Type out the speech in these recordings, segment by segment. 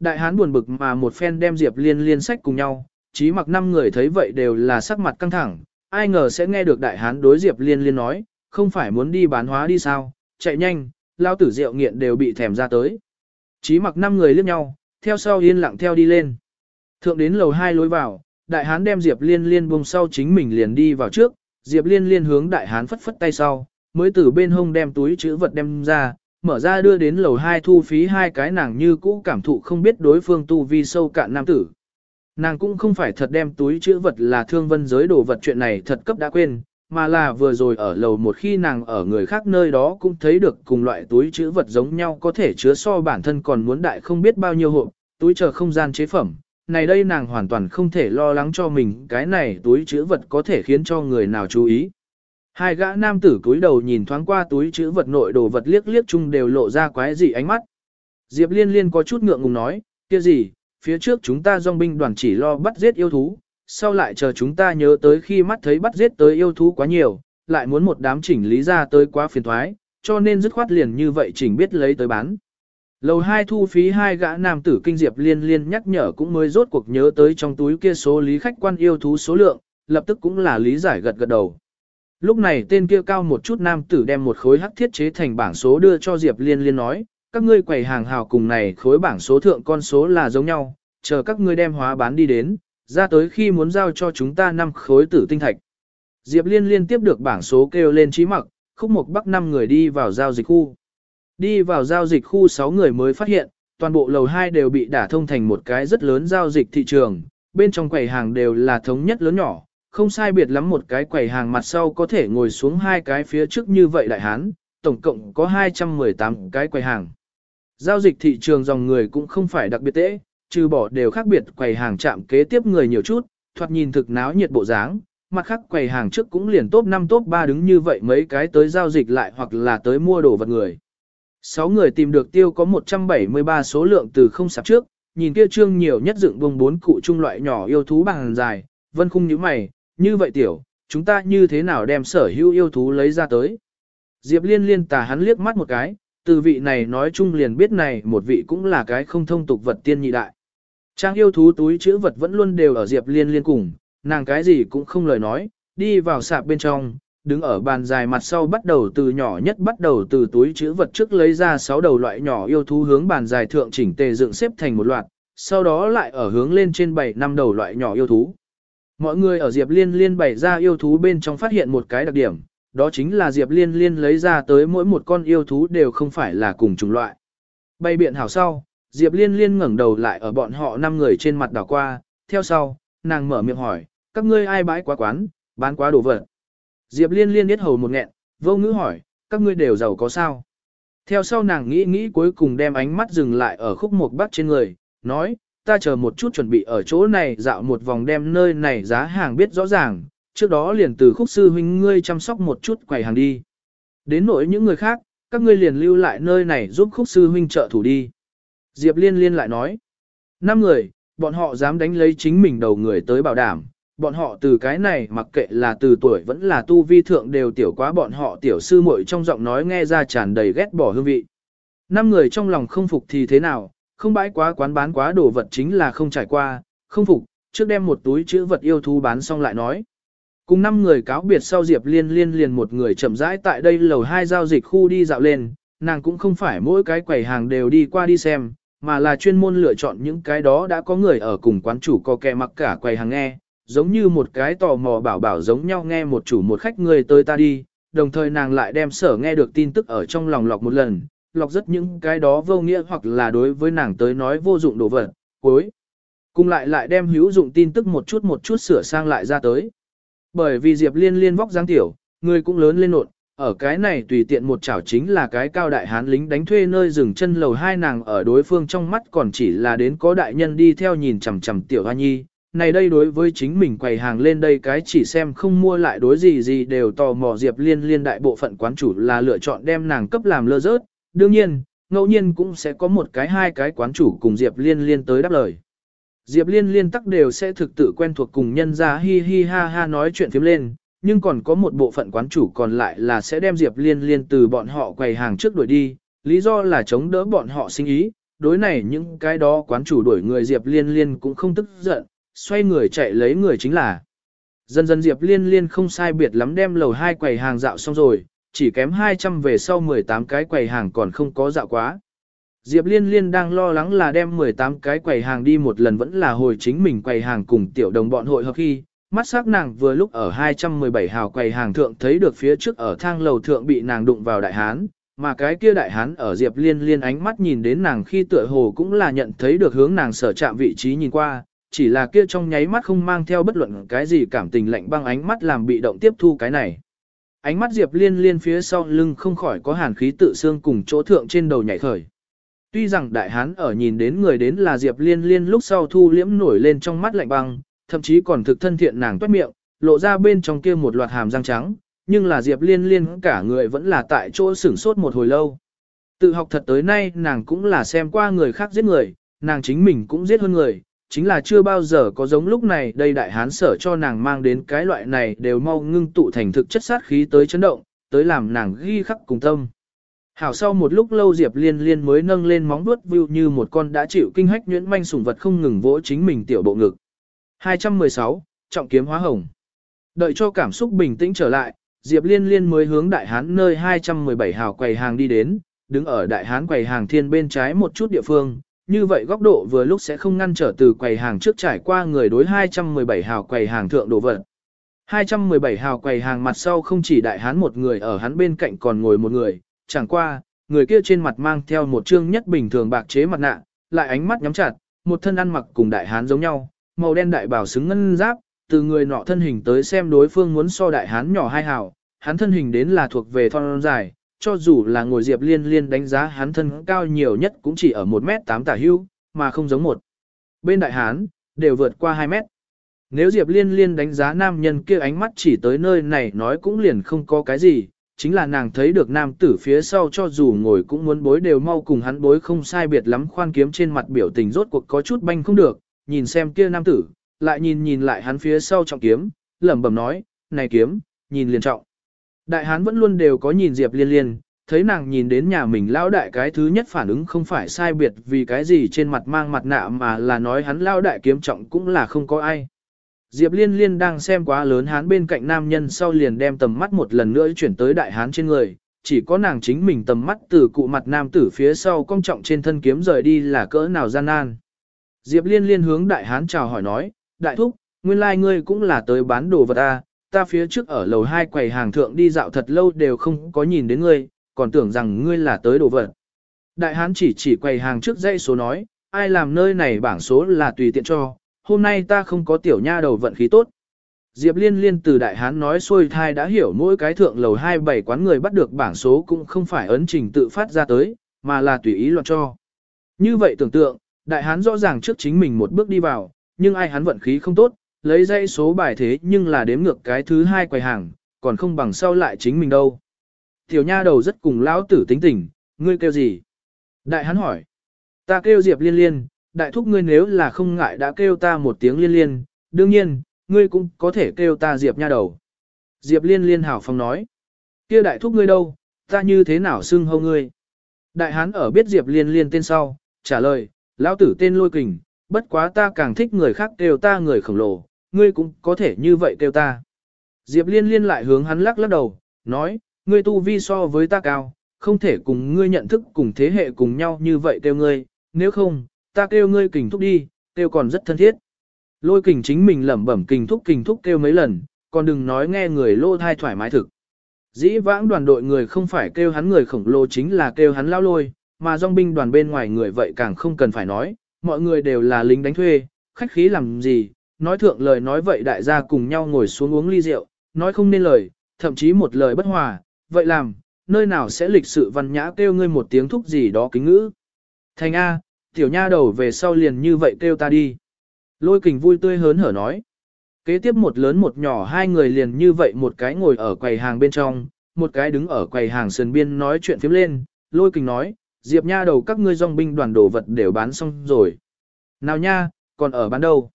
Đại hán buồn bực mà một phen đem Diệp Liên liên sách cùng nhau, chí mặc năm người thấy vậy đều là sắc mặt căng thẳng, ai ngờ sẽ nghe được đại hán đối Diệp Liên liên nói, không phải muốn đi bán hóa đi sao, chạy nhanh, lao tử rượu nghiện đều bị thèm ra tới. Chí mặc năm người liếc nhau, theo sau yên lặng theo đi lên. Thượng đến lầu hai lối vào, đại hán đem Diệp Liên liên buông sau chính mình liền đi vào trước, Diệp Liên liên hướng đại hán phất phất tay sau, mới từ bên hông đem túi chữ vật đem ra, mở ra đưa đến lầu hai thu phí hai cái nàng như cũ cảm thụ không biết đối phương tu vi sâu cạn nam tử. Nàng cũng không phải thật đem túi chữ vật là thương vân giới đồ vật chuyện này thật cấp đã quên, mà là vừa rồi ở lầu một khi nàng ở người khác nơi đó cũng thấy được cùng loại túi chữ vật giống nhau có thể chứa so bản thân còn muốn đại không biết bao nhiêu hộp, túi chờ không gian chế phẩm. Này đây nàng hoàn toàn không thể lo lắng cho mình cái này túi chữ vật có thể khiến cho người nào chú ý. Hai gã nam tử cúi đầu nhìn thoáng qua túi chữ vật nội đồ vật liếc liếc chung đều lộ ra quái dị ánh mắt. Diệp liên liên có chút ngượng ngùng nói, kia gì, phía trước chúng ta dòng binh đoàn chỉ lo bắt giết yêu thú, sau lại chờ chúng ta nhớ tới khi mắt thấy bắt giết tới yêu thú quá nhiều, lại muốn một đám chỉnh lý ra tới quá phiền thoái, cho nên dứt khoát liền như vậy chỉnh biết lấy tới bán. Lầu hai thu phí hai gã nam tử kinh diệp liên liên nhắc nhở cũng mới rốt cuộc nhớ tới trong túi kia số lý khách quan yêu thú số lượng, lập tức cũng là lý giải gật gật đầu. Lúc này tên kia cao một chút nam tử đem một khối hắc thiết chế thành bảng số đưa cho Diệp Liên Liên nói, các ngươi quầy hàng hào cùng này khối bảng số thượng con số là giống nhau, chờ các ngươi đem hóa bán đi đến, ra tới khi muốn giao cho chúng ta năm khối tử tinh thạch. Diệp Liên liên tiếp được bảng số kêu lên trí mặc, khúc một bắc năm người đi vào giao dịch khu. Đi vào giao dịch khu 6 người mới phát hiện, toàn bộ lầu 2 đều bị đả thông thành một cái rất lớn giao dịch thị trường, bên trong quầy hàng đều là thống nhất lớn nhỏ, không sai biệt lắm một cái quầy hàng mặt sau có thể ngồi xuống hai cái phía trước như vậy đại hán, tổng cộng có 218 cái quầy hàng. Giao dịch thị trường dòng người cũng không phải đặc biệt tệ, trừ bỏ đều khác biệt quầy hàng chạm kế tiếp người nhiều chút, thoạt nhìn thực náo nhiệt bộ dáng, mặt khác quầy hàng trước cũng liền top 5 top 3 đứng như vậy mấy cái tới giao dịch lại hoặc là tới mua đồ vật người. 6 người tìm được tiêu có 173 số lượng từ không sạp trước, nhìn kia trương nhiều nhất dựng vùng bốn cụ trung loại nhỏ yêu thú bằng dài, vân khung như mày, như vậy tiểu, chúng ta như thế nào đem sở hữu yêu thú lấy ra tới. Diệp liên liên tà hắn liếc mắt một cái, từ vị này nói chung liền biết này một vị cũng là cái không thông tục vật tiên nhị đại. Trang yêu thú túi chữ vật vẫn luôn đều ở Diệp Liên Liên cùng, nàng cái gì cũng không lời nói, đi vào sạp bên trong, đứng ở bàn dài mặt sau bắt đầu từ nhỏ nhất bắt đầu từ túi chữ vật trước lấy ra sáu đầu loại nhỏ yêu thú hướng bàn dài thượng chỉnh tề dựng xếp thành một loạt, sau đó lại ở hướng lên trên bảy năm đầu loại nhỏ yêu thú. Mọi người ở Diệp Liên Liên bày ra yêu thú bên trong phát hiện một cái đặc điểm, đó chính là Diệp Liên Liên lấy ra tới mỗi một con yêu thú đều không phải là cùng chủng loại. Bày biện hảo sau, Diệp Liên Liên ngẩng đầu lại ở bọn họ năm người trên mặt đảo qua, theo sau, nàng mở miệng hỏi, các ngươi ai bãi quá quán, bán quá đồ vật. Diệp Liên Liên biết hầu một nghẹn, vô ngữ hỏi, các ngươi đều giàu có sao? Theo sau nàng nghĩ nghĩ cuối cùng đem ánh mắt dừng lại ở khúc một bắt trên người, nói, ta chờ một chút chuẩn bị ở chỗ này dạo một vòng đem nơi này giá hàng biết rõ ràng, trước đó liền từ khúc sư huynh ngươi chăm sóc một chút quầy hàng đi. Đến nỗi những người khác, các ngươi liền lưu lại nơi này giúp khúc sư huynh trợ thủ đi. Diệp Liên Liên lại nói, năm người, bọn họ dám đánh lấy chính mình đầu người tới bảo đảm, bọn họ từ cái này mặc kệ là từ tuổi vẫn là tu vi thượng đều tiểu quá bọn họ tiểu sư muội trong giọng nói nghe ra tràn đầy ghét bỏ hương vị. Năm người trong lòng không phục thì thế nào, không bãi quá quán bán quá đồ vật chính là không trải qua, không phục, trước đem một túi chữ vật yêu thú bán xong lại nói. Cùng năm người cáo biệt sau Diệp Liên Liên liền một người chậm rãi tại đây lầu hai giao dịch khu đi dạo lên, nàng cũng không phải mỗi cái quầy hàng đều đi qua đi xem, mà là chuyên môn lựa chọn những cái đó đã có người ở cùng quán chủ có kẻ mặc cả quầy hàng nghe, giống như một cái tò mò bảo bảo giống nhau nghe một chủ một khách người tới ta đi, đồng thời nàng lại đem sở nghe được tin tức ở trong lòng lọc một lần, lọc rất những cái đó vô nghĩa hoặc là đối với nàng tới nói vô dụng đồ vật, cuối. Cùng lại lại đem hữu dụng tin tức một chút một chút sửa sang lại ra tới. Bởi vì Diệp Liên liên vóc dáng tiểu, người cũng lớn lên nộn, ở cái này tùy tiện một chảo chính là cái cao đại hán lính đánh thuê nơi dừng chân lầu hai nàng ở đối phương trong mắt còn chỉ là đến có đại nhân đi theo nhìn chằm chằm tiểu hoa nhi. Này đây đối với chính mình quầy hàng lên đây cái chỉ xem không mua lại đối gì gì đều tò mò Diệp Liên liên đại bộ phận quán chủ là lựa chọn đem nàng cấp làm lơ rớt. Đương nhiên, ngẫu nhiên cũng sẽ có một cái hai cái quán chủ cùng Diệp Liên liên tới đáp lời. Diệp Liên liên tắc đều sẽ thực tự quen thuộc cùng nhân ra hi hi ha ha nói chuyện phím lên, nhưng còn có một bộ phận quán chủ còn lại là sẽ đem Diệp Liên Liên từ bọn họ quầy hàng trước đuổi đi, lý do là chống đỡ bọn họ sinh ý, đối này những cái đó quán chủ đuổi người Diệp Liên Liên cũng không tức giận, xoay người chạy lấy người chính là. Dần dần Diệp Liên Liên không sai biệt lắm đem lầu hai quầy hàng dạo xong rồi, chỉ kém 200 về sau 18 cái quầy hàng còn không có dạo quá. Diệp Liên Liên đang lo lắng là đem 18 cái quầy hàng đi một lần vẫn là hồi chính mình quầy hàng cùng tiểu đồng bọn hội hợp khi, mắt sắc nàng vừa lúc ở 217 hào quầy hàng thượng thấy được phía trước ở thang lầu thượng bị nàng đụng vào đại hán, mà cái kia đại hán ở Diệp Liên Liên ánh mắt nhìn đến nàng khi tựa hồ cũng là nhận thấy được hướng nàng sở chạm vị trí nhìn qua, chỉ là kia trong nháy mắt không mang theo bất luận cái gì cảm tình lạnh băng ánh mắt làm bị động tiếp thu cái này. Ánh mắt Diệp Liên Liên phía sau lưng không khỏi có hàn khí tự xương cùng chỗ thượng trên đầu nhảy khởi. Tuy rằng đại hán ở nhìn đến người đến là Diệp Liên Liên lúc sau thu liễm nổi lên trong mắt lạnh băng, thậm chí còn thực thân thiện nàng toát miệng, lộ ra bên trong kia một loạt hàm răng trắng, nhưng là Diệp Liên Liên cả người vẫn là tại chỗ sửng sốt một hồi lâu. Tự học thật tới nay nàng cũng là xem qua người khác giết người, nàng chính mình cũng giết hơn người, chính là chưa bao giờ có giống lúc này đây đại hán sở cho nàng mang đến cái loại này đều mau ngưng tụ thành thực chất sát khí tới chấn động, tới làm nàng ghi khắc cùng tâm. Hảo sau một lúc lâu Diệp Liên Liên mới nâng lên móng vuốt view như một con đã chịu kinh hách nhuyễn manh sủng vật không ngừng vỗ chính mình tiểu bộ ngực. 216, trọng kiếm hóa hồng. Đợi cho cảm xúc bình tĩnh trở lại, Diệp Liên Liên mới hướng đại hán nơi 217 hào quầy hàng đi đến, đứng ở đại hán quầy hàng thiên bên trái một chút địa phương, như vậy góc độ vừa lúc sẽ không ngăn trở từ quầy hàng trước trải qua người đối 217 hào quầy hàng thượng đồ vật. 217 hào quầy hàng mặt sau không chỉ đại hán một người ở hắn bên cạnh còn ngồi một người, chẳng qua, người kia trên mặt mang theo một trương nhất bình thường bạc chế mặt nạ, lại ánh mắt nhắm chặt, một thân ăn mặc cùng đại hán giống nhau, màu đen đại bảo xứng ngân giáp, từ người nọ thân hình tới xem đối phương muốn so đại hán nhỏ hai hào, hắn thân hình đến là thuộc về thon dài, cho dù là ngồi Diệp Liên Liên đánh giá hắn thân cao nhiều nhất cũng chỉ ở 1m8 tả hưu, mà không giống một. Bên đại hán, đều vượt qua 2 mét. Nếu Diệp Liên Liên đánh giá nam nhân kia ánh mắt chỉ tới nơi này nói cũng liền không có cái gì, chính là nàng thấy được nam tử phía sau cho dù ngồi cũng muốn bối đều mau cùng hắn bối không sai biệt lắm khoan kiếm trên mặt biểu tình rốt cuộc có chút banh không được, nhìn xem kia nam tử, lại nhìn nhìn lại hắn phía sau trọng kiếm, lẩm bẩm nói, này kiếm, nhìn liền trọng. Đại hán vẫn luôn đều có nhìn Diệp liên liên, thấy nàng nhìn đến nhà mình lão đại cái thứ nhất phản ứng không phải sai biệt vì cái gì trên mặt mang mặt nạ mà là nói hắn lão đại kiếm trọng cũng là không có ai. Diệp liên liên đang xem quá lớn hán bên cạnh nam nhân sau liền đem tầm mắt một lần nữa chuyển tới đại hán trên người, chỉ có nàng chính mình tầm mắt từ cụ mặt nam tử phía sau cong trọng trên thân kiếm rời đi là cỡ nào gian nan. Diệp liên liên hướng đại hán chào hỏi nói, đại thúc, nguyên lai like ngươi cũng là tới bán đồ vật à, ta phía trước ở lầu hai quầy hàng thượng đi dạo thật lâu đều không có nhìn đến ngươi, còn tưởng rằng ngươi là tới đồ vật. Đại hán chỉ chỉ quầy hàng trước dãy số nói, ai làm nơi này bảng số là tùy tiện cho, hôm nay ta không có tiểu nha đầu vận khí tốt. Diệp liên liên từ đại hán nói xuôi thai đã hiểu mỗi cái thượng lầu hai bảy quán người bắt được bảng số cũng không phải ấn trình tự phát ra tới, mà là tùy ý loạn cho. Như vậy tưởng tượng, đại hán rõ ràng trước chính mình một bước đi vào, nhưng ai hắn vận khí không tốt, lấy dãy số bài thế nhưng là đếm ngược cái thứ hai quầy hàng, còn không bằng sau lại chính mình đâu. Tiểu nha đầu rất cùng lão tử tính tình, ngươi kêu gì? Đại hắn hỏi. Ta kêu Diệp liên liên, đại thúc ngươi nếu là không ngại đã kêu ta một tiếng liên liên, đương nhiên, ngươi cũng có thể kêu ta Diệp nha đầu. Diệp liên liên hảo phong nói. kia đại thúc ngươi đâu, ta như thế nào xưng hâu ngươi? Đại hán ở biết Diệp liên liên tên sau, trả lời, lão tử tên lôi kình, bất quá ta càng thích người khác kêu ta người khổng lồ, ngươi cũng có thể như vậy kêu ta. Diệp liên liên lại hướng hắn lắc lắc đầu, nói, ngươi tu vi so với ta cao, không thể cùng ngươi nhận thức cùng thế hệ cùng nhau như vậy kêu ngươi, nếu không, ta kêu ngươi kình thúc đi, kêu còn rất thân thiết. Lôi kình chính mình lẩm bẩm kình thúc kình thúc kêu mấy lần, còn đừng nói nghe người lô thai thoải mái thực. Dĩ vãng đoàn đội người không phải kêu hắn người khổng lồ chính là kêu hắn lao lôi, mà dòng binh đoàn bên ngoài người vậy càng không cần phải nói, mọi người đều là lính đánh thuê, khách khí làm gì, nói thượng lời nói vậy đại gia cùng nhau ngồi xuống uống ly rượu, nói không nên lời, thậm chí một lời bất hòa, vậy làm, nơi nào sẽ lịch sự văn nhã kêu ngươi một tiếng thúc gì đó kính ngữ. Thành A, tiểu nha đầu về sau liền như vậy kêu ta đi. Lôi kình vui tươi hớn hở nói. Kế tiếp một lớn một nhỏ hai người liền như vậy một cái ngồi ở quầy hàng bên trong, một cái đứng ở quầy hàng sườn biên nói chuyện phiếm lên, lôi kình nói, diệp nha đầu các ngươi dòng binh đoàn đồ vật đều bán xong rồi. Nào nha, còn ở bán đâu?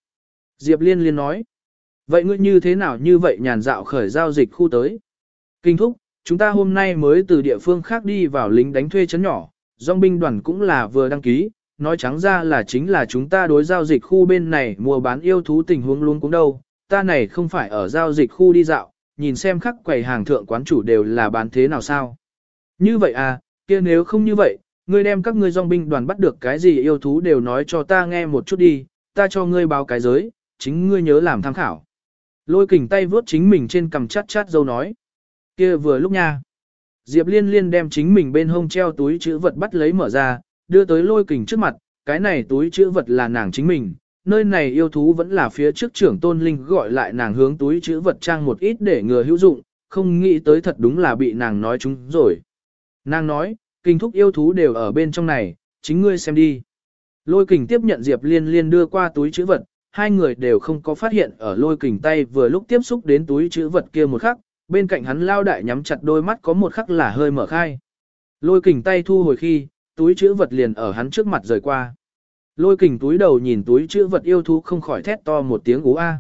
Diệp liên liên nói. Vậy ngươi như thế nào như vậy nhàn dạo khởi giao dịch khu tới? Kinh thúc, chúng ta hôm nay mới từ địa phương khác đi vào lính đánh thuê chấn nhỏ, dòng binh đoàn cũng là vừa đăng ký, nói trắng ra là chính là chúng ta đối giao dịch khu bên này mua bán yêu thú tình huống luôn cũng đâu, ta này không phải ở giao dịch khu đi dạo, nhìn xem khắc quầy hàng thượng quán chủ đều là bán thế nào sao. Như vậy à, kia nếu không như vậy, ngươi đem các ngươi dòng binh đoàn bắt được cái gì yêu thú đều nói cho ta nghe một chút đi, ta cho ngươi báo cái giới, chính ngươi nhớ làm tham khảo. Lôi kình tay vướt chính mình trên cằm chát chát dâu nói. kia vừa lúc nha. Diệp liên liên đem chính mình bên hông treo túi chữ vật bắt lấy mở ra, đưa tới lôi kình trước mặt, cái này túi chữ vật là nàng chính mình. Nơi này yêu thú vẫn là phía trước trưởng tôn linh gọi lại nàng hướng túi chữ vật trang một ít để ngừa hữu dụng, không nghĩ tới thật đúng là bị nàng nói chúng rồi. Nàng nói, kinh thúc yêu thú đều ở bên trong này, chính ngươi xem đi. Lôi kình tiếp nhận Diệp liên liên đưa qua túi chữ vật, hai người đều không có phát hiện ở lôi kình tay vừa lúc tiếp xúc đến túi chữ vật kia một khắc, bên cạnh hắn lao đại nhắm chặt đôi mắt có một khắc là hơi mở khai. Lôi kình tay thu hồi khi, túi chữ vật liền ở hắn trước mặt rời qua. Lôi kình túi đầu nhìn túi chữ vật yêu thú không khỏi thét to một tiếng ú a.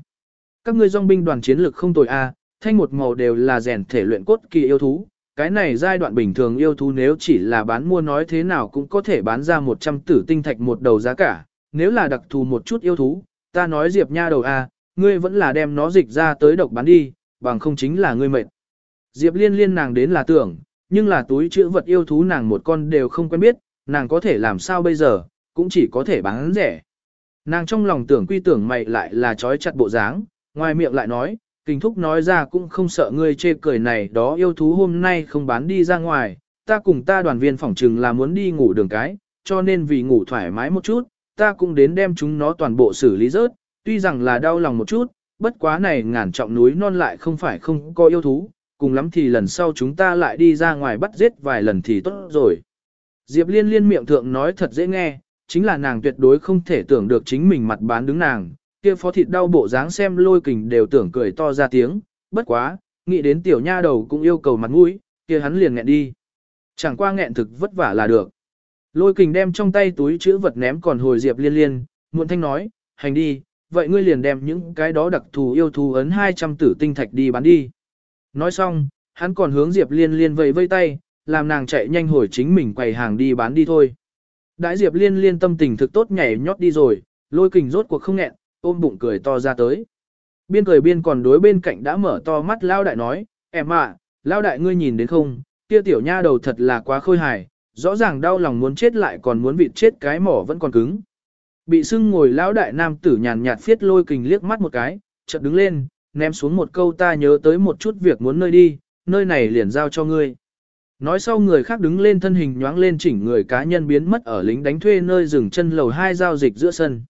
Các ngươi dòng binh đoàn chiến lực không tồi a, thanh một màu đều là rèn thể luyện cốt kỳ yêu thú. Cái này giai đoạn bình thường yêu thú nếu chỉ là bán mua nói thế nào cũng có thể bán ra 100 tử tinh thạch một đầu giá cả. Nếu là đặc thù một chút yêu thú, ta nói Diệp nha đầu a, ngươi vẫn là đem nó dịch ra tới độc bán đi, bằng không chính là ngươi mệt. Diệp liên liên nàng đến là tưởng, nhưng là túi chữ vật yêu thú nàng một con đều không quen biết, nàng có thể làm sao bây giờ, cũng chỉ có thể bán rẻ. Nàng trong lòng tưởng quy tưởng mày lại là trói chặt bộ dáng, ngoài miệng lại nói, kinh thúc nói ra cũng không sợ ngươi chê cười này đó yêu thú hôm nay không bán đi ra ngoài, ta cùng ta đoàn viên phỏng trừng là muốn đi ngủ đường cái, cho nên vì ngủ thoải mái một chút, ta cũng đến đem chúng nó toàn bộ xử lý rớt, tuy rằng là đau lòng một chút, bất quá này ngàn trọng núi non lại không phải không có yêu thú, cùng lắm thì lần sau chúng ta lại đi ra ngoài bắt giết vài lần thì tốt rồi. Diệp liên liên miệng thượng nói thật dễ nghe, chính là nàng tuyệt đối không thể tưởng được chính mình mặt bán đứng nàng, kia phó thịt đau bộ dáng xem lôi kình đều tưởng cười to ra tiếng, bất quá, nghĩ đến tiểu nha đầu cũng yêu cầu mặt mũi, kia hắn liền nghẹn đi. Chẳng qua nghẹn thực vất vả là được. Lôi kình đem trong tay túi chữ vật ném còn hồi Diệp liên liên, muộn thanh nói, hành đi, vậy ngươi liền đem những cái đó đặc thù yêu thú ấn 200 tử tinh thạch đi bán đi. Nói xong, hắn còn hướng Diệp liên liên vẫy vây tay, làm nàng chạy nhanh hồi chính mình quầy hàng đi bán đi thôi. Đãi Diệp liên liên tâm tình thực tốt nhảy nhót đi rồi, lôi kình rốt cuộc không nghẹn, ôm bụng cười to ra tới. Biên cười biên còn đối bên cạnh đã mở to mắt lao đại nói, em ạ, à, lao đại ngươi nhìn đến không, kia tiểu nha đầu thật là quá khôi hài, rõ ràng đau lòng muốn chết lại còn muốn vịt chết cái mỏ vẫn còn cứng. Bị sưng ngồi lão đại nam tử nhàn nhạt phiết lôi kình liếc mắt một cái, chợt đứng lên, ném xuống một câu ta nhớ tới một chút việc muốn nơi đi, nơi này liền giao cho ngươi. Nói sau người khác đứng lên thân hình nhoáng lên chỉnh người cá nhân biến mất ở lính đánh thuê nơi dừng chân lầu hai giao dịch giữa sân.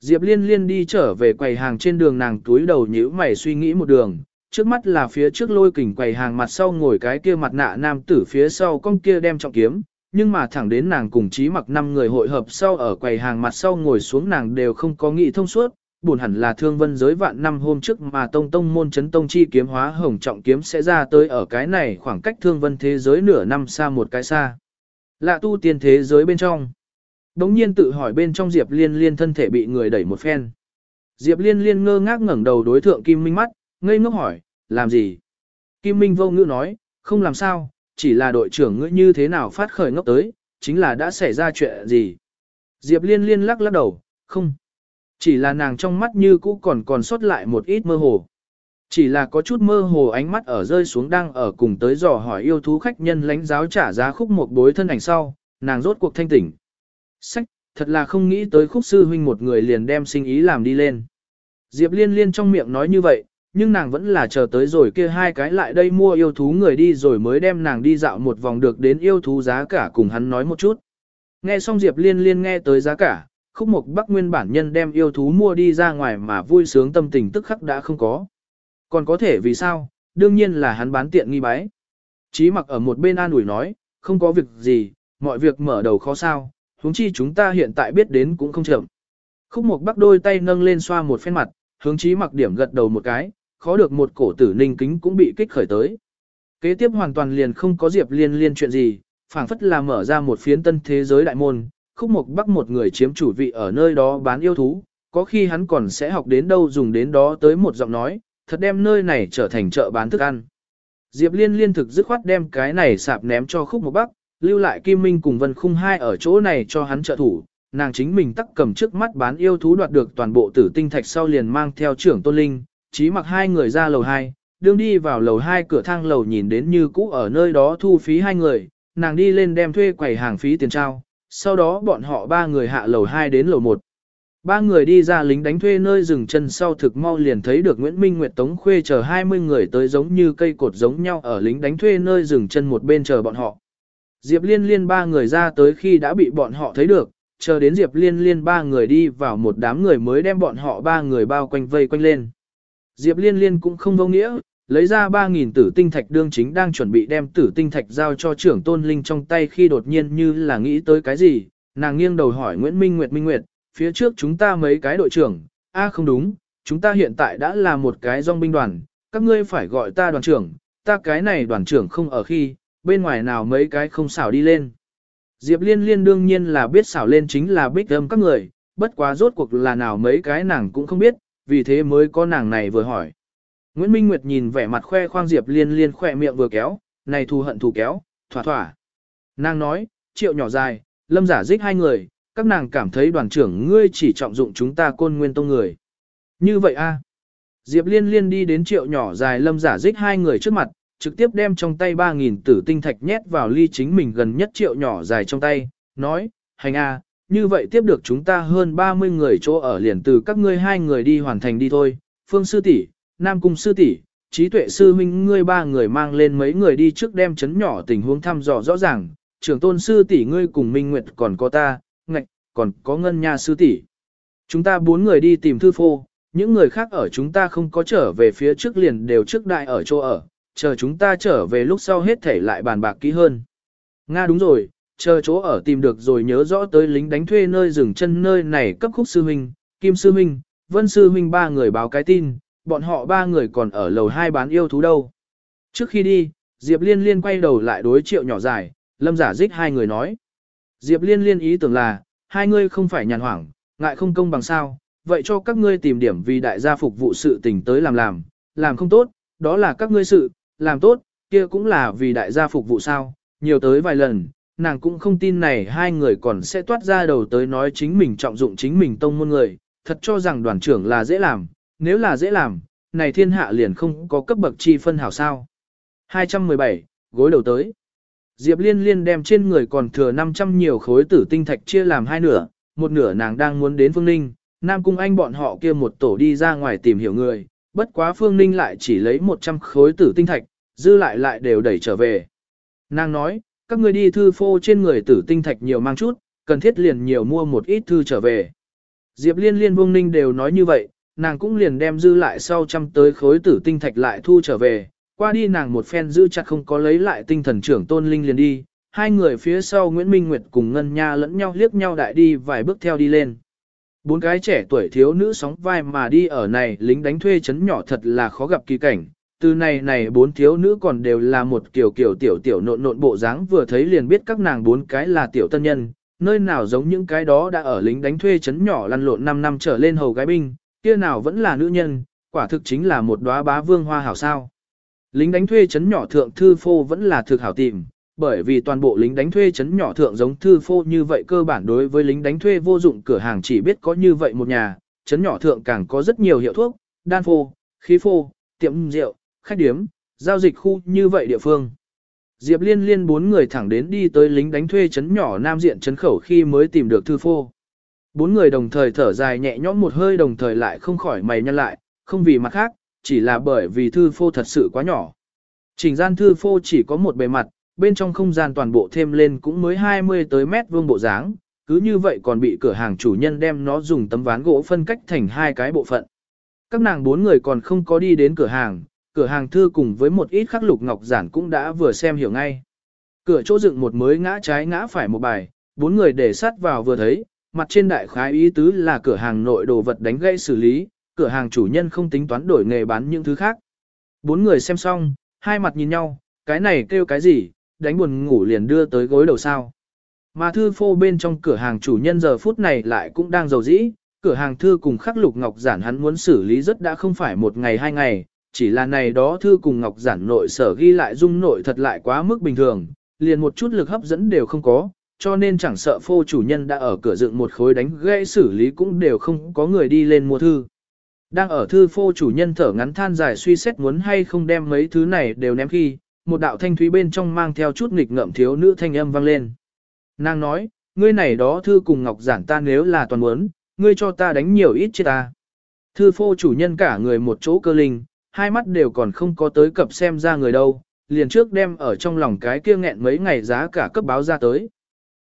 Diệp liên liên đi trở về quầy hàng trên đường nàng túi đầu nhíu mày suy nghĩ một đường, trước mắt là phía trước lôi kình quầy hàng mặt sau ngồi cái kia mặt nạ nam tử phía sau con kia đem trọng kiếm, nhưng mà thẳng đến nàng cùng trí mặc năm người hội hợp sau ở quầy hàng mặt sau ngồi xuống nàng đều không có nghĩ thông suốt, buồn hẳn là thương vân giới vạn năm hôm trước mà tông tông môn chấn tông chi kiếm hóa hồng trọng kiếm sẽ ra tới ở cái này khoảng cách thương vân thế giới nửa năm xa một cái xa. Lạ tu tiên thế giới bên trong. Đống nhiên tự hỏi bên trong Diệp Liên Liên thân thể bị người đẩy một phen. Diệp Liên Liên ngơ ngác ngẩng đầu đối thượng Kim Minh mắt, ngây ngốc hỏi, làm gì? Kim Minh vô ngữ nói, không làm sao, chỉ là đội trưởng ngươi như thế nào phát khởi ngốc tới, chính là đã xảy ra chuyện gì. Diệp liên liên lắc lắc đầu, không. Chỉ là nàng trong mắt như cũ còn còn sót lại một ít mơ hồ. Chỉ là có chút mơ hồ ánh mắt ở rơi xuống đang ở cùng tới dò hỏi yêu thú khách nhân lãnh giáo trả giá khúc một bối thân ảnh sau, nàng rốt cuộc thanh tỉnh. Sách, thật là không nghĩ tới khúc sư huynh một người liền đem sinh ý làm đi lên. Diệp liên liên trong miệng nói như vậy, nhưng nàng vẫn là chờ tới rồi kia hai cái lại đây mua yêu thú người đi rồi mới đem nàng đi dạo một vòng được đến yêu thú giá cả cùng hắn nói một chút. Nghe xong Diệp Liên Liên nghe tới giá cả, khúc mục bắc nguyên bản nhân đem yêu thú mua đi ra ngoài mà vui sướng tâm tình tức khắc đã không có. Còn có thể vì sao, đương nhiên là hắn bán tiện nghi bái. Chí mặc ở một bên an ủi nói, không có việc gì, mọi việc mở đầu khó sao, huống chi chúng ta hiện tại biết đến cũng không chậm. Khúc mục bắc đôi tay nâng lên xoa một phen mặt, hướng chí mặc điểm gật đầu một cái, khó được một cổ tử ninh kính cũng bị kích khởi tới. Kế tiếp hoàn toàn liền không có Diệp Liên Liên chuyện gì, phảng phất là mở ra một phiến tân thế giới đại môn, khúc mục bắc một người chiếm chủ vị ở nơi đó bán yêu thú, có khi hắn còn sẽ học đến đâu dùng đến đó tới một giọng nói, thật đem nơi này trở thành chợ bán thức ăn. Diệp Liên liên thực dứt khoát đem cái này sạp ném cho khúc mục bắc, lưu lại Kim Minh cùng Vân Khung hai ở chỗ này cho hắn trợ thủ, nàng chính mình tắc cầm trước mắt bán yêu thú đoạt được toàn bộ tử tinh thạch sau liền mang theo trưởng tôn linh, chí mặc hai người ra lầu 2, đương đi vào lầu 2 cửa thang lầu nhìn đến như cũ ở nơi đó thu phí hai người, nàng đi lên đem thuê quầy hàng phí tiền trao, sau đó bọn họ ba người hạ lầu 2 đến lầu 1. Ba người đi ra lính đánh thuê nơi dừng chân sau thực mau liền thấy được Nguyễn Minh Nguyệt Tống Khuê chờ 20 người tới giống như cây cột giống nhau ở lính đánh thuê nơi dừng chân một bên chờ bọn họ. Diệp Liên Liên ba người ra tới khi đã bị bọn họ thấy được, chờ đến Diệp Liên Liên ba người đi vào một đám người mới đem bọn họ ba người bao quanh vây quanh lên. Diệp Liên Liên cũng không vô nghĩa, lấy ra 3.000 tử tinh thạch đương chính đang chuẩn bị đem tử tinh thạch giao cho trưởng tôn linh trong tay khi đột nhiên như là nghĩ tới cái gì, nàng nghiêng đầu hỏi Nguyễn Minh Nguyệt Minh Nguyệt, phía trước chúng ta mấy cái đội trưởng, a không đúng, chúng ta hiện tại đã là một cái dòng binh đoàn, các ngươi phải gọi ta đoàn trưởng, ta cái này đoàn trưởng không ở khi, bên ngoài nào mấy cái không xảo đi lên. Diệp Liên Liên đương nhiên là biết xảo lên chính là bích âm các người, bất quá rốt cuộc là nào mấy cái nàng cũng không biết, vì thế mới có nàng này vừa hỏi. Nguyễn Minh Nguyệt nhìn vẻ mặt khoe khoang Diệp Liên Liên khoe miệng vừa kéo, này thù hận thù kéo, thỏa thỏa. Nàng nói, triệu nhỏ dài, lâm giả dích hai người, các nàng cảm thấy đoàn trưởng ngươi chỉ trọng dụng chúng ta côn nguyên tông người. Như vậy a Diệp Liên Liên đi đến triệu nhỏ dài lâm giả dích hai người trước mặt, trực tiếp đem trong tay 3.000 tử tinh thạch nhét vào ly chính mình gần nhất triệu nhỏ dài trong tay, nói, hành a như vậy tiếp được chúng ta hơn 30 người chỗ ở liền từ các ngươi hai người đi hoàn thành đi thôi, phương sư tỷ Nam Cung sư tỷ, trí tuệ sư huynh ngươi ba người mang lên mấy người đi trước đem chấn nhỏ tình huống thăm dò rõ ràng, trưởng tôn sư tỷ ngươi cùng Minh Nguyệt còn có ta, ngạch, còn có ngân nha sư tỷ. Chúng ta bốn người đi tìm thư phô, những người khác ở chúng ta không có trở về phía trước liền đều trước đại ở chỗ ở, chờ chúng ta trở về lúc sau hết thể lại bàn bạc kỹ hơn. Nga đúng rồi, chờ chỗ ở tìm được rồi nhớ rõ tới lính đánh thuê nơi dừng chân nơi này cấp khúc sư huynh, kim sư huynh, vân sư huynh ba người báo cái tin, bọn họ ba người còn ở lầu hai bán yêu thú đâu. Trước khi đi, Diệp Liên Liên quay đầu lại đối triệu nhỏ dài, lâm giả dích hai người nói. Diệp Liên Liên ý tưởng là, hai ngươi không phải nhàn hoảng, ngại không công bằng sao, vậy cho các ngươi tìm điểm vì đại gia phục vụ sự tình tới làm làm, làm không tốt, đó là các ngươi sự, làm tốt, kia cũng là vì đại gia phục vụ sao, nhiều tới vài lần, nàng cũng không tin này hai người còn sẽ toát ra đầu tới nói chính mình trọng dụng chính mình tông môn người, thật cho rằng đoàn trưởng là dễ làm, nếu là dễ làm, này thiên hạ liền không có cấp bậc chi phân hảo sao. 217, gối đầu tới. Diệp Liên Liên đem trên người còn thừa 500 nhiều khối tử tinh thạch chia làm hai nửa, một nửa nàng đang muốn đến Phương Ninh, Nam Cung Anh bọn họ kia một tổ đi ra ngoài tìm hiểu người, bất quá Phương Ninh lại chỉ lấy 100 khối tử tinh thạch, dư lại lại đều đẩy trở về. Nàng nói, các người đi thư phô trên người tử tinh thạch nhiều mang chút, cần thiết liền nhiều mua một ít thư trở về. Diệp Liên Liên Vương Ninh đều nói như vậy, nàng cũng liền đem dư lại sau trăm tới khối tử tinh thạch lại thu trở về, qua đi nàng một phen giữ chặt không có lấy lại tinh thần trưởng tôn linh liền đi, hai người phía sau Nguyễn Minh Nguyệt cùng Ngân Nha lẫn nhau liếc nhau đại đi vài bước theo đi lên. Bốn cái trẻ tuổi thiếu nữ sóng vai mà đi ở này lính đánh thuê chấn nhỏ thật là khó gặp kỳ cảnh. Từ này này bốn thiếu nữ còn đều là một kiểu kiểu tiểu tiểu nộn nộn bộ dáng vừa thấy liền biết các nàng bốn cái là tiểu tân nhân, nơi nào giống những cái đó đã ở lính đánh thuê chấn nhỏ lăn lộn 5 năm trở lên hầu gái binh, kia nào vẫn là nữ nhân, quả thực chính là một đóa bá vương hoa hảo sao. Lính đánh thuê chấn nhỏ thượng thư phô vẫn là thực hảo tìm, bởi vì toàn bộ lính đánh thuê chấn nhỏ thượng giống thư phô như vậy cơ bản đối với lính đánh thuê vô dụng cửa hàng chỉ biết có như vậy một nhà, chấn nhỏ thượng càng có rất nhiều hiệu thuốc, đan phô, khí phô, tiệm rượu, khách điếm, giao dịch khu như vậy địa phương. Diệp Liên Liên bốn người thẳng đến đi tới lính đánh thuê chấn nhỏ nam diện chấn khẩu khi mới tìm được thư phô. Bốn người đồng thời thở dài nhẹ nhõm một hơi đồng thời lại không khỏi mày nhăn lại, không vì mặt khác, chỉ là bởi vì thư phô thật sự quá nhỏ. Trình gian thư phô chỉ có một bề mặt, bên trong không gian toàn bộ thêm lên cũng mới 20 tới mét vuông bộ dáng, cứ như vậy còn bị cửa hàng chủ nhân đem nó dùng tấm ván gỗ phân cách thành hai cái bộ phận. Các nàng bốn người còn không có đi đến cửa hàng, cửa hàng thư cùng với một ít khắc lục ngọc giản cũng đã vừa xem hiểu ngay. Cửa chỗ dựng một mới ngã trái ngã phải một bài, bốn người để sát vào vừa thấy, mặt trên đại khái ý tứ là cửa hàng nội đồ vật đánh gây xử lý, cửa hàng chủ nhân không tính toán đổi nghề bán những thứ khác. Bốn người xem xong, hai mặt nhìn nhau, cái này kêu cái gì, đánh buồn ngủ liền đưa tới gối đầu sao. Mà thư phô bên trong cửa hàng chủ nhân giờ phút này lại cũng đang giàu dĩ, cửa hàng thư cùng khắc lục ngọc giản hắn muốn xử lý rất đã không phải một ngày hai ngày, chỉ là này đó thư cùng ngọc giản nội sở ghi lại dung nội thật lại quá mức bình thường, liền một chút lực hấp dẫn đều không có, cho nên chẳng sợ phô chủ nhân đã ở cửa dựng một khối đánh gãy xử lý cũng đều không có người đi lên mua thư. Đang ở thư phô chủ nhân thở ngắn than dài suy xét muốn hay không đem mấy thứ này đều ném khi, một đạo thanh thúy bên trong mang theo chút nghịch ngợm thiếu nữ thanh âm vang lên. Nàng nói, ngươi này đó thư cùng ngọc giản ta nếu là toàn muốn, ngươi cho ta đánh nhiều ít chết ta. Thư phô chủ nhân cả người một chỗ cơ linh, hai mắt đều còn không có tới cập xem ra người đâu, liền trước đem ở trong lòng cái kia nghẹn mấy ngày giá cả cấp báo ra tới.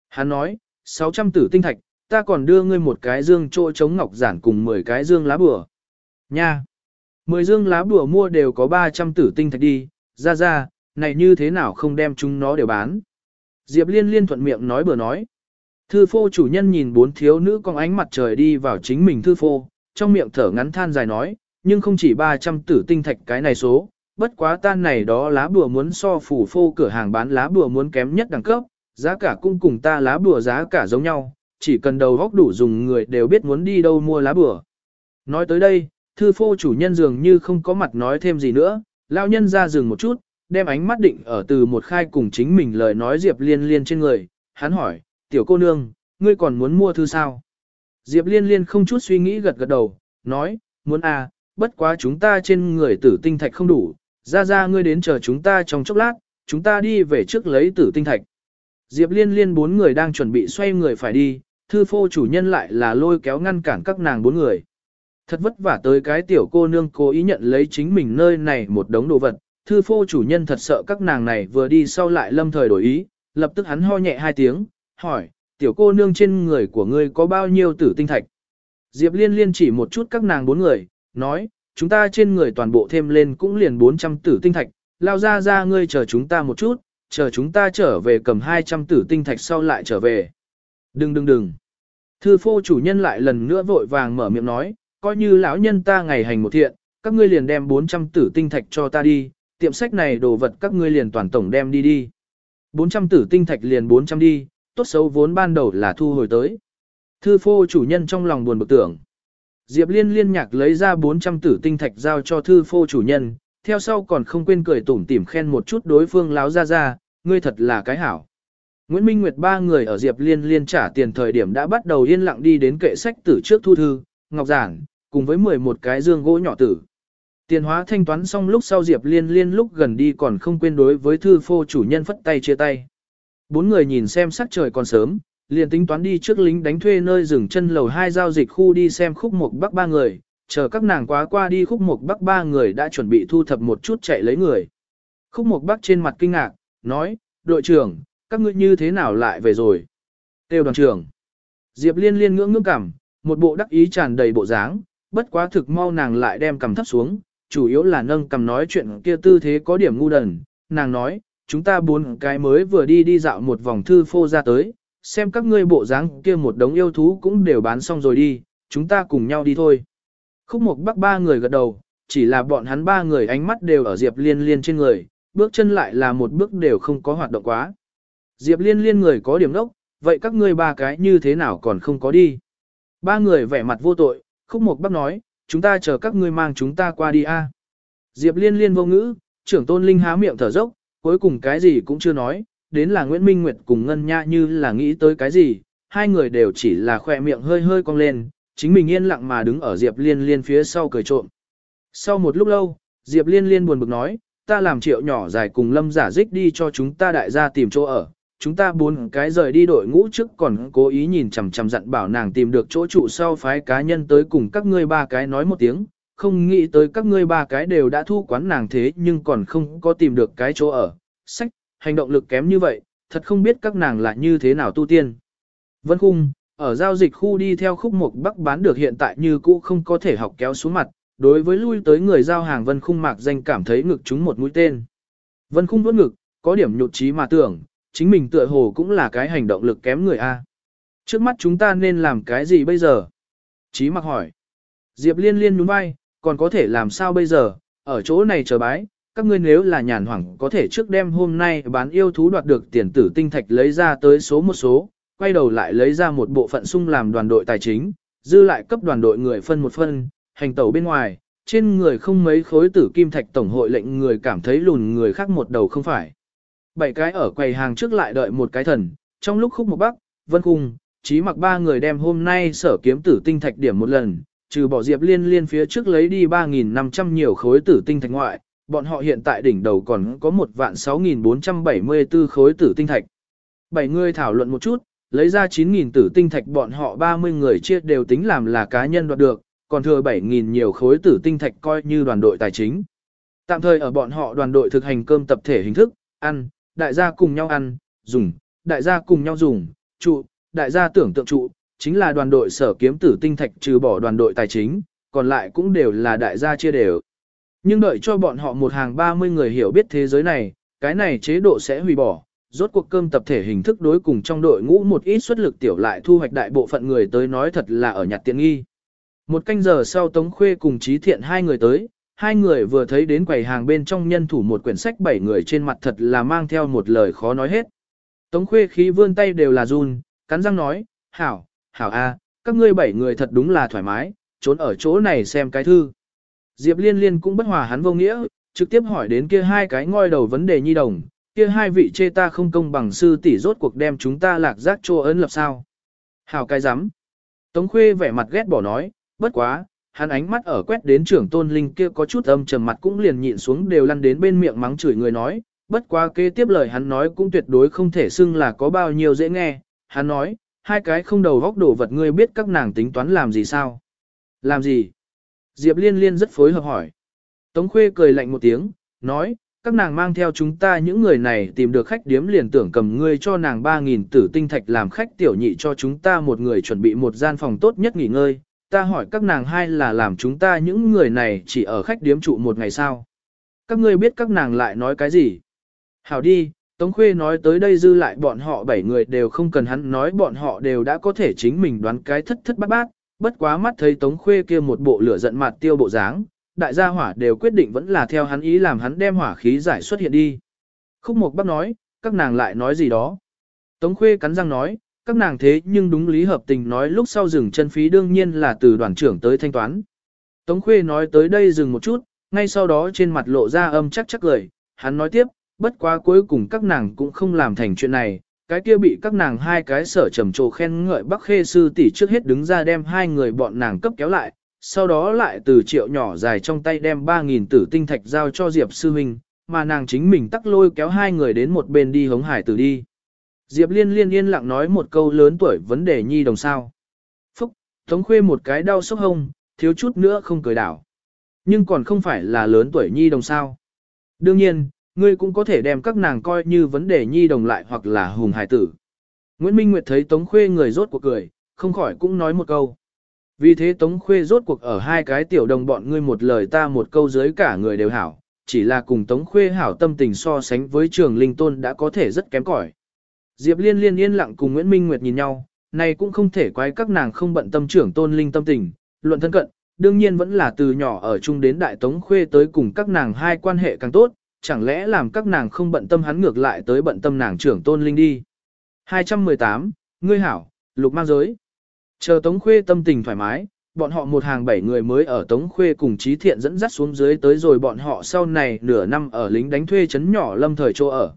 Hắn nói, 600 tử tinh thạch, ta còn đưa ngươi một cái dương chỗ chống ngọc giản cùng 10 cái dương lá bùa. Nha! 10 dương lá bùa mua đều có 300 tử tinh thạch đi, ra ra, này như thế nào không đem chúng nó đều bán. Diệp liên liên thuận miệng nói bừa nói. Thư phô chủ nhân nhìn bốn thiếu nữ con ánh mặt trời đi vào chính mình thư phô, trong miệng thở ngắn than dài nói, nhưng không chỉ 300 tử tinh thạch cái này số, bất quá tan này đó lá bùa muốn so phủ phô cửa hàng bán lá bùa muốn kém nhất đẳng cấp, giá cả cũng cùng ta lá bùa giá cả giống nhau, chỉ cần đầu góc đủ dùng người đều biết muốn đi đâu mua lá bùa. Nói tới đây, thư phô chủ nhân dường như không có mặt nói thêm gì nữa, lao nhân ra dừng một chút, đem ánh mắt định ở từ một khai cùng chính mình lời nói Diệp Liên Liên trên người, hắn hỏi, tiểu cô nương, ngươi còn muốn mua thư sao? Diệp Liên Liên không chút suy nghĩ gật gật đầu, nói, muốn à, bất quá chúng ta trên người tử tinh thạch không đủ, ra ra ngươi đến chờ chúng ta trong chốc lát, chúng ta đi về trước lấy tử tinh thạch. Diệp Liên Liên bốn người đang chuẩn bị xoay người phải đi, thư phô chủ nhân lại là lôi kéo ngăn cản các nàng bốn người. Thật vất vả tới cái tiểu cô nương cố ý nhận lấy chính mình nơi này một đống đồ vật, thư phô chủ nhân thật sợ các nàng này vừa đi sau lại lâm thời đổi ý, lập tức hắn ho nhẹ hai tiếng, hỏi, tiểu cô nương trên người của ngươi có bao nhiêu tử tinh thạch? Diệp liên liên chỉ một chút các nàng bốn người, nói, chúng ta trên người toàn bộ thêm lên cũng liền 400 tử tinh thạch, lao ra ra ngươi chờ chúng ta một chút, chờ chúng ta trở về cầm 200 tử tinh thạch sau lại trở về. Đừng đừng đừng. Thư phô chủ nhân lại lần nữa vội vàng mở miệng nói, coi như lão nhân ta ngày hành một thiện, các ngươi liền đem 400 tử tinh thạch cho ta đi, tiệm sách này đồ vật các ngươi liền toàn tổng đem đi đi. 400 tử tinh thạch liền 400 đi, tốt xấu vốn ban đầu là thu hồi tới. Thư phô chủ nhân trong lòng buồn bực tưởng. Diệp liên liên nhạc lấy ra 400 tử tinh thạch giao cho thư phô chủ nhân, theo sau còn không quên cười tủm tỉm khen một chút đối phương láo ra ra, ngươi thật là cái hảo. Nguyễn Minh Nguyệt ba người ở Diệp Liên Liên trả tiền thời điểm đã bắt đầu yên lặng đi đến kệ sách tử trước thu thư, ngọc giản, cùng với 11 cái dương gỗ nhỏ tử. Tiền hóa thanh toán xong lúc sau Diệp Liên Liên lúc gần đi còn không quên đối với thư phô chủ nhân phất tay chia tay. Bốn người nhìn xem sắc trời còn sớm, liền tính toán đi trước lính đánh thuê nơi dừng chân lầu hai giao dịch khu đi xem khúc một bắc ba người, chờ các nàng quá qua đi khúc một bắc ba người đã chuẩn bị thu thập một chút chạy lấy người. Khúc một bắc trên mặt kinh ngạc, nói, đội trưởng, các ngươi như thế nào lại về rồi? Têu đoàn trưởng. Diệp liên liên ngưỡng ngưỡng cảm, một bộ đắc ý tràn đầy bộ dáng, bất quá thực mau nàng lại đem cầm thấp xuống, chủ yếu là nâng cầm nói chuyện kia tư thế có điểm ngu đần. Nàng nói, chúng ta bốn cái mới vừa đi đi dạo một vòng thư phô ra tới, xem các ngươi bộ dáng kia một đống yêu thú cũng đều bán xong rồi đi, chúng ta cùng nhau đi thôi. Khúc mộc bắc ba người gật đầu, chỉ là bọn hắn ba người ánh mắt đều ở Diệp Liên Liên trên người, bước chân lại là một bước đều không có hoạt động quá. Diệp Liên Liên người có điểm đốc, vậy các ngươi ba cái như thế nào còn không có đi? Ba người vẻ mặt vô tội, khúc mộc bắc nói, chúng ta chờ các ngươi mang chúng ta qua đi a. Diệp Liên Liên vô ngữ, trưởng tôn linh há miệng thở dốc, cuối cùng cái gì cũng chưa nói, đến là Nguyễn Minh Nguyệt cùng Ngân Nha như là nghĩ tới cái gì, hai người đều chỉ là khỏe miệng hơi hơi cong lên, chính mình yên lặng mà đứng ở Diệp Liên Liên phía sau cười trộm. Sau một lúc lâu, Diệp Liên Liên buồn bực nói, ta làm triệu nhỏ dài cùng lâm giả dích đi cho chúng ta đại gia tìm chỗ ở. Chúng ta bốn cái rời đi đội ngũ trước còn cố ý nhìn chằm chằm dặn bảo nàng tìm được chỗ trụ sau phái cá nhân tới cùng các ngươi ba cái nói một tiếng, không nghĩ tới các ngươi ba cái đều đã thu quán nàng thế nhưng còn không có tìm được cái chỗ ở. Sách, hành động lực kém như vậy, thật không biết các nàng là như thế nào tu tiên. Vân Khung, ở giao dịch khu đi theo khúc mục bắc bán được hiện tại như cũ không có thể học kéo xuống mặt, đối với lui tới người giao hàng Vân Khung mạc danh cảm thấy ngực chúng một mũi tên. Vân Khung vuốt ngực, có điểm nhụt chí mà tưởng, chính mình tựa hồ cũng là cái hành động lực kém người A. Trước mắt chúng ta nên làm cái gì bây giờ? Chí mặc hỏi. Diệp liên liên nhún vai, còn có thể làm sao bây giờ, ở chỗ này chờ bái, các ngươi nếu là nhàn hoảng có thể trước đêm hôm nay bán yêu thú đoạt được tiền tử tinh thạch lấy ra tới số một số, quay đầu lại lấy ra một bộ phận sung làm đoàn đội tài chính, dư lại cấp đoàn đội người phân một phân, hành tẩu bên ngoài, trên người không mấy khối tử kim thạch tổng hội lệnh người cảm thấy lùn người khác một đầu không phải. Bảy cái ở quầy hàng trước lại đợi một cái thần, trong lúc khúc một bắc, vân cung trí mặc ba người đem hôm nay sở kiếm tử tinh thạch điểm một lần, trừ bỏ Diệp Liên Liên phía trước lấy đi 3.500 nhiều khối tử tinh thạch ngoại, bọn họ hiện tại đỉnh đầu còn có một vạn 6.474 khối tử tinh thạch. Bảy người thảo luận một chút, lấy ra 9.000 tử tinh thạch bọn họ 30 người chia đều tính làm là cá nhân đoạt được, còn thừa 7.000 nhiều khối tử tinh thạch coi như đoàn đội tài chính. Tạm thời ở bọn họ đoàn đội thực hành cơm tập thể hình thức, ăn, đại gia cùng nhau ăn, dùng, đại gia cùng nhau dùng, trụ, đại gia tưởng tượng trụ, chính là đoàn đội sở kiếm tử tinh thạch trừ bỏ đoàn đội tài chính, còn lại cũng đều là đại gia chia đều. Nhưng đợi cho bọn họ một hàng 30 người hiểu biết thế giới này, cái này chế độ sẽ hủy bỏ, rốt cuộc cơm tập thể hình thức đối cùng trong đội ngũ một ít xuất lực tiểu lại thu hoạch đại bộ phận người tới nói thật là ở nhặt tiện nghi. Một canh giờ sau Tống Khuê cùng Trí Thiện hai người tới, hai người vừa thấy đến quầy hàng bên trong nhân thủ một quyển sách bảy người trên mặt thật là mang theo một lời khó nói hết. Tống Khuê khí vươn tay đều là run, cắn răng nói, hảo, hảo a, các ngươi bảy người thật đúng là thoải mái, trốn ở chỗ này xem cái thư. Diệp Liên Liên cũng bất hòa hắn vô nghĩa, trực tiếp hỏi đến kia hai cái ngoi đầu vấn đề nhi đồng, kia hai vị chê ta không công bằng sư tỷ rốt cuộc đem chúng ta lạc giác trô ấn lập sao. Hảo cái rắm Tống Khuê vẻ mặt ghét bỏ nói, bất quá, hắn ánh mắt ở quét đến trưởng tôn linh kia có chút âm trầm mặt cũng liền nhịn xuống đều lăn đến bên miệng mắng chửi người nói, bất quá kế tiếp lời hắn nói cũng tuyệt đối không thể xưng là có bao nhiêu dễ nghe, hắn nói, hai cái không đầu góc đổ vật ngươi biết các nàng tính toán làm gì sao? Làm gì? Diệp liên liên rất phối hợp hỏi. Tống khuê cười lạnh một tiếng, nói, các nàng mang theo chúng ta những người này tìm được khách điếm liền tưởng cầm ngươi cho nàng 3.000 tử tinh thạch làm khách tiểu nhị cho chúng ta một người chuẩn bị một gian phòng tốt nhất nghỉ ngơi, ta hỏi các nàng hai là làm chúng ta những người này chỉ ở khách điếm trụ một ngày sao. Các ngươi biết các nàng lại nói cái gì? Hảo đi, Tống Khuê nói tới đây dư lại bọn họ bảy người đều không cần hắn nói bọn họ đều đã có thể chính mình đoán cái thất thất bát bát, bất quá mắt thấy Tống Khuê kia một bộ lửa giận mặt tiêu bộ dáng, đại gia hỏa đều quyết định vẫn là theo hắn ý làm hắn đem hỏa khí giải xuất hiện đi. Khúc Mộc Bắc nói, các nàng lại nói gì đó. Tống Khuê cắn răng nói, các nàng thế nhưng đúng lý hợp tình nói lúc sau dừng chân phí đương nhiên là từ đoàn trưởng tới thanh toán. Tống Khuê nói tới đây dừng một chút, ngay sau đó trên mặt lộ ra âm chắc chắc lời, hắn nói tiếp, bất quá cuối cùng các nàng cũng không làm thành chuyện này, cái kia bị các nàng hai cái sở trầm trồ khen ngợi Bắc Khê sư tỷ trước hết đứng ra đem hai người bọn nàng cấp kéo lại, sau đó lại từ triệu nhỏ dài trong tay đem 3.000 tử tinh thạch giao cho Diệp sư huynh, mà nàng chính mình tắc lôi kéo hai người đến một bên đi hống hải tử đi. Diệp liên liên yên lặng nói một câu lớn tuổi vấn đề nhi đồng sao. Phúc, thống Khuê một cái đau sốc hông, thiếu chút nữa không cười đảo. Nhưng còn không phải là lớn tuổi nhi đồng sao. Đương nhiên, ngươi cũng có thể đem các nàng coi như vấn đề nhi đồng lại hoặc là hùng hải tử. Nguyễn Minh Nguyệt thấy Tống Khuê người rốt cuộc cười, không khỏi cũng nói một câu. Vì thế Tống Khuê rốt cuộc ở hai cái tiểu đồng bọn ngươi một lời ta một câu dưới cả người đều hảo, chỉ là cùng Tống Khuê hảo tâm tình so sánh với trường linh tôn đã có thể rất kém cỏi. Diệp Liên liên yên lặng cùng Nguyễn Minh Nguyệt nhìn nhau, này cũng không thể quái các nàng không bận tâm trưởng tôn linh tâm tình, luận thân cận, đương nhiên vẫn là từ nhỏ ở chung đến đại Tống Khuê tới cùng các nàng hai quan hệ càng tốt, chẳng lẽ làm các nàng không bận tâm hắn ngược lại tới bận tâm nàng trưởng tôn linh đi. 218, Ngươi hảo, lục mang giới. Chờ Tống Khuê tâm tình thoải mái, bọn họ một hàng bảy người mới ở Tống Khuê cùng Trí Thiện dẫn dắt xuống dưới tới rồi bọn họ sau này nửa năm ở lính đánh thuê chấn nhỏ lâm thời chỗ ở.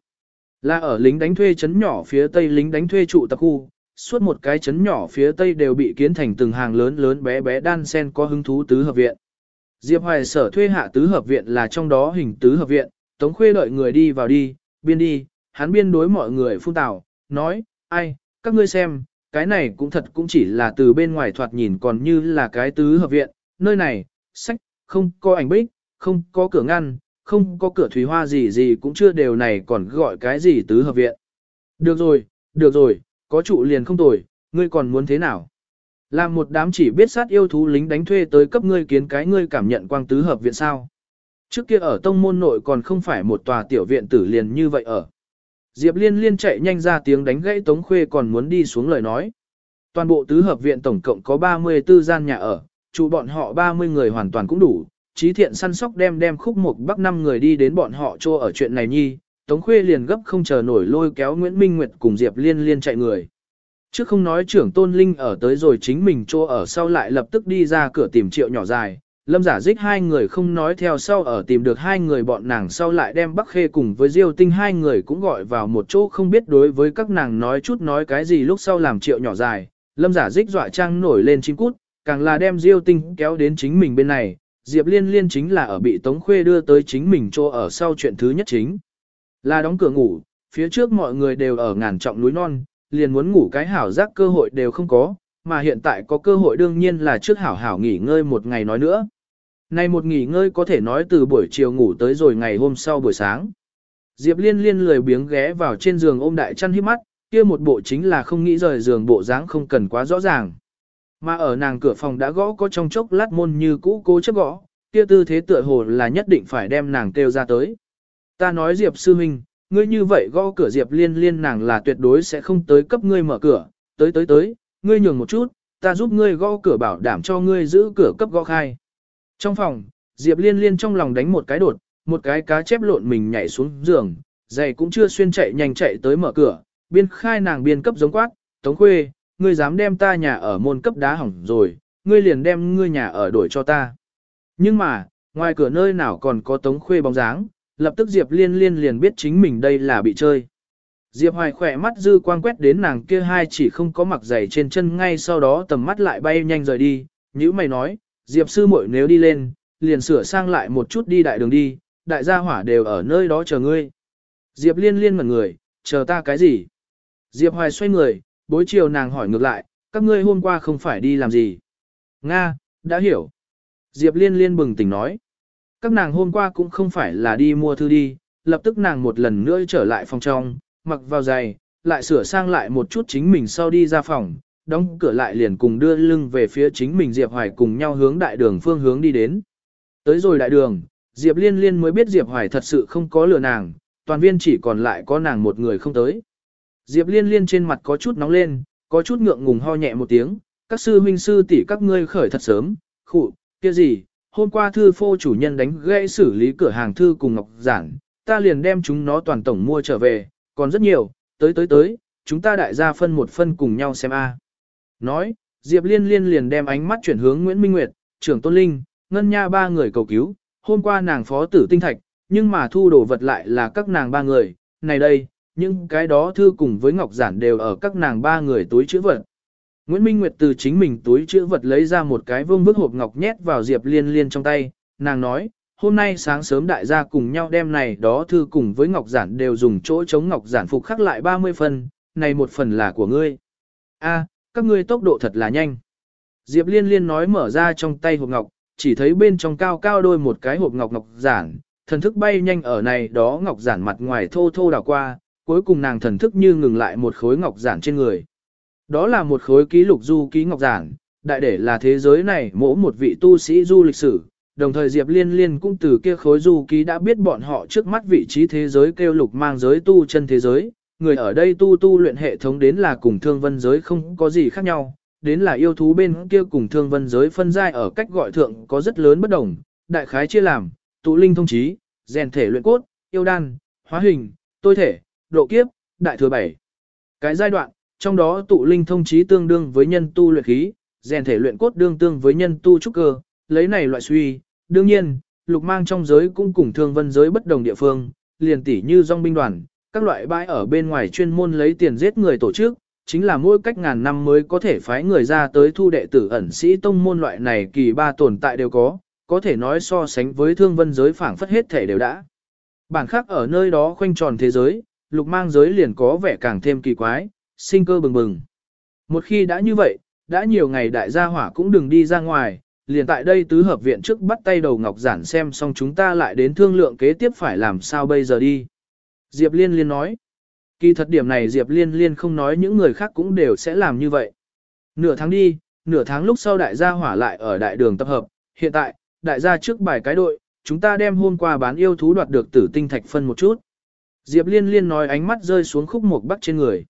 Là ở lính đánh thuê chấn nhỏ phía tây lính đánh thuê trụ tập khu, suốt một cái chấn nhỏ phía tây đều bị kiến thành từng hàng lớn lớn bé bé đan sen có hứng thú tứ hợp viện. Diệp Hoài sở thuê hạ tứ hợp viện là trong đó hình tứ hợp viện, Tống Khuê đợi người đi vào đi, biên đi, hắn biên đối mọi người phun tào, nói, ai, các ngươi xem, cái này cũng thật cũng chỉ là từ bên ngoài thoạt nhìn còn như là cái tứ hợp viện, nơi này, sách, không có ảnh bích, không có cửa ngăn, không có cửa thủy hoa gì gì cũng chưa đều này còn gọi cái gì tứ hợp viện. Được rồi, được rồi, có trụ liền không tồi, ngươi còn muốn thế nào? Làm một đám chỉ biết sát yêu thú lính đánh thuê tới cấp ngươi kiến cái ngươi cảm nhận quang tứ hợp viện sao? Trước kia ở tông môn nội còn không phải một tòa tiểu viện tử liền như vậy ở. Diệp Liên Liên chạy nhanh ra tiếng đánh gãy Tống Khuê còn muốn đi xuống lời nói. Toàn bộ tứ hợp viện tổng cộng có 34 gian nhà ở, chủ bọn họ 30 người hoàn toàn cũng đủ. Chí thiện săn sóc đem đem khúc một bắc năm người đi đến bọn họ cho ở chuyện này nhi, Tống Khuê liền gấp không chờ nổi lôi kéo Nguyễn Minh Nguyệt cùng Diệp Liên Liên chạy người. Trước không nói trưởng tôn linh ở tới rồi chính mình cho ở sau lại lập tức đi ra cửa tìm triệu nhỏ dài, lâm giả dích hai người không nói theo sau ở tìm được hai người bọn nàng sau lại đem Bắc Khê cùng với Diêu Tinh hai người cũng gọi vào một chỗ không biết đối với các nàng nói chút nói cái gì lúc sau làm triệu nhỏ dài, lâm giả dích dọa trang nổi lên chim cút, càng là đem Diêu Tinh kéo đến chính mình bên này, Diệp Liên Liên chính là ở bị Tống Khuê đưa tới chính mình chỗ ở sau chuyện thứ nhất chính. Là đóng cửa ngủ, phía trước mọi người đều ở ngàn trọng núi non, liền muốn ngủ cái hảo giác cơ hội đều không có, mà hiện tại có cơ hội đương nhiên là trước hảo hảo nghỉ ngơi một ngày nói nữa. Này một nghỉ ngơi có thể nói từ buổi chiều ngủ tới rồi ngày hôm sau buổi sáng. Diệp liên liên lười biếng ghé vào trên giường ôm đại chăn hít mắt, kia một bộ chính là không nghĩ rời giường bộ dáng không cần quá rõ ràng. Mà ở nàng cửa phòng đã gõ có trong chốc lát môn như cũ cố chấp gõ, kia tư thế tựa hồ là nhất định phải đem nàng kêu ra tới. Ta nói Diệp sư huynh, ngươi như vậy gõ cửa Diệp liên liên nàng là tuyệt đối sẽ không tới cấp ngươi mở cửa, tới tới tới, ngươi nhường một chút, ta giúp ngươi gõ cửa bảo đảm cho ngươi giữ cửa cấp gõ khai. Trong phòng, Diệp liên liên trong lòng đánh một cái đột, một cái cá chép lộn mình nhảy xuống giường, giày cũng chưa xuyên chạy nhanh chạy tới mở cửa, biên khai nàng biên cấp giống quát, tống khuê, ngươi dám đem ta nhà ở môn cấp đá hỏng rồi, ngươi liền đem ngươi nhà ở đổi cho ta. Nhưng mà, ngoài cửa nơi nào còn có tống khuê bóng dáng, lập tức Diệp liên liên liền biết chính mình đây là bị chơi. Diệp Hoài khỏe mắt dư quang quét đến nàng kia hai chỉ không có mặc giày trên chân ngay sau đó tầm mắt lại bay nhanh rời đi, nhữ mày nói, Diệp sư muội nếu đi lên, liền sửa sang lại một chút đi đại đường đi, đại gia hỏa đều ở nơi đó chờ ngươi. Diệp liên liên ngẩn người, chờ ta cái gì? Diệp Hoài xoay người, bối chiều nàng hỏi ngược lại, các ngươi hôm qua không phải đi làm gì? Nga, đã hiểu. Diệp liên liên bừng tỉnh nói. Các nàng hôm qua cũng không phải là đi mua thư đi, lập tức nàng một lần nữa trở lại phòng trong, mặc vào giày, lại sửa sang lại một chút chính mình sau đi ra phòng, đóng cửa lại liền cùng đưa lưng về phía chính mình Diệp Hoài cùng nhau hướng đại đường phương hướng đi đến. Tới rồi đại đường, Diệp Liên Liên mới biết Diệp Hoài thật sự không có lừa nàng, toàn viên chỉ còn lại có nàng một người không tới. Diệp Liên Liên trên mặt có chút nóng lên, có chút ngượng ngùng ho nhẹ một tiếng, các sư huynh sư tỷ các ngươi khởi thật sớm, khụ, kia gì, hôm qua thư phô chủ nhân đánh gãy xử lý cửa hàng thư cùng Ngọc Giản, ta liền đem chúng nó toàn tổng mua trở về, còn rất nhiều, tới tới tới, chúng ta đại gia phân một phân cùng nhau xem a. Nói, Diệp Liên Liên liền đem ánh mắt chuyển hướng Nguyễn Minh Nguyệt, trưởng Tôn Linh, Ngân Nha ba người cầu cứu, hôm qua nàng phó tử tinh thạch, nhưng mà thu đồ vật lại là các nàng ba người, này đây, những cái đó thư cùng với ngọc giản đều ở các nàng ba người túi chữ vật. Nguyễn Minh Nguyệt từ chính mình túi chữ vật lấy ra một cái vương bức hộp ngọc nhét vào Diệp Liên Liên trong tay, nàng nói, hôm nay sáng sớm đại gia cùng nhau đem này đó thư cùng với ngọc giản đều dùng chỗ chống ngọc giản phục khắc lại 30 phần, này một phần là của ngươi. A, các ngươi tốc độ thật là nhanh. Diệp Liên Liên nói mở ra trong tay hộp ngọc, chỉ thấy bên trong cao cao đôi một cái hộp ngọc ngọc giản, thần thức bay nhanh ở này đó ngọc giản mặt ngoài thô thô đảo qua, cuối cùng nàng thần thức như ngừng lại một khối ngọc giản trên người. Đó là một khối ký lục du ký ngọc giản, đại để là thế giới này mỗi một vị tu sĩ du lịch sử, đồng thời Diệp Liên Liên cũng từ kia khối du ký đã biết bọn họ trước mắt vị trí thế giới kêu lục mang giới tu chân thế giới, người ở đây tu tu luyện hệ thống đến là cùng thương vân giới không có gì khác nhau, đến là yêu thú bên kia cùng thương vân giới phân giai ở cách gọi thượng có rất lớn bất đồng, đại khái chia làm, tụ linh thông trí, rèn thể luyện cốt, yêu đan, hóa hình, tôi thể, độ kiếp, đại thừa bảy. Cái giai đoạn, trong đó tụ linh thông trí tương đương với nhân tu luyện khí, rèn thể luyện cốt đương tương với nhân tu trúc cơ, lấy này loại suy, đương nhiên, lục mang trong giới cũng cùng thương vân giới bất đồng địa phương, liền tỉ như dòng binh đoàn, các loại bãi ở bên ngoài chuyên môn lấy tiền giết người tổ chức, chính là mỗi cách ngàn năm mới có thể phái người ra tới thu đệ tử ẩn sĩ tông môn loại này kỳ ba tồn tại đều có, có thể nói so sánh với thương vân giới phảng phất hết thể đều đã. Bản khác ở nơi đó khoanh tròn thế giới, lục mang giới liền có vẻ càng thêm kỳ quái, sinh cơ bừng bừng. Một khi đã như vậy, đã nhiều ngày đại gia hỏa cũng đừng đi ra ngoài, liền tại đây tứ hợp viện trước bắt tay đầu ngọc giản xem xong chúng ta lại đến thương lượng kế tiếp phải làm sao bây giờ đi. Diệp Liên Liên nói, kỳ thật điểm này Diệp Liên Liên không nói những người khác cũng đều sẽ làm như vậy. Nửa tháng đi, nửa tháng lúc sau đại gia hỏa lại ở đại đường tập hợp, hiện tại, đại gia trước bài cái đội, chúng ta đem hôm qua bán yêu thú đoạt được tử tinh thạch phân một chút. Diệp Liên Liên nói ánh mắt rơi xuống khúc mục bắc trên người.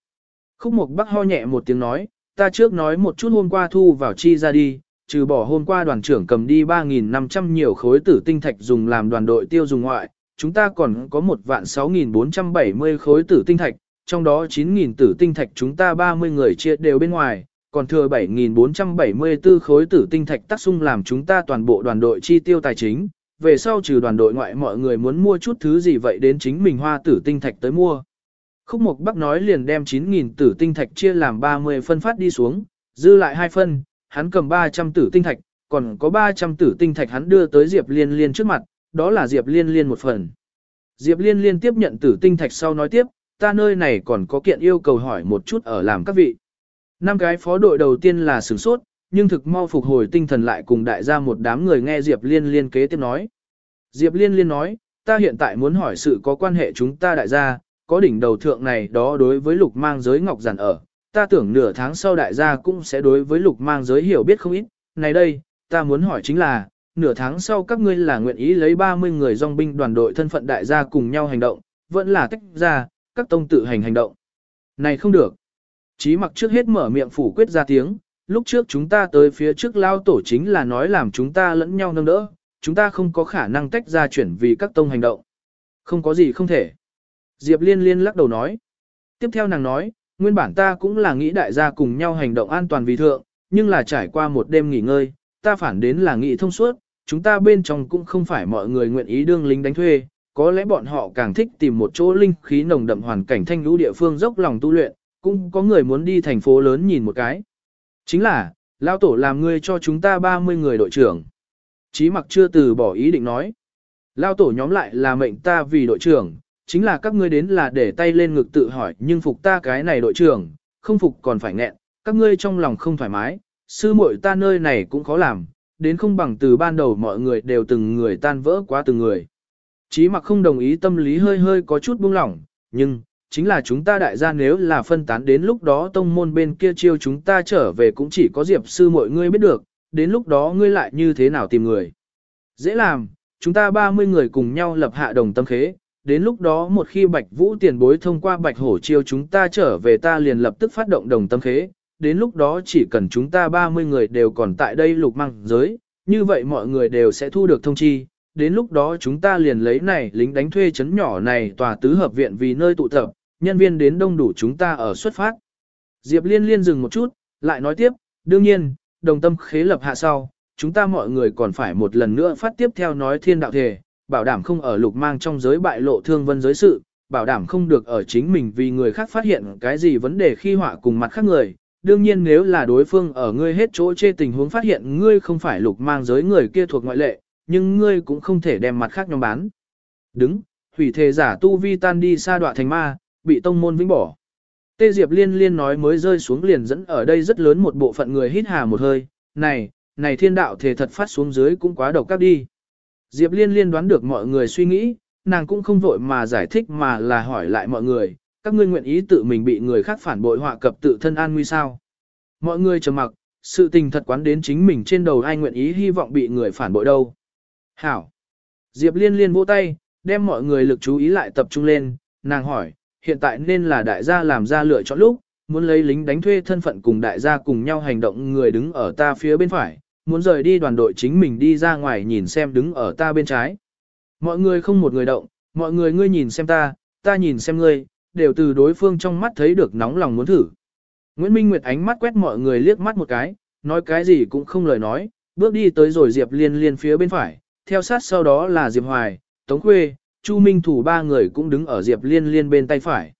Khúc mục bắc ho nhẹ một tiếng nói, ta trước nói một chút hôm qua thu vào chi ra đi, trừ bỏ hôm qua đoàn trưởng cầm đi 3.500 nhiều khối tử tinh thạch dùng làm đoàn đội tiêu dùng ngoại, chúng ta còn có 1 vạn 6.470 khối tử tinh thạch, trong đó 9.000 tử tinh thạch chúng ta 30 người chia đều bên ngoài, còn thừa 7.474 khối tử tinh thạch tác sung làm chúng ta toàn bộ đoàn đội chi tiêu tài chính, về sau trừ đoàn đội ngoại mọi người muốn mua chút thứ gì vậy đến chính mình hoa tử tinh thạch tới mua. Khúc Mộc Bắc nói liền đem 9.000 tử tinh thạch chia làm 30 phân phát đi xuống, dư lại hai phân, hắn cầm 300 tử tinh thạch, còn có 300 tử tinh thạch hắn đưa tới Diệp Liên Liên trước mặt, đó là Diệp Liên Liên một phần. Diệp Liên Liên tiếp nhận tử tinh thạch sau nói tiếp, ta nơi này còn có kiện yêu cầu hỏi một chút ở làm các vị. Năm cái phó đội đầu tiên là sửng sốt, nhưng thực mau phục hồi tinh thần lại cùng đại gia một đám người nghe Diệp Liên Liên kế tiếp nói. Diệp Liên Liên nói, ta hiện tại muốn hỏi sự có quan hệ chúng ta đại gia, có đỉnh đầu thượng này đó đối với lục mang giới ngọc giản ở, ta tưởng nửa tháng sau đại gia cũng sẽ đối với lục mang giới hiểu biết không ít, này đây, ta muốn hỏi chính là, nửa tháng sau các ngươi là nguyện ý lấy 30 người dòng binh đoàn đội thân phận đại gia cùng nhau hành động, vẫn là tách ra, các tông tự hành hành động. Này không được. Chí mặc trước hết mở miệng phủ quyết ra tiếng, lúc trước chúng ta tới phía trước lao tổ chính là nói làm chúng ta lẫn nhau nâng đỡ, chúng ta không có khả năng tách ra chuyển vì các tông hành động. Không có gì không thể. Diệp liên liên lắc đầu nói. Tiếp theo nàng nói, nguyên bản ta cũng là nghĩ đại gia cùng nhau hành động an toàn vì thượng, nhưng là trải qua một đêm nghỉ ngơi, ta phản đến là nghĩ thông suốt, chúng ta bên trong cũng không phải mọi người nguyện ý đương lính đánh thuê, có lẽ bọn họ càng thích tìm một chỗ linh khí nồng đậm hoàn cảnh thanh lũ địa phương dốc lòng tu luyện, cũng có người muốn đi thành phố lớn nhìn một cái. Chính là, Lao Tổ làm ngươi cho chúng ta 30 người đội trưởng. Chí mặc chưa từ bỏ ý định nói. Lao Tổ nhóm lại là mệnh ta vì đội trưởng, chính là các ngươi đến là để tay lên ngực tự hỏi nhưng phục ta cái này đội trưởng, không phục còn phải nghẹn, các ngươi trong lòng không thoải mái, sư muội ta nơi này cũng khó làm, đến không bằng từ ban đầu mọi người đều từng người tan vỡ quá từng người. Chí mặc không đồng ý tâm lý hơi hơi có chút buông lỏng, nhưng, chính là chúng ta đại gia nếu là phân tán đến lúc đó tông môn bên kia chiêu chúng ta trở về cũng chỉ có diệp sư mọi ngươi biết được, đến lúc đó ngươi lại như thế nào tìm người. Dễ làm, chúng ta 30 người cùng nhau lập hạ đồng tâm khế, đến lúc đó một khi bạch vũ tiền bối thông qua bạch hổ chiêu chúng ta trở về ta liền lập tức phát động đồng tâm khế, đến lúc đó chỉ cần chúng ta 30 người đều còn tại đây lục măng giới, như vậy mọi người đều sẽ thu được thông chi, đến lúc đó chúng ta liền lấy này lính đánh thuê chấn nhỏ này tòa tứ hợp viện vì nơi tụ tập, nhân viên đến đông đủ chúng ta ở xuất phát. Diệp Liên liên dừng một chút, lại nói tiếp, đương nhiên, đồng tâm khế lập hạ sau, chúng ta mọi người còn phải một lần nữa phát tiếp theo nói thiên đạo thể, bảo đảm không ở lục mang trong giới bại lộ thương vân giới sự, bảo đảm không được ở chính mình vì người khác phát hiện cái gì vấn đề khi họa cùng mặt khác người. Đương nhiên nếu là đối phương ở ngươi hết chỗ chê tình huống phát hiện ngươi không phải lục mang giới người kia thuộc ngoại lệ, nhưng ngươi cũng không thể đem mặt khác nhóm bán. Đứng, hủy thề giả tu vi tan đi xa đoạn thành ma, bị tông môn vĩnh bỏ. Tê Diệp liên liên nói mới rơi xuống liền dẫn ở đây rất lớn một bộ phận người hít hà một hơi, này, này thiên đạo thể thật phát xuống dưới cũng quá độc các đi. Diệp liên liên đoán được mọi người suy nghĩ, nàng cũng không vội mà giải thích mà là hỏi lại mọi người, các ngươi nguyện ý tự mình bị người khác phản bội họa cập tự thân an nguy sao. Mọi người trầm mặc, sự tình thật quán đến chính mình trên đầu ai nguyện ý hy vọng bị người phản bội đâu. Hảo. Diệp liên liên vỗ tay, đem mọi người lực chú ý lại tập trung lên, nàng hỏi, hiện tại nên là đại gia làm ra lựa chọn lúc, muốn lấy lính đánh thuê thân phận cùng đại gia cùng nhau hành động người đứng ở ta phía bên phải, muốn rời đi đoàn đội chính mình đi ra ngoài nhìn xem đứng ở ta bên trái. Mọi người không một người động, mọi người ngươi nhìn xem ta, ta nhìn xem ngươi, đều từ đối phương trong mắt thấy được nóng lòng muốn thử. Nguyễn Minh Nguyệt ánh mắt quét mọi người liếc mắt một cái, nói cái gì cũng không lời nói, bước đi tới rồi Diệp Liên Liên phía bên phải, theo sát sau đó là Diệp Hoài, Tống Khuê, Chu Minh Thủ ba người cũng đứng ở Diệp Liên Liên bên tay phải.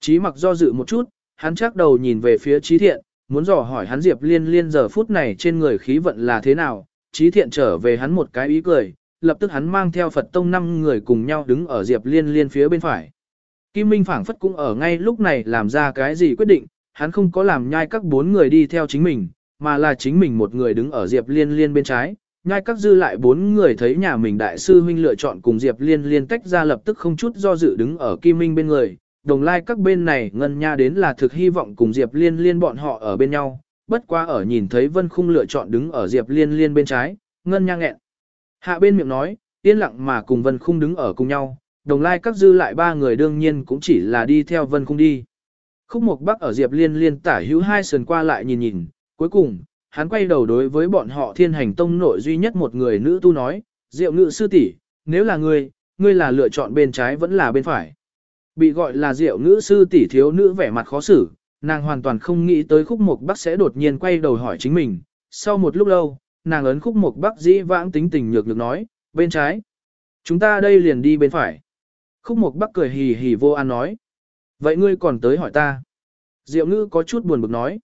Chí mặc do dự một chút, hắn chắc đầu nhìn về phía Chí Thiện, muốn dò hỏi hắn Diệp Liên Liên giờ phút này trên người khí vận là thế nào. Chí Thiện trở về hắn một cái ý cười, lập tức hắn mang theo Phật Tông năm người cùng nhau đứng ở Diệp Liên Liên phía bên phải. Kim Minh phảng phất cũng ở ngay lúc này làm ra cái gì quyết định, hắn không có làm nhai các bốn người đi theo chính mình, mà là chính mình một người đứng ở Diệp Liên Liên bên trái, nhai các dư lại bốn người thấy nhà mình đại sư huynh lựa chọn cùng Diệp Liên liên tách ra lập tức không chút do dự đứng ở Kim Minh bên người, đồng lai các bên này ngân nha đến là thực hy vọng cùng Diệp Liên liên bọn họ ở bên nhau, bất quá ở nhìn thấy Vân Khung lựa chọn đứng ở Diệp Liên liên bên trái, ngân nha nghẹn. Hạ bên miệng nói, yên lặng mà cùng Vân Khung đứng ở cùng nhau, đồng lai các dư lại ba người đương nhiên cũng chỉ là đi theo Vân Khung đi. Khúc Mộc Bắc ở Diệp Liên liên tả hữu hai sườn qua lại nhìn nhìn, cuối cùng, hắn quay đầu đối với bọn họ thiên hành tông nội duy nhất một người nữ tu nói, diệu ngự sư tỷ, nếu là ngươi, ngươi là lựa chọn bên trái vẫn là bên phải. Bị gọi là diệu ngữ sư tỷ thiếu nữ vẻ mặt khó xử, nàng hoàn toàn không nghĩ tới khúc mục bắc sẽ đột nhiên quay đầu hỏi chính mình. Sau một lúc lâu, nàng ấn khúc mục bắc dĩ vãng tính tình nhược được nói, bên trái. Chúng ta đây liền đi bên phải. Khúc mục bắc cười hì hì vô an nói. Vậy ngươi còn tới hỏi ta. Diệu ngữ có chút buồn bực nói.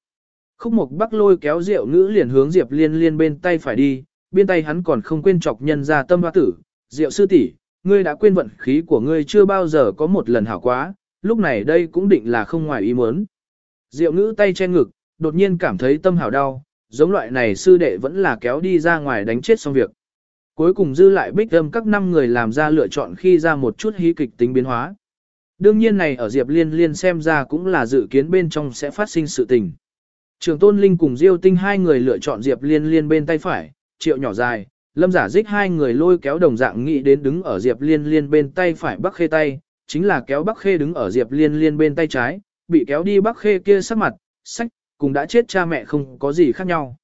Khúc mục bắc lôi kéo diệu ngữ liền hướng Diệp liên liên bên tay phải đi, bên tay hắn còn không quên chọc nhân ra tâm hoa tử. Diệu sư tỷ, ngươi đã quên vận khí của ngươi chưa bao giờ có một lần hảo quá, lúc này đây cũng định là không ngoài ý muốn. Diệu ngữ tay che ngực, đột nhiên cảm thấy tâm hảo đau, giống loại này sư đệ vẫn là kéo đi ra ngoài đánh chết xong việc. Cuối cùng dư lại bích âm các năm người làm ra lựa chọn khi ra một chút hí kịch tính biến hóa. Đương nhiên này ở Diệp Liên Liên xem ra cũng là dự kiến bên trong sẽ phát sinh sự tình. Trường Tôn Linh cùng Diêu Tinh hai người lựa chọn Diệp Liên Liên bên tay phải, triệu nhỏ dài, lâm giả dích hai người lôi kéo đồng dạng nghĩ đến đứng ở Diệp Liên Liên bên tay phải Bắc Khê tay, chính là kéo Bắc Khê đứng ở Diệp Liên Liên bên tay trái, bị kéo đi Bắc Khê kia sắc mặt, sách, cùng đã chết cha mẹ không có gì khác nhau.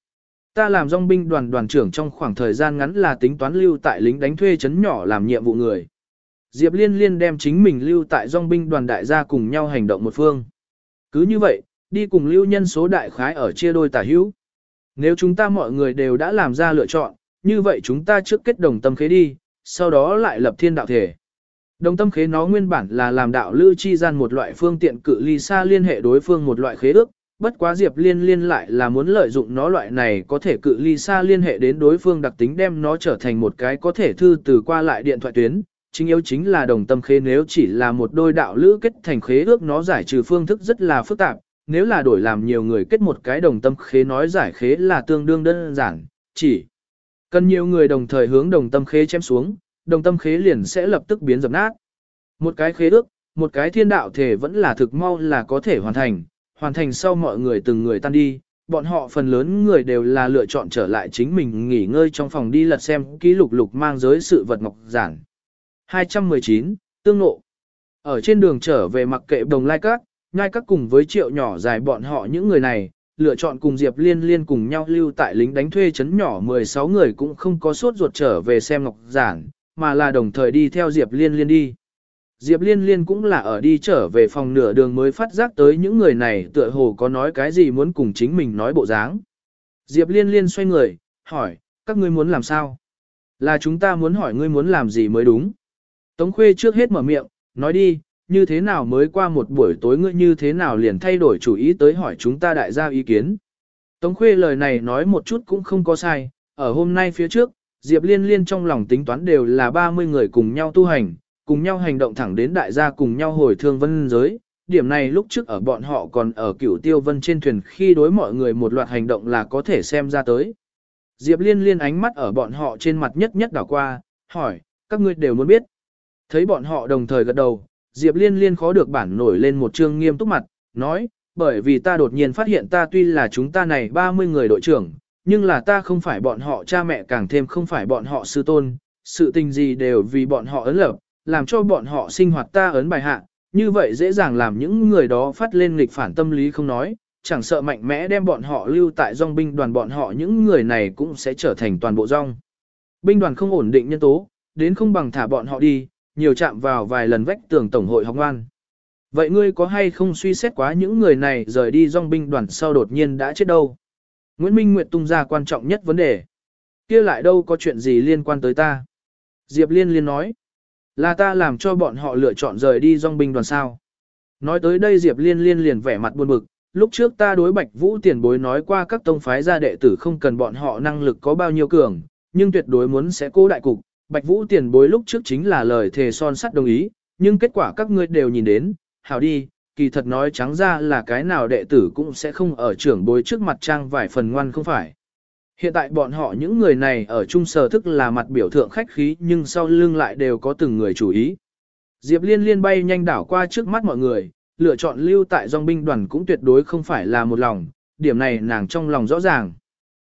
Ta làm dòng binh đoàn đoàn trưởng trong khoảng thời gian ngắn là tính toán lưu tại lính đánh thuê chấn nhỏ làm nhiệm vụ người. Diệp Liên Liên đem chính mình lưu tại dòng binh đoàn đại gia cùng nhau hành động một phương. Cứ như vậy, đi cùng lưu nhân số đại khái ở chia đôi tả hữu. Nếu chúng ta mọi người đều đã làm ra lựa chọn, như vậy chúng ta trước kết đồng tâm khế đi, sau đó lại lập thiên đạo thể. Đồng tâm khế nó nguyên bản là làm đạo lưu chi gian một loại phương tiện cự ly xa liên hệ đối phương một loại khế ước, bất quá Diệp Liên liên lại là muốn lợi dụng nó loại này có thể cự ly xa liên hệ đến đối phương đặc tính đem nó trở thành một cái có thể thư từ qua lại điện thoại tuyến. Chính yếu chính là đồng tâm khế nếu chỉ là một đôi đạo lữ kết thành khế ước nó giải trừ phương thức rất là phức tạp, nếu là đổi làm nhiều người kết một cái đồng tâm khế nói giải khế là tương đương đơn giản, chỉ cần nhiều người đồng thời hướng đồng tâm khế chém xuống, đồng tâm khế liền sẽ lập tức biến dập nát. Một cái khế ước, một cái thiên đạo thể vẫn là thực mau là có thể hoàn thành, hoàn thành sau mọi người từng người tan đi, bọn họ phần lớn người đều là lựa chọn trở lại chính mình nghỉ ngơi trong phòng đi lật xem ký lục lục mang giới sự vật ngọc giản. 219, Tương Nộ Ở trên đường trở về mặc kệ đồng lai các, ngay các cùng với triệu nhỏ dài bọn họ những người này, lựa chọn cùng Diệp Liên Liên cùng nhau lưu tại lính đánh thuê chấn nhỏ 16 người cũng không có suốt ruột trở về xem ngọc giản, mà là đồng thời đi theo Diệp Liên Liên đi. Diệp Liên Liên cũng là ở đi trở về phòng nửa đường mới phát giác tới những người này tựa hồ có nói cái gì muốn cùng chính mình nói bộ dáng. Diệp Liên Liên xoay người, hỏi, các ngươi muốn làm sao? Là chúng ta muốn hỏi ngươi muốn làm gì mới đúng. Tống Khuê trước hết mở miệng, nói đi, như thế nào mới qua một buổi tối ngươi như thế nào liền thay đổi chủ ý tới hỏi chúng ta đại gia ý kiến. Tống Khuê lời này nói một chút cũng không có sai, ở hôm nay phía trước, Diệp Liên Liên trong lòng tính toán đều là 30 người cùng nhau tu hành, cùng nhau hành động thẳng đến đại gia cùng nhau hồi thương vân giới. Điểm này lúc trước ở bọn họ còn ở cửu tiêu vân trên thuyền khi đối mọi người một loạt hành động là có thể xem ra tới. Diệp liên liên ánh mắt ở bọn họ trên mặt nhất nhất đảo qua, hỏi, các ngươi đều muốn biết. Thấy bọn họ đồng thời gật đầu, Diệp liên liên khó được bản nổi lên một trương nghiêm túc mặt, nói, bởi vì ta đột nhiên phát hiện ta tuy là chúng ta này 30 người đội trưởng, nhưng là ta không phải bọn họ cha mẹ càng thêm không phải bọn họ sư tôn, sự tình gì đều vì bọn họ ấn lập, làm cho bọn họ sinh hoạt ta ấn bài hạ, như vậy dễ dàng làm những người đó phát lên nghịch phản tâm lý không nói, chẳng sợ mạnh mẽ đem bọn họ lưu tại dòng binh đoàn bọn họ những người này cũng sẽ trở thành toàn bộ dòng. Binh đoàn không ổn định nhân tố, đến không bằng thả bọn họ đi, nhiều chạm vào vài lần vách tường tổng hội học ngoan. Vậy ngươi có hay không suy xét quá những người này rời đi dòng binh đoàn sau đột nhiên đã chết đâu? Nguyễn Minh Nguyệt tung ra quan trọng nhất vấn đề. kia lại đâu có chuyện gì liên quan tới ta? Diệp Liên Liên nói. Là ta làm cho bọn họ lựa chọn rời đi dòng binh đoàn sao. Nói tới đây Diệp Liên liên liền vẻ mặt buồn bực, lúc trước ta đối Bạch Vũ tiền bối nói qua các tông phái gia đệ tử không cần bọn họ năng lực có bao nhiêu cường, nhưng tuyệt đối muốn sẽ cố đại cục. Bạch Vũ tiền bối lúc trước chính là lời thề son sắt đồng ý, nhưng kết quả các ngươi đều nhìn đến, hảo đi, kỳ thật nói trắng ra là cái nào đệ tử cũng sẽ không ở trưởng bối trước mặt trang vài phần ngoan không phải. Hiện tại bọn họ những người này ở trung sở thức là mặt biểu thượng khách khí nhưng sau lưng lại đều có từng người chủ ý. Diệp liên liên bay nhanh đảo qua trước mắt mọi người, lựa chọn lưu tại dòng binh đoàn cũng tuyệt đối không phải là một lòng, điểm này nàng trong lòng rõ ràng.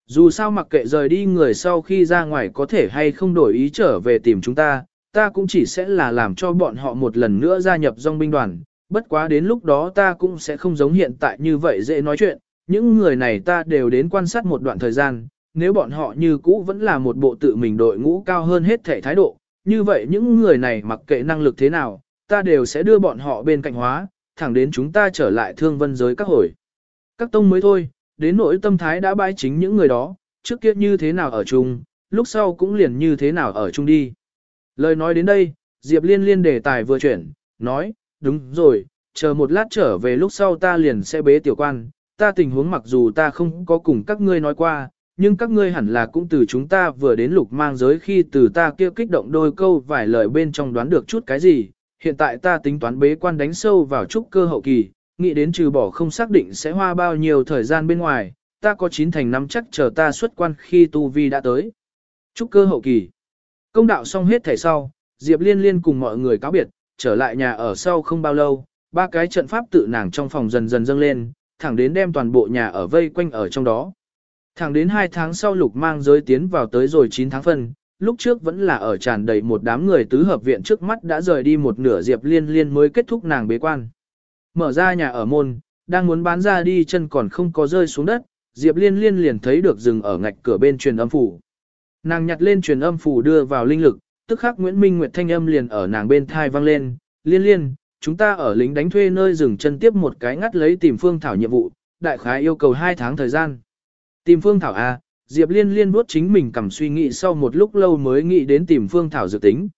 Dù sao mặc kệ rời đi người sau khi ra ngoài có thể hay không đổi ý trở về tìm chúng ta, ta cũng chỉ sẽ là làm cho bọn họ một lần nữa gia nhập dòng binh đoàn, bất quá đến lúc đó ta cũng sẽ không giống hiện tại như vậy dễ nói chuyện, những người này ta đều đến quan sát một đoạn thời gian, nếu bọn họ như cũ vẫn là một bộ tự mình đội ngũ cao hơn hết thể thái độ, như vậy những người này mặc kệ năng lực thế nào, ta đều sẽ đưa bọn họ bên cạnh hóa, thẳng đến chúng ta trở lại thương vân giới các hồi. Các tông mới thôi, đến nỗi tâm thái đã bãi chính những người đó, trước kia như thế nào ở chung, lúc sau cũng liền như thế nào ở chung đi. Lời nói đến đây, Diệp Liên liên đề tài vừa chuyển, nói, đúng rồi, chờ một lát trở về lúc sau ta liền sẽ bế tiểu quan, ta tình huống mặc dù ta không có cùng các ngươi nói qua, nhưng các ngươi hẳn là cũng từ chúng ta vừa đến lục mang giới khi từ ta kia kích động đôi câu vài lời bên trong đoán được chút cái gì, hiện tại ta tính toán bế quan đánh sâu vào trúc cơ hậu kỳ, nghĩ đến trừ bỏ không xác định sẽ hoa bao nhiêu thời gian bên ngoài, ta có chín thành năm chắc chờ ta xuất quan khi tu vi đã tới. Trúc cơ hậu kỳ. Công đạo xong hết thẻ sau, Diệp Liên Liên cùng mọi người cáo biệt, trở lại nhà ở sau không bao lâu, ba cái trận pháp tự nàng trong phòng dần dần dâng lên, thẳng đến đem toàn bộ nhà ở vây quanh ở trong đó. Thẳng đến 2 tháng sau lục mang giới tiến vào tới rồi 9 tháng phân, lúc trước vẫn là ở tràn đầy một đám người tứ hợp viện trước mắt đã rời đi một nửa Diệp Liên Liên mới kết thúc nàng bế quan. Mở ra nhà ở môn, đang muốn bán ra đi chân còn không có rơi xuống đất, Diệp Liên Liên liền thấy được dừng ở ngạch cửa bên truyền âm phủ. Nàng nhặt lên truyền âm phủ đưa vào linh lực, tức khắc Nguyễn Minh Nguyệt thanh âm liền ở nàng bên thai vang lên, "Liên Liên, chúng ta ở lính đánh thuê nơi dừng chân tiếp một cái ngắt lấy tìm phương thảo nhiệm vụ, đại khái yêu cầu 2 tháng thời gian." Tìm phương thảo A, Diệp Liên Liên vuốt chính mình cầm suy nghĩ sau một lúc lâu mới nghĩ đến tìm phương thảo dự tính.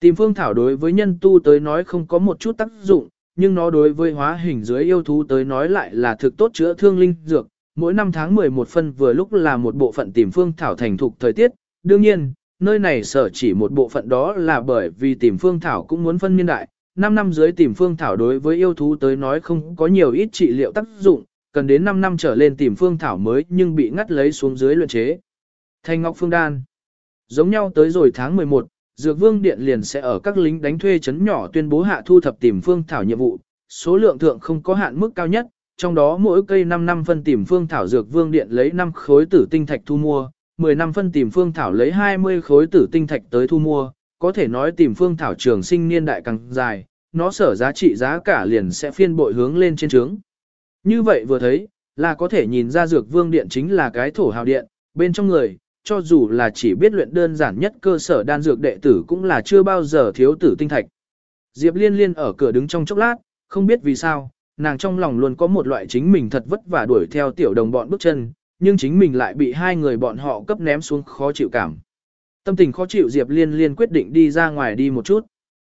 Tìm phương thảo đối với nhân tu tới nói không có một chút tác dụng, nhưng nó đối với hóa hình dưới yêu thú tới nói lại là thực tốt chữa thương linh dược. Mỗi năm tháng 11 phân vừa lúc là một bộ phận tìm phương thảo thành thục thời tiết. Đương nhiên, nơi này sở chỉ một bộ phận đó là bởi vì tìm phương thảo cũng muốn phân niên đại. 5 năm dưới tìm phương thảo đối với yêu thú tới nói không có nhiều ít trị liệu tác dụng, cần đến 5 năm trở lên tìm phương thảo mới nhưng bị ngắt lấy xuống dưới luyện chế. Thanh Ngọc Phương Đan Giống nhau tới rồi tháng 11, Dược Vương Điện liền sẽ ở các lính đánh thuê chấn nhỏ tuyên bố hạ thu thập tìm phương thảo nhiệm vụ, số lượng thượng không có hạn mức cao nhất, trong đó mỗi cây 5 năm phân tìm phương thảo Dược Vương Điện lấy 5 khối tử tinh thạch thu mua, 10 năm phân tìm phương thảo lấy 20 khối tử tinh thạch tới thu mua, có thể nói tìm phương thảo trường sinh niên đại càng dài, nó sở giá trị giá cả liền sẽ phiên bội hướng lên trên trướng. Như vậy vừa thấy, là có thể nhìn ra dược vương điện chính là cái thổ hào điện, bên trong người, cho dù là chỉ biết luyện đơn giản nhất cơ sở đan dược đệ tử cũng là chưa bao giờ thiếu tử tinh thạch. Diệp liên liên ở cửa đứng trong chốc lát, không biết vì sao, nàng trong lòng luôn có một loại chính mình thật vất vả đuổi theo tiểu đồng bọn bước chân, nhưng chính mình lại bị hai người bọn họ cấp ném xuống khó chịu cảm. Tâm tình khó chịu Diệp liên liên quyết định đi ra ngoài đi một chút.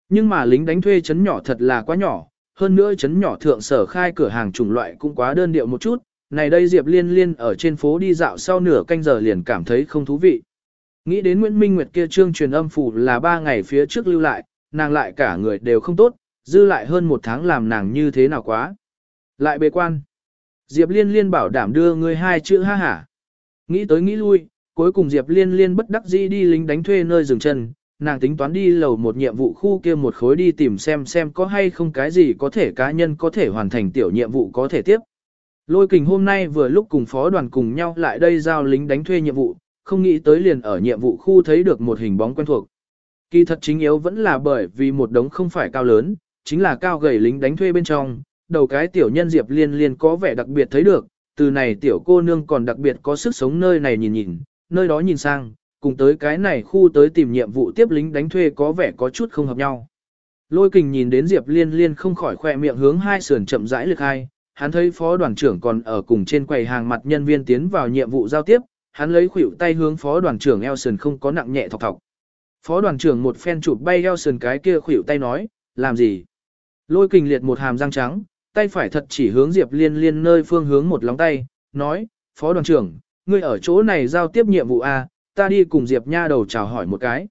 Nhưng mà lính đánh thuê chấn nhỏ thật là quá nhỏ, hơn nữa chấn nhỏ thượng sở khai cửa hàng chủng loại cũng quá đơn điệu một chút, này đây Diệp Liên Liên ở trên phố đi dạo sau nửa canh giờ liền cảm thấy không thú vị. Nghĩ đến Nguyễn Minh Nguyệt kia trương truyền âm phủ là ba ngày phía trước lưu lại, nàng lại cả người đều không tốt, dư lại hơn một tháng làm nàng như thế nào quá. Lại bế quan. Diệp Liên Liên bảo đảm đưa người hai chữ ha hả. Nghĩ tới nghĩ lui, cuối cùng Diệp Liên Liên bất đắc dĩ đi lính đánh thuê nơi dừng chân, nàng tính toán đi lầu một nhiệm vụ khu kia một khối đi tìm xem xem có hay không cái gì có thể cá nhân có thể hoàn thành tiểu nhiệm vụ có thể tiếp. Lôi kình hôm nay vừa lúc cùng phó đoàn cùng nhau lại đây giao lính đánh thuê nhiệm vụ, không nghĩ tới liền ở nhiệm vụ khu thấy được một hình bóng quen thuộc. Kỳ thật chính yếu vẫn là bởi vì một đống không phải cao lớn, chính là cao gầy lính đánh thuê bên trong, đầu cái tiểu nhân Diệp Liên Liên có vẻ đặc biệt thấy được, từ này tiểu cô nương còn đặc biệt có sức sống nơi này nhìn nhìn, nơi đó nhìn sang, cùng tới cái này khu tới tìm nhiệm vụ tiếp lính đánh thuê có vẻ có chút không hợp nhau. Lôi kình nhìn đến Diệp Liên Liên không khỏi khỏe miệng hướng hai sườn chậm rãi lực hai, hắn thấy phó đoàn trưởng còn ở cùng trên quầy hàng mặt nhân viên tiến vào nhiệm vụ giao tiếp, hắn lấy khuỷu tay hướng phó đoàn trưởng Elson không có nặng nhẹ thọc thọc. Phó đoàn trưởng một phen chụp bay Elson cái kia khuỷu tay nói, làm gì? Lôi kình liệt một hàm răng trắng, tay phải thật chỉ hướng Diệp Liên Liên nơi phương hướng một lóng tay, nói, phó đoàn trưởng, ngươi ở chỗ này giao tiếp nhiệm vụ A, ta đi cùng Diệp Nha đầu chào hỏi một cái.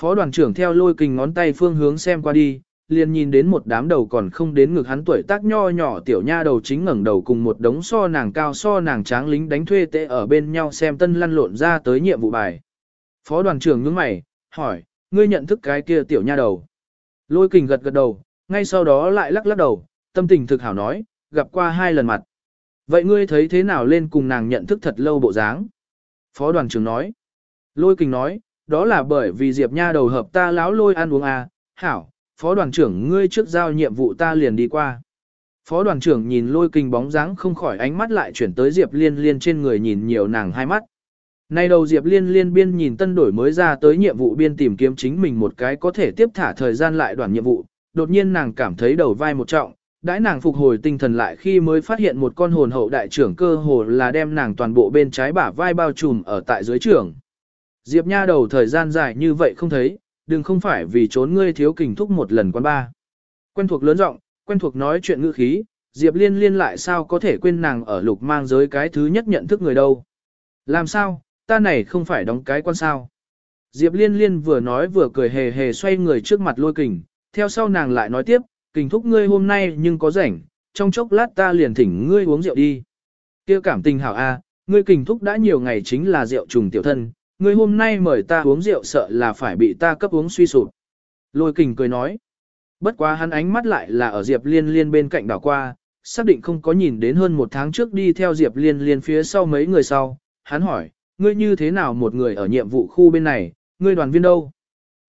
Phó đoàn trưởng theo lôi kình ngón tay phương hướng xem qua đi, liền nhìn đến một đám đầu còn không đến ngực hắn tuổi tác nho nhỏ tiểu nha đầu chính ngẩng đầu cùng một đống so nàng cao so nàng tráng lính đánh thuê tệ ở bên nhau xem tân lăn lộn ra tới nhiệm vụ bài. Phó đoàn trưởng nhướng mày, hỏi, ngươi nhận thức cái kia tiểu nha đầu. Lôi kình gật gật đầu, ngay sau đó lại lắc lắc đầu, tâm tình thực hảo nói, gặp qua hai lần mặt. Vậy ngươi thấy thế nào lên cùng nàng nhận thức thật lâu bộ dáng? Phó đoàn trưởng nói, Lôi kình nói, đó là bởi vì Diệp Nha đầu hợp ta láo lôi ăn uống à, hảo, phó đoàn trưởng ngươi trước giao nhiệm vụ ta liền đi qua. Phó đoàn trưởng nhìn lôi kình bóng dáng không khỏi ánh mắt lại chuyển tới Diệp Liên Liên trên người nhìn nhiều nàng hai mắt. Nay đầu Diệp Liên Liên biên nhìn tân đổi mới ra tới nhiệm vụ biên tìm kiếm chính mình một cái có thể tiếp thả thời gian lại đoàn nhiệm vụ, đột nhiên nàng cảm thấy đầu vai một trọng, đãi nàng phục hồi tinh thần lại khi mới phát hiện một con hồn hậu đại trưởng cơ hồ là đem nàng toàn bộ bên trái bả vai bao trùm ở tại dưới trưởng. Diệp nha đầu thời gian dài như vậy không thấy, đừng không phải vì trốn ngươi thiếu kình thúc một lần quán ba. Quen thuộc lớn giọng, quen thuộc nói chuyện ngữ khí, Diệp liên liên lại sao có thể quên nàng ở lục mang giới cái thứ nhất nhận thức người đâu. Làm sao, ta này không phải đóng cái quan sao. Diệp liên liên vừa nói vừa cười hề hề xoay người trước mặt lôi kình, theo sau nàng lại nói tiếp, kình thúc ngươi hôm nay nhưng có rảnh, trong chốc lát ta liền thỉnh ngươi uống rượu đi. kia cảm tình hảo a, ngươi kình thúc đã nhiều ngày chính là rượu trùng tiểu thân, ngươi hôm nay mời ta uống rượu sợ là phải bị ta cấp uống suy sụp. Lôi kình cười nói, bất quá hắn ánh mắt lại là ở Diệp liên liên bên cạnh đảo qua, xác định không có nhìn đến hơn một tháng trước đi theo Diệp liên liên phía sau mấy người sau, hắn hỏi, ngươi như thế nào một người ở nhiệm vụ khu bên này, ngươi đoàn viên đâu?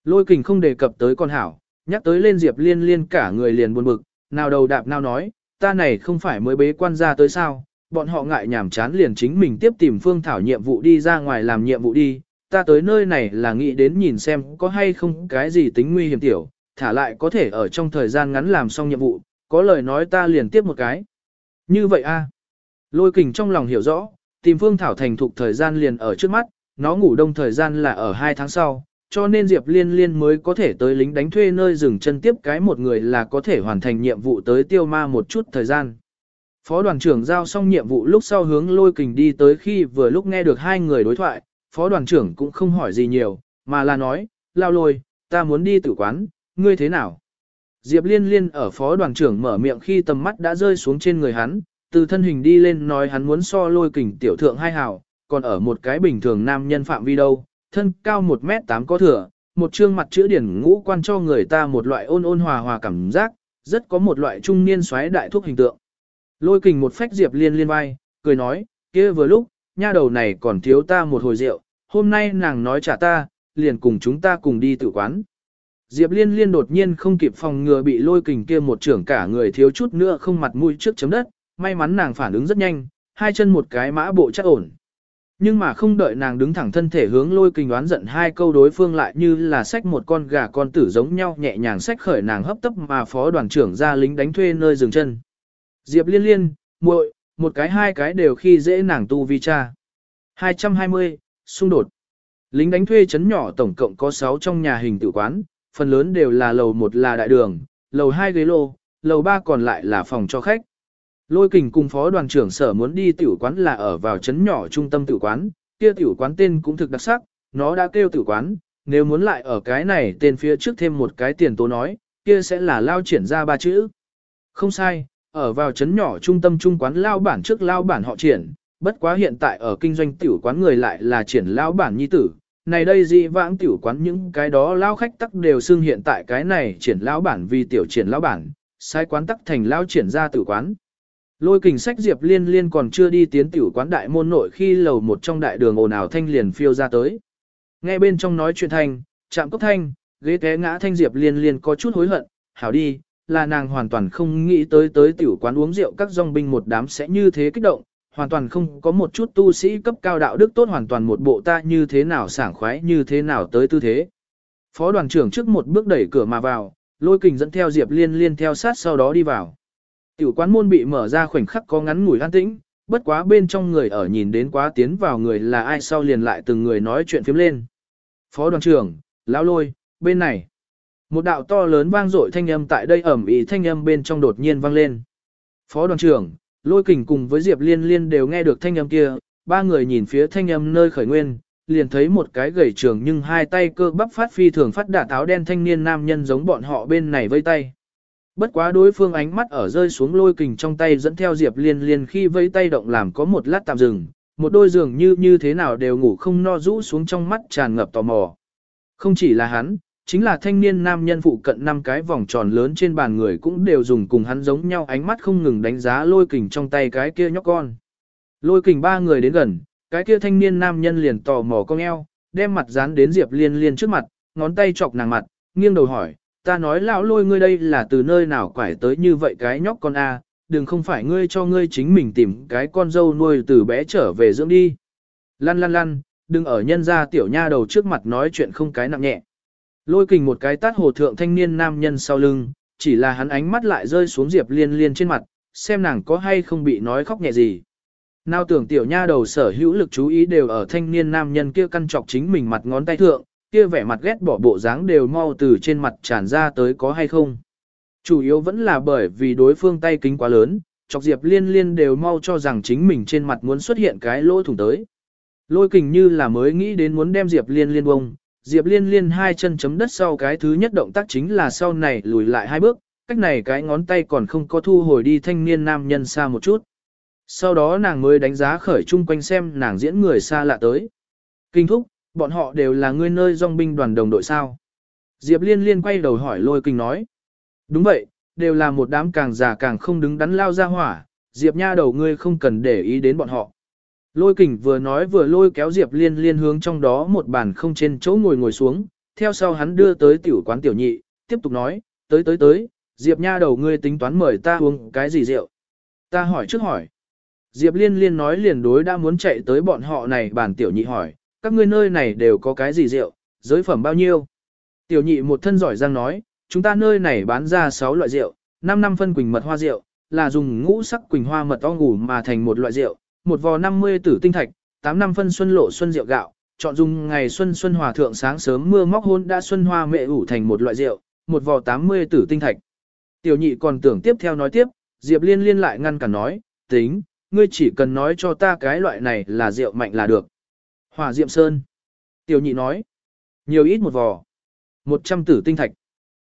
Lôi kình không đề cập tới con hảo, nhắc tới lên Diệp Liên Liên cả người liền buồn bực, nào đầu đạp nào nói, ta này không phải mới bế quan ra tới sao, bọn họ ngại nhảm chán liền chính mình tiếp tìm phương thảo nhiệm vụ đi ra ngoài làm nhiệm vụ đi, ta tới nơi này là nghĩ đến nhìn xem có hay không cái gì tính nguy hiểm tiểu, thả lại có thể ở trong thời gian ngắn làm xong nhiệm vụ, có lời nói ta liền tiếp một cái. Như vậy a Lôi kình trong lòng hiểu rõ, tìm phương thảo thành thục thời gian liền ở trước mắt, nó ngủ đông thời gian là ở hai tháng sau, cho nên Diệp Liên Liên mới có thể tới lính đánh thuê nơi dừng chân tiếp cái một người là có thể hoàn thành nhiệm vụ tới tiêu ma một chút thời gian. Phó đoàn trưởng giao xong nhiệm vụ lúc sau hướng lôi kình đi tới khi vừa lúc nghe được hai người đối thoại, phó đoàn trưởng cũng không hỏi gì nhiều, mà là nói, lao lôi, ta muốn đi tử quán, ngươi thế nào? Diệp Liên Liên ở phó đoàn trưởng mở miệng khi tầm mắt đã rơi xuống trên người hắn, từ thân hình đi lên nói hắn muốn so lôi kình tiểu thượng hai hào, còn ở một cái bình thường nam nhân phạm vi đâu, thân cao 1m8 có thừa, một trương mặt chữ điển ngũ quan cho người ta một loại ôn ôn hòa hòa cảm giác, rất có một loại trung niên xoáy đại thuốc hình tượng. Lôi kình một phách diệp liên liên vai, cười nói, kia vừa lúc, nha đầu này còn thiếu ta một hồi rượu, hôm nay nàng nói trả ta, liền cùng chúng ta cùng đi tự quán. Diệp liên liên đột nhiên không kịp phòng ngừa bị lôi kình kia một trưởng cả người thiếu chút nữa không mặt mũi trước chấm đất, may mắn nàng phản ứng rất nhanh, hai chân một cái mã bộ chắc ổn. Nhưng mà không đợi nàng đứng thẳng thân thể hướng lôi kình đoán giận hai câu đối phương lại như là xách một con gà con tử giống nhau nhẹ nhàng xách khởi nàng hấp tấp mà phó đoàn trưởng ra lính đánh thuê nơi dừng chân. Diệp liên liên, muội, một cái hai cái đều khi dễ nàng tu vi cha. 220, xung đột. Lính đánh thuê chấn nhỏ tổng cộng có 6 trong nhà hình tự quán, phần lớn đều là lầu 1 là đại đường, lầu 2 ghế lô, lầu 3 còn lại là phòng cho khách. Lôi kình cùng phó đoàn trưởng sở muốn đi tiểu quán là ở vào trấn nhỏ trung tâm tiểu quán, kia tiểu quán tên cũng thực đặc sắc, nó đã kêu tiểu quán, nếu muốn lại ở cái này tên phía trước thêm một cái tiền tố nói, kia sẽ là lao triển ra ba chữ. Không sai, ở vào trấn nhỏ trung tâm trung quán lao bản trước lao bản họ triển, bất quá hiện tại ở kinh doanh tiểu quán người lại là triển lao bản nhi tử. Này đây dị vãng tiểu quán những cái đó lao khách tắc đều xưng hiện tại cái này triển lao bản vì tiểu triển lao bản, sai quán tắc thành lao triển ra tiểu quán. Lôi kình sách Diệp Liên Liên còn chưa đi tiến tiểu quán đại môn nội khi lầu một trong đại đường ồn ào thanh liền phiêu ra tới. Nghe bên trong nói chuyện thanh, chạm cốc thanh, ghế té ngã thanh Diệp Liên Liên có chút hối hận, hảo đi, là nàng hoàn toàn không nghĩ tới tới tiểu quán uống rượu các dòng binh một đám sẽ như thế kích động, hoàn toàn không có một chút tu sĩ cấp cao đạo đức tốt hoàn toàn một bộ ta như thế nào sảng khoái như thế nào tới tư thế. Phó đoàn trưởng trước một bước đẩy cửa mà vào, lôi kình dẫn theo Diệp Liên Liên theo sát sau đó đi vào. Tiểu quán môn bị mở ra khoảnh khắc có ngắn ngủi an tĩnh, bất quá bên trong người ở nhìn đến quá tiến vào người là ai sau liền lại từng người nói chuyện phiếm lên. Phó đoàn trưởng, lão lôi, bên này. Một đạo to lớn vang dội thanh âm tại đây ẩm ý thanh âm bên trong đột nhiên vang lên. Phó đoàn trưởng, lôi kình cùng với Diệp Liên Liên đều nghe được thanh âm kia, ba người nhìn phía thanh âm nơi khởi nguyên, liền thấy một cái gầy trường nhưng hai tay cơ bắp phát phi thường phát đả táo đen thanh niên nam nhân giống bọn họ bên này vây tay. Bất quá đối phương ánh mắt ở rơi xuống lôi kình trong tay dẫn theo Diệp Liên Liên khi vẫy tay động làm có một lát tạm dừng, một đôi giường như như thế nào đều ngủ không no rũ xuống trong mắt tràn ngập tò mò. Không chỉ là hắn, chính là thanh niên nam nhân phụ cận năm cái vòng tròn lớn trên bàn người cũng đều dùng cùng hắn giống nhau ánh mắt không ngừng đánh giá lôi kình trong tay cái kia nhóc con. Lôi kình ba người đến gần, cái kia thanh niên nam nhân liền tò mò cong eo, đem mặt dán đến Diệp Liên Liên trước mặt, ngón tay chọc nàng mặt, nghiêng đầu hỏi, ta nói lão lôi ngươi đây là từ nơi nào quải tới như vậy cái nhóc con a, đừng không phải ngươi cho ngươi chính mình tìm cái con dâu nuôi từ bé trở về dưỡng đi. Lăn lăn lăn, đừng ở nhân gia tiểu nha đầu trước mặt nói chuyện không cái nặng nhẹ. Lôi kình một cái tát hồ thượng thanh niên nam nhân sau lưng, chỉ là hắn ánh mắt lại rơi xuống Diệp Liên Liên trên mặt, xem nàng có hay không bị nói khóc nhẹ gì. Nào tưởng tiểu nha đầu sở hữu lực chú ý đều ở thanh niên nam nhân kia căn trọc chính mình mặt ngón tay thượng, kia vẻ mặt ghét bỏ bộ dáng đều mau từ trên mặt tràn ra tới có hay không. Chủ yếu vẫn là bởi vì đối phương tay kính quá lớn, chọc Diệp Liên Liên đều mau cho rằng chính mình trên mặt muốn xuất hiện cái lỗ thủng tới. Lôi kình như là mới nghĩ đến muốn đem Diệp Liên Liên bông, Diệp Liên Liên hai chân chấm đất sau cái thứ nhất động tác chính là sau này lùi lại hai bước, cách này cái ngón tay còn không có thu hồi đi thanh niên nam nhân xa một chút. Sau đó nàng mới đánh giá khởi chung quanh xem nàng diễn người xa lạ tới. Kinh thúc, bọn họ đều là ngươi nơi dòng binh đoàn đồng đội sao. Diệp liên liên quay đầu hỏi lôi kinh nói. Đúng vậy, đều là một đám càng già càng không đứng đắn lao ra hỏa, Diệp nha đầu ngươi không cần để ý đến bọn họ. Lôi kình vừa nói vừa lôi kéo Diệp liên liên hướng trong đó một bàn không trên chỗ ngồi ngồi xuống, theo sau hắn đưa tới tiểu quán tiểu nhị, tiếp tục nói, tới tới tới, Diệp nha đầu ngươi tính toán mời ta uống cái gì rượu. Ta hỏi trước hỏi. Diệp liên liên nói liền đối đã muốn chạy tới bọn họ này bàn tiểu nhị hỏi, các ngươi nơi này đều có cái gì rượu, giới phẩm bao nhiêu. Tiểu nhị một thân giỏi giang nói, chúng ta nơi này bán ra 6 loại rượu, 5 năm phân quỳnh mật hoa rượu, là dùng ngũ sắc quỳnh hoa mật ong ngủ mà thành một loại rượu, một vò 50 tử tinh thạch, 8 năm phân xuân lộ xuân rượu gạo, chọn dùng ngày xuân xuân hòa thượng sáng sớm mưa móc hôn đã xuân hoa mẹ ủ thành một loại rượu, một vò 80 tử tinh thạch. Tiểu nhị còn tưởng tiếp theo nói tiếp, Diệp Liên liên lại ngăn cản nói, tính, ngươi chỉ cần nói cho ta cái loại này là rượu mạnh là được. Hỏa Diệm Sơn. Tiểu nhị nói, nhiều ít một vò. Một trăm tử tinh thạch.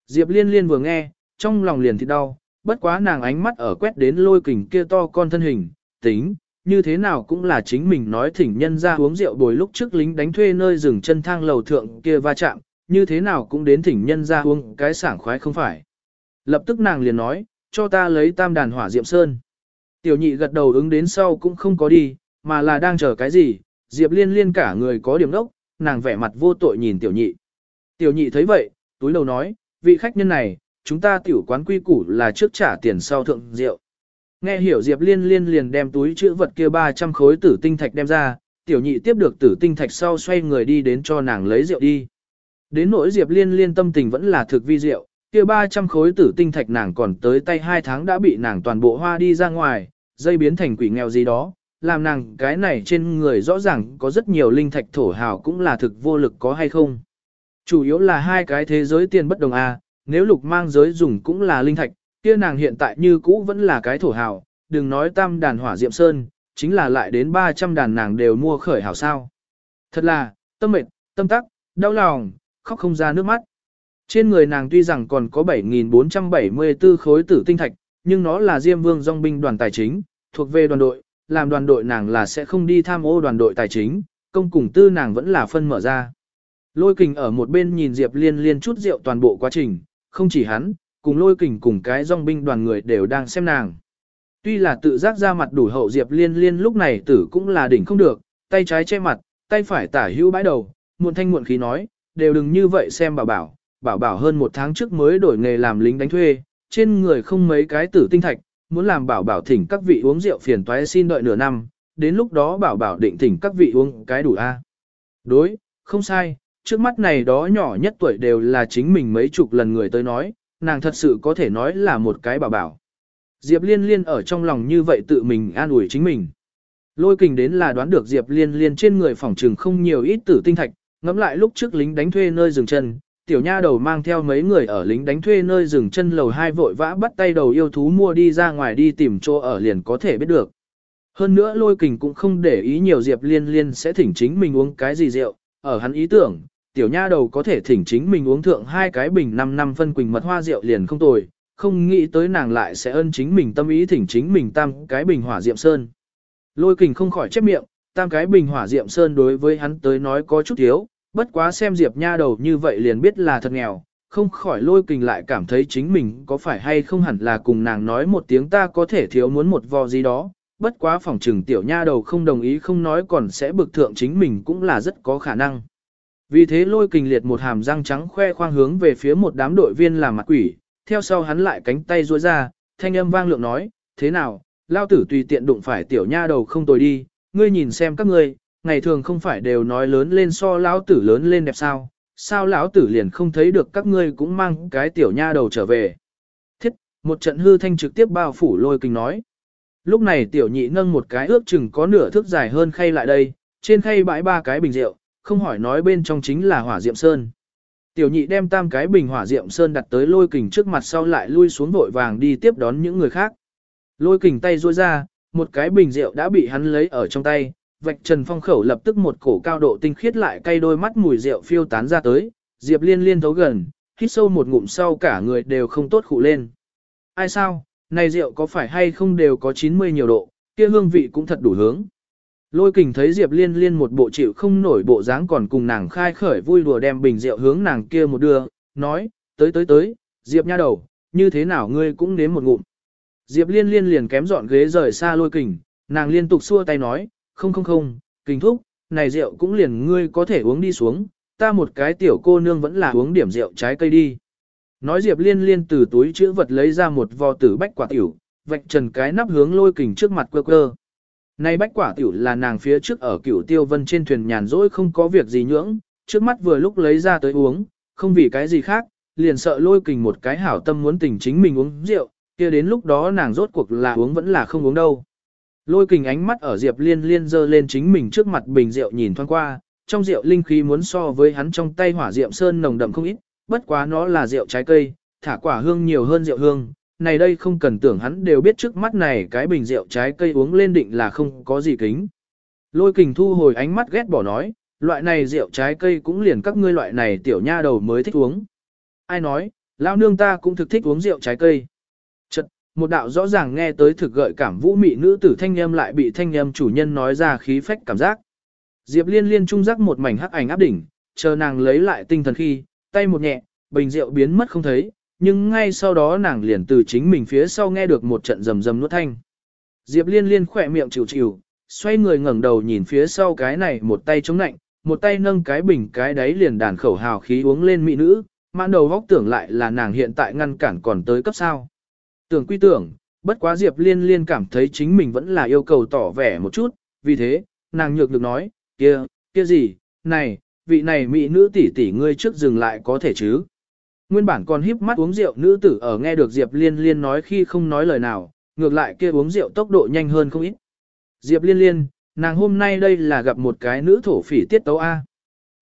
Diệp liên liên vừa nghe, trong lòng liền thì đau, bất quá nàng ánh mắt ở quét đến lôi kình kia to con thân hình, tính, như thế nào cũng là chính mình nói thỉnh nhân ra uống rượu bồi lúc trước lính đánh thuê nơi rừng chân thang lầu thượng kia va chạm, như thế nào cũng đến thỉnh nhân ra uống cái sảng khoái không phải. Lập tức nàng liền nói, cho ta lấy tam đàn hỏa diệm sơn. Tiểu nhị gật đầu ứng đến sau cũng không có đi, mà là đang chờ cái gì, Diệp liên liên cả người có điểm đốc, nàng vẻ mặt vô tội nhìn tiểu nhị. Tiểu nhị thấy vậy, túi đầu nói, vị khách nhân này, chúng ta tiểu quán quy củ là trước trả tiền sau thượng rượu. Nghe hiểu Diệp liên liên liền đem túi chữ vật kia 300 khối tử tinh thạch đem ra, tiểu nhị tiếp được tử tinh thạch sau xoay người đi đến cho nàng lấy rượu đi. Đến nỗi Diệp liên liên tâm tình vẫn là thực vi rượu, kia 300 khối tử tinh thạch nàng còn tới tay 2 tháng đã bị nàng toàn bộ hoa đi ra ngoài, dây biến thành quỷ nghèo gì đó, làm nàng cái này trên người rõ ràng có rất nhiều linh thạch thổ hào cũng là thực vô lực có hay không. Chủ yếu là hai cái thế giới tiền bất đồng a, nếu lục mang giới dùng cũng là linh thạch, kia nàng hiện tại như cũ vẫn là cái thổ hào, đừng nói tam đàn hỏa diệm sơn, chính là lại đến 300 đàn nàng đều mua khởi hảo sao. Thật là, tâm mệt, tâm tắc, đau lòng, khóc không ra nước mắt. Trên người nàng tuy rằng còn có 7.474 khối tử tinh thạch, nhưng nó là Diêm Vương dòng binh đoàn tài chính, thuộc về đoàn đội, làm đoàn đội nàng là sẽ không đi tham ô đoàn đội tài chính, công cùng tư nàng vẫn là phân mở ra. Lôi kình ở một bên nhìn Diệp Liên liên chút rượu toàn bộ quá trình, không chỉ hắn, cùng lôi kình cùng cái dòng binh đoàn người đều đang xem nàng. Tuy là tự giác ra mặt đủ hậu Diệp Liên liên lúc này tử cũng là đỉnh không được, tay trái che mặt, tay phải tả hữu bãi đầu, muộn thanh muộn khí nói, đều đừng như vậy xem bảo bảo, bảo bảo hơn một tháng trước mới đổi nghề làm lính đánh thuê, trên người không mấy cái tử tinh thạch, muốn làm bảo bảo thỉnh các vị uống rượu phiền toái xin đợi nửa năm, đến lúc đó bảo bảo định thỉnh các vị uống cái đủ a. Đối, không sai, trước mắt này đó nhỏ nhất tuổi đều là chính mình mấy chục lần người tới nói, nàng thật sự có thể nói là một cái bảo bảo. Diệp Liên Liên ở trong lòng như vậy tự mình an ủi chính mình. Lôi kình đến là đoán được Diệp Liên Liên trên người phòng trừng không nhiều ít tử tinh thạch, ngẫm lại lúc trước lính đánh thuê nơi dừng chân, tiểu nha đầu mang theo mấy người ở lính đánh thuê nơi dừng chân lầu hai vội vã bắt tay đầu yêu thú mua đi ra ngoài đi tìm chỗ ở liền có thể biết được. Hơn nữa lôi kình cũng không để ý nhiều Diệp Liên Liên sẽ thỉnh chính mình uống cái gì rượu, ở hắn ý tưởng, tiểu nha đầu có thể thỉnh chính mình uống thượng hai cái bình 5 năm phân quỳnh mật hoa rượu liền không tồi, không nghĩ tới nàng lại sẽ ơn chính mình tâm ý thỉnh chính mình tam cái bình hỏa diệm sơn. Lôi kình không khỏi chép miệng, tam cái bình hỏa diệm sơn đối với hắn tới nói có chút thiếu, bất quá xem Diệp nha đầu như vậy liền biết là thật nghèo, không khỏi lôi kình lại cảm thấy chính mình có phải hay không hẳn là cùng nàng nói một tiếng ta có thể thiếu muốn một vò gì đó, bất quá phòng trừng tiểu nha đầu không đồng ý không nói còn sẽ bực thượng chính mình cũng là rất có khả năng. Vì thế lôi kình liệt một hàm răng trắng khoe khoang hướng về phía một đám đội viên làm mặt quỷ, theo sau hắn lại cánh tay duỗi ra, thanh âm vang lượng nói, thế nào, lao tử tùy tiện đụng phải tiểu nha đầu không tồi đi, ngươi nhìn xem các ngươi, ngày thường không phải đều nói lớn lên so lão tử lớn lên đẹp sao, sao lão tử liền không thấy được các ngươi cũng mang cái tiểu nha đầu trở về. thiết Một trận hư thanh trực tiếp bao phủ lôi kình nói. Lúc này tiểu nhị nâng một cái ước chừng có nửa thước dài hơn khay lại đây, trên khay bãi ba cái bình rượu, không hỏi nói bên trong chính là hỏa diệm sơn. Tiểu nhị đem tam cái bình hỏa diệm sơn đặt tới lôi kình trước mặt sau lại lui xuống vội vàng đi tiếp đón những người khác. Lôi kình tay ruôi ra, một cái bình rượu đã bị hắn lấy ở trong tay, vạch trần phong khẩu lập tức một cổ cao độ tinh khiết lại cay đôi mắt mùi rượu phiêu tán ra tới, Diệp Liên liên thấu gần, hít sâu một ngụm sau cả người đều không tốt khụ lên. Ai sao, này rượu có phải hay không đều có 90 nhiều độ, kia hương vị cũng thật đủ hướng. Lôi kình thấy Diệp Liên liên một bộ chịu không nổi bộ dáng còn cùng nàng khai khởi vui đùa đem bình rượu hướng nàng kia một đưa, nói, tới tới tới, Diệp nha đầu, như thế nào ngươi cũng nếm một ngụm. Diệp Liên liên liền kém dọn ghế rời xa lôi kình, nàng liên tục xua tay nói, không không không, kình thúc, này rượu cũng liền ngươi có thể uống đi xuống, ta một cái tiểu cô nương vẫn là uống điểm rượu trái cây đi. Nói Diệp Liên liên từ túi chữ vật lấy ra một vò tử bách quả tiểu, vạch trần cái nắp hướng lôi kình trước mặt quơ quơ. Này bách quả tiểu là nàng phía trước ở cửu tiêu vân trên thuyền nhàn rỗi không có việc gì nhưỡng, trước mắt vừa lúc lấy ra tới uống, không vì cái gì khác, liền sợ lôi kình một cái hảo tâm muốn tình chính mình uống rượu, kia đến lúc đó nàng rốt cuộc là uống vẫn là không uống đâu. Lôi kình ánh mắt ở Diệp Liên Liên dơ lên chính mình trước mặt bình rượu nhìn thoáng qua, trong rượu linh khí muốn so với hắn trong tay hỏa diệm sơn nồng đậm không ít, bất quá nó là rượu trái cây, thả quả hương nhiều hơn rượu hương. Này đây không cần tưởng hắn đều biết trước mắt này cái bình rượu trái cây uống lên định là không có gì kính. Lôi kình thu hồi ánh mắt ghét bỏ nói, loại này rượu trái cây cũng liền các ngươi loại này tiểu nha đầu mới thích uống. Ai nói, lão nương ta cũng thực thích uống rượu trái cây. Chật, một đạo rõ ràng nghe tới thực gợi cảm vũ mị nữ tử thanh âm lại bị thanh âm chủ nhân nói ra khí phách cảm giác. Diệp liên liên trung giác một mảnh hắc ảnh áp đỉnh, chờ nàng lấy lại tinh thần khi, tay một nhẹ, bình rượu biến mất không thấy, nhưng ngay sau đó nàng liền từ chính mình phía sau nghe được một trận rầm rầm nuốt thanh. Diệp liên liên khỏe miệng chịu chịu, xoay người ngẩng đầu nhìn phía sau cái này một tay chống nạnh, một tay nâng cái bình cái đáy liền đàn khẩu hào khí uống lên mỹ nữ, mãn đầu vóc tưởng lại là nàng hiện tại ngăn cản còn tới cấp sao. Tưởng quy tưởng, bất quá Diệp liên liên cảm thấy chính mình vẫn là yêu cầu tỏ vẻ một chút, vì thế, nàng nhược được nói, kia, kia gì, này, vị này mỹ nữ tỷ tỷ ngươi trước dừng lại có thể chứ. Nguyên bản còn híp mắt uống rượu nữ tử ở nghe được Diệp Liên Liên nói khi không nói lời nào, ngược lại kia uống rượu tốc độ nhanh hơn không ít. Diệp Liên Liên, nàng hôm nay đây là gặp một cái nữ thổ phỉ tiết tấu A.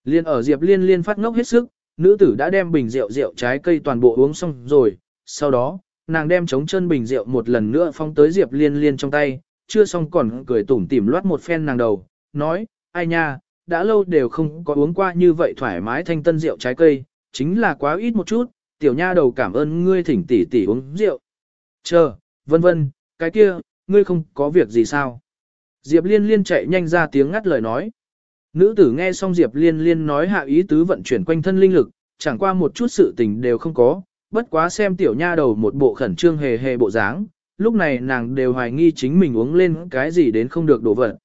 Liên ở Diệp Liên Liên phát ngốc hết sức, nữ tử đã đem bình rượu rượu trái cây toàn bộ uống xong rồi, sau đó, nàng đem chống chân bình rượu một lần nữa phong tới Diệp Liên Liên trong tay, chưa xong còn cười tủm tỉm loát một phen nàng đầu, nói, ai nha, đã lâu đều không có uống qua như vậy thoải mái thanh tân rượu trái cây, chính là quá ít một chút, tiểu nha đầu cảm ơn ngươi thỉnh tỷ tỷ uống rượu. Chờ, vân vân, cái kia, ngươi không có việc gì sao? Diệp liên liên chạy nhanh ra tiếng ngắt lời nói. Nữ tử nghe xong Diệp liên liên nói hạ ý tứ vận chuyển quanh thân linh lực, chẳng qua một chút sự tình đều không có, bất quá xem tiểu nha đầu một bộ khẩn trương hề hề bộ dáng, lúc này nàng đều hoài nghi chính mình uống lên cái gì đến không được đổ vật.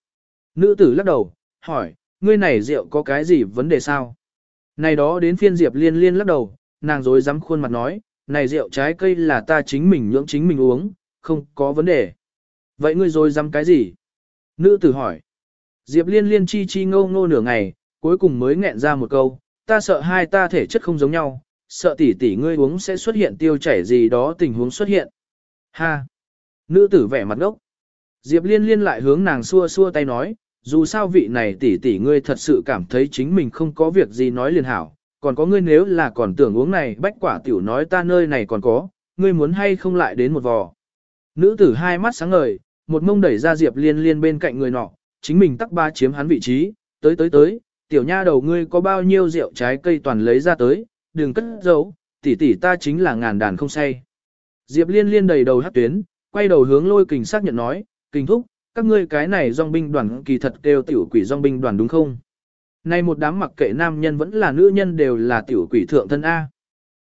Nữ tử lắc đầu, hỏi, ngươi này rượu có cái gì vấn đề sao? Này đó đến phiên Diệp liên liên lắc đầu, nàng dối dám khuôn mặt nói, này rượu trái cây là ta chính mình nhưỡng chính mình uống, không có vấn đề. Vậy ngươi dối dám cái gì? Nữ tử hỏi. Diệp liên liên chi chi ngô ngô nửa ngày, cuối cùng mới nghẹn ra một câu, ta sợ hai ta thể chất không giống nhau, sợ tỷ tỷ ngươi uống sẽ xuất hiện tiêu chảy gì đó tình huống xuất hiện. Ha! Nữ tử vẻ mặt ngốc. Diệp liên liên lại hướng nàng xua xua tay nói, dù sao vị này tỷ tỷ ngươi thật sự cảm thấy chính mình không có việc gì nói liền hảo, còn có ngươi nếu là còn tưởng uống này bách quả tiểu nói ta nơi này còn có, ngươi muốn hay không lại đến một vò. Nữ tử hai mắt sáng ngời, một mông đẩy ra Diệp Liên Liên bên cạnh người nọ, chính mình tắc ba chiếm hắn vị trí, tới tới tới, tiểu nha đầu ngươi có bao nhiêu rượu trái cây toàn lấy ra tới, đừng cất giấu, tỷ tỷ ta chính là ngàn đàn không say. Diệp Liên Liên đầy đầu hát tuyến, quay đầu hướng lôi kình xác nhận nói, kình thúc, các ngươi cái này dòng binh đoàn kỳ thật đều tiểu quỷ dòng binh đoàn đúng không? nay một đám mặc kệ nam nhân vẫn là nữ nhân đều là tiểu quỷ thượng thân A.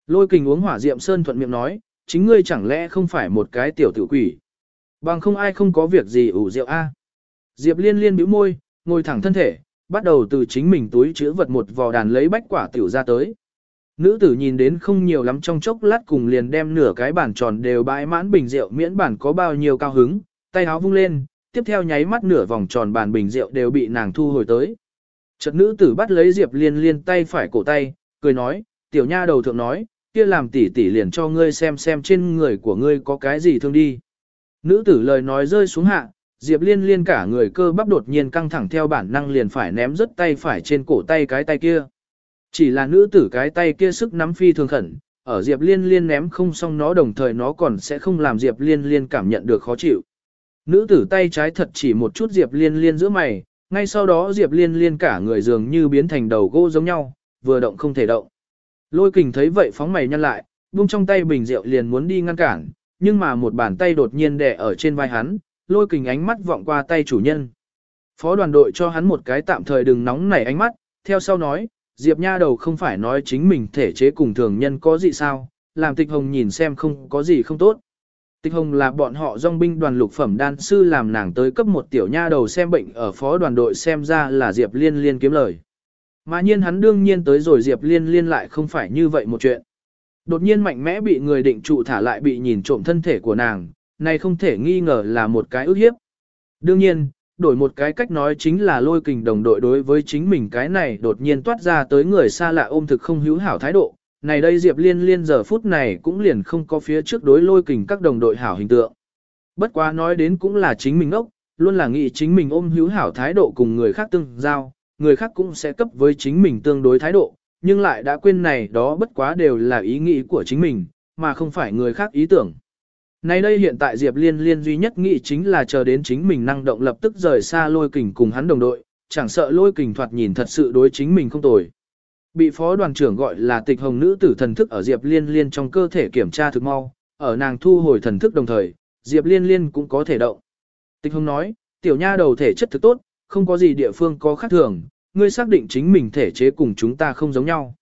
Lôi kình uống hỏa diệm sơn thuận miệng nói, chính ngươi chẳng lẽ không phải một cái tiểu tiểu quỷ. Bằng không ai không có việc gì ủ rượu A. Diệp liên liên bĩu môi, ngồi thẳng thân thể, bắt đầu từ chính mình túi chứa vật một vò đàn lấy bách quả tiểu ra tới. Nữ tử nhìn đến không nhiều lắm trong chốc lát cùng liền đem nửa cái bàn tròn đều bãi mãn bình rượu miễn bản có bao nhiêu cao hứng, tay áo vung lên, tiếp theo nháy mắt nửa vòng tròn bàn bình rượu đều bị nàng thu hồi tới. Chợt nữ tử bắt lấy Diệp Liên Liên tay phải cổ tay, cười nói, tiểu nha đầu thượng nói, kia làm tỷ tỷ liền cho ngươi xem xem trên người của ngươi có cái gì thương đi. Nữ tử lời nói rơi xuống hạ, Diệp Liên liên cả người cơ bắp đột nhiên căng thẳng theo bản năng liền phải ném rớt tay phải trên cổ tay cái tay kia. Chỉ là nữ tử cái tay kia sức nắm phi thường khẩn, ở Diệp Liên liên ném không xong nó đồng thời nó còn sẽ không làm Diệp Liên liên cảm nhận được khó chịu. Nữ tử tay trái thật chỉ một chút Diệp Liên liên giữa mày, ngay sau đó Diệp Liên liên cả người dường như biến thành đầu gỗ giống nhau, vừa động không thể động. Lôi kình thấy vậy phóng mày nhăn lại, buông trong tay bình rượu liền muốn đi ngăn cản, nhưng mà một bàn tay đột nhiên đè ở trên vai hắn, lôi kình ánh mắt vọng qua tay chủ nhân. Phó đoàn đội cho hắn một cái tạm thời đừng nóng nảy ánh mắt, theo sau nói, Diệp Nha đầu không phải nói chính mình thể chế cùng thường nhân có gì sao, làm tịch hồng nhìn xem không có gì không tốt. Tịch hồng là bọn họ dòng binh đoàn lục phẩm đan sư làm nàng tới cấp một tiểu nha đầu xem bệnh ở phó đoàn đội xem ra là Diệp Liên Liên kiếm lời. Mà nhiên hắn đương nhiên tới rồi Diệp Liên Liên lại không phải như vậy một chuyện. Đột nhiên mạnh mẽ bị người định trụ thả lại bị nhìn trộm thân thể của nàng, này không thể nghi ngờ là một cái ức hiếp. Đương nhiên, đổi một cái cách nói chính là lôi kình đồng đội đối với chính mình cái này đột nhiên toát ra tới người xa lạ ôm thực không hữu hảo thái độ. Này đây Diệp Liên Liên giờ phút này cũng liền không có phía trước đối lôi kình các đồng đội hảo hình tượng. Bất quá nói đến cũng là chính mình ốc, luôn là nghĩ chính mình ôm hữu hảo thái độ cùng người khác tương giao, người khác cũng sẽ cấp với chính mình tương đối thái độ, nhưng lại đã quên này đó bất quá đều là ý nghĩ của chính mình, mà không phải người khác ý tưởng. Nay đây hiện tại Diệp Liên Liên duy nhất nghĩ chính là chờ đến chính mình năng động lập tức rời xa lôi kình cùng hắn đồng đội, chẳng sợ lôi kình thoạt nhìn thật sự đối chính mình không tồi. Bị phó đoàn trưởng gọi là tịch hồng nữ tử thần thức ở Diệp Liên Liên trong cơ thể kiểm tra thực mau, ở nàng thu hồi thần thức đồng thời, Diệp Liên Liên cũng có thể động. Tịch hồng nói, tiểu nha đầu thể chất thực tốt, không có gì địa phương có khác thường, ngươi xác định chính mình thể chế cùng chúng ta không giống nhau.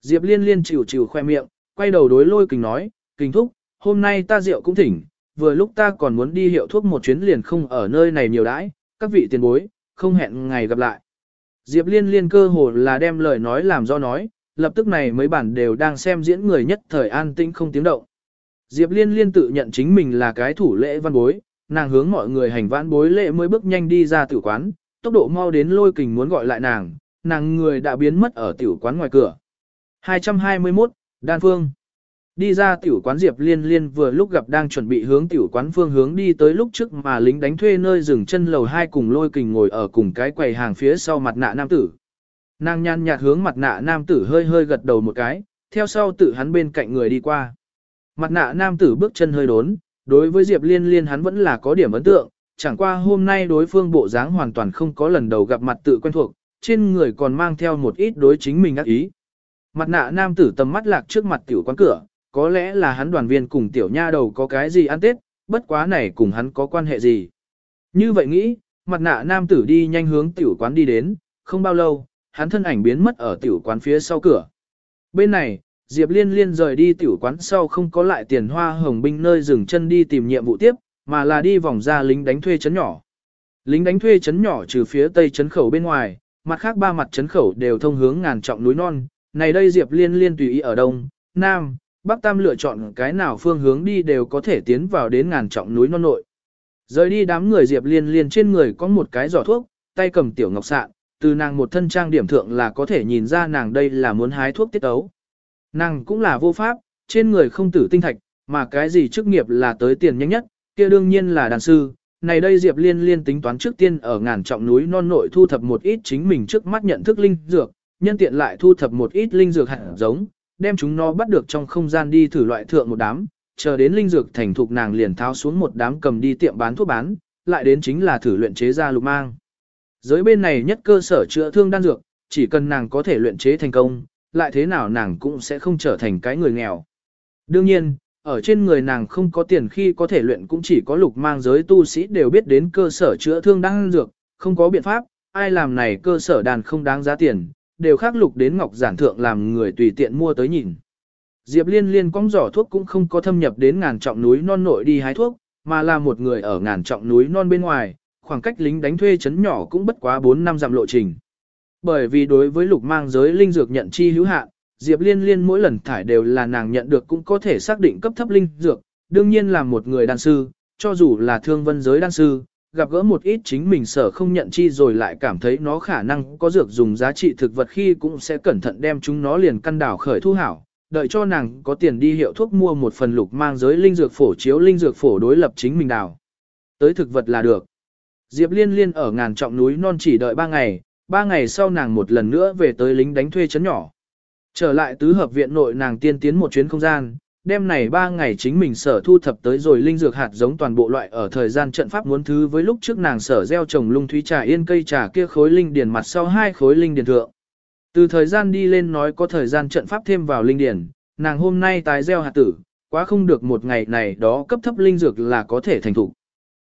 Diệp Liên Liên chịu chịu khoe miệng, quay đầu đối lôi kình nói, kình thúc, hôm nay ta rượu cũng thỉnh, vừa lúc ta còn muốn đi hiệu thuốc một chuyến liền không ở nơi này nhiều đãi, các vị tiền bối, không hẹn ngày gặp lại. Diệp Liên Liên cơ hồ là đem lời nói làm do nói, lập tức này mấy bản đều đang xem diễn người nhất thời an tĩnh không tiếng động. Diệp Liên Liên tự nhận chính mình là cái thủ lễ văn bối, nàng hướng mọi người hành vãn bối lễ mới bước nhanh đi ra tử quán, tốc độ mau đến lôi kình muốn gọi lại nàng, nàng người đã biến mất ở tiểu quán ngoài cửa. 221, Đan Phương Đi ra tiểu quán Diệp Liên Liên vừa lúc gặp đang chuẩn bị hướng tiểu quán phương hướng đi tới lúc trước mà lính đánh thuê nơi dừng chân lầu hai cùng lôi kình ngồi ở cùng cái quầy hàng phía sau mặt nạ nam tử. Nàng nhan nhạt hướng mặt nạ nam tử hơi hơi gật đầu một cái, theo sau tự hắn bên cạnh người đi qua. Mặt nạ nam tử bước chân hơi đốn, đối với Diệp Liên Liên hắn vẫn là có điểm ấn tượng, chẳng qua hôm nay đối phương bộ dáng hoàn toàn không có lần đầu gặp mặt tự quen thuộc, trên người còn mang theo một ít đối chính mình ác ý. Mặt nạ nam tử tầm mắt lạc trước mặt tiểu quán cửa, có lẽ là hắn đoàn viên cùng tiểu nha đầu có cái gì ăn tết, bất quá này cùng hắn có quan hệ gì. Như vậy nghĩ, mặt nạ nam tử đi nhanh hướng tiểu quán đi đến, không bao lâu, hắn thân ảnh biến mất ở tiểu quán phía sau cửa. Bên này, Diệp Liên Liên rời đi tiểu quán sau không có lại tiền hoa hồng binh nơi dừng chân đi tìm nhiệm vụ tiếp, mà là đi vòng ra lính đánh thuê chấn nhỏ. Lính đánh thuê chấn nhỏ trừ phía tây chấn khẩu bên ngoài, mặt khác ba mặt chấn khẩu đều thông hướng ngàn trọng núi non, này đây Diệp Liên Liên tùy ý ở đông, nam, Bắc Tam lựa chọn cái nào phương hướng đi đều có thể tiến vào đến ngàn trọng núi non nội. Rời đi đám người Diệp Liên Liên trên người có một cái giỏ thuốc, tay cầm tiểu ngọc sạn, từ nàng một thân trang điểm thượng là có thể nhìn ra nàng đây là muốn hái thuốc tiết ấu. Nàng cũng là vô pháp, trên người không tử tinh thạch, mà cái gì chức nghiệp là tới tiền nhanh nhất, kia đương nhiên là đàn sư. Này đây Diệp Liên Liên tính toán trước tiên ở ngàn trọng núi non nội thu thập một ít chính mình trước mắt nhận thức linh dược, nhân tiện lại thu thập một ít linh dược hạt giống, đem chúng nó bắt được trong không gian đi thử loại thượng một đám, chờ đến linh dược thành thục nàng liền tháo xuống một đám cầm đi tiệm bán thuốc bán, lại đến chính là thử luyện chế ra lục mang. Giới bên này nhất cơ sở chữa thương đan dược, chỉ cần nàng có thể luyện chế thành công, lại thế nào nàng cũng sẽ không trở thành cái người nghèo. Đương nhiên, ở trên người nàng không có tiền khi có thể luyện cũng chỉ có lục mang giới tu sĩ đều biết đến cơ sở chữa thương đan dược, không có biện pháp, ai làm này cơ sở đàn không đáng giá tiền, đều khắc lục đến ngọc giản thượng làm người tùy tiện mua tới nhìn. Diệp Liên Liên cong giỏ thuốc cũng không có thâm nhập đến ngàn trọng núi non nội đi hái thuốc, mà là một người ở ngàn trọng núi non bên ngoài, khoảng cách lính đánh thuê chấn nhỏ cũng bất quá 4 năm dặm lộ trình. Bởi vì đối với lục mang giới linh dược nhận chi hữu hạn, Diệp Liên Liên mỗi lần thải đều là nàng nhận được cũng có thể xác định cấp thấp linh dược, đương nhiên là một người đan sư, cho dù là thương vân giới đan sư, gặp gỡ một ít chính mình sở không nhận chi rồi lại cảm thấy nó khả năng có dược dùng giá trị thực vật khi cũng sẽ cẩn thận đem chúng nó liền căn đảo khởi thu hảo, đợi cho nàng có tiền đi hiệu thuốc mua một phần lục mang giới linh dược phổ chiếu linh dược phổ đối lập chính mình đảo Tới thực vật là được. Diệp Liên Liên ở ngàn trọng núi non chỉ đợi ba ngày, ba ngày sau nàng một lần nữa về tới lính đánh thuê chấn nhỏ. Trở lại tứ hợp viện nội nàng tiên tiến một chuyến không gian, đêm này ba ngày chính mình sở thu thập tới rồi linh dược hạt giống toàn bộ loại ở thời gian trận pháp muốn thứ với lúc trước nàng sở gieo trồng lung thúy trà yên cây trà kia khối linh điền mặt sau hai khối linh điền thượng. Từ thời gian đi lên nói có thời gian trận pháp thêm vào linh điền, nàng hôm nay tái gieo hạt tử, quá không được một ngày này đó cấp thấp linh dược là có thể thành thủ.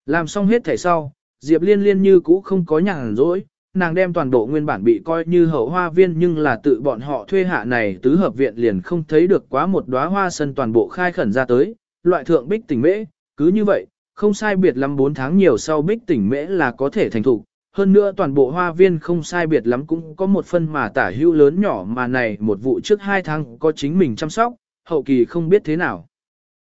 Làm xong hết thể sau, Diệp Liên Liên như cũ không có nhàn rỗi, nàng đem toàn bộ nguyên bản bị coi như hậu hoa viên nhưng là tự bọn họ thuê hạ này tứ hợp viện liền không thấy được quá một đóa hoa sân toàn bộ khai khẩn ra tới, loại thượng bích tỉnh mễ, cứ như vậy, không sai biệt lắm 4 tháng nhiều sau bích tỉnh mễ là có thể thành thủ. Hơn nữa toàn bộ hoa viên không sai biệt lắm cũng có một phân mà tả hữu lớn nhỏ mà này một vụ trước 2 tháng có chính mình chăm sóc, hậu kỳ không biết thế nào.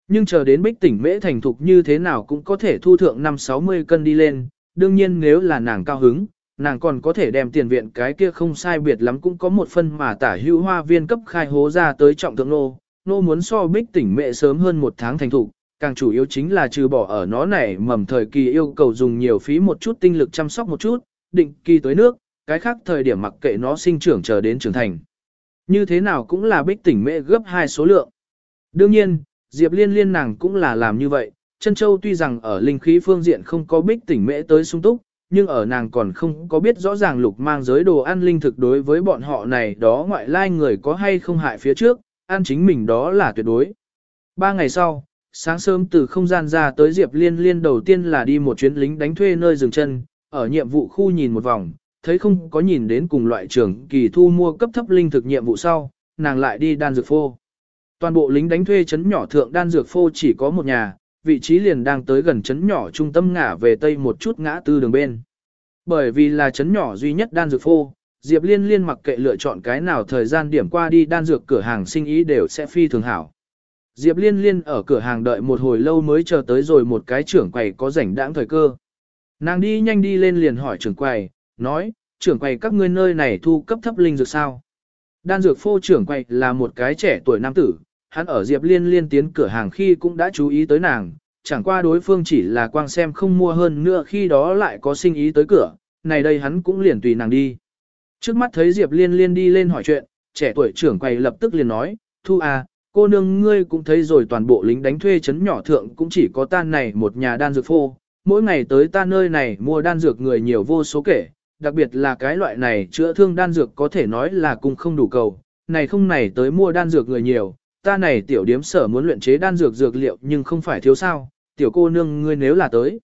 Nhưng chờ đến bích tỉnh mễ thành thục như thế nào cũng có thể thu thượng 5-60 cân đi lên, đương nhiên nếu là nàng cao hứng, nàng còn có thể đem tiền viện cái kia không sai biệt lắm cũng có một phân mà tả hữu hoa viên cấp khai hố ra tới trọng thượng nô, nô muốn so bích tỉnh mẹ sớm hơn một tháng thành thục, càng chủ yếu chính là trừ bỏ ở nó này mầm thời kỳ yêu cầu dùng nhiều phí một chút tinh lực chăm sóc một chút, định kỳ tới nước, cái khác thời điểm mặc kệ nó sinh trưởng chờ đến trưởng thành. Như thế nào cũng là bích tỉnh mẹ gấp hai số lượng. Đương nhiên, Diệp Liên Liên nàng cũng là làm như vậy, chân châu tuy rằng ở linh khí phương diện không có bích tỉnh mễ tới sung túc, nhưng ở nàng còn không có biết rõ ràng lục mang giới đồ ăn linh thực đối với bọn họ này đó ngoại lai người có hay không hại phía trước, ăn chính mình đó là tuyệt đối. Ba ngày sau, sáng sớm từ không gian ra tới Diệp Liên Liên đầu tiên là đi một chuyến lính đánh thuê nơi dừng chân, ở nhiệm vụ khu nhìn một vòng, thấy không có nhìn đến cùng loại trưởng kỳ thu mua cấp thấp linh thực nhiệm vụ sau, nàng lại đi đan dược phô. Toàn bộ lính đánh thuê chấn nhỏ thượng đan dược phô chỉ có một nhà, vị trí liền đang tới gần chấn nhỏ trung tâm ngã về tây một chút ngã tư đường bên. Bởi vì là chấn nhỏ duy nhất đan dược phô, Diệp Liên Liên mặc kệ lựa chọn cái nào thời gian điểm qua đi đan dược cửa hàng sinh ý đều sẽ phi thường hảo. Diệp Liên Liên ở cửa hàng đợi một hồi lâu mới chờ tới rồi một cái trưởng quầy có rảnh đãng thời cơ. Nàng đi nhanh đi lên liền hỏi trưởng quầy, nói, trưởng quầy các ngươi nơi này thu cấp thấp linh dược sao? Đan dược phô trưởng quầy là một cái trẻ tuổi nam tử, hắn ở Diệp Liên liên tiến cửa hàng khi cũng đã chú ý tới nàng, chẳng qua đối phương chỉ là quang xem không mua hơn nữa khi đó lại có sinh ý tới cửa, này đây hắn cũng liền tùy nàng đi. Trước mắt thấy Diệp Liên liên đi lên hỏi chuyện, trẻ tuổi trưởng quầy lập tức liền nói, Thu à, cô nương ngươi cũng thấy rồi toàn bộ lính đánh thuê chấn nhỏ thượng cũng chỉ có tan này một nhà đan dược phô, mỗi ngày tới ta nơi này mua đan dược người nhiều vô số kể, đặc biệt là cái loại này chữa thương đan dược có thể nói là cùng không đủ cầu, này không này tới mua đan dược người nhiều, ta này tiểu điếm sở muốn luyện chế đan dược dược liệu nhưng không phải thiếu sao, tiểu cô nương ngươi nếu là tới.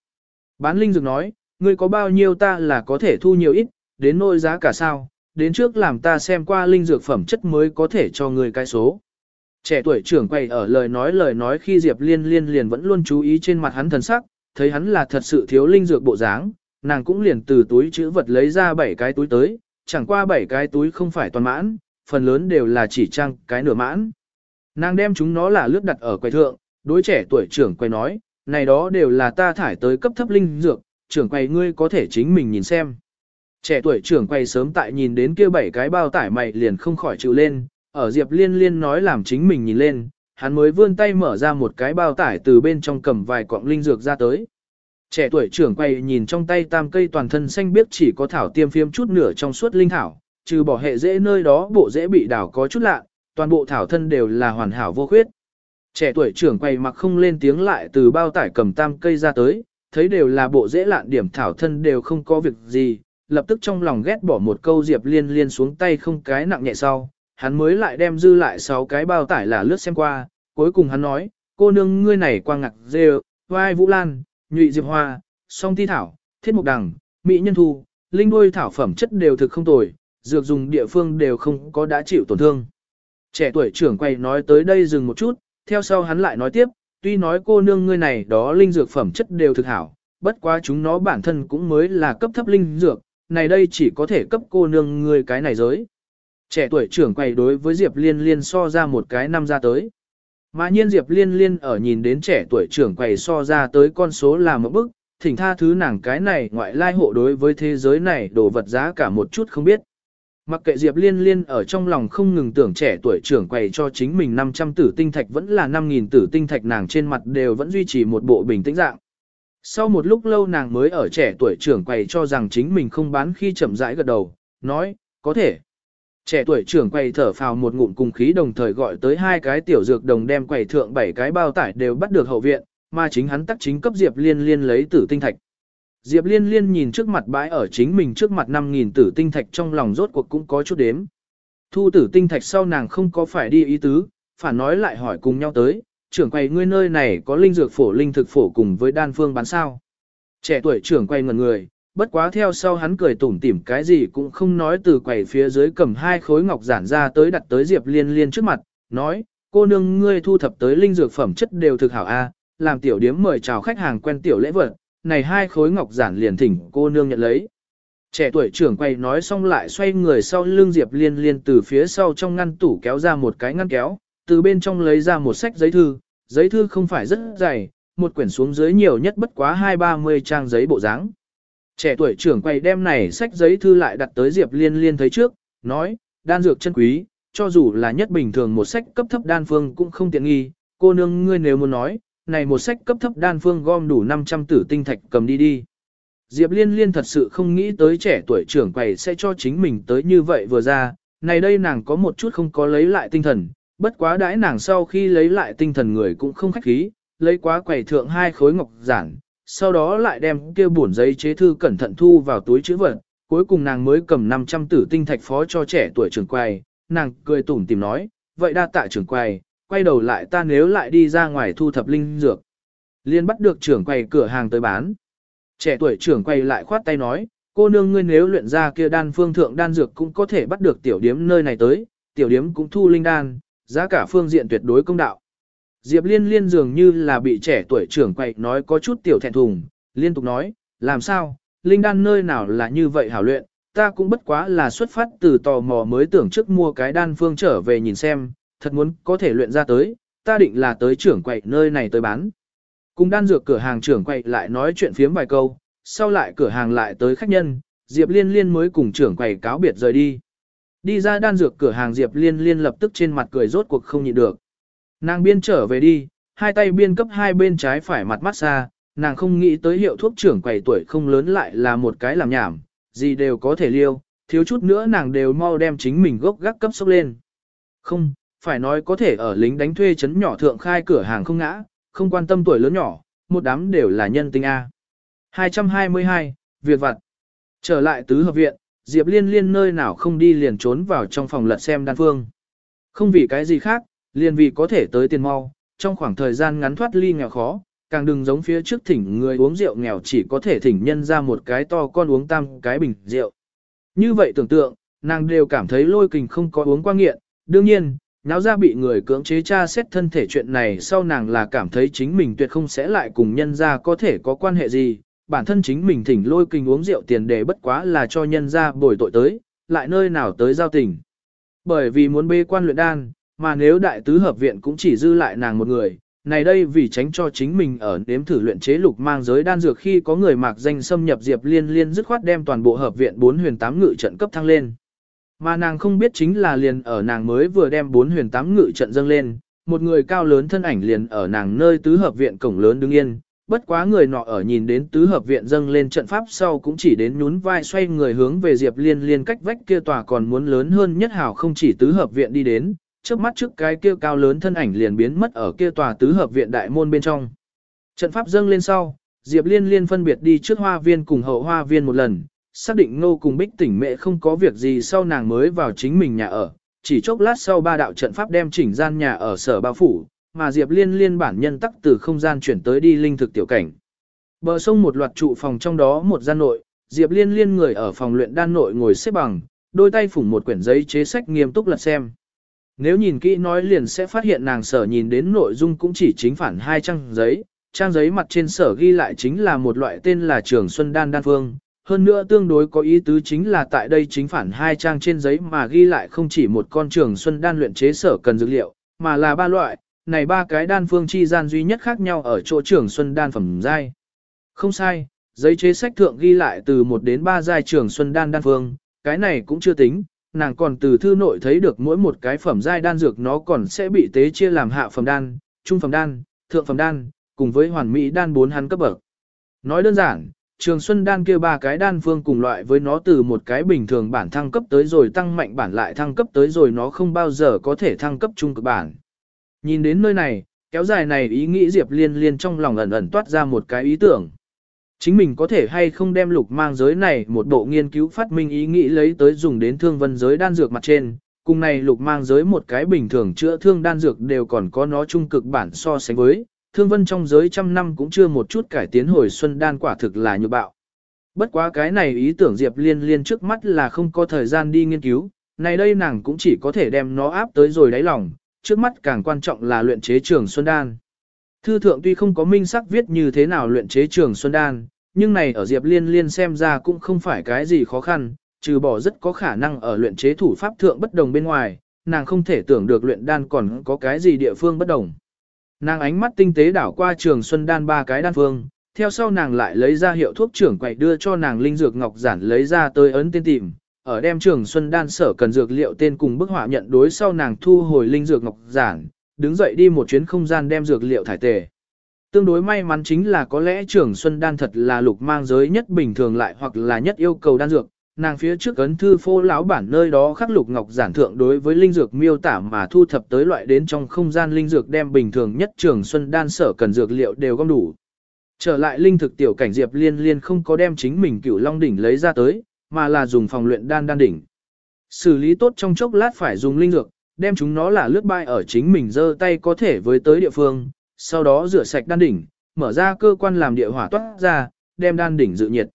Bán linh dược nói, ngươi có bao nhiêu ta là có thể thu nhiều ít, đến nỗi giá cả sao, đến trước làm ta xem qua linh dược phẩm chất mới có thể cho ngươi cái số. Trẻ tuổi trưởng quay ở lời nói lời nói khi Diệp Liên Liên liền vẫn luôn chú ý trên mặt hắn thần sắc, thấy hắn là thật sự thiếu linh dược bộ dáng, nàng cũng liền từ túi chữ vật lấy ra bảy cái túi tới, chẳng qua bảy cái túi không phải toàn mãn, phần lớn đều là chỉ trang cái nửa mãn. Nàng đem chúng nó là lướt đặt ở quầy thượng, đối trẻ tuổi trưởng quầy nói, này đó đều là ta thải tới cấp thấp linh dược, trưởng quầy ngươi có thể chính mình nhìn xem. Trẻ tuổi trưởng quầy sớm tại nhìn đến kia bảy cái bao tải mày liền không khỏi chịu lên, ở Diệp Liên Liên nói làm chính mình nhìn lên, hắn mới vươn tay mở ra một cái bao tải từ bên trong cầm vài quặng linh dược ra tới. Trẻ tuổi trưởng quầy nhìn trong tay tam cây toàn thân xanh biếc chỉ có thảo tiêm phiêm chút nửa trong suốt linh thảo, trừ bỏ hệ dễ nơi đó bộ dễ bị đảo có chút lạ, toàn bộ thảo thân đều là hoàn hảo vô khuyết. Trẻ tuổi trưởng quầy mặc không lên tiếng lại từ bao tải cầm tam cây ra tới, thấy đều là bộ dễ lạn điểm thảo thân đều không có việc gì, lập tức trong lòng ghét bỏ một câu Diệp Liên Liên xuống tay không cái nặng nhẹ sau, hắn mới lại đem dư lại 6 cái bao tải là lướt xem qua, cuối cùng hắn nói, cô nương ngươi này quang ngạc dê, vai vũ lan, nhụy diệp hoa, song ti thảo, thiết mục đằng, mỹ nhân thu, linh đuôi thảo phẩm chất đều thực không tồi, dược dùng địa phương đều không có đã chịu tổn thương. Trẻ tuổi trưởng quay nói tới đây dừng một chút, theo sau hắn lại nói tiếp, tuy nói cô nương ngươi này đó linh dược phẩm chất đều thực hảo, bất quá chúng nó bản thân cũng mới là cấp thấp linh dược, này đây chỉ có thể cấp cô nương ngươi cái này giới. Trẻ tuổi trưởng quay đối với Diệp Liên Liên so ra một cái năm ra tới. Mà nhiên Diệp Liên Liên ở nhìn đến trẻ tuổi trưởng quầy so ra tới con số là một bức, thỉnh tha thứ nàng cái này ngoại lai hộ đối với thế giới này đồ vật giá cả một chút không biết. Mặc kệ Diệp Liên Liên ở trong lòng không ngừng tưởng trẻ tuổi trưởng quầy cho chính mình 500 tử tinh thạch vẫn là 5.000 tử tinh thạch nàng trên mặt đều vẫn duy trì một bộ bình tĩnh dạng. Sau một lúc lâu nàng mới ở trẻ tuổi trưởng quầy cho rằng chính mình không bán khi chậm rãi gật đầu, nói, có thể. Trẻ tuổi trưởng quầy thở phào một ngụm cùng khí đồng thời gọi tới hai cái tiểu dược đồng đem quầy thượng bảy cái bao tải đều bắt được hậu viện, mà chính hắn tắc chính cấp Diệp Liên Liên lấy tử tinh thạch. Diệp Liên Liên nhìn trước mặt bãi ở chính mình trước mặt 5.000 tử tinh thạch trong lòng rốt cuộc cũng có chút đếm. Thu tử tinh thạch sau nàng không có phải đi ý tứ, phản nói lại hỏi cùng nhau tới, trưởng quầy ngươi nơi này có linh dược phổ linh thực phổ cùng với đan phương bán sao. Trẻ tuổi trưởng quầy ngần người, bất quá theo sau hắn cười tủm tỉm cái gì cũng không nói từ quầy phía dưới cầm hai khối ngọc giản ra tới đặt tới Diệp Liên Liên trước mặt, nói, cô nương ngươi thu thập tới linh dược phẩm chất đều thực hảo a, làm tiểu điếm mời chào khách hàng quen tiểu lễ vật, này hai khối ngọc giản liền thỉnh cô nương nhận lấy. Trẻ tuổi trưởng quay nói xong lại xoay người sau lưng Diệp Liên Liên từ phía sau trong ngăn tủ kéo ra một cái ngăn kéo, từ bên trong lấy ra một sách giấy thư, giấy thư không phải rất dày, một quyển xuống dưới nhiều nhất bất quá hai ba mươi trang giấy bộ dáng. Trẻ tuổi trưởng quay đem này sách giấy thư lại đặt tới Diệp Liên Liên thấy trước, nói, đan dược chân quý, cho dù là nhất bình thường một sách cấp thấp đan phương cũng không tiện nghi, cô nương ngươi nếu muốn nói, này một sách cấp thấp đan phương gom đủ 500 tử tinh thạch cầm đi đi. Diệp Liên Liên thật sự không nghĩ tới trẻ tuổi trưởng quầy sẽ cho chính mình tới như vậy vừa ra, này đây nàng có một chút không có lấy lại tinh thần, bất quá đãi nàng sau khi lấy lại tinh thần người cũng không khách khí, lấy quá quầy thượng hai khối ngọc giản, sau đó lại đem kia bổn giấy chế thư cẩn thận thu vào túi chữ vật, cuối cùng nàng mới cầm 500 tử tinh thạch phó cho trẻ tuổi trưởng quầy, nàng cười tủm tìm nói, vậy đa tạ trưởng quầy, quay đầu lại ta nếu lại đi ra ngoài thu thập linh dược. Liên bắt được trưởng quầy cửa hàng tới bán. Trẻ tuổi trưởng quầy lại khoát tay nói, cô nương ngươi nếu luyện ra kia đan phương thượng đan dược cũng có thể bắt được tiểu điếm nơi này tới, tiểu điếm cũng thu linh đan, giá cả phương diện tuyệt đối công đạo. Diệp liên liên dường như là bị trẻ tuổi trưởng quầy nói có chút tiểu thẹn thùng, liên tục nói, làm sao, linh đan nơi nào là như vậy hảo luyện, ta cũng bất quá là xuất phát từ tò mò mới tưởng trước mua cái đan phương trở về nhìn xem, thật muốn có thể luyện ra tới, ta định là tới trưởng quầy nơi này tới bán. Cùng đan dược cửa hàng trưởng quầy lại nói chuyện phiếm vài câu, sau lại cửa hàng lại tới khách nhân, Diệp Liên Liên mới cùng trưởng quầy cáo biệt rời đi. Đi ra đan dược cửa hàng Diệp Liên Liên lập tức trên mặt cười rốt cuộc không nhịn được. Nàng biên trở về đi, hai tay biên cấp hai bên trái phải mặt mắt xa, nàng không nghĩ tới hiệu thuốc trưởng quầy tuổi không lớn lại là một cái làm nhảm, gì đều có thể liêu, thiếu chút nữa nàng đều mau đem chính mình gốc gác cấp sốc lên. Không, phải nói có thể ở lính đánh thuê chấn nhỏ thượng khai cửa hàng không ngã, không quan tâm tuổi lớn nhỏ, một đám đều là nhân tinh A. 222, Việc vặt. Trở lại tứ hợp viện, Diệp Liên Liên nơi nào không đi liền trốn vào trong phòng lật xem đan phương. Không vì cái gì khác, liền vì có thể tới tiền mau, trong khoảng thời gian ngắn thoát ly nghèo khó, càng đừng giống phía trước thỉnh người uống rượu nghèo chỉ có thể thỉnh nhân ra một cái to con uống tam cái bình rượu. Như vậy tưởng tượng, nàng đều cảm thấy lôi kình không có uống qua nghiện, đương nhiên, náo ra bị người cưỡng chế tra xét thân thể chuyện này sau nàng là cảm thấy chính mình tuyệt không sẽ lại cùng nhân ra có thể có quan hệ gì, bản thân chính mình thỉnh lôi kinh uống rượu tiền để bất quá là cho nhân ra bồi tội tới, lại nơi nào tới giao tình. Bởi vì muốn bê quan luyện đan, mà nếu đại tứ hợp viện cũng chỉ dư lại nàng một người, này đây vì tránh cho chính mình ở nếm thử luyện chế lục mang giới đan dược khi có người mạc danh xâm nhập diệp liên liên dứt khoát đem toàn bộ hợp viện bốn huyền tám ngự trận cấp thăng lên. Mà nàng không biết chính là liền ở nàng mới vừa đem bốn huyền tám ngự trận dâng lên, một người cao lớn thân ảnh liền ở nàng nơi tứ hợp viện cổng lớn đứng yên, bất quá người nọ ở nhìn đến tứ hợp viện dâng lên trận pháp sau cũng chỉ đến nhún vai xoay người hướng về Diệp Liên Liên cách vách kia tòa còn muốn lớn hơn nhất hảo không chỉ tứ hợp viện đi đến, trước mắt trước cái kia cao lớn thân ảnh liền biến mất ở kia tòa tứ hợp viện đại môn bên trong. Trận pháp dâng lên sau, Diệp Liên Liên phân biệt đi trước hoa viên cùng hậu hoa viên một lần, xác định nô cùng bích tỉnh mẹ không có việc gì sau nàng mới vào chính mình nhà ở, chỉ chốc lát sau ba đạo trận pháp đem chỉnh gian nhà ở sở bao phủ, mà Diệp Liên liên bản nhân tắc từ không gian chuyển tới đi linh thực tiểu cảnh. Bờ sông một loạt trụ phòng trong đó một gian nội, Diệp Liên liên người ở phòng luyện đan nội ngồi xếp bằng, đôi tay phủng một quyển giấy chế sách nghiêm túc lật xem. Nếu nhìn kỹ nói liền sẽ phát hiện nàng sở nhìn đến nội dung cũng chỉ chính phản hai trang giấy, trang giấy mặt trên sở ghi lại chính là một loại tên là Trường Xuân Đan Đan Phương, hơn nữa tương đối có ý tứ chính là tại đây chính phản hai trang trên giấy mà ghi lại không chỉ một con trường xuân đan luyện chế sở cần dược liệu, mà là ba loại, này ba cái đan phương chi gian duy nhất khác nhau ở chỗ trường xuân đan phẩm giai. Không sai, giấy chế sách thượng ghi lại từ 1 đến 3 giai trường xuân đan đan phương, cái này cũng chưa tính, nàng còn từ thư nội thấy được mỗi một cái phẩm giai đan dược nó còn sẽ bị tế chia làm hạ phẩm đan, trung phẩm đan, thượng phẩm đan, cùng với hoàn mỹ đan bốn hắn cấp bậc. Nói đơn giản, Trường Xuân đan kia ba cái đan phương cùng loại với nó từ một cái bình thường bản thăng cấp tới rồi tăng mạnh bản lại thăng cấp tới rồi nó không bao giờ có thể thăng cấp trung cực bản. Nhìn đến nơi này, kéo dài này ý nghĩ Diệp Liên Liên trong lòng ẩn ẩn toát ra một cái ý tưởng. Chính mình có thể hay không đem lục mang giới này một bộ nghiên cứu phát minh ý nghĩ lấy tới dùng đến thương vân giới đan dược mặt trên, cùng này lục mang giới một cái bình thường chữa thương đan dược đều còn có nó trung cực bản so sánh với, thương vân trong giới trăm năm cũng chưa một chút cải tiến hồi xuân đan quả thực là như bạo. Bất quá cái này ý tưởng Diệp Liên Liên trước mắt là không có thời gian đi nghiên cứu, này đây nàng cũng chỉ có thể đem nó áp tới rồi đáy lòng, trước mắt càng quan trọng là luyện chế trường xuân đan. Thư thượng tuy không có minh sắc viết như thế nào luyện chế trường xuân đan, nhưng này ở Diệp Liên Liên xem ra cũng không phải cái gì khó khăn, trừ bỏ rất có khả năng ở luyện chế thủ pháp thượng bất đồng bên ngoài, nàng không thể tưởng được luyện đan còn có cái gì địa phương bất đồng. Nàng ánh mắt tinh tế đảo qua trường xuân đan ba cái đan phương, theo sau nàng lại lấy ra hiệu thuốc trưởng quậy đưa cho nàng linh dược ngọc giản lấy ra tới ấn tên tìm, ở đem trường xuân đan sở cần dược liệu tên cùng bức họa nhận đối sau nàng thu hồi linh dược ngọc giản, đứng dậy đi một chuyến không gian đem dược liệu thải tề. Tương đối may mắn chính là có lẽ trường xuân đan thật là lục mang giới nhất bình thường lại hoặc là nhất yêu cầu đan dược, nàng phía trước ấn thư phô lão bản nơi đó khắc lục ngọc giản thượng đối với linh dược miêu tả mà thu thập tới loại đến trong không gian linh dược đem bình thường nhất trường xuân đan sở cần dược liệu đều gom đủ. Trở lại linh thực tiểu cảnh Diệp Liên Liên không có đem chính mình cửu long đỉnh lấy ra tới, mà là dùng phòng luyện đan đan đỉnh. Xử lý tốt trong chốc lát phải dùng linh dược, đem chúng nó là lướt bay ở chính mình giơ tay có thể với tới địa phương, sau đó rửa sạch đan đỉnh, mở ra cơ quan làm địa hỏa toát ra, đem đan đỉnh dự nhiệt.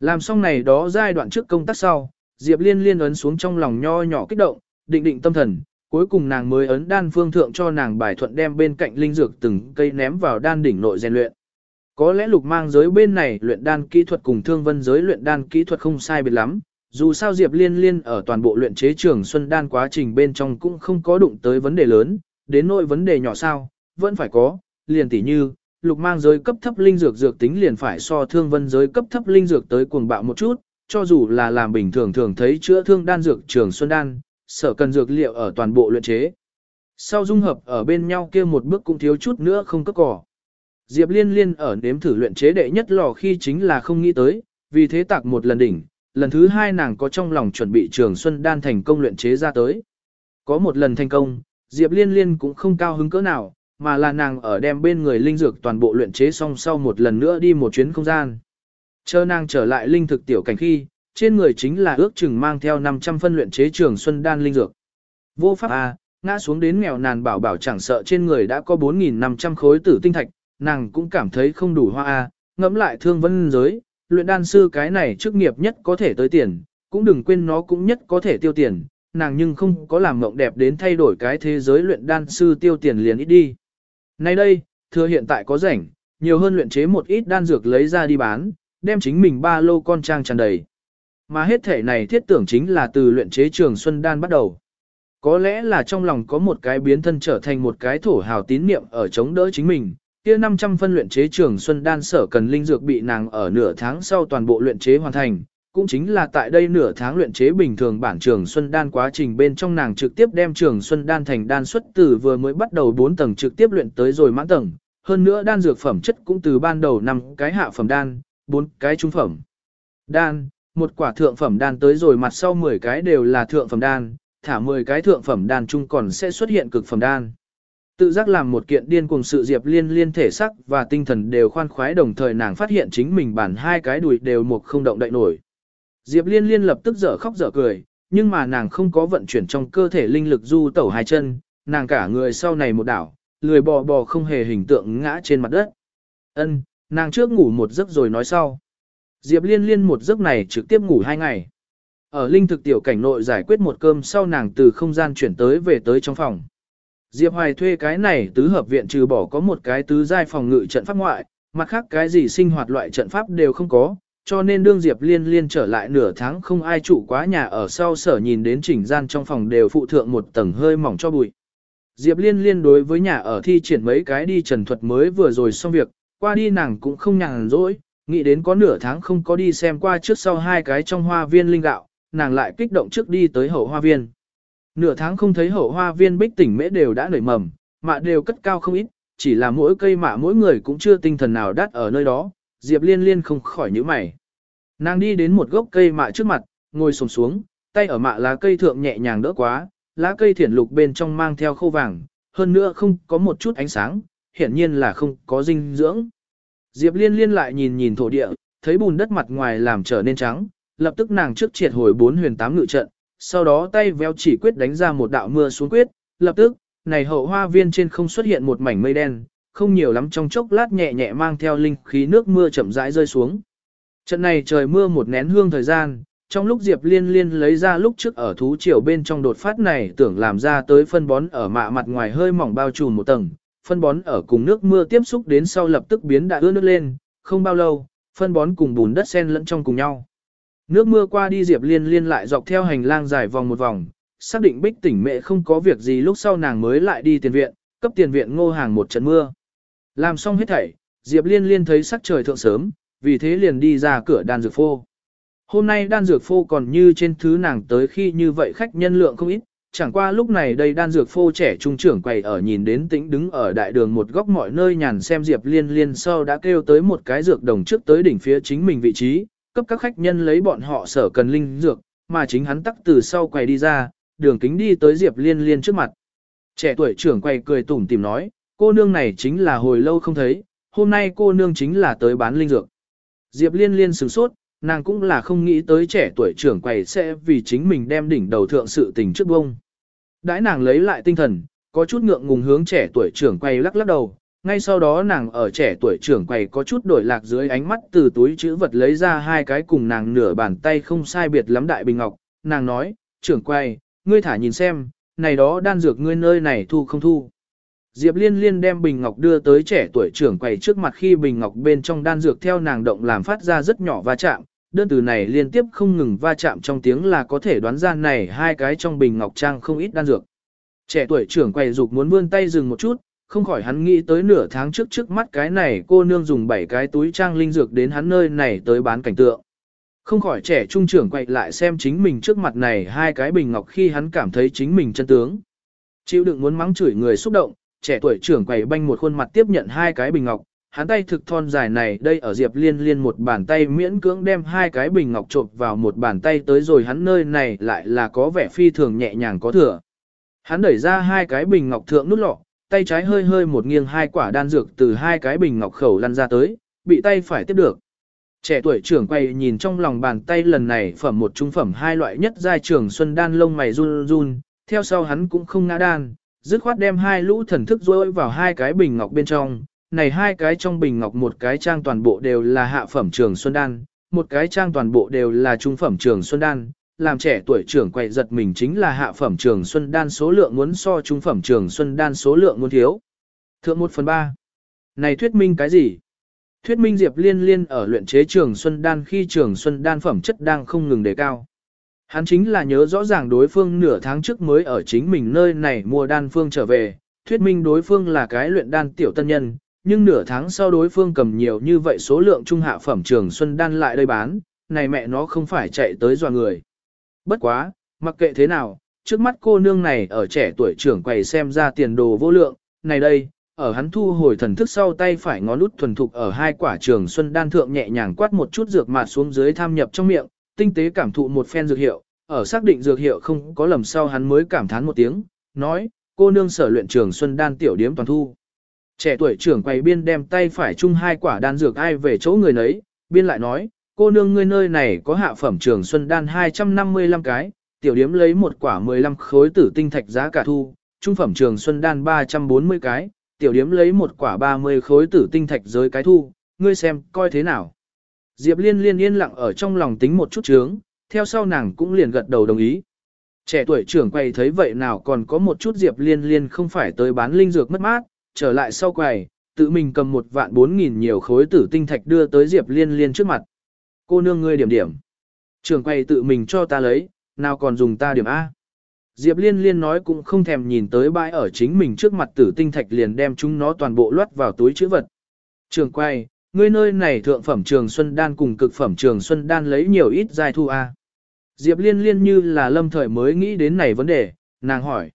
Làm xong này đó giai đoạn trước công tác sau, Diệp Liên liên ấn xuống trong lòng nho nhỏ kích động, định định tâm thần, cuối cùng nàng mới ấn đan phương thượng cho nàng bài thuận đem bên cạnh linh dược từng cây ném vào đan đỉnh nội rèn luyện. Có lẽ lục mang giới bên này luyện đan kỹ thuật cùng thương vân giới luyện đan kỹ thuật không sai biệt lắm, dù sao Diệp Liên Liên ở toàn bộ luyện chế trường Xuân Đan quá trình bên trong cũng không có đụng tới vấn đề lớn, đến nội vấn đề nhỏ sao, vẫn phải có, liền tỉ như, lục mang giới cấp thấp linh dược dược tính liền phải so thương vân giới cấp thấp linh dược tới cuồng bạo một chút, cho dù là làm bình thường thường thấy chữa thương đan dược trường Xuân Đan, sở cần dược liệu ở toàn bộ luyện chế. Sau dung hợp ở bên nhau kia một bước cũng thiếu chút nữa không cấp cỏ. Diệp Liên Liên ở nếm thử luyện chế đệ nhất lò khi chính là không nghĩ tới, vì thế tạc một lần đỉnh, lần thứ hai nàng có trong lòng chuẩn bị trường Xuân Đan thành công luyện chế ra tới. Có một lần thành công, Diệp Liên Liên cũng không cao hứng cỡ nào, mà là nàng ở đem bên người linh dược toàn bộ luyện chế xong sau một lần nữa đi một chuyến không gian. Chờ nàng trở lại linh thực tiểu cảnh khi, trên người chính là ước chừng mang theo 500 phân luyện chế trường Xuân Đan linh dược. Vô pháp A, ngã xuống đến nghèo nàn bảo bảo chẳng sợ trên người đã có 4.500 khối tử tinh thạch, nàng cũng cảm thấy không đủ hoa A, ngẫm lại thương vân giới, luyện đan sư cái này chức nghiệp nhất có thể tới tiền, cũng đừng quên nó cũng nhất có thể tiêu tiền, nàng nhưng không có làm mộng đẹp đến thay đổi cái thế giới luyện đan sư tiêu tiền liền ít đi. Nay đây, thừa hiện tại có rảnh, nhiều hơn luyện chế một ít đan dược lấy ra đi bán, đem chính mình ba lô con trang tràn đầy. Mà hết thể này thiết tưởng chính là từ luyện chế trường Xuân Đan bắt đầu. Có lẽ là trong lòng có một cái biến thân trở thành một cái thổ hào tín niệm ở chống đỡ chính mình, kia 500 phân luyện chế trường Xuân Đan sở cần linh dược bị nàng ở nửa tháng sau toàn bộ luyện chế hoàn thành, cũng chính là tại đây nửa tháng luyện chế bình thường bản trường Xuân Đan quá trình bên trong nàng trực tiếp đem trường Xuân Đan thành đan xuất từ vừa mới bắt đầu 4 tầng trực tiếp luyện tới rồi mãn tầng, hơn nữa đan dược phẩm chất cũng từ ban đầu 5 cái hạ phẩm đan, 4 cái trung phẩm đan, một quả thượng phẩm đan tới rồi mặt sau 10 cái đều là thượng phẩm đan, thả 10 cái thượng phẩm đan chung còn sẽ xuất hiện cực phẩm đan. Tự giác làm một kiện điên cùng sự Diệp Liên liên thể sắc và tinh thần đều khoan khoái đồng thời nàng phát hiện chính mình bản hai cái đùi đều một không động đậy nổi. Diệp Liên liên lập tức dở khóc dở cười, nhưng mà nàng không có vận chuyển trong cơ thể linh lực du tẩu hai chân, nàng cả người sau này một đảo, lười bò bò không hề hình tượng ngã trên mặt đất. Ân, nàng trước ngủ một giấc rồi nói sau. Diệp Liên liên một giấc này trực tiếp ngủ hai ngày. Ở linh thực tiểu cảnh nội giải quyết một cơm sau nàng từ không gian chuyển tới về tới trong phòng. Diệp Hoài thuê cái này tứ hợp viện trừ bỏ có một cái tứ giai phòng ngự trận pháp ngoại, mặt khác cái gì sinh hoạt loại trận pháp đều không có, cho nên đương Diệp Liên Liên trở lại nửa tháng không ai trụ quá nhà ở sau sở nhìn đến chỉnh gian trong phòng đều phụ thượng một tầng hơi mỏng cho bụi. Diệp Liên Liên đối với nhà ở thi triển mấy cái đi trần thuật mới vừa rồi xong việc, qua đi nàng cũng không nhàn rỗi, nghĩ đến có nửa tháng không có đi xem qua trước sau hai cái trong hoa viên linh gạo, nàng lại kích động trước đi tới hậu hoa viên. Nửa tháng không thấy hậu hoa viên bích tỉnh mễ đều đã nảy mầm, mạ đều cất cao không ít, chỉ là mỗi cây mạ mỗi người cũng chưa tinh thần nào đắt ở nơi đó, Diệp Liên Liên không khỏi nhíu mày. Nàng đi đến một gốc cây mạ trước mặt, ngồi sồm xuống, tay ở mạ lá cây thượng nhẹ nhàng đỡ quá, lá cây thiển lục bên trong mang theo khô vàng, hơn nữa không có một chút ánh sáng, hiển nhiên là không có dinh dưỡng. Diệp Liên Liên lại nhìn nhìn thổ địa, thấy bùn đất mặt ngoài làm trở nên trắng, lập tức nàng trước triệt hồi bốn huyền tám ngự trận, sau đó tay véo chỉ quyết đánh ra một đạo mưa xuống quyết, lập tức, này hậu hoa viên trên không xuất hiện một mảnh mây đen, không nhiều lắm trong chốc lát nhẹ nhẹ mang theo linh khí nước mưa chậm rãi rơi xuống. Trận này trời mưa một nén hương thời gian, trong lúc Diệp Liên Liên lấy ra lúc trước ở thú triều bên trong đột phát này tưởng làm ra tới phân bón ở mạ mặt ngoài hơi mỏng bao trùm một tầng, phân bón ở cùng nước mưa tiếp xúc đến sau lập tức biến đã ướt nước lên, không bao lâu, phân bón cùng bùn đất xen lẫn trong cùng nhau. Nước mưa qua đi Diệp Liên Liên lại dọc theo hành lang dài vòng một vòng, xác định bích tỉnh mẹ không có việc gì lúc sau nàng mới lại đi tiền viện, cấp tiền viện ngô hàng một trận mưa. Làm xong hết thảy, Diệp Liên Liên thấy sắc trời thượng sớm, vì thế liền đi ra cửa đan dược phô. Hôm nay đan dược phô còn như trên thứ nàng tới khi như vậy khách nhân lượng không ít, chẳng qua lúc này đây đan dược phô trẻ trung trưởng quầy ở nhìn đến tĩnh đứng ở đại đường một góc mọi nơi nhàn xem Diệp Liên Liên sau đã kêu tới một cái dược đồng trước tới đỉnh phía chính mình vị trí, cấp các khách nhân lấy bọn họ sở cần linh dược, mà chính hắn tắc từ sau quầy đi ra, đường kính đi tới Diệp Liên Liên trước mặt. Trẻ tuổi trưởng quầy cười tủm tìm nói, cô nương này chính là hồi lâu không thấy, hôm nay cô nương chính là tới bán linh dược. Diệp Liên Liên sửng sốt, nàng cũng là không nghĩ tới trẻ tuổi trưởng quầy sẽ vì chính mình đem đỉnh đầu thượng sự tình trước bông. Đãi nàng lấy lại tinh thần, có chút ngượng ngùng hướng trẻ tuổi trưởng quầy lắc lắc đầu, ngay sau đó nàng ở trẻ tuổi trưởng quầy có chút đổi lạc dưới ánh mắt từ túi chữ vật lấy ra hai cái cùng nàng nửa bàn tay không sai biệt lắm đại bình ngọc, nàng nói, trưởng quầy, ngươi thả nhìn xem, này đó đan dược ngươi nơi này thu không thu. Diệp Liên Liên đem bình ngọc đưa tới trẻ tuổi trưởng quầy trước mặt khi bình ngọc bên trong đan dược theo nàng động làm phát ra rất nhỏ va chạm, đơn từ này liên tiếp không ngừng va chạm trong tiếng là có thể đoán ra này hai cái trong bình ngọc trang không ít đan dược. Trẻ tuổi trưởng quầy dục muốn vươn tay dừng một chút, không khỏi hắn nghĩ tới nửa tháng trước trước mắt cái này cô nương dùng bảy cái túi trang linh dược đến hắn nơi này tới bán cảnh tượng. Không khỏi trẻ trung trưởng quay lại xem chính mình trước mặt này hai cái bình ngọc khi hắn cảm thấy chính mình chân tướng. Chịu đựng muốn mắng chửi người xúc động, trẻ tuổi trưởng quầy banh một khuôn mặt tiếp nhận hai cái bình ngọc, hắn tay thực thon dài này đây ở Diệp Liên Liên một bàn tay miễn cưỡng đem hai cái bình ngọc trộn vào một bàn tay tới rồi hắn nơi này lại là có vẻ phi thường nhẹ nhàng có thừa. Hắn đẩy ra hai cái bình ngọc thượng nút lọ, tay trái hơi hơi một nghiêng hai quả đan dược từ hai cái bình ngọc khẩu lăn ra tới, bị tay phải tiếp được. Trẻ tuổi trưởng quay nhìn trong lòng bàn tay lần này phẩm một trung phẩm hai loại nhất giai trưởng xuân đan lông mày run run, theo sau hắn cũng không ngã đan, dứt khoát đem hai lũ thần thức rối vào hai cái bình ngọc bên trong. Này hai cái trong bình ngọc một cái trang toàn bộ đều là hạ phẩm trường xuân đan, một cái trang toàn bộ đều là trung phẩm trường xuân đan, làm trẻ tuổi trưởng quậy giật mình chính là hạ phẩm trường xuân đan số lượng muốn so trung phẩm trường xuân đan số lượng muốn thiếu. Thượng 1 phần 3. Này thuyết minh cái gì? Thuyết minh Diệp Liên Liên ở luyện chế trường xuân đan khi trường xuân đan phẩm chất đang không ngừng đề cao. Hắn chính là nhớ rõ ràng đối phương nửa tháng trước mới ở chính mình nơi này mua đan phương trở về, thuyết minh đối phương là cái luyện đan tiểu tân nhân, nhưng nửa tháng sau đối phương cầm nhiều như vậy số lượng trung hạ phẩm trường xuân đan lại đây bán, này mẹ nó không phải chạy tới dò người. Bất quá, mặc kệ thế nào, trước mắt cô nương này ở trẻ tuổi trưởng quầy xem ra tiền đồ vô lượng, này đây, ở hắn thu hồi thần thức sau tay phải ngón út thuần thục ở hai quả trường xuân đan thượng nhẹ nhàng quát một chút dược mạt xuống dưới tham nhập trong miệng, tinh tế cảm thụ một phen dược hiệu, ở xác định dược hiệu không có lầm sau hắn mới cảm thán một tiếng, nói, cô nương sở luyện trường xuân đan tiểu điếm toàn thu. Trẻ tuổi trưởng quầy biên đem tay phải chung hai quả đan dược ai về chỗ người nấy, biên lại nói, cô nương ngươi nơi này có hạ phẩm trường xuân đan 255 cái, tiểu điếm lấy một quả 15 khối tử tinh thạch giá cả thu, trung phẩm trường xuân đan 340 cái, tiểu điếm lấy một quả 30 khối tử tinh thạch giới cái thu, ngươi xem, coi thế nào. Diệp liên liên yên lặng ở trong lòng tính một chút chướng, theo sau nàng cũng liền gật đầu đồng ý. Trẻ tuổi trưởng quầy thấy vậy nào còn có một chút Diệp liên liên không phải tới bán linh dược mất mát, trở lại sau quầy, tự mình cầm một vạn bốn nghìn nhiều khối tử tinh thạch đưa tới Diệp liên liên trước mặt cô nương ngươi điểm điểm. Trường quầy tự mình cho ta lấy, nào còn dùng ta điểm A. Diệp liên liên nói cũng không thèm nhìn tới bãi ở chính mình trước mặt tử tinh thạch liền đem chúng nó toàn bộ loát vào túi chữ vật. Trường quay, ngươi nơi này thượng phẩm trường Xuân Đan cùng cực phẩm trường Xuân Đan lấy nhiều ít giai thu A. Diệp Liên Liên như là lâm thời mới nghĩ đến này vấn đề, nàng hỏi.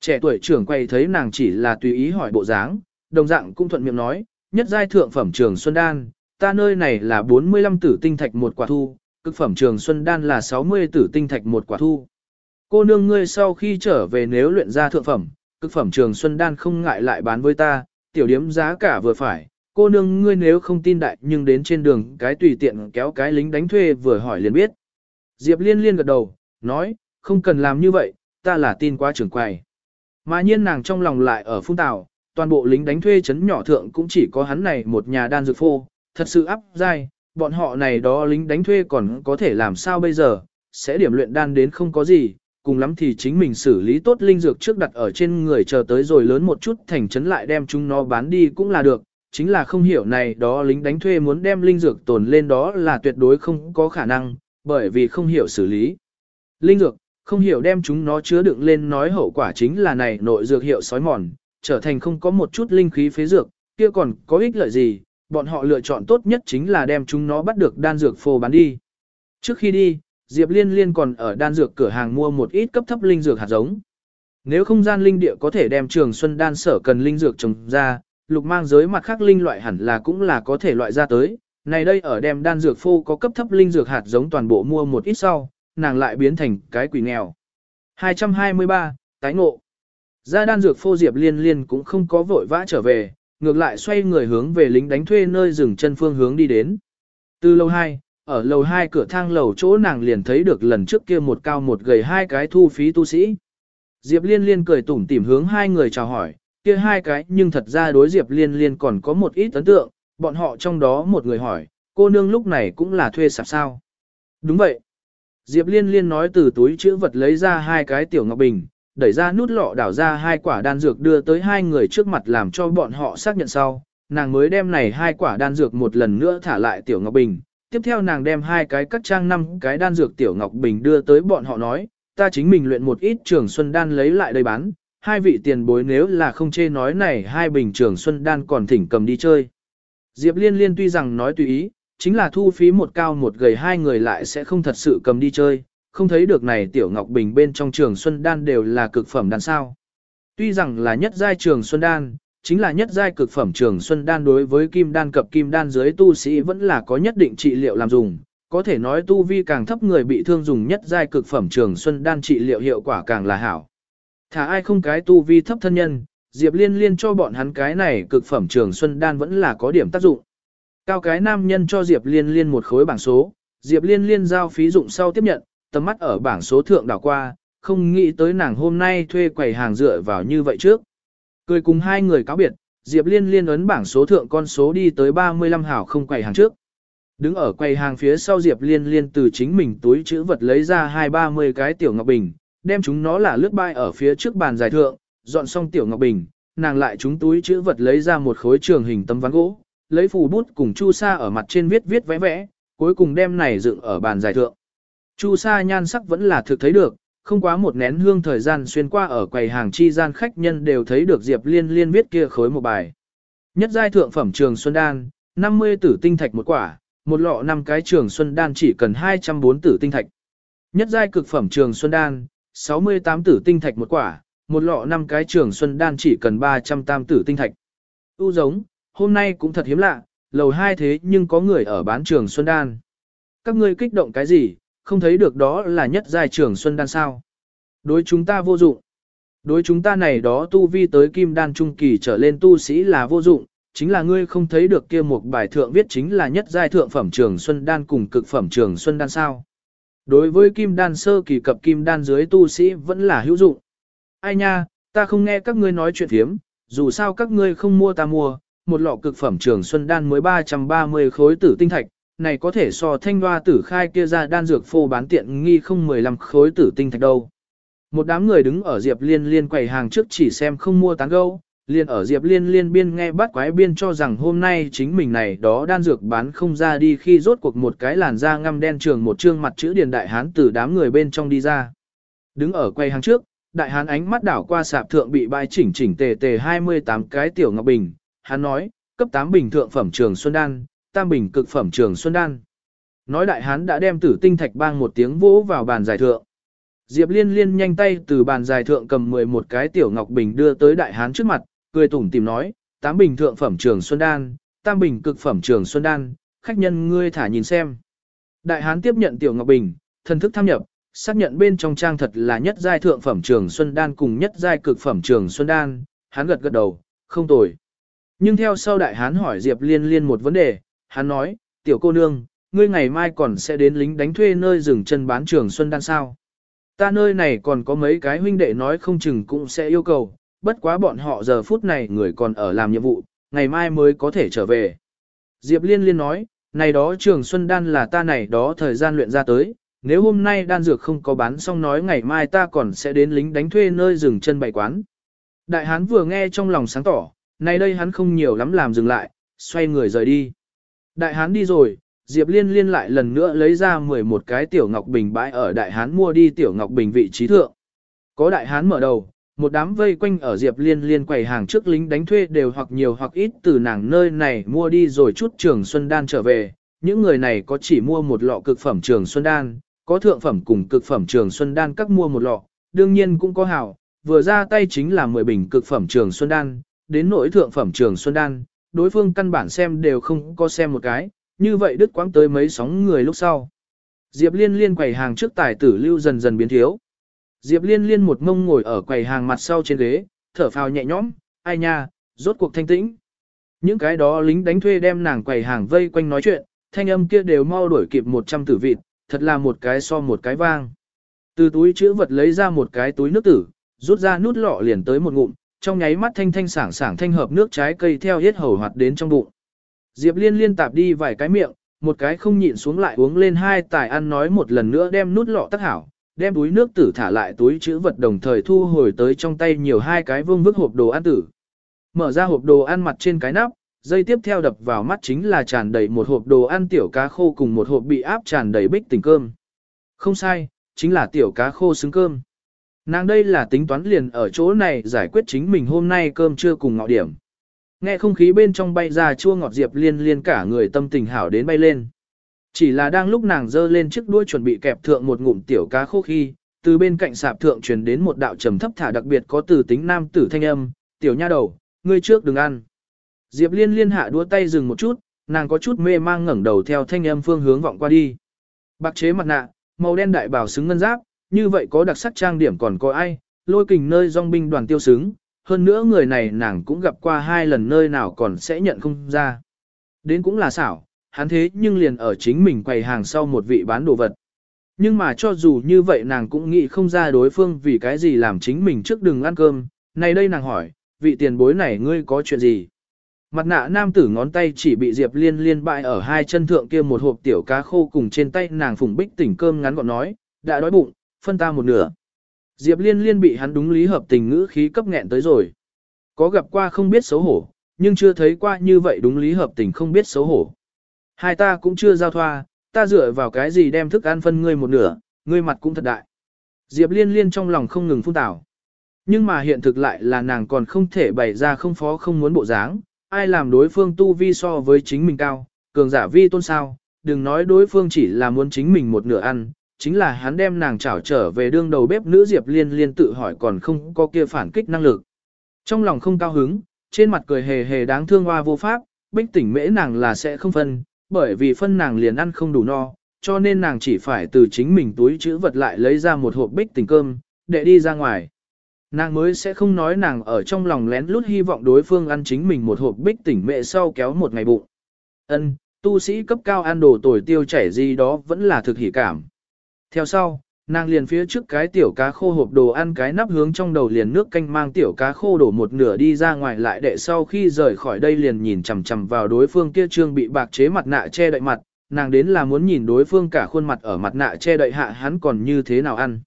Trẻ tuổi trưởng quay thấy nàng chỉ là tùy ý hỏi bộ dáng, đồng dạng cũng thuận miệng nói, nhất giai thượng phẩm trường Xuân Đan, ta nơi này là 45 tử tinh thạch một quả thu, cực phẩm trường Xuân Đan là 60 tử tinh thạch một quả thu. Cô nương ngươi sau khi trở về nếu luyện ra thượng phẩm, cực phẩm trường Xuân Đan không ngại lại bán với ta, tiểu điếm giá cả vừa phải. Cô nương ngươi nếu không tin đại nhưng đến trên đường cái tùy tiện kéo cái lính đánh thuê vừa hỏi liền biết. Diệp liên liên gật đầu, nói, không cần làm như vậy, ta là tin qua trưởng quầy. Mà nhiên nàng trong lòng lại ở phung tào, toàn bộ lính đánh thuê chấn nhỏ thượng cũng chỉ có hắn này một nhà đan dược phô, thật sự áp dai, bọn họ này đó lính đánh thuê còn có thể làm sao bây giờ, sẽ điểm luyện đan đến không có gì, cùng lắm thì chính mình xử lý tốt linh dược trước đặt ở trên người chờ tới rồi lớn một chút thành chấn lại đem chúng nó bán đi cũng là được, chính là không hiểu này đó lính đánh thuê muốn đem linh dược tồn lên đó là tuyệt đối không có khả năng, bởi vì không hiểu xử lý. Linh dược, không hiểu đem chúng nó chứa đựng lên nói hậu quả chính là này nội dược hiệu sói mòn, trở thành không có một chút linh khí phế dược, kia còn có ích lợi gì, bọn họ lựa chọn tốt nhất chính là đem chúng nó bắt được đan dược phô bán đi. Trước khi đi, Diệp Liên Liên còn ở đan dược cửa hàng mua một ít cấp thấp linh dược hạt giống. Nếu không gian linh địa có thể đem trường xuân đan sở cần linh dược trồng ra, lục mang giới mặt khác linh loại hẳn là cũng là có thể loại ra tới. Này đây ở đem đan dược phô có cấp thấp linh dược hạt giống toàn bộ mua một ít sau, nàng lại biến thành cái quỷ nghèo. 223, tái ngộ. Ra đan dược phô Diệp Liên Liên cũng không có vội vã trở về, ngược lại xoay người hướng về lính đánh thuê nơi dừng chân phương hướng đi đến. Từ lầu 2, ở lầu 2 cửa thang lầu chỗ nàng liền thấy được lần trước kia một cao một gầy hai cái thu phí tu sĩ. Diệp Liên Liên cười tủm tỉm hướng hai người chào hỏi, kia hai cái nhưng thật ra đối Diệp Liên Liên còn có một ít ấn tượng, bọn họ trong đó một người hỏi, cô nương lúc này cũng là thuê sạp sao. Đúng vậy. Diệp Liên Liên nói từ túi chữ vật lấy ra hai cái tiểu ngọc bình, đẩy ra nút lọ đảo ra hai quả đan dược đưa tới hai người trước mặt làm cho bọn họ xác nhận sau, nàng mới đem này hai quả đan dược một lần nữa thả lại tiểu ngọc bình. Tiếp theo nàng đem hai cái cắt trang năm cái đan dược tiểu ngọc bình đưa tới bọn họ nói, ta chính mình luyện một ít trường xuân đan lấy lại đây bán, hai vị tiền bối nếu là không chê nói này hai bình trường xuân đan còn thỉnh cầm đi chơi. Diệp liên liên tuy rằng nói tùy ý, chính là thu phí một cao một gầy hai người lại sẽ không thật sự cầm đi chơi, không thấy được này tiểu ngọc bình bên trong trường xuân đan đều là cực phẩm đan sao. Tuy rằng là nhất giai trường xuân đan, chính là nhất giai cực phẩm trường xuân đan đối với kim đan cập kim đan dưới tu sĩ vẫn là có nhất định trị liệu làm dùng, có thể nói tu vi càng thấp người bị thương dùng nhất giai cực phẩm trường xuân đan trị liệu hiệu quả càng là hảo. Thả ai không cái tu vi thấp thân nhân, Diệp Liên Liên cho bọn hắn cái này cực phẩm trường xuân đan vẫn là có điểm tác dụng. Cao cái nam nhân cho Diệp Liên Liên một khối bảng số, Diệp Liên Liên giao phí dụng sau tiếp nhận, tầm mắt ở bảng số thượng đảo qua, không nghĩ tới nàng hôm nay thuê quầy hàng dựa vào như vậy trước. Cười cùng hai người cáo biệt, Diệp Liên liên ấn bảng số thượng con số đi tới 35 hảo không quầy hàng trước. Đứng ở quầy hàng phía sau Diệp Liên liên từ chính mình túi chữ vật lấy ra hai ba mươi cái tiểu ngọc bình, đem chúng nó là lướt bay ở phía trước bàn giải thượng, dọn xong tiểu ngọc bình, nàng lại chúng túi chữ vật lấy ra một khối trường hình tấm ván gỗ, lấy phù bút cùng chu sa ở mặt trên viết viết vẽ vẽ, cuối cùng đem này dựng ở bàn giải thượng. Chu sa nhan sắc vẫn là thực thấy được, không quá một nén hương thời gian xuyên qua ở quầy hàng chi gian khách nhân đều thấy được Diệp Liên Liên viết kia khối một bài. Nhất giai thượng phẩm trường Xuân Đan, 50 tử tinh thạch một quả, một lọ năm cái trường Xuân Đan chỉ cần 204 tử tinh thạch. Nhất giai cực phẩm trường Xuân Đan, 68 tử tinh thạch một quả, một lọ năm cái trường Xuân Đan chỉ cần 300 tam tử tinh thạch. Tu giống, hôm nay cũng thật hiếm lạ, lầu hai thế nhưng có người ở bán trường Xuân Đan. Các ngươi kích động cái gì, không thấy được đó là nhất giai trường Xuân Đan sao. Đối chúng ta vô dụng. Đối chúng ta này đó tu vi tới kim đan trung kỳ trở lên tu sĩ là vô dụng, chính là ngươi không thấy được kia một bài thượng viết chính là nhất giai thượng phẩm trường Xuân Đan cùng cực phẩm trường Xuân Đan sao. Đối với kim đan sơ kỳ cập kim đan dưới tu sĩ vẫn là hữu dụng. Ai nha, ta không nghe các ngươi nói chuyện thiếm, dù sao các ngươi không mua ta mua, một lọ cực phẩm trường Xuân Đan mới 330 khối tử tinh thạch, này có thể so thanh hoa tử khai kia ra đan dược phô bán tiện nghi không 15 khối tử tinh thạch đâu. Một đám người đứng ở Diệp Liên Liên quầy hàng trước chỉ xem không mua tán gâu, liền ở Diệp Liên Liên biên nghe bắt quái biên cho rằng hôm nay chính mình này đó đan dược bán không ra đi khi rốt cuộc một cái làn da ngăm đen trường một trương mặt chữ điền đại hán từ đám người bên trong đi ra. Đứng ở quay hàng trước, đại hán ánh mắt đảo qua sạp thượng bị bãi chỉnh chỉnh tề tề 28 cái tiểu ngọc bình, hắn nói, cấp 8 bình thượng phẩm trường Xuân Đan, tam bình cực phẩm trường Xuân Đan. nói đại hán đã đem tử tinh thạch bang một tiếng vỗ vào bàn giải thượng. Diệp liên liên nhanh tay từ bàn giải thượng cầm 11 cái tiểu ngọc bình đưa tới đại hán trước mặt, cười tủm tìm nói, tám bình thượng phẩm trường Xuân Đan, tam bình cực phẩm trường Xuân Đan, khách nhân ngươi thả nhìn xem. Đại hán tiếp nhận tiểu ngọc bình, thần thức tham nhập, xác nhận bên trong trang thật là nhất giai thượng phẩm trường Xuân Đan cùng nhất giai cực phẩm trường Xuân Đan, hắn gật gật đầu, không tồi. Nhưng theo sau đại hán hỏi Diệp Liên Liên một vấn đề, hắn nói, tiểu cô nương, ngươi ngày mai còn sẽ đến lính đánh thuê nơi dừng chân bán trường Xuân Đan sao. Ta nơi này còn có mấy cái huynh đệ nói không chừng cũng sẽ yêu cầu, bất quá bọn họ giờ phút này người còn ở làm nhiệm vụ, ngày mai mới có thể trở về. Diệp Liên Liên nói, này đó trường Xuân Đan là ta này đó thời gian luyện ra tới, nếu hôm nay đan dược không có bán xong nói ngày mai ta còn sẽ đến lính đánh thuê nơi dừng chân bày quán. Đại hán vừa nghe trong lòng sáng tỏ, này đây hắn không nhiều lắm làm dừng lại, xoay người rời đi. Đại hán đi rồi, Diệp Liên liên lại lần nữa lấy ra 11 cái tiểu ngọc bình bãi ở đại hán mua đi tiểu ngọc bình vị trí thượng. Có đại hán mở đầu, một đám vây quanh ở Diệp Liên liên quầy hàng trước lính đánh thuê đều hoặc nhiều hoặc ít từ nàng nơi này mua đi rồi chút trường Xuân Đan trở về. Những người này có chỉ mua một lọ cực phẩm trường Xuân Đan, có thượng phẩm cùng cực phẩm trường Xuân Đan các mua một lọ, đương nhiên cũng có hảo, vừa ra tay chính là 10 bình cực phẩm trường Xuân Đan, đến nỗi thượng phẩm trường Xuân Đan, đối phương căn bản xem đều không có xem một cái, như vậy đứt quãng tới mấy sóng người lúc sau. Diệp Liên Liên quầy hàng trước tài tử lưu dần dần biến thiếu. Diệp Liên Liên một mông ngồi ở quầy hàng mặt sau trên ghế, thở phào nhẹ nhõm, ai nha, rốt cuộc thanh tĩnh. Những cái đó lính đánh thuê đem nàng quầy hàng vây quanh nói chuyện, thanh âm kia đều mau đuổi kịp 100 tử vịt, thật là một cái so một cái vang. Từ túi chữ vật lấy ra một cái túi nước tử, rút ra nút lọ liền tới một ngụm, trong nháy mắt thanh thanh sảng sảng thanh hợp nước trái cây theo hết hầu hoạt đến trong bụng. Diệp Liên liên tạp đi vài cái miệng, một cái không nhịn xuống lại uống lên hai tài ăn nói một lần nữa đem nút lọ tắc hảo, đem túi nước tử thả lại túi chữ vật đồng thời thu hồi tới trong tay nhiều hai cái vương vức hộp đồ ăn tử. Mở ra hộp đồ ăn mặt trên cái nắp, dây tiếp theo đập vào mắt chính là tràn đầy một hộp đồ ăn tiểu cá khô cùng một hộp bị áp tràn đầy bích tình cơm. Không sai, chính là tiểu cá khô xứng cơm. Nàng đây là tính toán liền ở chỗ này giải quyết chính mình hôm nay cơm trưa cùng ngọ điểm. Nghe không khí bên trong bay ra chua ngọt diệp liên liên cả người tâm tình hảo đến bay lên. Chỉ là đang lúc nàng dơ lên chiếc đuôi chuẩn bị kẹp thượng một ngụm tiểu cá khô khi, từ bên cạnh sạp thượng truyền đến một đạo trầm thấp thả đặc biệt có từ tính nam tử thanh âm, tiểu nha đầu, ngươi trước đừng ăn. Diệp liên liên hạ đua tay dừng một chút, nàng có chút mê mang ngẩng đầu theo thanh âm phương hướng vọng qua đi. Bạc chế mặt nạ, màu đen đại bảo xứng ngân giáp, như vậy có đặc sắc trang điểm còn có ai, lôi kình nơi dòng binh đoàn tiêu xứng, hơn nữa người này nàng cũng gặp qua hai lần nơi nào còn sẽ nhận không ra. Đến cũng là xảo, hắn thế nhưng liền ở chính mình quầy hàng sau một vị bán đồ vật. Nhưng mà cho dù như vậy nàng cũng nghĩ không ra đối phương vì cái gì làm chính mình trước đừng ăn cơm, này đây nàng hỏi, vị tiền bối này ngươi có chuyện gì? Mặt nạ nam tử ngón tay chỉ bị Diệp Liên liên bại ở hai chân thượng kia một hộp tiểu cá khô cùng trên tay nàng phùng bích tỉnh cơm ngắn gọn nói, đã đói bụng, phân ta một nửa. Diệp liên liên bị hắn đúng lý hợp tình ngữ khí cấp nghẹn tới rồi. Có gặp qua không biết xấu hổ, nhưng chưa thấy qua như vậy đúng lý hợp tình không biết xấu hổ. Hai ta cũng chưa giao thoa, ta dựa vào cái gì đem thức ăn phân ngươi một nửa, ngươi mặt cũng thật đại. Diệp liên liên trong lòng không ngừng phun tảo. Nhưng mà hiện thực lại là nàng còn không thể bày ra không phó không muốn bộ dáng, ai làm đối phương tu vi so với chính mình cao, cường giả vi tôn sao, đừng nói đối phương chỉ là muốn chính mình một nửa ăn, chính là hắn đem nàng trảo trở về đương đầu bếp nữ Diệp Liên liên tự hỏi còn không có kia phản kích năng lực. Trong lòng không cao hứng, trên mặt cười hề hề đáng thương hoa vô pháp, bích tỉnh mễ nàng là sẽ không phân, bởi vì phân nàng liền ăn không đủ no, cho nên nàng chỉ phải từ chính mình túi chữ vật lại lấy ra một hộp bích tình cơm, để đi ra ngoài. Nàng mới sẽ không nói nàng ở trong lòng lén lút hy vọng đối phương ăn chính mình một hộp bích tỉnh mẹ sau kéo một ngày bụng. Ân, tu sĩ cấp cao ăn đồ tồi tiêu chảy gì đó vẫn là thực hỉ cảm. Theo sau, nàng liền phía trước cái tiểu cá khô hộp đồ ăn cái nắp hướng trong đầu liền nước canh mang tiểu cá khô đổ một nửa đi ra ngoài lại để sau khi rời khỏi đây liền nhìn chằm chằm vào đối phương kia trương bị bạc chế mặt nạ che đậy mặt, nàng đến là muốn nhìn đối phương cả khuôn mặt ở mặt nạ che đậy hạ hắn còn như thế nào ăn.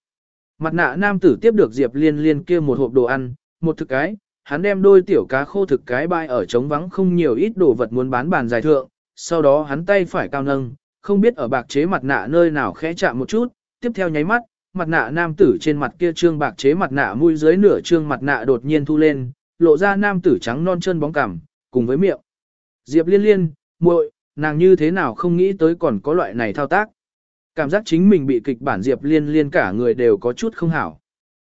Mặt nạ nam tử tiếp được Diệp Liên Liên kia một hộp đồ ăn, một thực cái, hắn đem đôi tiểu cá khô thực cái bay ở trống vắng không nhiều ít đồ vật muốn bán bàn dài thượng, sau đó hắn tay phải cao nâng, không biết ở bạc chế mặt nạ nơi nào khẽ chạm một chút, tiếp theo nháy mắt, mặt nạ nam tử trên mặt kia trương bạc chế mặt nạ mũi dưới nửa trương mặt nạ đột nhiên thu lên, lộ ra nam tử trắng non chân bóng cằm, cùng với miệng. Diệp Liên Liên, muội, nàng như thế nào không nghĩ tới còn có loại này thao tác. Cảm giác chính mình bị kịch bản Diệp Liên liên cả người đều có chút không hảo.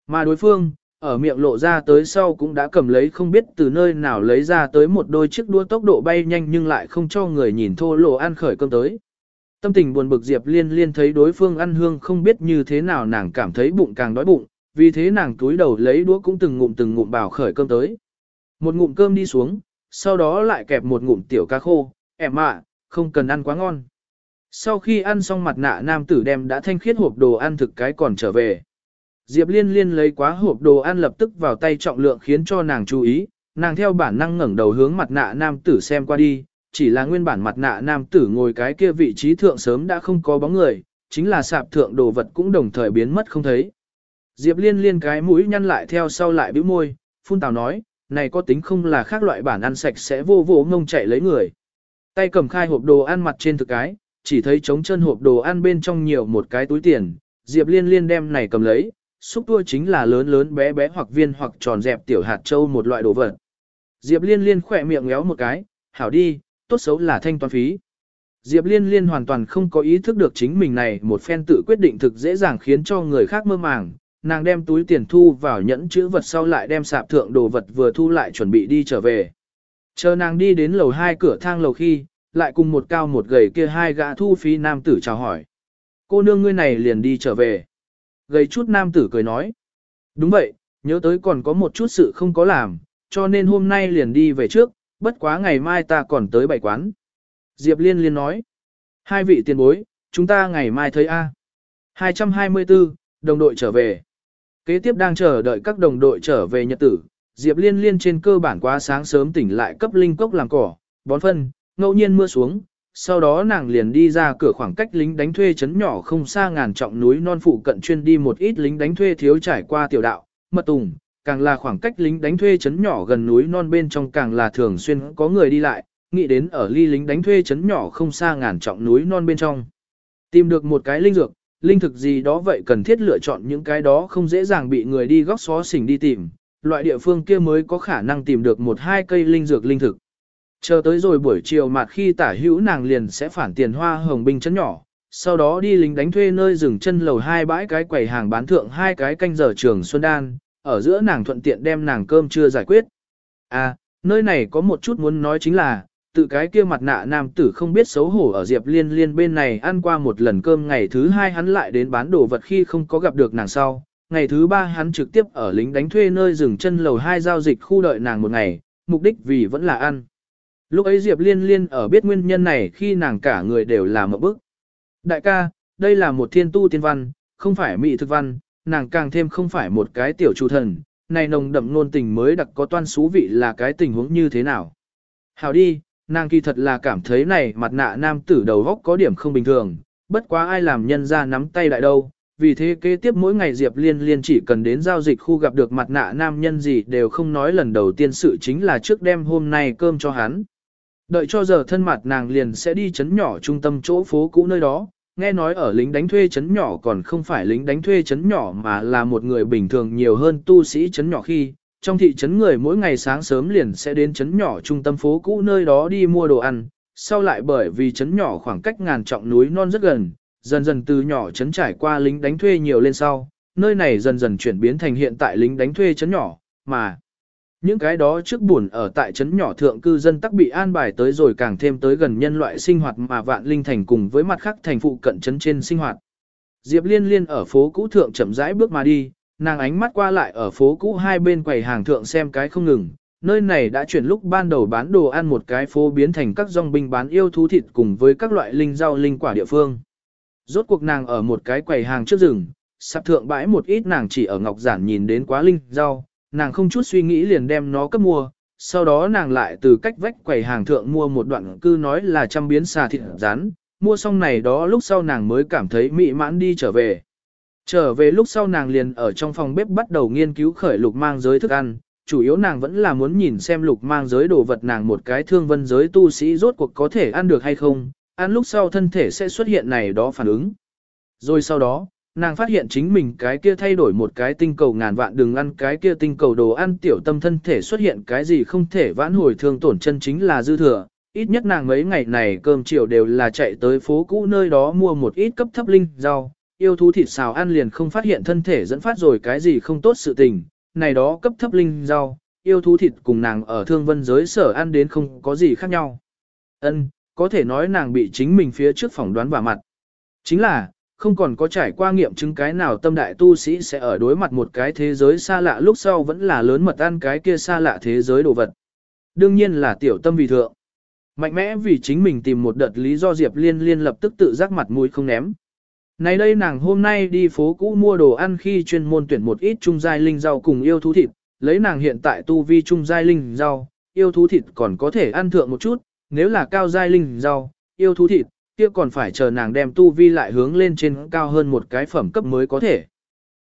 Mà đối phương, ở miệng lộ ra tới sau cũng đã cầm lấy không biết từ nơi nào lấy ra tới một đôi chiếc đua tốc độ bay nhanh nhưng lại không cho người nhìn thô lộ ăn khởi cơm tới. Tâm tình buồn bực Diệp Liên liên thấy đối phương ăn hương không biết như thế nào nàng cảm thấy bụng càng đói bụng, vì thế nàng túi đầu lấy đũa cũng từng ngụm từng ngụm bảo khởi cơm tới. Một ngụm cơm đi xuống, sau đó lại kẹp một ngụm tiểu cá khô, em ạ, không cần ăn quá ngon. Sau khi ăn xong mặt nạ nam tử đem đã thanh khiết hộp đồ ăn thực cái còn trở về. Diệp liên liên lấy quá hộp đồ ăn lập tức vào tay trọng lượng khiến cho nàng chú ý, nàng theo bản năng ngẩng đầu hướng mặt nạ nam tử xem qua đi, chỉ là nguyên bản mặt nạ nam tử ngồi cái kia vị trí thượng sớm đã không có bóng người, chính là sạp thượng đồ vật cũng đồng thời biến mất không thấy. Diệp liên liên cái mũi nhăn lại theo sau lại bĩu môi, phun tào nói, này có tính không là khác loại bản ăn sạch sẽ vô vô ngông chạy lấy người. Tay cầm khai hộp đồ ăn mặt trên thực cái, chỉ thấy trống chân hộp đồ ăn bên trong nhiều một cái túi tiền, Diệp liên liên đem này cầm lấy, xúc tua chính là lớn lớn bé bé hoặc viên hoặc tròn dẹp tiểu hạt châu một loại đồ vật. Diệp liên liên khỏe miệng ngéo một cái, hảo đi, tốt xấu là thanh toán phí. Diệp liên liên hoàn toàn không có ý thức được chính mình này một phen tự quyết định thực dễ dàng khiến cho người khác mơ màng, nàng đem túi tiền thu vào nhẫn chữ vật sau lại đem sạp thượng đồ vật vừa thu lại chuẩn bị đi trở về. Chờ nàng đi đến lầu hai cửa thang lầu khi, lại cùng một cao một gầy kia hai gã thu phí nam tử chào hỏi. Cô nương ngươi này liền đi trở về. Gầy chút nam tử cười nói. Đúng vậy, nhớ tới còn có một chút sự không có làm, cho nên hôm nay liền đi về trước, bất quá ngày mai ta còn tới bảy quán. Diệp Liên liên nói. Hai vị tiền bối, chúng ta ngày mai thấy A. 224, đồng đội trở về. Kế tiếp đang chờ đợi các đồng đội trở về nhật tử, Diệp Liên Liên trên cơ bản quá sáng sớm tỉnh lại cấp linh cốc làm cỏ, bón phân, ngẫu nhiên mưa xuống, sau đó nàng liền đi ra cửa khoảng cách lính đánh thuê chấn nhỏ không xa ngàn trọng núi non phụ cận chuyên đi một ít lính đánh thuê thiếu trải qua tiểu đạo, mật tùng, càng là khoảng cách lính đánh thuê chấn nhỏ gần núi non bên trong càng là thường xuyên có người đi lại, nghĩ đến ở ly lính đánh thuê chấn nhỏ không xa ngàn trọng núi non bên trong. Tìm được một cái linh dược, linh thực gì đó vậy cần thiết lựa chọn những cái đó không dễ dàng bị người đi góc xó xỉnh đi tìm, loại địa phương kia mới có khả năng tìm được một hai cây linh dược linh thực. Chờ tới rồi buổi chiều mặt khi tả hữu nàng liền sẽ phản tiền hoa hồng binh chấn nhỏ, sau đó đi lính đánh thuê nơi dừng chân lầu hai bãi cái quầy hàng bán thượng hai cái canh giờ trường Xuân Đan, ở giữa nàng thuận tiện đem nàng cơm chưa giải quyết. À, nơi này có một chút muốn nói chính là, tự cái kia mặt nạ nam tử không biết xấu hổ ở Diệp Liên Liên bên này ăn qua một lần cơm ngày thứ hai hắn lại đến bán đồ vật khi không có gặp được nàng sau. Ngày thứ ba hắn trực tiếp ở lính đánh thuê nơi dừng chân lầu hai giao dịch khu đợi nàng một ngày, mục đích vì vẫn là ăn. Lúc ấy Diệp Liên Liên ở biết nguyên nhân này khi nàng cả người đều là một bức. Đại ca, đây là một thiên tu tiên văn, không phải mỹ thực văn, nàng càng thêm không phải một cái tiểu chủ thần, này nồng đậm nôn tình mới đặc có toan xú vị là cái tình huống như thế nào. Hào đi, Nàng kỳ thật là cảm thấy này mặt nạ nam tử đầu góc có điểm không bình thường, bất quá ai làm nhân ra nắm tay lại đâu. Vì thế kế tiếp mỗi ngày Diệp Liên Liên chỉ cần đến giao dịch khu gặp được mặt nạ nam nhân gì đều không nói lần đầu tiên sự chính là trước đêm hôm nay cơm cho hắn. Đợi cho giờ thân mặt nàng liền sẽ đi chấn nhỏ trung tâm chỗ phố cũ nơi đó, nghe nói ở lính đánh thuê chấn nhỏ còn không phải lính đánh thuê chấn nhỏ mà là một người bình thường nhiều hơn tu sĩ chấn nhỏ khi, trong thị trấn người mỗi ngày sáng sớm liền sẽ đến trấn nhỏ trung tâm phố cũ nơi đó đi mua đồ ăn, sau lại bởi vì trấn nhỏ khoảng cách ngàn trọng núi non rất gần, dần dần từ nhỏ trấn trải qua lính đánh thuê nhiều lên sau, nơi này dần dần chuyển biến thành hiện tại lính đánh thuê trấn nhỏ, mà những cái đó trước buồn ở tại trấn nhỏ thượng cư dân tắc bị an bài tới rồi càng thêm tới gần nhân loại sinh hoạt mà vạn linh thành cùng với mặt khác thành phụ cận trấn trên sinh hoạt. Diệp Liên Liên ở phố cũ thượng chậm rãi bước mà đi, nàng ánh mắt qua lại ở phố cũ hai bên quầy hàng thượng xem cái không ngừng, nơi này đã chuyển lúc ban đầu bán đồ ăn một cái phố biến thành các dòng binh bán yêu thú thịt cùng với các loại linh rau linh quả địa phương. Rốt cuộc nàng ở một cái quầy hàng trước rừng, sắp thượng bãi một ít nàng chỉ ở ngọc giản nhìn đến quá linh rau, nàng không chút suy nghĩ liền đem nó cấp mua, sau đó nàng lại từ cách vách quầy hàng thượng mua một đoạn cư nói là trăm biến xà thịt rán, mua xong này đó lúc sau nàng mới cảm thấy mị mãn đi trở về. Trở về lúc sau nàng liền ở trong phòng bếp bắt đầu nghiên cứu khởi lục mang giới thức ăn, chủ yếu nàng vẫn là muốn nhìn xem lục mang giới đồ vật nàng một cái thương vân giới tu sĩ rốt cuộc có thể ăn được hay không, ăn lúc sau thân thể sẽ xuất hiện này đó phản ứng. Rồi sau đó, nàng phát hiện chính mình cái kia thay đổi một cái tinh cầu ngàn vạn đừng ăn cái kia tinh cầu đồ ăn tiểu tâm thân thể xuất hiện cái gì không thể vãn hồi thương tổn chân chính là dư thừa, ít nhất nàng mấy ngày này cơm chiều đều là chạy tới phố cũ nơi đó mua một ít cấp thấp linh rau, yêu thú thịt xào ăn liền không phát hiện thân thể dẫn phát rồi cái gì không tốt sự tình, này đó cấp thấp linh rau, yêu thú thịt cùng nàng ở thương vân giới sở ăn đến không có gì khác nhau. Ân, có thể nói nàng bị chính mình phía trước phỏng đoán và mặt. Chính là, không còn có trải qua nghiệm chứng cái nào tâm đại tu sĩ sẽ ở đối mặt một cái thế giới xa lạ lúc sau vẫn là lớn mật ăn cái kia xa lạ thế giới đồ vật. Đương nhiên là tiểu tâm vì thượng. Mạnh mẽ vì chính mình tìm một đợt lý do Diệp Liên Liên lập tức tự giác mặt mũi không ném. Này đây nàng hôm nay đi phố cũ mua đồ ăn khi chuyên môn tuyển một ít trung giai linh rau cùng yêu thú thịt, lấy nàng hiện tại tu vi trung giai linh rau, yêu thú thịt còn có thể ăn thượng một chút, nếu là cao giai linh rau, yêu thú thịt, kia còn phải chờ nàng đem tu vi lại hướng lên trên cao hơn một cái phẩm cấp mới có thể.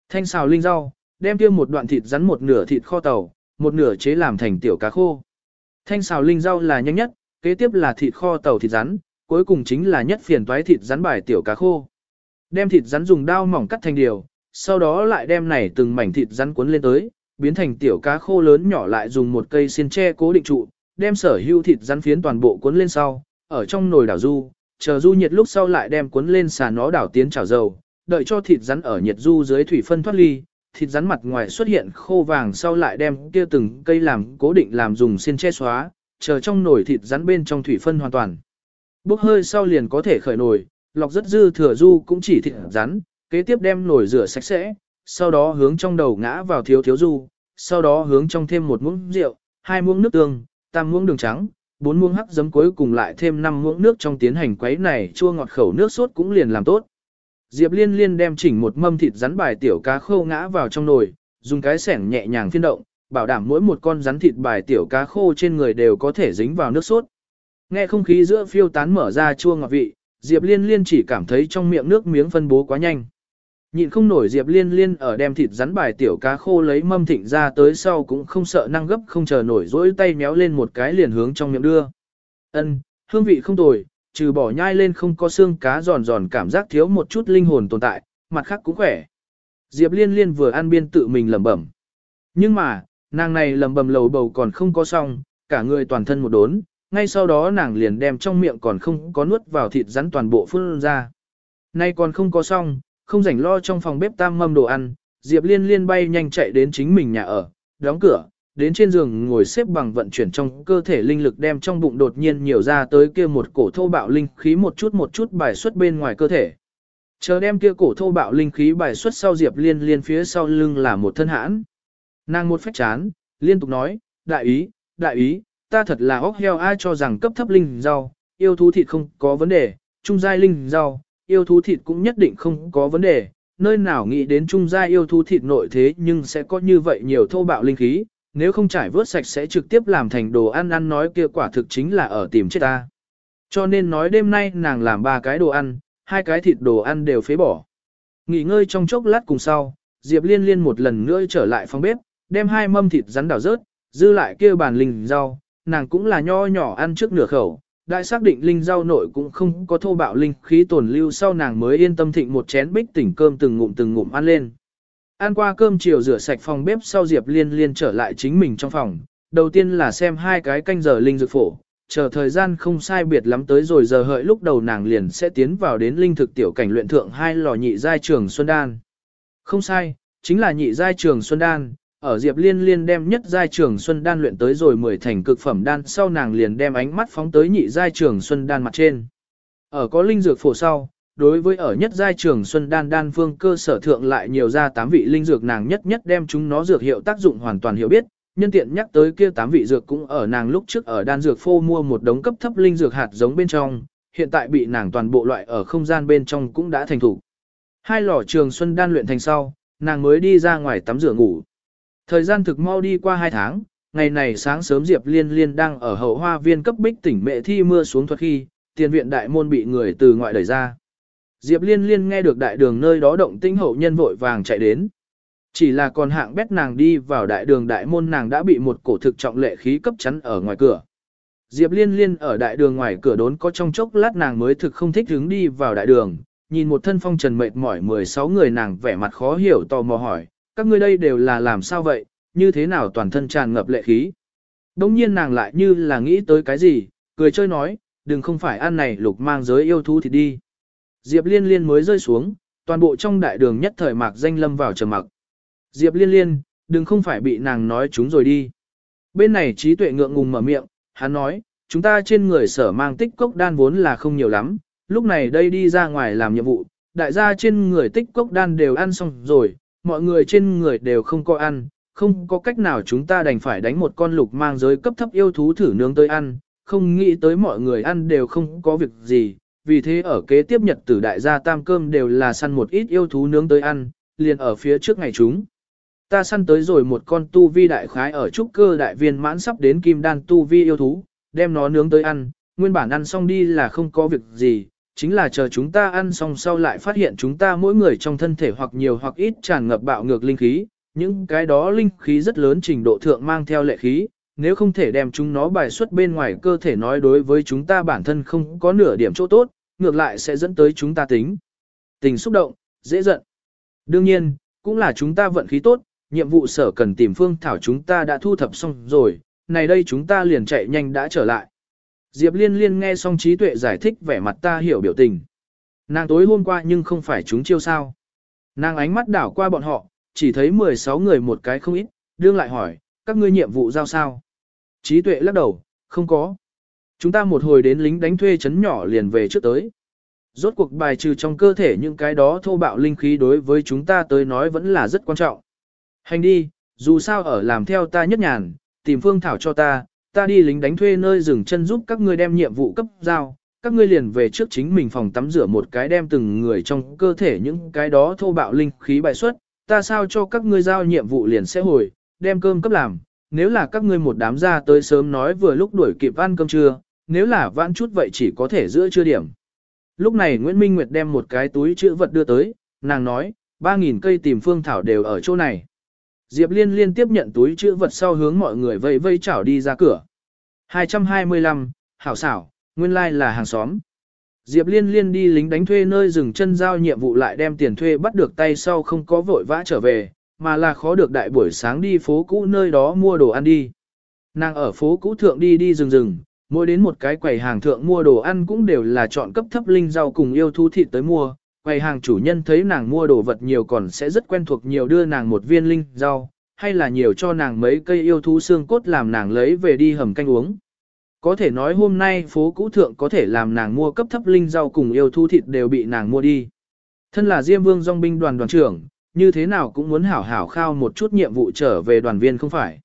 Thanh xào linh rau, đem kia một đoạn thịt rắn một nửa thịt kho tàu, một nửa chế làm thành tiểu cá khô. Thanh xào linh rau là nhanh nhất, kế tiếp là thịt kho tàu thịt rắn, cuối cùng chính là nhất phiền toái thịt rắn bài tiểu cá khô. Đem thịt rắn dùng dao mỏng cắt thành điều, sau đó lại đem này từng mảnh thịt rắn cuốn lên tới, biến thành tiểu cá khô lớn nhỏ lại dùng một cây xiên tre cố định trụ, đem sở hữu thịt rắn phiến toàn bộ cuốn lên sau, ở trong nồi đảo du, chờ du nhiệt lúc sau lại đem cuốn lên xà nó đảo tiến chảo dầu, đợi cho thịt rắn ở nhiệt du dưới thủy phân thoát ly, thịt rắn mặt ngoài xuất hiện khô vàng sau lại đem kia từng cây làm cố định làm dùng xiên che xóa, chờ trong nồi thịt rắn bên trong thủy phân hoàn toàn. Bốc hơi sau liền có thể khởi nồi, lọc rất dư thừa du cũng chỉ thịt rắn, kế tiếp đem nồi rửa sạch sẽ, sau đó hướng trong đầu ngã vào thiếu thiếu du, sau đó hướng trong thêm một muỗng rượu, hai muỗng nước tương, tam muỗng đường trắng, bốn muỗng hắc giấm cuối cùng lại thêm năm muỗng nước trong tiến hành quấy này chua ngọt khẩu nước sốt cũng liền làm tốt. Diệp Liên Liên đem chỉnh một mâm thịt rắn bài tiểu cá khô ngã vào trong nồi, dùng cái sẻng nhẹ nhàng phiên động, bảo đảm mỗi một con rắn thịt bài tiểu cá khô trên người đều có thể dính vào nước sốt. Nghe không khí giữa phiêu tán mở ra chua ngọt vị, Diệp Liên Liên chỉ cảm thấy trong miệng nước miếng phân bố quá nhanh. Nhịn không nổi Diệp Liên Liên ở đem thịt rắn bài tiểu cá khô lấy mâm thịnh ra tới sau cũng không sợ năng gấp không chờ nổi rỗi tay méo lên một cái liền hướng trong miệng đưa. Ân, hương vị không tồi, trừ bỏ nhai lên không có xương cá giòn giòn cảm giác thiếu một chút linh hồn tồn tại, mặt khác cũng khỏe. Diệp Liên Liên vừa ăn biên tự mình lẩm bẩm. Nhưng mà, nàng này lẩm bẩm lầu bầu còn không có xong, cả người toàn thân một đốn, ngay sau đó nàng liền đem trong miệng còn không có nuốt vào thịt rắn toàn bộ phun ra. Nay còn không có xong, không rảnh lo trong phòng bếp tam mâm đồ ăn, Diệp Liên Liên bay nhanh chạy đến chính mình nhà ở, đóng cửa, đến trên giường ngồi xếp bằng vận chuyển trong cơ thể linh lực đem trong bụng đột nhiên nhiều ra tới kia một cổ thô bạo linh khí một chút một chút bài xuất bên ngoài cơ thể. Chờ đem kia cổ thô bạo linh khí bài xuất sau Diệp Liên Liên phía sau lưng là một thân hãn. Nàng một phách chán, liên tục nói, đại ý, đại ý, ta thật là óc heo ai cho rằng cấp thấp linh rau, yêu thú thịt không có vấn đề, trung giai linh rau, yêu thú thịt cũng nhất định không có vấn đề, nơi nào nghĩ đến trung Gia yêu thú thịt nội thế nhưng sẽ có như vậy nhiều thô bạo linh khí, nếu không trải vớt sạch sẽ trực tiếp làm thành đồ ăn ăn nói kia quả thực chính là ở tìm chết ta. Cho nên nói đêm nay nàng làm ba cái đồ ăn, hai cái thịt đồ ăn đều phế bỏ. Nghỉ ngơi trong chốc lát cùng sau, Diệp Liên Liên một lần nữa trở lại phòng bếp, đem hai mâm thịt rắn đảo rớt, dư lại kia bàn linh rau, nàng cũng là nho nhỏ ăn trước nửa khẩu, đại xác định linh rau nội cũng không có thô bạo linh khí tồn lưu sau nàng mới yên tâm thịnh một chén bích tỉnh cơm từng ngụm từng ngụm ăn lên. Ăn qua cơm chiều rửa sạch phòng bếp sau Diệp Liên Liên trở lại chính mình trong phòng, đầu tiên là xem hai cái canh giờ linh dược phổ, chờ thời gian không sai biệt lắm tới rồi giờ hợi lúc đầu nàng liền sẽ tiến vào đến linh thực tiểu cảnh luyện thượng hai lò nhị giai trường Xuân Đan. Không sai, chính là nhị giai trường Xuân Đan, ở Diệp Liên Liên đem nhất giai trường Xuân Đan luyện tới rồi mười thành cực phẩm đan sau nàng liền đem ánh mắt phóng tới nhị giai trường Xuân Đan mặt trên. Ở có linh dược phổ sau, đối với ở nhất giai trường Xuân Đan đan phương cơ sở thượng lại nhiều ra tám vị linh dược nàng nhất nhất đem chúng nó dược hiệu tác dụng hoàn toàn hiểu biết, nhân tiện nhắc tới kia tám vị dược cũng ở nàng lúc trước ở đan dược phô mua một đống cấp thấp linh dược hạt giống bên trong, hiện tại bị nàng toàn bộ loại ở không gian bên trong cũng đã thành thủ. Hai lò trường Xuân Đan luyện thành sau, nàng mới đi ra ngoài tắm rửa ngủ. Thời gian thực mau đi qua hai tháng, ngày này sáng sớm Diệp Liên Liên đang ở hậu hoa viên cấp bích tỉnh mẹ thi mưa xuống thuật khi, tiền viện đại môn bị người từ ngoại đẩy ra. Diệp Liên Liên nghe được đại đường nơi đó động tinh hậu nhân vội vàng chạy đến. Chỉ là còn hạng bét nàng đi vào đại đường đại môn nàng đã bị một cổ thực trọng lệ khí cấp chắn ở ngoài cửa. Diệp Liên Liên ở đại đường ngoài cửa đốn có trong chốc lát nàng mới thực không thích hứng đi vào đại đường, nhìn một thân phong trần mệt mỏi 16 người nàng vẻ mặt khó hiểu tò mò hỏi, các ngươi đây đều là làm sao vậy, như thế nào toàn thân tràn ngập lệ khí. Đông nhiên nàng lại như là nghĩ tới cái gì, cười chơi nói, đừng không phải ăn này lục mang giới yêu thú thì đi. Diệp liên liên mới rơi xuống, toàn bộ trong đại đường nhất thời mạc danh lâm vào trầm mặc. Diệp liên liên, đừng không phải bị nàng nói chúng rồi đi. Bên này trí tuệ ngượng ngùng mở miệng, hắn nói, chúng ta trên người sở mang tích cốc đan vốn là không nhiều lắm, lúc này đây đi ra ngoài làm nhiệm vụ, đại gia trên người tích cốc đan đều ăn xong rồi, mọi người trên người đều không có ăn, không có cách nào chúng ta đành phải đánh một con lục mang giới cấp thấp yêu thú thử nướng tới ăn, không nghĩ tới mọi người ăn đều không có việc gì, vì thế ở kế tiếp nhật tử đại gia tam cơm đều là săn một ít yêu thú nướng tới ăn, liền ở phía trước ngày chúng. Ta săn tới rồi một con tu vi đại khái ở trúc cơ đại viên mãn sắp đến kim đan tu vi yêu thú, đem nó nướng tới ăn, nguyên bản ăn xong đi là không có việc gì, chính là chờ chúng ta ăn xong sau lại phát hiện chúng ta mỗi người trong thân thể hoặc nhiều hoặc ít tràn ngập bạo ngược linh khí, những cái đó linh khí rất lớn trình độ thượng mang theo lệ khí, nếu không thể đem chúng nó bài xuất bên ngoài cơ thể nói đối với chúng ta bản thân không có nửa điểm chỗ tốt, ngược lại sẽ dẫn tới chúng ta tính. Tình xúc động, dễ giận. Đương nhiên, cũng là chúng ta vận khí tốt, nhiệm vụ sở cần tìm phương thảo chúng ta đã thu thập xong rồi, này đây chúng ta liền chạy nhanh đã trở lại. Diệp liên liên nghe xong trí tuệ giải thích vẻ mặt ta hiểu biểu tình. Nàng tối hôm qua nhưng không phải chúng chiêu sao. Nàng ánh mắt đảo qua bọn họ, chỉ thấy 16 người một cái không ít, đương lại hỏi, các ngươi nhiệm vụ giao sao? Trí tuệ lắc đầu, không có. Chúng ta một hồi đến lính đánh thuê chấn nhỏ liền về trước tới. Rốt cuộc bài trừ trong cơ thể những cái đó thô bạo linh khí đối với chúng ta tới nói vẫn là rất quan trọng. Hành đi, dù sao ở làm theo ta nhất nhàn, tìm phương thảo cho ta, ta đi lính đánh thuê nơi dừng chân giúp các ngươi đem nhiệm vụ cấp giao, các ngươi liền về trước chính mình phòng tắm rửa một cái đem từng người trong cơ thể những cái đó thô bạo linh khí bài xuất, ta sao cho các ngươi giao nhiệm vụ liền sẽ hồi, đem cơm cấp làm, nếu là các ngươi một đám ra tới sớm nói vừa lúc đuổi kịp ăn cơm trưa, nếu là vãn chút vậy chỉ có thể giữa trưa điểm. Lúc này Nguyễn Minh Nguyệt đem một cái túi chữ vật đưa tới, nàng nói, 3.000 cây tìm phương thảo đều ở chỗ này. Diệp Liên liên tiếp nhận túi chữ vật sau hướng mọi người vây vây chảo đi ra cửa. 225, hảo xảo, nguyên lai like là hàng xóm. Diệp Liên liên đi lính đánh thuê nơi dừng chân giao nhiệm vụ lại đem tiền thuê bắt được tay sau không có vội vã trở về, mà là khó được đại buổi sáng đi phố cũ nơi đó mua đồ ăn đi. Nàng ở phố cũ thượng đi đi rừng rừng, mỗi đến một cái quầy hàng thượng mua đồ ăn cũng đều là chọn cấp thấp linh rau cùng yêu thú thịt tới mua. Quầy hàng chủ nhân thấy nàng mua đồ vật nhiều còn sẽ rất quen thuộc nhiều đưa nàng một viên linh rau, hay là nhiều cho nàng mấy cây yêu thú xương cốt làm nàng lấy về đi hầm canh uống. Có thể nói hôm nay phố cũ thượng có thể làm nàng mua cấp thấp linh rau cùng yêu thú thịt đều bị nàng mua đi. Thân là Diêm Vương Dòng binh đoàn đoàn trưởng, như thế nào cũng muốn hảo hảo khao một chút nhiệm vụ trở về đoàn viên không phải.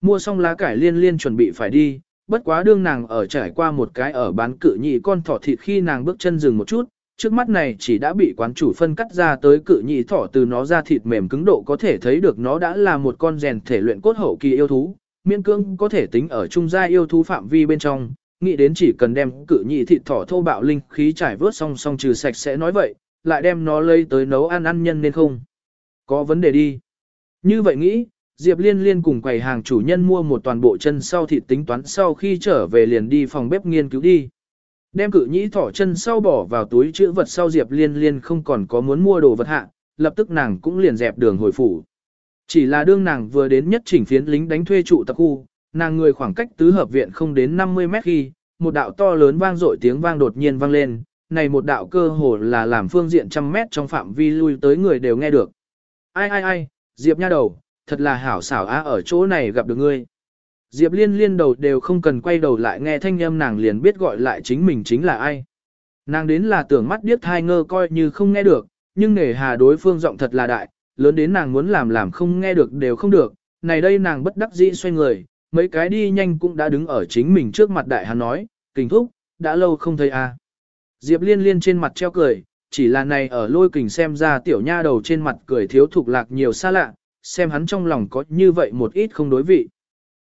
Mua xong lá cải liên liên chuẩn bị phải đi, bất quá đương nàng ở trải qua một cái ở bán cự nhị con thỏ thịt khi nàng bước chân dừng một chút, trước mắt này chỉ đã bị quán chủ phân cắt ra tới cự nhị thỏ từ nó ra thịt mềm cứng độ có thể thấy được nó đã là một con rèn thể luyện cốt hậu kỳ yêu thú, miễn cưỡng có thể tính ở trung gia yêu thú phạm vi bên trong, nghĩ đến chỉ cần đem cự nhị thịt thỏ thô bạo linh khí trải vớt xong xong trừ sạch sẽ nói vậy, lại đem nó lấy tới nấu ăn ăn nhân nên không. Có vấn đề đi. Như vậy nghĩ, Diệp Liên Liên cùng quầy hàng chủ nhân mua một toàn bộ chân sau thịt tính toán sau khi trở về liền đi phòng bếp nghiên cứu đi. Đem cự nhĩ thỏ chân sau bỏ vào túi chữ vật sau Diệp Liên Liên không còn có muốn mua đồ vật hạ, lập tức nàng cũng liền dẹp đường hồi phủ. Chỉ là đương nàng vừa đến nhất chỉnh phiến lính đánh thuê trụ tập khu, nàng người khoảng cách tứ hợp viện không đến 50 mét khi, một đạo to lớn vang dội tiếng vang đột nhiên vang lên, này một đạo cơ hồ là làm phương diện trăm mét trong phạm vi lui tới người đều nghe được. Ai ai ai, Diệp nha đầu, thật là hảo xảo á ở chỗ này gặp được ngươi. Diệp liên liên đầu đều không cần quay đầu lại nghe thanh âm nàng liền biết gọi lại chính mình chính là ai. Nàng đến là tưởng mắt điếc thai ngơ coi như không nghe được, nhưng nể hà đối phương giọng thật là đại, lớn đến nàng muốn làm làm không nghe được đều không được, này đây nàng bất đắc dĩ xoay người, mấy cái đi nhanh cũng đã đứng ở chính mình trước mặt đại hắn nói, kình thúc, đã lâu không thấy a. À. Diệp liên liên trên mặt treo cười, chỉ là này ở lôi kình xem ra tiểu nha đầu trên mặt cười thiếu thục lạc nhiều xa lạ, xem hắn trong lòng có như vậy một ít không đối vị.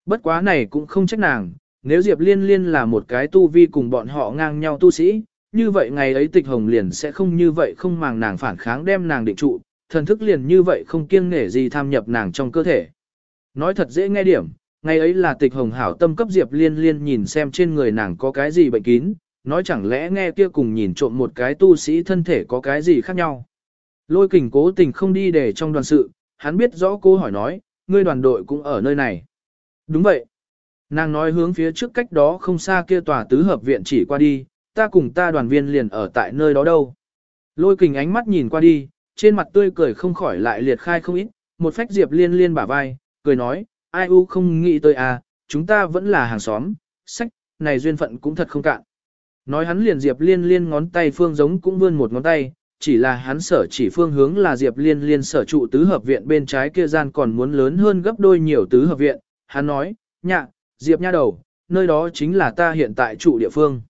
Bất quá này cũng không trách nàng, nếu Diệp Liên Liên là một cái tu vi cùng bọn họ ngang nhau tu sĩ, như vậy ngày ấy tịch hồng liền sẽ không như vậy không màng nàng phản kháng đem nàng định trụ, thần thức liền như vậy không kiêng nể gì tham nhập nàng trong cơ thể. Nói thật dễ nghe điểm, ngày ấy là tịch hồng hảo tâm cấp Diệp Liên Liên nhìn xem trên người nàng có cái gì bệnh kín, nói chẳng lẽ nghe kia cùng nhìn trộm một cái tu sĩ thân thể có cái gì khác nhau. Lôi kình cố tình không đi để trong đoàn sự, hắn biết rõ cô hỏi nói, ngươi đoàn đội cũng ở nơi này. Đúng vậy. Nàng nói hướng phía trước cách đó không xa kia tòa tứ hợp viện chỉ qua đi, ta cùng ta đoàn viên liền ở tại nơi đó đâu. Lôi kình ánh mắt nhìn qua đi, trên mặt tươi cười không khỏi lại liệt khai không ít, một phách diệp liên liên bả vai, cười nói, ai u không nghĩ tới à, chúng ta vẫn là hàng xóm, sách, này duyên phận cũng thật không cạn. Nói hắn liền diệp liên liên ngón tay phương giống cũng vươn một ngón tay, chỉ là hắn sở chỉ phương hướng là diệp liên liên sở trụ tứ hợp viện bên trái kia gian còn muốn lớn hơn gấp đôi nhiều tứ hợp viện, hắn nói, nhạ, diệp nha đầu, nơi đó chính là ta hiện tại trụ địa phương.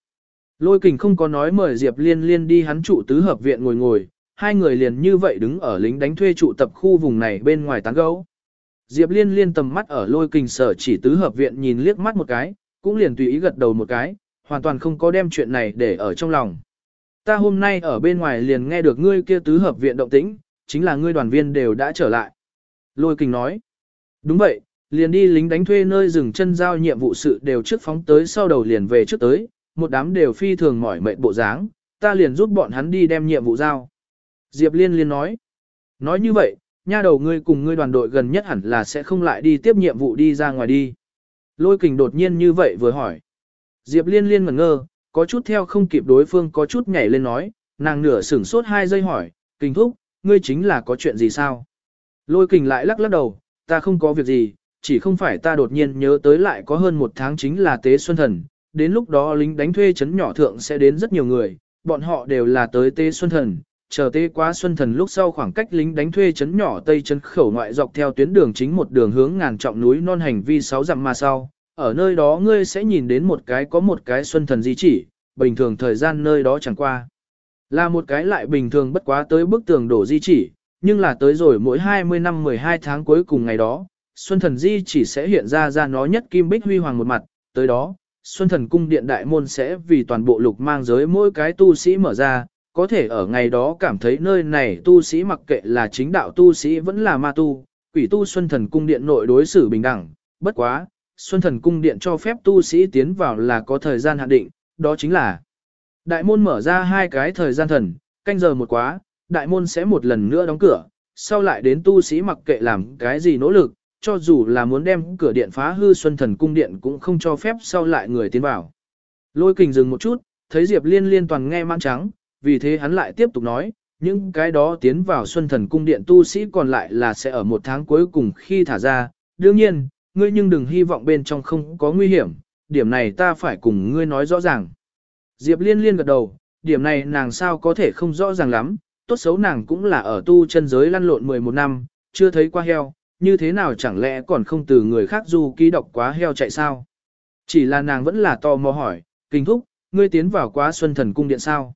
Lôi kình không có nói mời Diệp Liên Liên đi hắn trụ tứ hợp viện ngồi ngồi, hai người liền như vậy đứng ở lính đánh thuê trụ tập khu vùng này bên ngoài tán gấu. Diệp Liên Liên tầm mắt ở lôi kình sở chỉ tứ hợp viện nhìn liếc mắt một cái, cũng liền tùy ý gật đầu một cái, hoàn toàn không có đem chuyện này để ở trong lòng. Ta hôm nay ở bên ngoài liền nghe được ngươi kia tứ hợp viện động tĩnh, chính là ngươi đoàn viên đều đã trở lại. Lôi kình nói, đúng vậy, liền đi lính đánh thuê nơi dừng chân giao nhiệm vụ sự đều trước phóng tới sau đầu liền về trước tới, một đám đều phi thường mỏi mệt bộ dáng, ta liền giúp bọn hắn đi đem nhiệm vụ giao. Diệp Liên liên nói, nói như vậy, nha đầu ngươi cùng ngươi đoàn đội gần nhất hẳn là sẽ không lại đi tiếp nhiệm vụ đi ra ngoài đi. Lôi kình đột nhiên như vậy vừa hỏi. Diệp Liên liên ngẩn ngơ, có chút theo không kịp đối phương có chút nhảy lên nói, nàng nửa sửng sốt hai giây hỏi, kình thúc, ngươi chính là có chuyện gì sao? Lôi kình lại lắc lắc đầu, ta không có việc gì, chỉ không phải ta đột nhiên nhớ tới lại có hơn một tháng chính là tế xuân thần, đến lúc đó lính đánh thuê chấn nhỏ thượng sẽ đến rất nhiều người, bọn họ đều là tới tế xuân thần, chờ tế quá xuân thần lúc sau khoảng cách lính đánh thuê chấn nhỏ tây chấn khẩu ngoại dọc theo tuyến đường chính một đường hướng ngàn trọng núi non hành vi sáu dặm mà sau, ở nơi đó ngươi sẽ nhìn đến một cái có một cái xuân thần di chỉ, bình thường thời gian nơi đó chẳng qua. Là một cái lại bình thường bất quá tới bức tường đổ di chỉ, nhưng là tới rồi mỗi 20 năm 12 tháng cuối cùng ngày đó, Xuân Thần Di chỉ sẽ hiện ra ra nó nhất kim bích huy hoàng một mặt, tới đó, Xuân Thần Cung Điện Đại Môn sẽ vì toàn bộ lục mang giới mỗi cái tu sĩ mở ra, có thể ở ngày đó cảm thấy nơi này tu sĩ mặc kệ là chính đạo tu sĩ vẫn là ma tu, quỷ tu Xuân Thần Cung Điện nội đối xử bình đẳng, bất quá, Xuân Thần Cung Điện cho phép tu sĩ tiến vào là có thời gian hạn định, đó chính là Đại môn mở ra hai cái thời gian thần, canh giờ một quá, đại môn sẽ một lần nữa đóng cửa, sau lại đến tu sĩ mặc kệ làm cái gì nỗ lực, cho dù là muốn đem cửa điện phá hư Xuân Thần cung điện cũng không cho phép sau lại người tiến vào. Lôi kình dừng một chút, thấy Diệp Liên liên toàn nghe mang trắng, vì thế hắn lại tiếp tục nói, những cái đó tiến vào Xuân Thần cung điện tu sĩ còn lại là sẽ ở một tháng cuối cùng khi thả ra, đương nhiên, ngươi nhưng đừng hy vọng bên trong không có nguy hiểm, điểm này ta phải cùng ngươi nói rõ ràng. Diệp Liên liên gật đầu, điểm này nàng sao có thể không rõ ràng lắm, tốt xấu nàng cũng là ở tu chân giới lăn lộn 11 năm, chưa thấy qua heo, như thế nào chẳng lẽ còn không từ người khác du ký độc quá heo chạy sao? Chỉ là nàng vẫn là tò mò hỏi, kinh thúc, ngươi tiến vào quá Xuân Thần cung điện sao?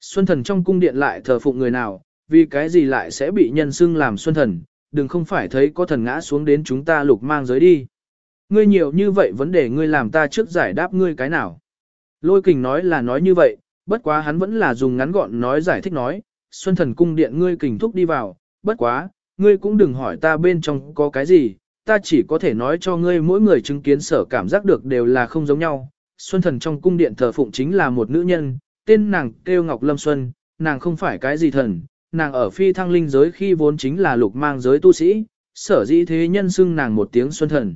Xuân Thần trong cung điện lại thờ phụng người nào, vì cái gì lại sẽ bị nhân xưng làm Xuân Thần, đừng không phải thấy có thần ngã xuống đến chúng ta lục mang giới đi. Ngươi nhiều như vậy vấn đề ngươi làm ta trước giải đáp ngươi cái nào. Lôi kình nói là nói như vậy, bất quá hắn vẫn là dùng ngắn gọn nói giải thích nói, Xuân Thần cung điện ngươi kình thúc đi vào, bất quá, ngươi cũng đừng hỏi ta bên trong có cái gì, ta chỉ có thể nói cho ngươi mỗi người chứng kiến sở cảm giác được đều là không giống nhau. Xuân thần trong cung điện thờ phụng chính là một nữ nhân, tên nàng kêu Ngọc Lâm Xuân, nàng không phải cái gì thần, nàng ở phi thăng linh giới khi vốn chính là lục mang giới tu sĩ, sở dĩ thế nhân xưng nàng một tiếng Xuân thần.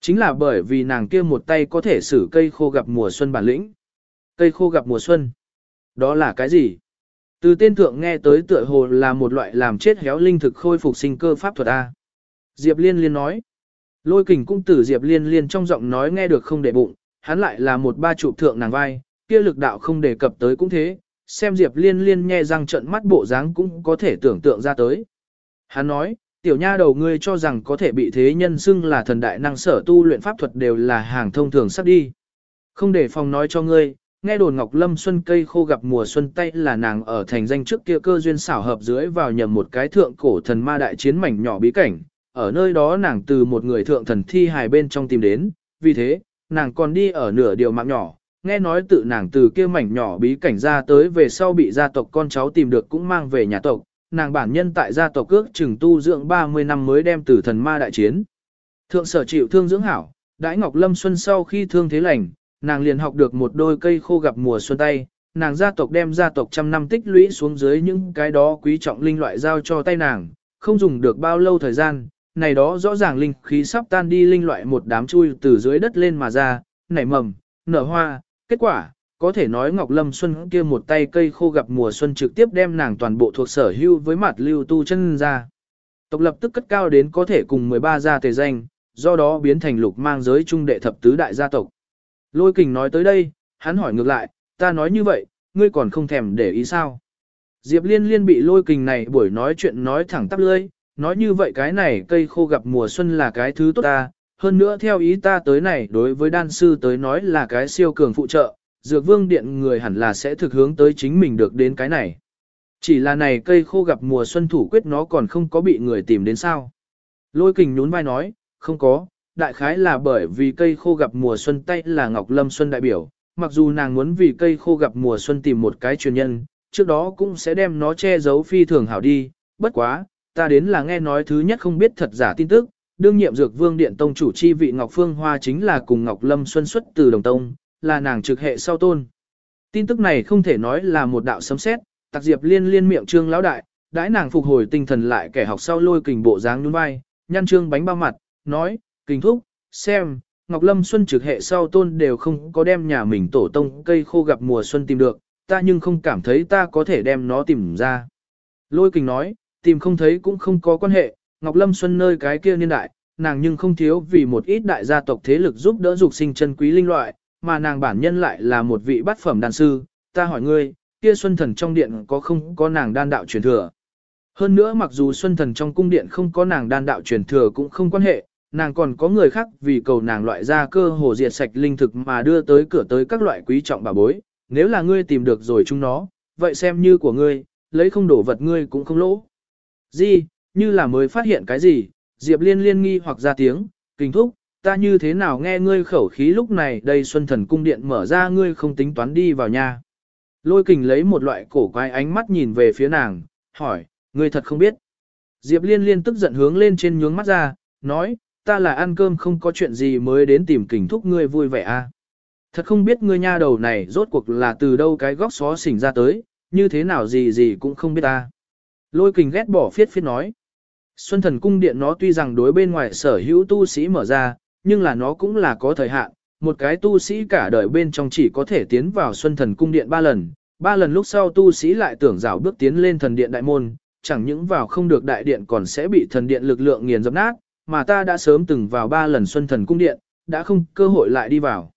Chính là bởi vì nàng kia một tay có thể xử cây khô gặp mùa xuân bản lĩnh. Cây khô gặp mùa xuân. Đó là cái gì? Từ tên thượng nghe tới tựa hồ là một loại làm chết héo linh thực khôi phục sinh cơ pháp thuật A. Diệp Liên Liên nói. Lôi kình cung tử Diệp Liên Liên trong giọng nói nghe được không để bụng, hắn lại là một ba trụ thượng nàng vai, kia lực đạo không đề cập tới cũng thế, xem Diệp Liên Liên nghe răng trận mắt bộ dáng cũng có thể tưởng tượng ra tới. Hắn nói, tiểu nha đầu ngươi cho rằng có thể bị thế nhân xưng là thần đại năng sở tu luyện pháp thuật đều là hàng thông thường sắp đi. Không để phòng nói cho ngươi, nghe đồn Ngọc Lâm Xuân cây khô gặp mùa xuân tay là nàng ở thành danh trước kia cơ duyên xảo hợp dưới vào nhầm một cái thượng cổ thần ma đại chiến mảnh nhỏ bí cảnh, ở nơi đó nàng từ một người thượng thần thi hài bên trong tìm đến, vì thế, nàng còn đi ở nửa điều mạng nhỏ, nghe nói tự nàng từ kia mảnh nhỏ bí cảnh ra tới về sau bị gia tộc con cháu tìm được cũng mang về nhà tộc, nàng bản nhân tại gia tộc cước chừng tu dưỡng 30 năm mới đem từ thần ma đại chiến. Thượng sở chịu thương dưỡng hảo, đãi Ngọc Lâm Xuân sau khi thương thế lành, nàng liền học được một đôi cây khô gặp mùa xuân tay, nàng gia tộc đem gia tộc trăm năm tích lũy xuống dưới những cái đó quý trọng linh loại giao cho tay nàng, không dùng được bao lâu thời gian, này đó rõ ràng linh khí sắp tan đi linh loại một đám chui từ dưới đất lên mà ra, nảy mầm, nở hoa, kết quả, có thể nói Ngọc Lâm Xuân kia một tay cây khô gặp mùa xuân trực tiếp đem nàng toàn bộ thuộc sở hưu với mặt lưu tu chân ra. Tộc lập tức cất cao đến có thể cùng 13 gia tề danh, do đó biến thành lục mang giới trung đệ thập tứ đại gia tộc. Lôi kình nói tới đây, hắn hỏi ngược lại, ta nói như vậy, ngươi còn không thèm để ý sao? Diệp liên liên bị lôi kình này buổi nói chuyện nói thẳng tắp lưỡi, nói như vậy cái này cây khô gặp mùa xuân là cái thứ tốt ta, hơn nữa theo ý ta tới này đối với đan sư tới nói là cái siêu cường phụ trợ, dược vương điện người hẳn là sẽ thực hướng tới chính mình được đến cái này. Chỉ là này cây khô gặp mùa xuân thủ quyết nó còn không có bị người tìm đến sao. Lôi kình nhún vai nói, không có, đại khái là bởi vì cây khô gặp mùa xuân tay là Ngọc Lâm Xuân đại biểu, mặc dù nàng muốn vì cây khô gặp mùa xuân tìm một cái truyền nhân, trước đó cũng sẽ đem nó che giấu phi thường hảo đi, bất quá, ta đến là nghe nói thứ nhất không biết thật giả tin tức, đương nhiệm dược vương điện tông chủ chi vị Ngọc Phương Hoa chính là cùng Ngọc Lâm Xuân xuất từ đồng tông, là nàng trực hệ sau tôn. Tin tức này không thể nói là một đạo sấm xét, Tạc diệp liên liên miệng trương lão đại, đãi nàng phục hồi tinh thần lại kẻ học sau lôi kình bộ dáng nhún vai, nhăn trương bánh bao mặt, nói, kinh thúc, xem, Ngọc Lâm Xuân trực hệ sau tôn đều không có đem nhà mình tổ tông cây khô gặp mùa xuân tìm được, ta nhưng không cảm thấy ta có thể đem nó tìm ra. Lôi kình nói, tìm không thấy cũng không có quan hệ, Ngọc Lâm Xuân nơi cái kia niên đại, nàng nhưng không thiếu vì một ít đại gia tộc thế lực giúp đỡ dục sinh chân quý linh loại, mà nàng bản nhân lại là một vị bát phẩm đan sư, ta hỏi ngươi, kia Xuân Thần trong điện có không có nàng đan đạo truyền thừa? Hơn nữa mặc dù Xuân Thần trong cung điện không có nàng đan đạo truyền thừa cũng không quan hệ, nàng còn có người khác vì cầu nàng loại ra cơ hồ diệt sạch linh thực mà đưa tới cửa tới các loại quý trọng bà bối, nếu là ngươi tìm được rồi chúng nó, vậy xem như của ngươi, lấy không đổ vật ngươi cũng không lỗ. Gì, như là mới phát hiện cái gì, Diệp Liên liên nghi hoặc ra tiếng, kinh thúc, ta như thế nào nghe ngươi khẩu khí lúc này đây Xuân Thần cung điện mở ra ngươi không tính toán đi vào nhà. Lôi kình lấy một loại cổ quái ánh mắt nhìn về phía nàng, hỏi, ngươi thật không biết. Diệp Liên liên tức giận hướng lên trên nhướng mắt ra, nói, ta là ăn cơm không có chuyện gì mới đến tìm kình thúc ngươi vui vẻ à. Thật không biết ngươi nha đầu này rốt cuộc là từ đâu cái góc xó xỉnh ra tới, như thế nào gì gì cũng không biết ta. Lôi kình ghét bỏ phiết phiết nói. Xuân thần cung điện nó tuy rằng đối bên ngoài sở hữu tu sĩ mở ra, nhưng là nó cũng là có thời hạn, một cái tu sĩ cả đời bên trong chỉ có thể tiến vào xuân thần cung điện ba lần, ba lần lúc sau tu sĩ lại tưởng rào bước tiến lên thần điện đại môn, chẳng những vào không được đại điện còn sẽ bị thần điện lực lượng nghiền dập nát, mà ta đã sớm từng vào ba lần xuân thần cung điện, đã không cơ hội lại đi vào.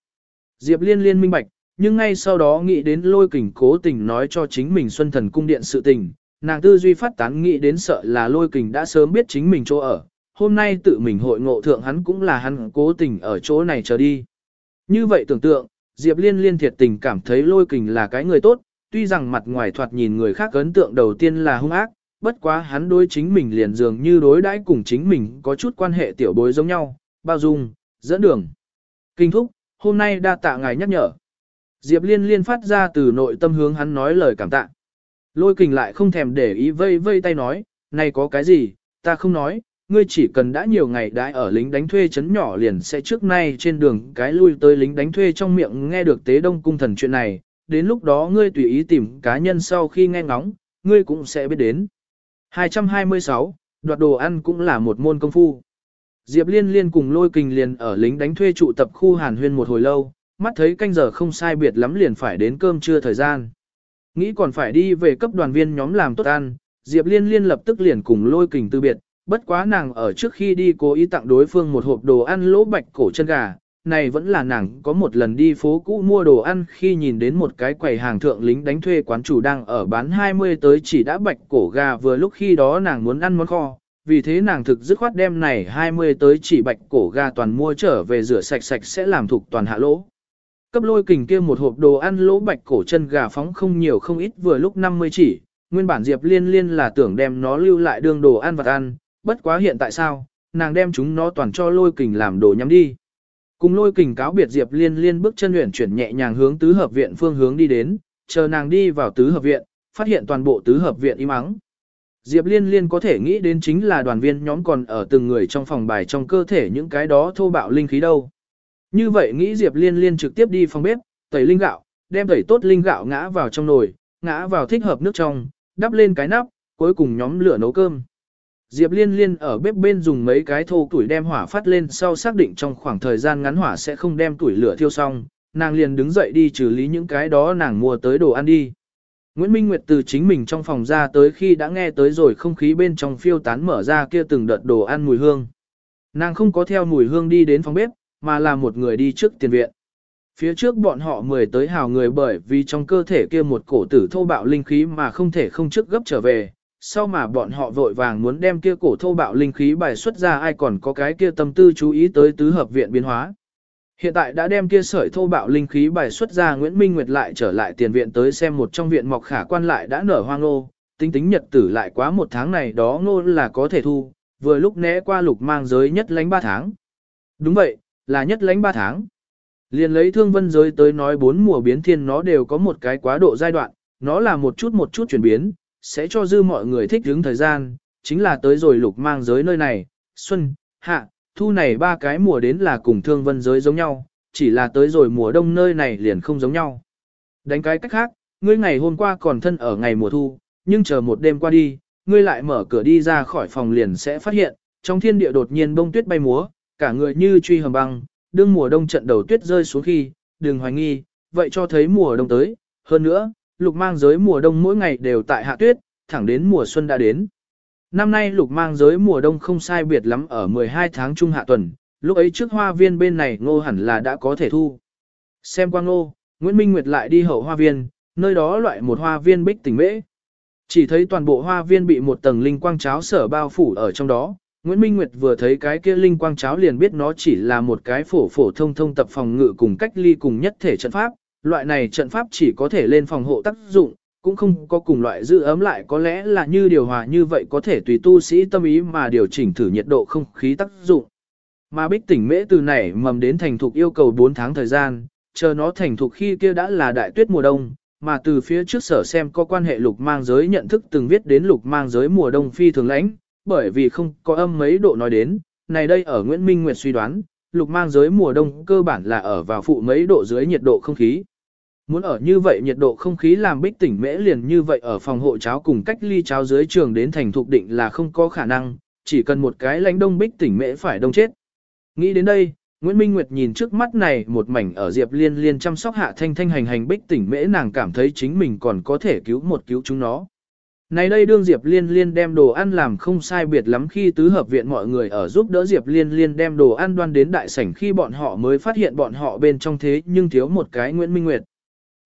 Diệp liên liên minh bạch, nhưng ngay sau đó nghĩ đến lôi kình cố tình nói cho chính mình xuân thần cung điện sự tình, nàng tư duy phát tán nghĩ đến sợ là lôi kình đã sớm biết chính mình chỗ ở, hôm nay tự mình hội ngộ thượng hắn cũng là hắn cố tình ở chỗ này chờ đi. Như vậy tưởng tượng, Diệp Liên liên thiệt tình cảm thấy lôi kình là cái người tốt, tuy rằng mặt ngoài thoạt nhìn người khác ấn tượng đầu tiên là hung ác, bất quá hắn đối chính mình liền dường như đối đãi cùng chính mình có chút quan hệ tiểu bối giống nhau, bao dung, dẫn đường. Kinh thúc, hôm nay đa tạ ngài nhắc nhở. Diệp Liên liên phát ra từ nội tâm hướng hắn nói lời cảm tạ. Lôi kình lại không thèm để ý vây vây tay nói, này có cái gì, ta không nói, ngươi chỉ cần đã nhiều ngày đã ở lính đánh thuê chấn nhỏ liền sẽ trước nay trên đường cái lui tới lính đánh thuê trong miệng nghe được tế đông cung thần chuyện này, đến lúc đó ngươi tùy ý tìm cá nhân sau khi nghe ngóng, ngươi cũng sẽ biết đến. 226, đoạt đồ ăn cũng là một môn công phu. Diệp Liên Liên cùng lôi kình liền ở lính đánh thuê trụ tập khu Hàn Huyên một hồi lâu, mắt thấy canh giờ không sai biệt lắm liền phải đến cơm trưa thời gian. Nghĩ còn phải đi về cấp đoàn viên nhóm làm tốt ăn, Diệp Liên Liên lập tức liền cùng lôi kình từ biệt, bất quá nàng ở trước khi đi cố ý tặng đối phương một hộp đồ ăn lỗ bạch cổ chân gà, này vẫn là nàng có một lần đi phố cũ mua đồ ăn khi nhìn đến một cái quầy hàng thượng lính đánh thuê quán chủ đang ở bán 20 tới chỉ đã bạch cổ gà vừa lúc khi đó nàng muốn ăn món kho, vì thế nàng thực dứt khoát đem này 20 tới chỉ bạch cổ gà toàn mua trở về rửa sạch sạch sẽ làm thuộc toàn hạ lỗ. Cấp lôi kình kia một hộp đồ ăn lỗ bạch cổ chân gà phóng không nhiều không ít vừa lúc 50 chỉ, nguyên bản Diệp Liên Liên là tưởng đem nó lưu lại đương đồ ăn vật ăn, bất quá hiện tại sao, nàng đem chúng nó toàn cho lôi kình làm đồ nhắm đi. Cùng lôi kình cáo biệt Diệp Liên Liên bước chân luyện chuyển nhẹ nhàng hướng tứ hợp viện phương hướng đi đến, chờ nàng đi vào tứ hợp viện, phát hiện toàn bộ tứ hợp viện im ắng. Diệp Liên Liên có thể nghĩ đến chính là đoàn viên nhóm còn ở từng người trong phòng bài trong cơ thể những cái đó thô bạo linh khí đâu. Như vậy nghĩ Diệp Liên Liên trực tiếp đi phòng bếp, tẩy linh gạo, đem tẩy tốt linh gạo ngã vào trong nồi, ngã vào thích hợp nước trong, đắp lên cái nắp, cuối cùng nhóm lửa nấu cơm. Diệp Liên Liên ở bếp bên dùng mấy cái thô tuổi đem hỏa phát lên sau xác định trong khoảng thời gian ngắn hỏa sẽ không đem tuổi lửa thiêu xong, nàng liền đứng dậy đi xử lý những cái đó nàng mua tới đồ ăn đi. Nguyễn Minh Nguyệt từ chính mình trong phòng ra tới khi đã nghe tới rồi không khí bên trong phiêu tán mở ra kia từng đợt đồ ăn mùi hương. Nàng không có theo mùi hương đi đến phòng bếp, mà là một người đi trước tiền viện. Phía trước bọn họ mười tới hào người bởi vì trong cơ thể kia một cổ tử thô bạo linh khí mà không thể không trước gấp trở về, sau mà bọn họ vội vàng muốn đem kia cổ thô bạo linh khí bài xuất ra ai còn có cái kia tâm tư chú ý tới tứ hợp viện biến hóa. Hiện tại đã đem kia sợi thô bạo linh khí bài xuất ra Nguyễn Minh Nguyệt lại trở lại tiền viện tới xem một trong viện mọc khả quan lại đã nở hoang ngô, tính tính nhật tử lại quá một tháng này đó ngô là có thể thu, vừa lúc né qua lục mang giới nhất lánh ba tháng. Đúng vậy, là nhất lánh ba tháng. Liền lấy thương vân giới tới nói bốn mùa biến thiên nó đều có một cái quá độ giai đoạn, nó là một chút một chút chuyển biến, sẽ cho dư mọi người thích đứng thời gian, chính là tới rồi lục mang giới nơi này, xuân, hạ, thu này ba cái mùa đến là cùng thương vân giới giống nhau, chỉ là tới rồi mùa đông nơi này liền không giống nhau. Đánh cái cách khác, ngươi ngày hôm qua còn thân ở ngày mùa thu, nhưng chờ một đêm qua đi, ngươi lại mở cửa đi ra khỏi phòng liền sẽ phát hiện, trong thiên địa đột nhiên bông tuyết bay múa, cả người như truy hầm băng, đương mùa đông trận đầu tuyết rơi xuống khi, đừng hoài nghi, vậy cho thấy mùa đông tới, hơn nữa, lục mang giới mùa đông mỗi ngày đều tại hạ tuyết, thẳng đến mùa xuân đã đến. Năm nay lục mang giới mùa đông không sai biệt lắm ở 12 tháng trung hạ tuần, lúc ấy trước hoa viên bên này ngô hẳn là đã có thể thu. Xem qua ngô, Nguyễn Minh Nguyệt lại đi hậu hoa viên, nơi đó loại một hoa viên bích tỉnh mễ. Chỉ thấy toàn bộ hoa viên bị một tầng linh quang cháo sở bao phủ ở trong đó. Nguyễn Minh Nguyệt vừa thấy cái kia linh quang cháo liền biết nó chỉ là một cái phổ phổ thông thông tập phòng ngự cùng cách ly cùng nhất thể trận pháp. Loại này trận pháp chỉ có thể lên phòng hộ tác dụng, cũng không có cùng loại giữ ấm lại có lẽ là như điều hòa như vậy có thể tùy tu sĩ tâm ý mà điều chỉnh thử nhiệt độ không khí tác dụng. Mà bích tỉnh mễ từ nảy mầm đến thành thục yêu cầu 4 tháng thời gian, chờ nó thành thục khi kia đã là đại tuyết mùa đông, mà từ phía trước sở xem có quan hệ lục mang giới nhận thức từng viết đến lục mang giới mùa đông phi thường lãnh, bởi vì không có âm mấy độ nói đến, này đây ở Nguyễn Minh Nguyệt suy đoán, lục mang giới mùa đông cơ bản là ở vào phụ mấy độ dưới nhiệt độ không khí. Muốn ở như vậy nhiệt độ không khí làm bích tỉnh mễ liền như vậy ở phòng hộ cháo cùng cách ly cháo dưới trường đến thành thục định là không có khả năng, chỉ cần một cái lãnh đông bích tỉnh mễ phải đông chết. Nghĩ đến đây, Nguyễn Minh Nguyệt nhìn trước mắt này một mảnh ở Diệp Liên Liên chăm sóc hạ thanh thanh hành hành bích tỉnh mễ nàng cảm thấy chính mình còn có thể cứu một cứu chúng nó. Này đây đương Diệp Liên Liên đem đồ ăn làm không sai biệt lắm khi tứ hợp viện mọi người ở giúp đỡ Diệp Liên Liên đem đồ ăn đoan đến đại sảnh khi bọn họ mới phát hiện bọn họ bên trong thế nhưng thiếu một cái Nguyễn Minh Nguyệt.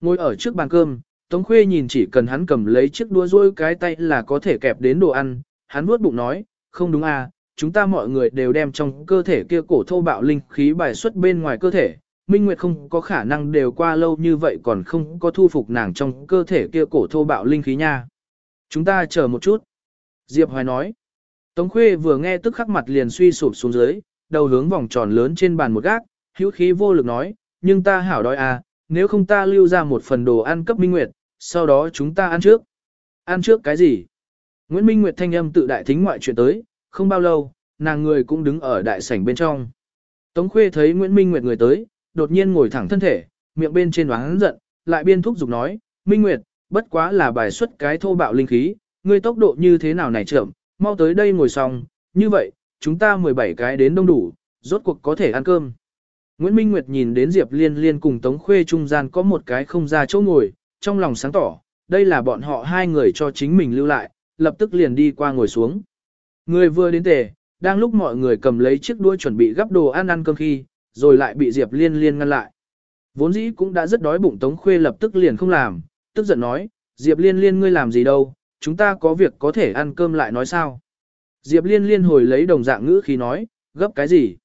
Ngồi ở trước bàn cơm, Tống Khuê nhìn chỉ cần hắn cầm lấy chiếc đũa rôi cái tay là có thể kẹp đến đồ ăn, hắn nuốt bụng nói, không đúng à, chúng ta mọi người đều đem trong cơ thể kia cổ thô bạo linh khí bài xuất bên ngoài cơ thể. Minh Nguyệt không có khả năng đều qua lâu như vậy còn không có thu phục nàng trong cơ thể kia cổ thô bạo linh khí nha. Chúng ta chờ một chút. Diệp Hoài nói. Tống Khuê vừa nghe tức khắc mặt liền suy sụp xuống dưới, đầu hướng vòng tròn lớn trên bàn một gác, hữu khí vô lực nói, nhưng ta hảo đói à, nếu không ta lưu ra một phần đồ ăn cấp Minh Nguyệt, sau đó chúng ta ăn trước. Ăn trước cái gì? Nguyễn Minh Nguyệt thanh âm tự đại thính ngoại chuyện tới, không bao lâu, nàng người cũng đứng ở đại sảnh bên trong. Tống Khuê thấy Nguyễn Minh Nguyệt người tới, đột nhiên ngồi thẳng thân thể, miệng bên trên đoán giận, lại biên thúc giục nói, Minh Nguyệt, bất quá là bài xuất cái thô bạo linh khí, ngươi tốc độ như thế nào này chậm, mau tới đây ngồi xong, như vậy, chúng ta 17 cái đến đông đủ, rốt cuộc có thể ăn cơm. Nguyễn Minh Nguyệt nhìn đến Diệp Liên Liên cùng Tống Khuê trung gian có một cái không ra chỗ ngồi, trong lòng sáng tỏ, đây là bọn họ hai người cho chính mình lưu lại, lập tức liền đi qua ngồi xuống. Người vừa đến tề, đang lúc mọi người cầm lấy chiếc đuôi chuẩn bị gắp đồ ăn ăn cơm khi, rồi lại bị Diệp Liên Liên ngăn lại. Vốn dĩ cũng đã rất đói bụng Tống Khuê lập tức liền không làm, tức giận nói, Diệp Liên Liên ngươi làm gì đâu, chúng ta có việc có thể ăn cơm lại nói sao. Diệp Liên Liên hồi lấy đồng dạng ngữ khi nói, gấp cái gì.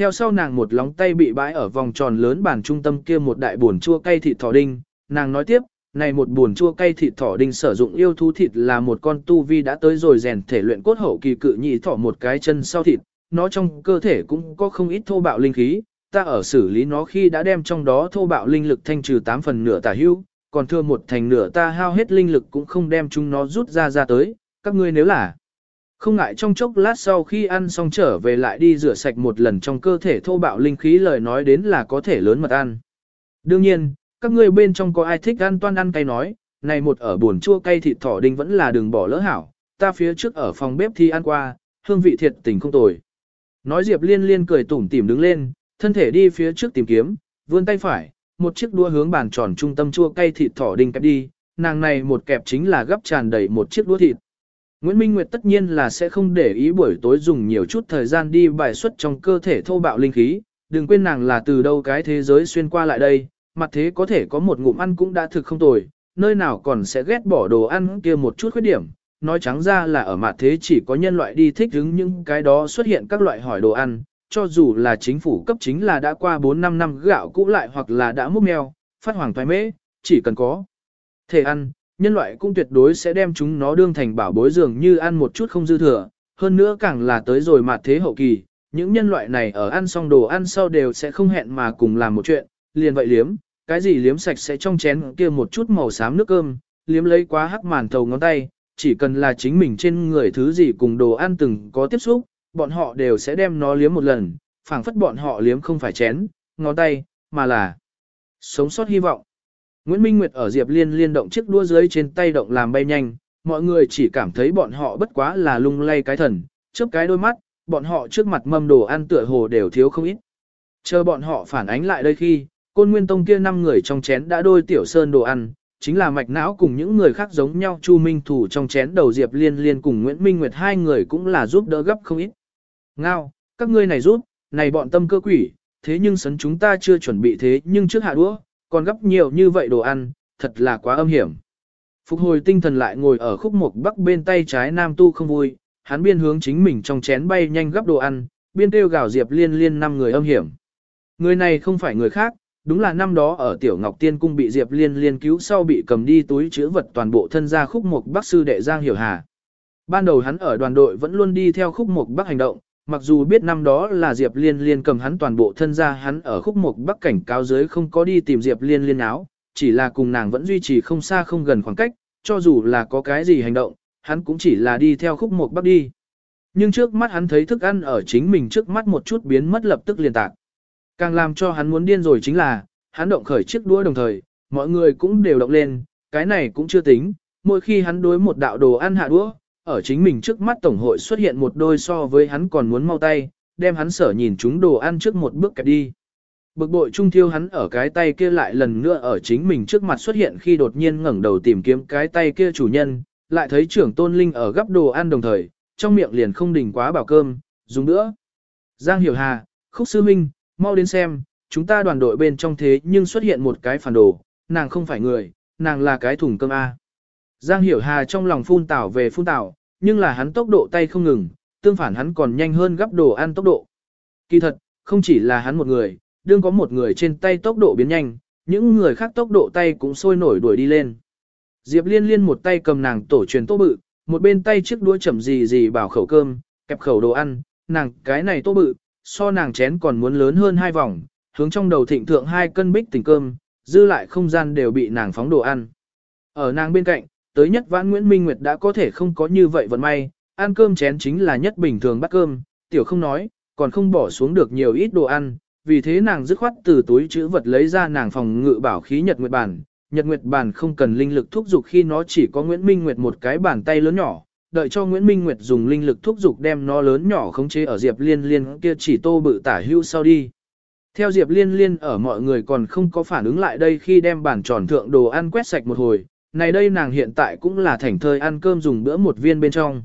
Theo sau nàng một lóng tay bị bãi ở vòng tròn lớn bàn trung tâm kia một đại buồn chua cay thịt thỏ đinh, nàng nói tiếp, này một buồn chua cay thịt thỏ đinh sử dụng yêu thú thịt là một con tu vi đã tới rồi rèn thể luyện cốt hậu kỳ cự nhị thỏ một cái chân sau thịt, nó trong cơ thể cũng có không ít thô bạo linh khí, ta ở xử lý nó khi đã đem trong đó thô bạo linh lực thanh trừ 8 phần nửa tả hữu, còn thừa một thành nửa ta hao hết linh lực cũng không đem chúng nó rút ra ra tới, các ngươi nếu là không ngại trong chốc lát sau khi ăn xong trở về lại đi rửa sạch một lần trong cơ thể thô bạo linh khí lời nói đến là có thể lớn mật ăn. Đương nhiên, các ngươi bên trong có ai thích ăn toan ăn cay nói, này một ở buồn chua cay thịt thỏ đinh vẫn là đường bỏ lỡ hảo, ta phía trước ở phòng bếp thi ăn qua, hương vị thiệt tình không tồi. Nói Diệp Liên Liên cười tủm tỉm đứng lên, thân thể đi phía trước tìm kiếm, vươn tay phải, một chiếc đũa hướng bàn tròn trung tâm chua cay thịt thỏ đinh kẹp đi, nàng này một kẹp chính là gấp tràn đầy một chiếc đũa thịt. Nguyễn Minh Nguyệt tất nhiên là sẽ không để ý buổi tối dùng nhiều chút thời gian đi bài xuất trong cơ thể thô bạo linh khí, đừng quên nàng là từ đâu cái thế giới xuyên qua lại đây, mặt thế có thể có một ngụm ăn cũng đã thực không tồi, nơi nào còn sẽ ghét bỏ đồ ăn kia một chút khuyết điểm, nói trắng ra là ở mặt thế chỉ có nhân loại đi thích ứng những cái đó xuất hiện các loại hỏi đồ ăn, cho dù là chính phủ cấp chính là đã qua 4-5 năm gạo cũ lại hoặc là đã múc mèo, phát hoàng thoái mễ, chỉ cần có thể ăn, nhân loại cũng tuyệt đối sẽ đem chúng nó đương thành bảo bối dường như ăn một chút không dư thừa, hơn nữa càng là tới rồi mà thế hậu kỳ, những nhân loại này ở ăn xong đồ ăn sau đều sẽ không hẹn mà cùng làm một chuyện, liền vậy liếm, cái gì liếm sạch sẽ trong chén kia một chút màu xám nước cơm, liếm lấy quá hắc màn thầu ngón tay, chỉ cần là chính mình trên người thứ gì cùng đồ ăn từng có tiếp xúc, bọn họ đều sẽ đem nó liếm một lần, phảng phất bọn họ liếm không phải chén, ngón tay, mà là sống sót hy vọng. Nguyễn Minh Nguyệt ở Diệp Liên liên động chiếc đua dưới trên tay động làm bay nhanh, mọi người chỉ cảm thấy bọn họ bất quá là lung lay cái thần, chớp cái đôi mắt, bọn họ trước mặt mâm đồ ăn tựa hồ đều thiếu không ít. Chờ bọn họ phản ánh lại đây khi, côn nguyên tông kia năm người trong chén đã đôi tiểu sơn đồ ăn, chính là mạch não cùng những người khác giống nhau Chu Minh Thủ trong chén đầu Diệp Liên Liên cùng Nguyễn Minh Nguyệt hai người cũng là giúp đỡ gấp không ít. Ngao, các ngươi này giúp, này bọn tâm cơ quỷ, thế nhưng sấn chúng ta chưa chuẩn bị thế nhưng trước hạ đũa, còn gấp nhiều như vậy đồ ăn, thật là quá âm hiểm. Phục hồi tinh thần lại ngồi ở khúc mục bắc bên tay trái nam tu không vui, hắn biên hướng chính mình trong chén bay nhanh gấp đồ ăn, biên kêu gào Diệp Liên Liên năm người âm hiểm. Người này không phải người khác, đúng là năm đó ở Tiểu Ngọc Tiên Cung bị Diệp Liên Liên cứu sau bị cầm đi túi chứa vật toàn bộ thân gia khúc mục bắc sư đệ Giang Hiểu Hà. Ban đầu hắn ở đoàn đội vẫn luôn đi theo khúc mục bắc hành động, mặc dù biết năm đó là Diệp Liên Liên cầm hắn toàn bộ thân ra hắn ở khúc mục bắc cảnh cáo dưới không có đi tìm Diệp Liên Liên áo, chỉ là cùng nàng vẫn duy trì không xa không gần khoảng cách, cho dù là có cái gì hành động, hắn cũng chỉ là đi theo khúc mục bắc đi. Nhưng trước mắt hắn thấy thức ăn ở chính mình trước mắt một chút biến mất lập tức liền tạc. Càng làm cho hắn muốn điên rồi chính là, hắn động khởi chiếc đũa đồng thời, mọi người cũng đều động lên, cái này cũng chưa tính, mỗi khi hắn đối một đạo đồ ăn hạ đũa, ở chính mình trước mắt tổng hội xuất hiện một đôi so với hắn còn muốn mau tay, đem hắn sở nhìn chúng đồ ăn trước một bước kẹp đi. Bực bội trung thiêu hắn ở cái tay kia lại lần nữa ở chính mình trước mặt xuất hiện khi đột nhiên ngẩng đầu tìm kiếm cái tay kia chủ nhân, lại thấy trưởng tôn linh ở gấp đồ ăn đồng thời, trong miệng liền không đỉnh quá bảo cơm, dùng nữa. Giang Hiểu Hà, Khúc Sư Minh, mau đến xem, chúng ta đoàn đội bên trong thế nhưng xuất hiện một cái phản đồ, nàng không phải người, nàng là cái thùng cơm A. Giang Hiểu Hà trong lòng phun tảo về phun tảo, nhưng là hắn tốc độ tay không ngừng, tương phản hắn còn nhanh hơn gấp đồ ăn tốc độ. Kỳ thật, không chỉ là hắn một người, đương có một người trên tay tốc độ biến nhanh, những người khác tốc độ tay cũng sôi nổi đuổi đi lên. Diệp Liên Liên một tay cầm nàng tổ truyền tô bự, một bên tay chiếc đũa chậm gì gì bảo khẩu cơm, kẹp khẩu đồ ăn, nàng cái này tô bự, so nàng chén còn muốn lớn hơn hai vòng, hướng trong đầu thịnh thượng hai cân bích tình cơm, dư lại không gian đều bị nàng phóng đồ ăn. Ở nàng bên cạnh, tới nhất vãn Nguyễn Minh Nguyệt đã có thể không có như vậy vận may, ăn cơm chén chính là nhất bình thường bắt cơm, tiểu không nói, còn không bỏ xuống được nhiều ít đồ ăn, vì thế nàng dứt khoát từ túi chữ vật lấy ra nàng phòng ngự bảo khí Nhật Nguyệt Bản. Nhật Nguyệt Bản không cần linh lực thúc dục khi nó chỉ có Nguyễn Minh Nguyệt một cái bàn tay lớn nhỏ, đợi cho Nguyễn Minh Nguyệt dùng linh lực thúc dục đem nó lớn nhỏ khống chế ở Diệp Liên Liên kia chỉ tô bự tả hưu sau đi. Theo Diệp Liên Liên ở mọi người còn không có phản ứng lại đây khi đem bản tròn thượng đồ ăn quét sạch một hồi, này đây nàng hiện tại cũng là thành thơi ăn cơm dùng bữa một viên bên trong.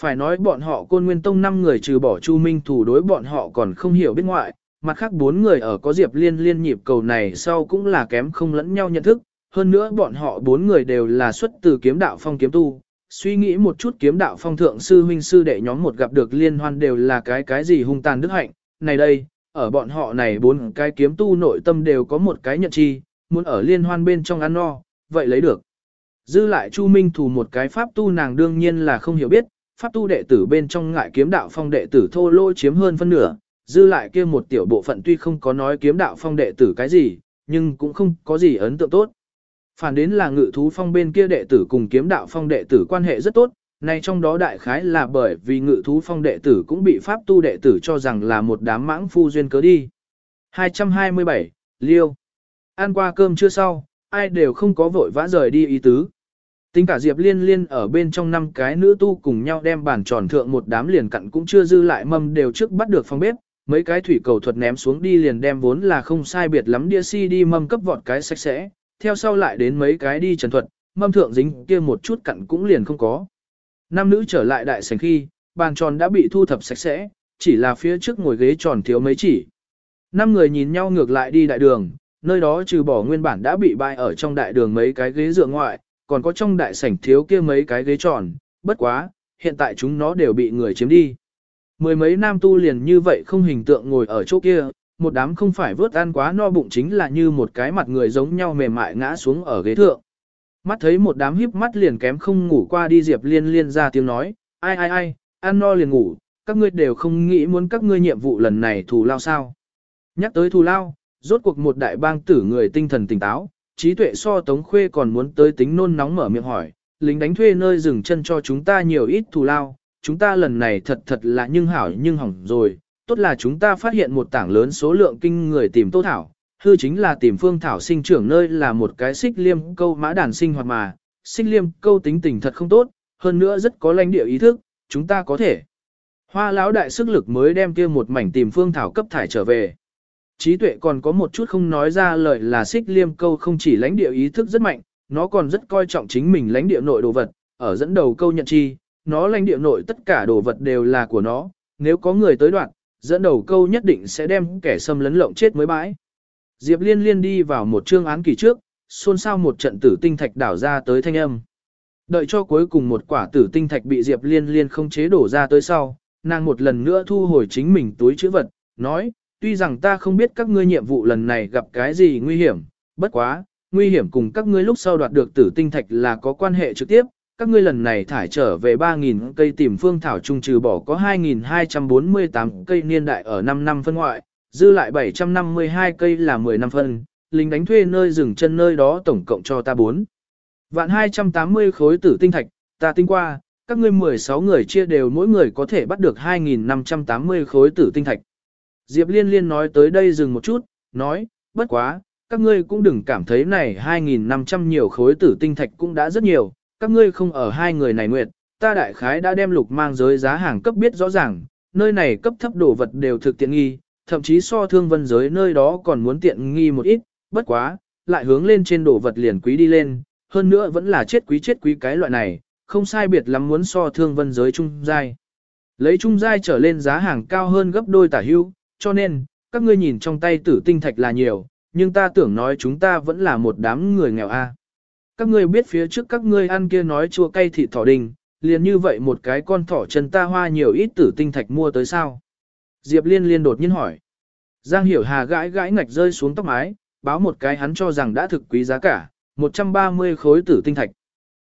Phải nói bọn họ côn nguyên tông 5 người trừ bỏ Chu Minh thủ đối bọn họ còn không hiểu biết ngoại, mặt khác bốn người ở có Diệp Liên liên nhịp cầu này sau cũng là kém không lẫn nhau nhận thức, hơn nữa bọn họ bốn người đều là xuất từ kiếm đạo phong kiếm tu. Suy nghĩ một chút kiếm đạo phong thượng sư huynh sư đệ nhóm một gặp được liên hoan đều là cái cái gì hung tàn đức hạnh, này đây, ở bọn họ này bốn cái kiếm tu nội tâm đều có một cái nhận chi, muốn ở liên hoan bên trong ăn no, vậy lấy được. Dư lại Chu Minh thủ một cái pháp tu nàng đương nhiên là không hiểu biết, pháp tu đệ tử bên trong ngại kiếm đạo phong đệ tử thô lỗ chiếm hơn phân nửa, dư lại kia một tiểu bộ phận tuy không có nói kiếm đạo phong đệ tử cái gì, nhưng cũng không có gì ấn tượng tốt. Phản đến là ngự thú phong bên kia đệ tử cùng kiếm đạo phong đệ tử quan hệ rất tốt, này trong đó đại khái là bởi vì ngự thú phong đệ tử cũng bị pháp tu đệ tử cho rằng là một đám mãng phu duyên cớ đi. 227, Liêu. Ăn qua cơm chưa sau, ai đều không có vội vã rời đi ý tứ. Tính cả Diệp Liên Liên ở bên trong năm cái nữ tu cùng nhau đem bàn tròn thượng một đám liền cặn cũng chưa dư lại mâm đều trước bắt được phòng bếp, mấy cái thủy cầu thuật ném xuống đi liền đem vốn là không sai biệt lắm đĩa si đi mâm cấp vọt cái sạch sẽ, theo sau lại đến mấy cái đi trần thuật, mâm thượng dính kia một chút cặn cũng liền không có. Nam nữ trở lại đại sảnh khi, bàn tròn đã bị thu thập sạch sẽ, chỉ là phía trước ngồi ghế tròn thiếu mấy chỉ. Năm người nhìn nhau ngược lại đi đại đường, nơi đó trừ bỏ nguyên bản đã bị bại ở trong đại đường mấy cái ghế dựa ngoại, còn có trong đại sảnh thiếu kia mấy cái ghế tròn, bất quá, hiện tại chúng nó đều bị người chiếm đi. Mười mấy nam tu liền như vậy không hình tượng ngồi ở chỗ kia, một đám không phải vớt ăn quá no bụng chính là như một cái mặt người giống nhau mềm mại ngã xuống ở ghế thượng. Mắt thấy một đám híp mắt liền kém không ngủ qua đi Diệp Liên liên ra tiếng nói, ai ai ai, ăn no liền ngủ, các ngươi đều không nghĩ muốn các ngươi nhiệm vụ lần này thù lao sao. Nhắc tới thù lao, rốt cuộc một đại bang tử người tinh thần tỉnh táo, trí tuệ so tống khuê còn muốn tới tính nôn nóng mở miệng hỏi, lính đánh thuê nơi dừng chân cho chúng ta nhiều ít thù lao, chúng ta lần này thật thật là nhưng hảo nhưng hỏng rồi, tốt là chúng ta phát hiện một tảng lớn số lượng kinh người tìm tô thảo, hư chính là tìm phương thảo sinh trưởng nơi là một cái xích liêm câu mã đàn sinh hoạt mà, xích liêm câu tính tình thật không tốt, hơn nữa rất có lãnh địa ý thức, chúng ta có thể. Hoa lão đại sức lực mới đem kia một mảnh tìm phương thảo cấp thải trở về. Trí tuệ còn có một chút không nói ra lời là xích liêm câu không chỉ lãnh địa ý thức rất mạnh, nó còn rất coi trọng chính mình lãnh địa nội đồ vật, ở dẫn đầu câu nhận chi, nó lãnh địa nội tất cả đồ vật đều là của nó, nếu có người tới đoạn, dẫn đầu câu nhất định sẽ đem kẻ xâm lấn lộng chết mới bãi. Diệp Liên Liên đi vào một chương án kỳ trước, xôn xao một trận tử tinh thạch đảo ra tới thanh âm. Đợi cho cuối cùng một quả tử tinh thạch bị Diệp Liên Liên không chế đổ ra tới sau, nàng một lần nữa thu hồi chính mình túi chữ vật, nói, tuy rằng ta không biết các ngươi nhiệm vụ lần này gặp cái gì nguy hiểm, bất quá, nguy hiểm cùng các ngươi lúc sau đoạt được tử tinh thạch là có quan hệ trực tiếp, các ngươi lần này thải trở về 3.000 cây tìm phương thảo trung trừ bỏ có 2.248 cây niên đại ở 5 năm phân ngoại, dư lại 752 cây là 10 năm phân, lính đánh thuê nơi dừng chân nơi đó tổng cộng cho ta 4. Vạn 280 khối tử tinh thạch, ta tinh qua, các ngươi 16 người chia đều mỗi người có thể bắt được 2.580 khối tử tinh thạch. Diệp Liên Liên nói tới đây dừng một chút, nói, bất quá, các ngươi cũng đừng cảm thấy này 2.500 nhiều khối tử tinh thạch cũng đã rất nhiều, các ngươi không ở hai người này nguyệt, ta đại khái đã đem lục mang giới giá hàng cấp biết rõ ràng, nơi này cấp thấp đồ vật đều thực tiện nghi, thậm chí so thương vân giới nơi đó còn muốn tiện nghi một ít, bất quá, lại hướng lên trên đồ vật liền quý đi lên, hơn nữa vẫn là chết quý chết quý cái loại này, không sai biệt lắm muốn so thương vân giới trung giai. Lấy trung giai trở lên giá hàng cao hơn gấp đôi tả hưu, cho nên, các ngươi nhìn trong tay tử tinh thạch là nhiều, nhưng ta tưởng nói chúng ta vẫn là một đám người nghèo a. Các ngươi biết phía trước các ngươi ăn kia nói chua cay thịt thỏ đình, liền như vậy một cái con thỏ chân ta hoa nhiều ít tử tinh thạch mua tới sao. Diệp liên liên đột nhiên hỏi. Giang hiểu hà gãi gãi ngạch rơi xuống tóc mái, báo một cái hắn cho rằng đã thực quý giá cả, 130 khối tử tinh thạch.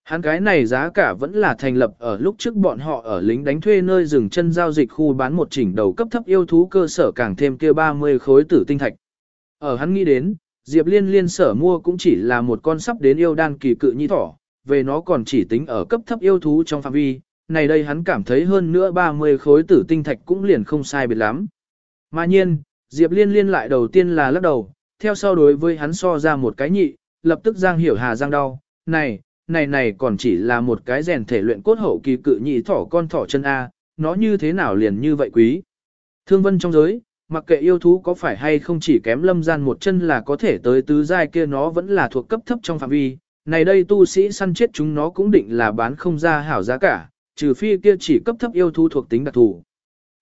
Hắn cái này giá cả vẫn là thành lập ở lúc trước bọn họ ở lính đánh thuê nơi dừng chân giao dịch khu bán một chỉnh đầu cấp thấp yêu thú cơ sở càng thêm kia 30 khối tử tinh thạch. Ở hắn nghĩ đến, Diệp Liên liên sở mua cũng chỉ là một con sắp đến yêu đan kỳ cự nhi thỏ, về nó còn chỉ tính ở cấp thấp yêu thú trong phạm vi, này đây hắn cảm thấy hơn nữa 30 khối tử tinh thạch cũng liền không sai biệt lắm. Mà nhiên, Diệp Liên liên lại đầu tiên là lắc đầu, theo sau đối với hắn so ra một cái nhị, lập tức Giang hiểu hà giang đau, này, này này còn chỉ là một cái rèn thể luyện cốt hậu kỳ cự nhị thỏ con thỏ chân A, nó như thế nào liền như vậy quý. Thương vân trong giới, mặc kệ yêu thú có phải hay không chỉ kém lâm gian một chân là có thể tới tứ giai kia nó vẫn là thuộc cấp thấp trong phạm vi. Này đây tu sĩ săn chết chúng nó cũng định là bán không ra hảo giá cả, trừ phi kia chỉ cấp thấp yêu thú thuộc tính đặc thù.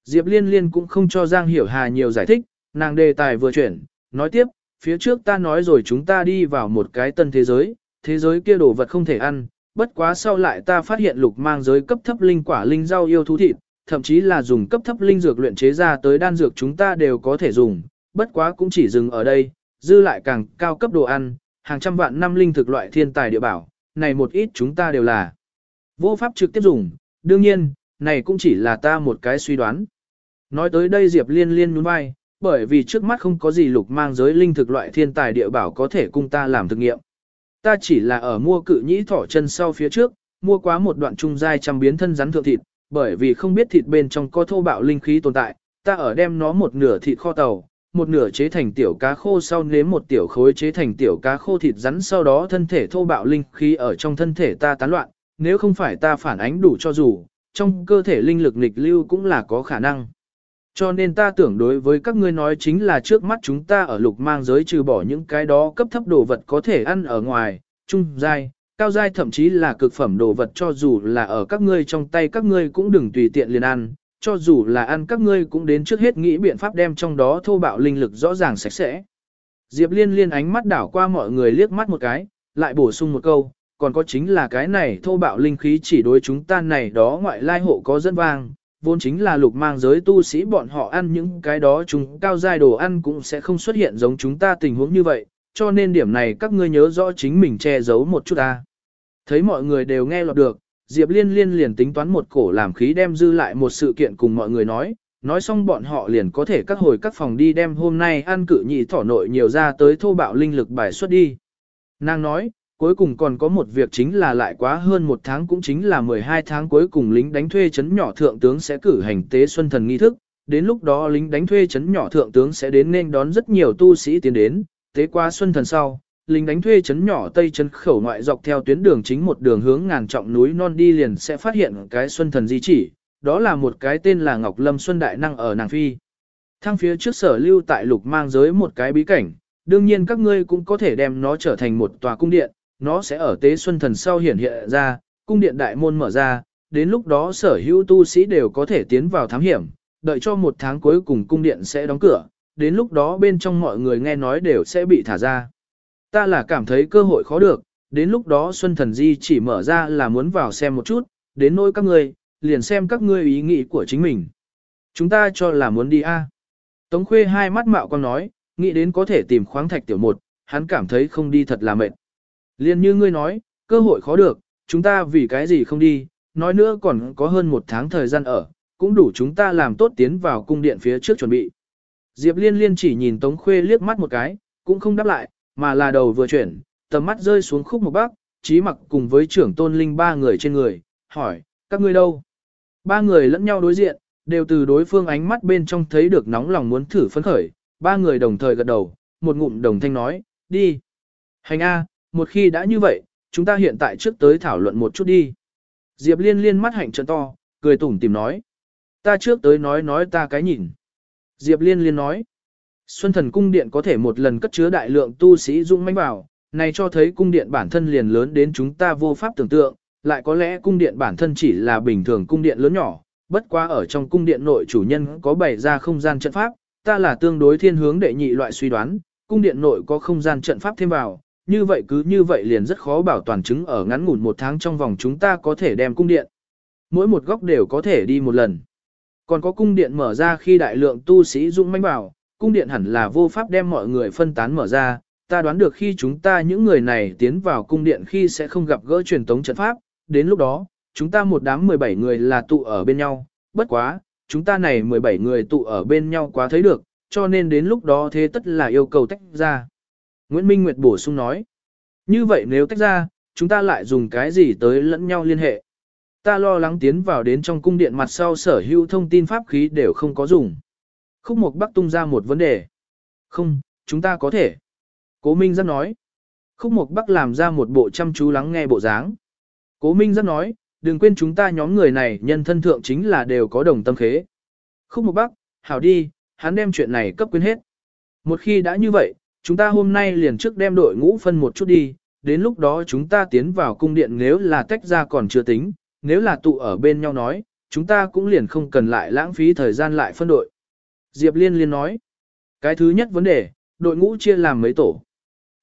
Diệp Liên Liên cũng không cho Giang Hiểu Hà nhiều giải thích, nàng đề tài vừa chuyển, nói tiếp, phía trước ta nói rồi chúng ta đi vào một cái tân thế giới, thế giới kia đồ vật không thể ăn, bất quá sau lại ta phát hiện lục mang giới cấp thấp linh quả linh rau yêu thú thịt, thậm chí là dùng cấp thấp linh dược luyện chế ra tới đan dược chúng ta đều có thể dùng, bất quá cũng chỉ dừng ở đây, dư lại càng cao cấp đồ ăn, hàng trăm vạn năm linh thực loại thiên tài địa bảo, này một ít chúng ta đều là vô pháp trực tiếp dùng, đương nhiên, này cũng chỉ là ta một cái suy đoán. Nói tới đây Diệp Liên Liên nhún vai, bởi vì trước mắt không có gì lục mang giới linh thực loại thiên tài địa bảo có thể cung ta làm thực nghiệm. Ta chỉ là ở mua cự nhĩ thỏ chân sau phía trước, mua quá một đoạn trung dai trăm biến thân rắn thượng thịt, bởi vì không biết thịt bên trong có thô bạo linh khí tồn tại, ta ở đem nó một nửa thịt kho tàu, một nửa chế thành tiểu cá khô sau nếm một tiểu khối chế thành tiểu cá khô thịt rắn sau đó thân thể thô bạo linh khí ở trong thân thể ta tán loạn, nếu không phải ta phản ánh đủ cho dù, trong cơ thể linh lực nghịch lưu cũng là có khả năng. Cho nên ta tưởng đối với các ngươi nói chính là trước mắt chúng ta ở lục mang giới trừ bỏ những cái đó cấp thấp đồ vật có thể ăn ở ngoài, trung giai, cao giai thậm chí là cực phẩm đồ vật cho dù là ở các ngươi trong tay các ngươi cũng đừng tùy tiện liền ăn, cho dù là ăn các ngươi cũng đến trước hết nghĩ biện pháp đem trong đó thô bạo linh lực rõ ràng sạch sẽ. Diệp liên liên ánh mắt đảo qua mọi người liếc mắt một cái, lại bổ sung một câu, còn có chính là cái này thô bạo linh khí chỉ đối chúng ta này đó ngoại lai hộ có dẫn vang, vốn chính là lục mang giới tu sĩ bọn họ ăn những cái đó chúng cao giai đồ ăn cũng sẽ không xuất hiện giống chúng ta tình huống như vậy, cho nên điểm này các ngươi nhớ rõ chính mình che giấu một chút ta. Thấy mọi người đều nghe lọt được, Diệp Liên Liên liền tính toán một cổ làm khí đem dư lại một sự kiện cùng mọi người nói, nói xong bọn họ liền có thể các hồi các phòng đi đem hôm nay ăn cự nhị thỏ nội nhiều ra tới thô bạo linh lực bài xuất đi. Nàng nói, cuối cùng còn có một việc chính là lại quá hơn một tháng cũng chính là 12 tháng cuối cùng lính đánh thuê chấn nhỏ thượng tướng sẽ cử hành tế xuân thần nghi thức, đến lúc đó lính đánh thuê chấn nhỏ thượng tướng sẽ đến nên đón rất nhiều tu sĩ tiến đến, tế qua xuân thần sau, lính đánh thuê chấn nhỏ tây chấn khẩu ngoại dọc theo tuyến đường chính một đường hướng ngàn trọng núi non đi liền sẽ phát hiện cái xuân thần di chỉ, đó là một cái tên là Ngọc Lâm Xuân Đại Năng ở Nàng Phi. thang phía trước sở lưu tại lục mang giới một cái bí cảnh, đương nhiên các ngươi cũng có thể đem nó trở thành một tòa cung điện, nó sẽ ở tế xuân thần sau hiển hiện ra, cung điện đại môn mở ra, đến lúc đó sở hữu tu sĩ đều có thể tiến vào thám hiểm, đợi cho một tháng cuối cùng cung điện sẽ đóng cửa, đến lúc đó bên trong mọi người nghe nói đều sẽ bị thả ra. Ta là cảm thấy cơ hội khó được, đến lúc đó Xuân Thần Di chỉ mở ra là muốn vào xem một chút, đến nỗi các ngươi, liền xem các ngươi ý nghĩ của chính mình. Chúng ta cho là muốn đi a. Tống Khuê hai mắt mạo con nói, nghĩ đến có thể tìm khoáng thạch tiểu một, hắn cảm thấy không đi thật là mệt. Liên như ngươi nói, cơ hội khó được, chúng ta vì cái gì không đi, nói nữa còn có hơn một tháng thời gian ở, cũng đủ chúng ta làm tốt tiến vào cung điện phía trước chuẩn bị. Diệp Liên Liên chỉ nhìn Tống Khuê liếc mắt một cái, cũng không đáp lại, mà là đầu vừa chuyển, tầm mắt rơi xuống khúc một bác, trí mặc cùng với trưởng tôn linh ba người trên người, hỏi, các ngươi đâu? Ba người lẫn nhau đối diện, đều từ đối phương ánh mắt bên trong thấy được nóng lòng muốn thử phấn khởi, ba người đồng thời gật đầu, một ngụm đồng thanh nói, đi. Hành A, một khi đã như vậy, chúng ta hiện tại trước tới thảo luận một chút đi. Diệp liên liên mắt hạnh trận to, cười tủm tìm nói. Ta trước tới nói nói ta cái nhìn. Diệp liên liên nói. Xuân thần cung điện có thể một lần cất chứa đại lượng tu sĩ dung manh vào, này cho thấy cung điện bản thân liền lớn đến chúng ta vô pháp tưởng tượng, lại có lẽ cung điện bản thân chỉ là bình thường cung điện lớn nhỏ, bất quá ở trong cung điện nội chủ nhân có bày ra không gian trận pháp, ta là tương đối thiên hướng đệ nhị loại suy đoán, cung điện nội có không gian trận pháp thêm vào, như vậy cứ như vậy liền rất khó bảo toàn chứng ở ngắn ngủn một tháng trong vòng chúng ta có thể đem cung điện. Mỗi một góc đều có thể đi một lần. Còn có cung điện mở ra khi đại lượng tu sĩ dũng manh bảo, cung điện hẳn là vô pháp đem mọi người phân tán mở ra, ta đoán được khi chúng ta những người này tiến vào cung điện khi sẽ không gặp gỡ truyền tống trận pháp, đến lúc đó, chúng ta một đám 17 người là tụ ở bên nhau, bất quá, chúng ta này 17 người tụ ở bên nhau quá thấy được, cho nên đến lúc đó thế tất là yêu cầu tách ra. Nguyễn Minh Nguyệt bổ sung nói, như vậy nếu tách ra, chúng ta lại dùng cái gì tới lẫn nhau liên hệ. Ta lo lắng tiến vào đến trong cung điện mặt sau sở hữu thông tin pháp khí đều không có dùng. Khúc Mộc Bắc tung ra một vấn đề. Không, chúng ta có thể. Cố Minh Giác nói. Khúc Mộc Bắc làm ra một bộ chăm chú lắng nghe bộ dáng. Cố Minh Giác nói, đừng quên chúng ta nhóm người này nhân thân thượng chính là đều có đồng tâm khế. Khúc Mộc Bắc, hảo đi, hắn đem chuyện này cấp quyến hết. Một khi đã như vậy, chúng ta hôm nay liền trước đem đội ngũ phân một chút đi, đến lúc đó chúng ta tiến vào cung điện nếu là tách ra còn chưa tính, nếu là tụ ở bên nhau nói, chúng ta cũng liền không cần lại lãng phí thời gian lại phân đội. Diệp Liên Liên nói, cái thứ nhất vấn đề, đội ngũ chia làm mấy tổ.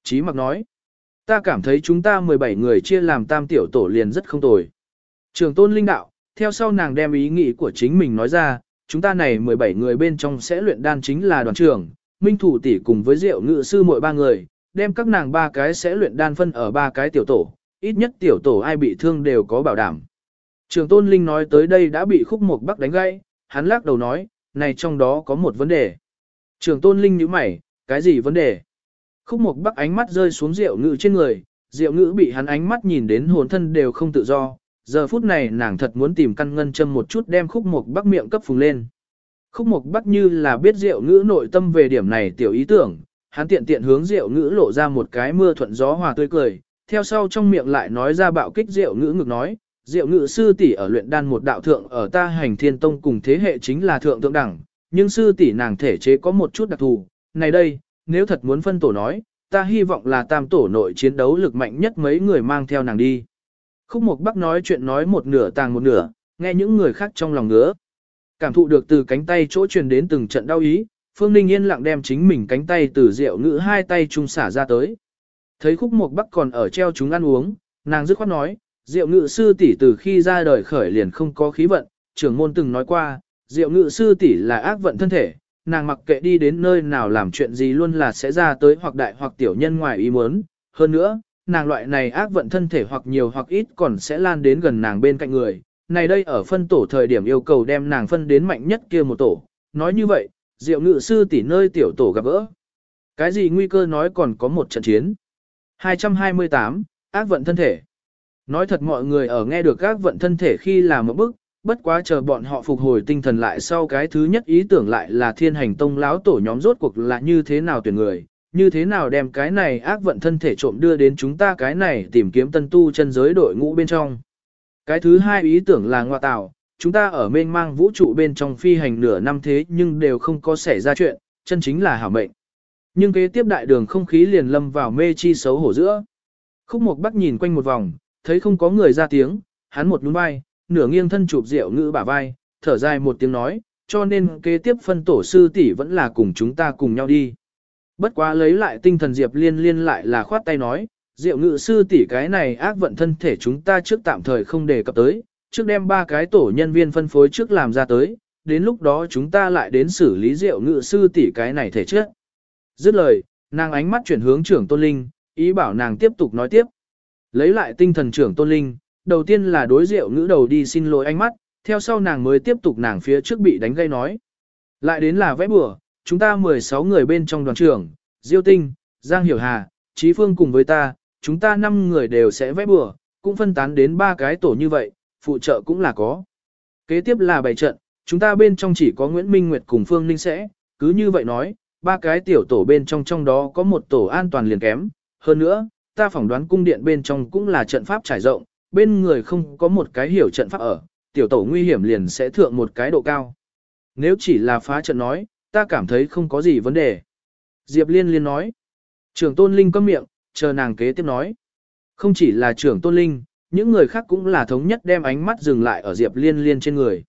Chí mặc nói, ta cảm thấy chúng ta 17 người chia làm tam tiểu tổ liền rất không tồi. Trường tôn linh đạo, theo sau nàng đem ý nghĩ của chính mình nói ra, chúng ta này 17 người bên trong sẽ luyện đan chính là đoàn trưởng, minh thủ tỷ cùng với diệu ngự sư mỗi ba người, đem các nàng ba cái sẽ luyện đan phân ở ba cái tiểu tổ, ít nhất tiểu tổ ai bị thương đều có bảo đảm. Trường tôn linh nói tới đây đã bị khúc một bắc đánh gãy, hắn lắc đầu nói, này trong đó có một vấn đề. Trường tôn linh nhíu mày, cái gì vấn đề? Khúc một bắc ánh mắt rơi xuống Diệu ngự trên người, Diệu ngự bị hắn ánh mắt nhìn đến hồn thân đều không tự do, giờ phút này nàng thật muốn tìm căn ngân châm một chút đem khúc một bắc miệng cấp phùng lên. Khúc Mộc bắt như là biết Diệu Ngữ nội tâm về điểm này tiểu ý tưởng, hắn tiện tiện hướng Diệu Ngữ lộ ra một cái mưa thuận gió hòa tươi cười, theo sau trong miệng lại nói ra bạo kích Diệu Ngữ ngực nói, Diệu Ngữ sư tỷ ở luyện đan một đạo thượng ở ta hành thiên tông cùng thế hệ chính là thượng thượng đẳng, nhưng sư tỷ nàng thể chế có một chút đặc thù, này đây, nếu thật muốn phân tổ nói, ta hy vọng là tam tổ nội chiến đấu lực mạnh nhất mấy người mang theo nàng đi. Khúc Mộc Bắc nói chuyện nói một nửa tàng một nửa, nghe những người khác trong lòng ngứa. Cảm thụ được từ cánh tay chỗ truyền đến từng trận đau ý, Phương Ninh yên lặng đem chính mình cánh tay từ rượu ngữ hai tay trung xả ra tới. Thấy Khúc Mộc Bắc còn ở treo chúng ăn uống, nàng dứt khoát nói, Diệu ngữ sư tỷ từ khi ra đời khởi liền không có khí vận, trưởng môn từng nói qua, Diệu ngữ sư tỷ là ác vận thân thể, nàng mặc kệ đi đến nơi nào làm chuyện gì luôn là sẽ ra tới hoặc đại hoặc tiểu nhân ngoài ý muốn. Hơn nữa, nàng loại này ác vận thân thể hoặc nhiều hoặc ít còn sẽ lan đến gần nàng bên cạnh người. Này đây ở phân tổ thời điểm yêu cầu đem nàng phân đến mạnh nhất kia một tổ. Nói như vậy, Diệu ngự sư tỷ nơi tiểu tổ gặp gỡ. Cái gì nguy cơ nói còn có một trận chiến. 228, ác vận thân thể. Nói thật mọi người ở nghe được ác vận thân thể khi làm một bức, bất quá chờ bọn họ phục hồi tinh thần lại sau cái thứ nhất ý tưởng lại là thiên hành tông láo tổ nhóm rốt cuộc là như thế nào tuyển người, như thế nào đem cái này ác vận thân thể trộm đưa đến chúng ta cái này tìm kiếm tân tu chân giới đội ngũ bên trong. Cái thứ hai ý tưởng là ngoại tạo, chúng ta ở mênh mang vũ trụ bên trong phi hành nửa năm thế nhưng đều không có xảy ra chuyện, chân chính là hảo mệnh. Nhưng kế tiếp đại đường không khí liền lâm vào mê chi xấu hổ giữa. Khúc Mộc Bắc nhìn quanh một vòng, thấy không có người ra tiếng, hắn một nhún vai, nửa nghiêng thân chụp rượu ngữ bả vai, thở dài một tiếng nói, cho nên kế tiếp phân tổ sư tỷ vẫn là cùng chúng ta cùng nhau đi. Bất quá lấy lại tinh thần Diệp Liên liên lại là khoát tay nói, Diệu ngự sư tỷ cái này ác vận thân thể chúng ta trước tạm thời không đề cập tới, trước đem ba cái tổ nhân viên phân phối trước làm ra tới, đến lúc đó chúng ta lại đến xử lý Diệu ngự sư tỷ cái này thể trước. Dứt lời, nàng ánh mắt chuyển hướng trưởng tôn linh, ý bảo nàng tiếp tục nói tiếp. Lấy lại tinh thần trưởng tôn linh, đầu tiên là đối Diệu ngữ đầu đi xin lỗi ánh mắt, theo sau nàng mới tiếp tục nàng phía trước bị đánh gây nói. Lại đến là vẽ bừa, chúng ta 16 người bên trong đoàn trưởng, Diêu Tinh, Giang Hiểu Hà, Trí Phương cùng với ta, chúng ta 5 người đều sẽ vẽ bừa, cũng phân tán đến ba cái tổ như vậy, phụ trợ cũng là có. Kế tiếp là bày trận, chúng ta bên trong chỉ có Nguyễn Minh Nguyệt cùng Phương Ninh sẽ, cứ như vậy nói, ba cái tiểu tổ bên trong trong đó có một tổ an toàn liền kém. Hơn nữa, ta phỏng đoán cung điện bên trong cũng là trận pháp trải rộng, bên người không có một cái hiểu trận pháp ở, tiểu tổ nguy hiểm liền sẽ thượng một cái độ cao. Nếu chỉ là phá trận nói, ta cảm thấy không có gì vấn đề. Diệp Liên Liên nói. Trưởng Tôn Linh câm miệng, chờ nàng kế tiếp nói. Không chỉ là trưởng Tôn Linh, những người khác cũng là thống nhất đem ánh mắt dừng lại ở Diệp Liên Liên trên người.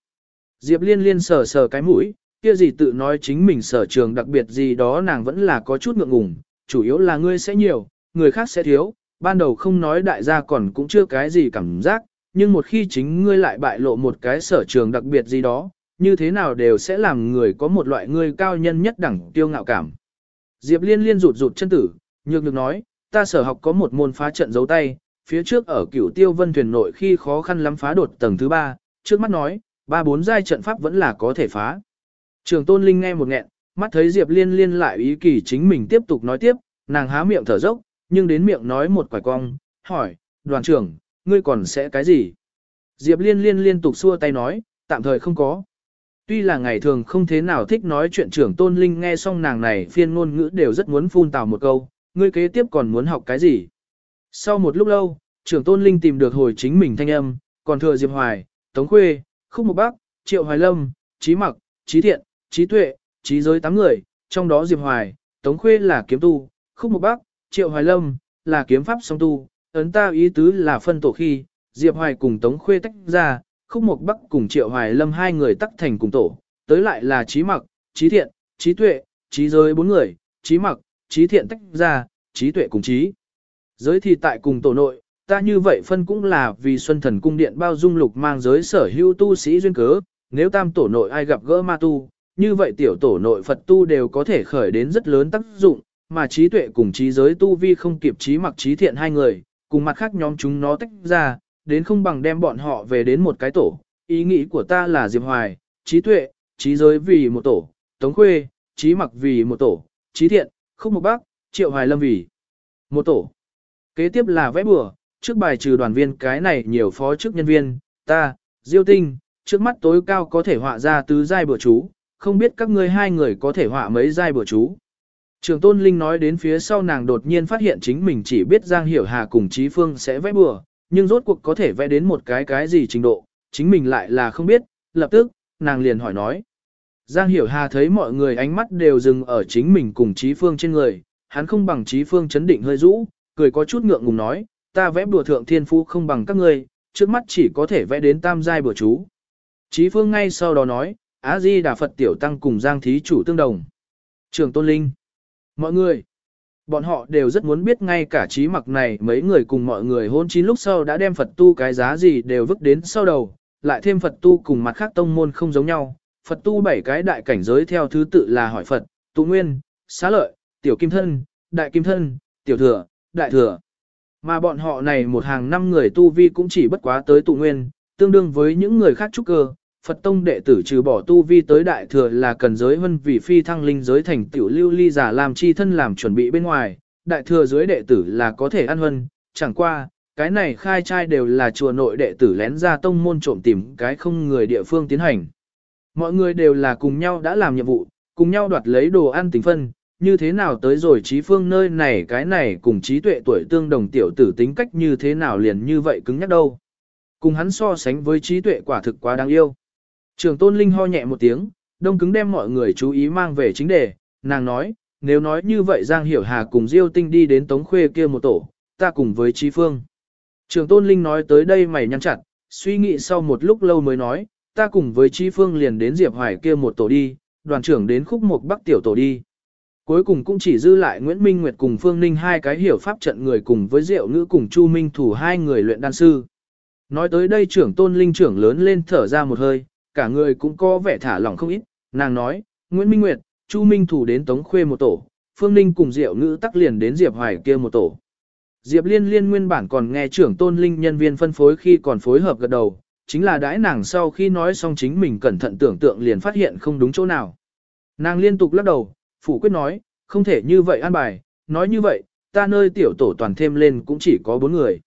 Diệp Liên Liên sờ sờ cái mũi, kia gì tự nói chính mình sở trường đặc biệt gì đó nàng vẫn là có chút ngượng ngùng, chủ yếu là ngươi sẽ nhiều, người khác sẽ thiếu, ban đầu không nói đại gia còn cũng chưa cái gì cảm giác, nhưng một khi chính ngươi lại bại lộ một cái sở trường đặc biệt gì đó, như thế nào đều sẽ làm người có một loại ngươi cao nhân nhất đẳng tiêu ngạo cảm. Diệp liên liên rụt rụt chân tử, nhược được nói, ta sở học có một môn phá trận dấu tay, phía trước ở cửu tiêu vân thuyền nội khi khó khăn lắm phá đột tầng thứ ba, trước mắt nói, ba bốn giai trận pháp vẫn là có thể phá. Trường tôn linh nghe một nghẹn, mắt thấy Diệp liên liên lại ý kỳ chính mình tiếp tục nói tiếp, nàng há miệng thở dốc, nhưng đến miệng nói một quải cong, hỏi, đoàn trưởng, ngươi còn sẽ cái gì? Diệp liên liên liên tục xua tay nói, tạm thời không có. Tuy là ngày thường không thế nào thích nói chuyện trưởng tôn linh nghe xong nàng này phiên ngôn ngữ đều rất muốn phun tào một câu, ngươi kế tiếp còn muốn học cái gì? Sau một lúc lâu, trưởng tôn linh tìm được hồi chính mình thanh âm, còn thừa Diệp Hoài, Tống Khuê, Khúc Mộc Bắc, Triệu Hoài Lâm, Trí Mặc, Trí Thiện, Trí Tuệ, Trí Giới tám người, trong đó Diệp Hoài, Tống Khuê là kiếm tu, Khúc Mộc Bắc, Triệu Hoài Lâm, là kiếm pháp song tu, ấn ta ý tứ là phân tổ khi, Diệp Hoài cùng Tống Khuê tách ra, Khúc Mộc Bắc cùng Triệu Hoài Lâm hai người tắc thành cùng tổ, tới lại là Trí Mặc, Trí Thiện, Trí Tuệ, Trí Giới bốn người, Trí Mặc, Trí Thiện tách ra, Trí Tuệ cùng Trí. Giới thì tại cùng tổ nội, ta như vậy phân cũng là vì Xuân Thần Cung Điện bao dung lục mang giới sở hữu tu sĩ duyên cớ, nếu tam tổ nội ai gặp gỡ ma tu, như vậy tiểu tổ nội Phật tu đều có thể khởi đến rất lớn tác dụng, mà trí tuệ cùng trí giới tu vi không kịp trí mặc trí thiện hai người, cùng mặt khác nhóm chúng nó tách ra, đến không bằng đem bọn họ về đến một cái tổ. Ý nghĩ của ta là Diệp Hoài, trí tuệ, trí giới vì một tổ, Tống Khuê, trí mặc vì một tổ, trí thiện, khúc một bác, triệu hoài lâm vì một tổ. Kế tiếp là vẽ bừa, trước bài trừ đoàn viên cái này nhiều phó chức nhân viên, ta, diêu tinh, trước mắt tối cao có thể họa ra tứ giai bừa chú, không biết các ngươi hai người có thể họa mấy giai bữa chú. Trường Tôn Linh nói đến phía sau nàng đột nhiên phát hiện chính mình chỉ biết Giang Hiểu Hà cùng Trí Phương sẽ vẽ bừa, nhưng rốt cuộc có thể vẽ đến một cái cái gì trình độ, chính mình lại là không biết, lập tức, nàng liền hỏi nói. Giang Hiểu Hà thấy mọi người ánh mắt đều dừng ở chính mình cùng Trí Phương trên người, hắn không bằng Trí Phương chấn định hơi rũ, cười có chút ngượng ngùng nói, ta vẽ bùa thượng thiên phú không bằng các ngươi, trước mắt chỉ có thể vẽ đến tam giai bùa chú. Trí Phương ngay sau đó nói, Á Di Đà Phật Tiểu Tăng cùng Giang Thí Chủ tương đồng. Trường Tôn Linh. Mọi người. Bọn họ đều rất muốn biết ngay cả trí mặc này mấy người cùng mọi người hôn chín lúc sau đã đem Phật tu cái giá gì đều vứt đến sau đầu, lại thêm Phật tu cùng mặt khác tông môn không giống nhau. Phật tu bảy cái đại cảnh giới theo thứ tự là hỏi Phật, tụ nguyên, xá lợi, tiểu kim thân, đại kim thân, tiểu thừa, đại thừa. Mà bọn họ này một hàng năm người tu vi cũng chỉ bất quá tới tụ nguyên, tương đương với những người khác trúc cơ. Phật tông đệ tử trừ bỏ tu vi tới đại thừa là cần giới vân vì phi thăng linh giới thành tiểu lưu ly giả làm chi thân làm chuẩn bị bên ngoài, đại thừa dưới đệ tử là có thể ăn vân, chẳng qua, cái này khai trai đều là chùa nội đệ tử lén ra tông môn trộm tìm cái không người địa phương tiến hành. Mọi người đều là cùng nhau đã làm nhiệm vụ, cùng nhau đoạt lấy đồ ăn tính phân, như thế nào tới rồi trí phương nơi này cái này cùng trí tuệ tuổi tương đồng tiểu tử tính cách như thế nào liền như vậy cứng nhắc đâu. Cùng hắn so sánh với trí tuệ quả thực quá đáng yêu. Trường tôn linh ho nhẹ một tiếng, đông cứng đem mọi người chú ý mang về chính đề, nàng nói, nếu nói như vậy Giang Hiểu Hà cùng Diêu Tinh đi đến Tống Khuê kia một tổ, ta cùng với Trí Phương. Trường tôn linh nói tới đây mày nhăn chặt, suy nghĩ sau một lúc lâu mới nói, ta cùng với Trí Phương liền đến Diệp Hoài kia một tổ đi, đoàn trưởng đến khúc một bắc tiểu tổ đi. Cuối cùng cũng chỉ dư lại Nguyễn Minh Nguyệt cùng Phương Ninh hai cái hiểu pháp trận người cùng với Diệu Ngữ cùng Chu Minh Thủ hai người luyện đan sư. Nói tới đây trưởng tôn linh trưởng lớn lên thở ra một hơi, cả người cũng có vẻ thả lỏng không ít, nàng nói, Nguyễn Minh Nguyệt, Chu Minh Thủ đến Tống Khuê một tổ, Phương Ninh cùng Diệu Ngữ tắc liền đến Diệp Hoài kia một tổ. Diệp Liên Liên nguyên bản còn nghe trưởng tôn linh nhân viên phân phối khi còn phối hợp gật đầu, chính là đãi nàng sau khi nói xong chính mình cẩn thận tưởng tượng liền phát hiện không đúng chỗ nào. Nàng liên tục lắc đầu, phủ quyết nói, không thể như vậy an bài, nói như vậy, ta nơi tiểu tổ toàn thêm lên cũng chỉ có bốn người.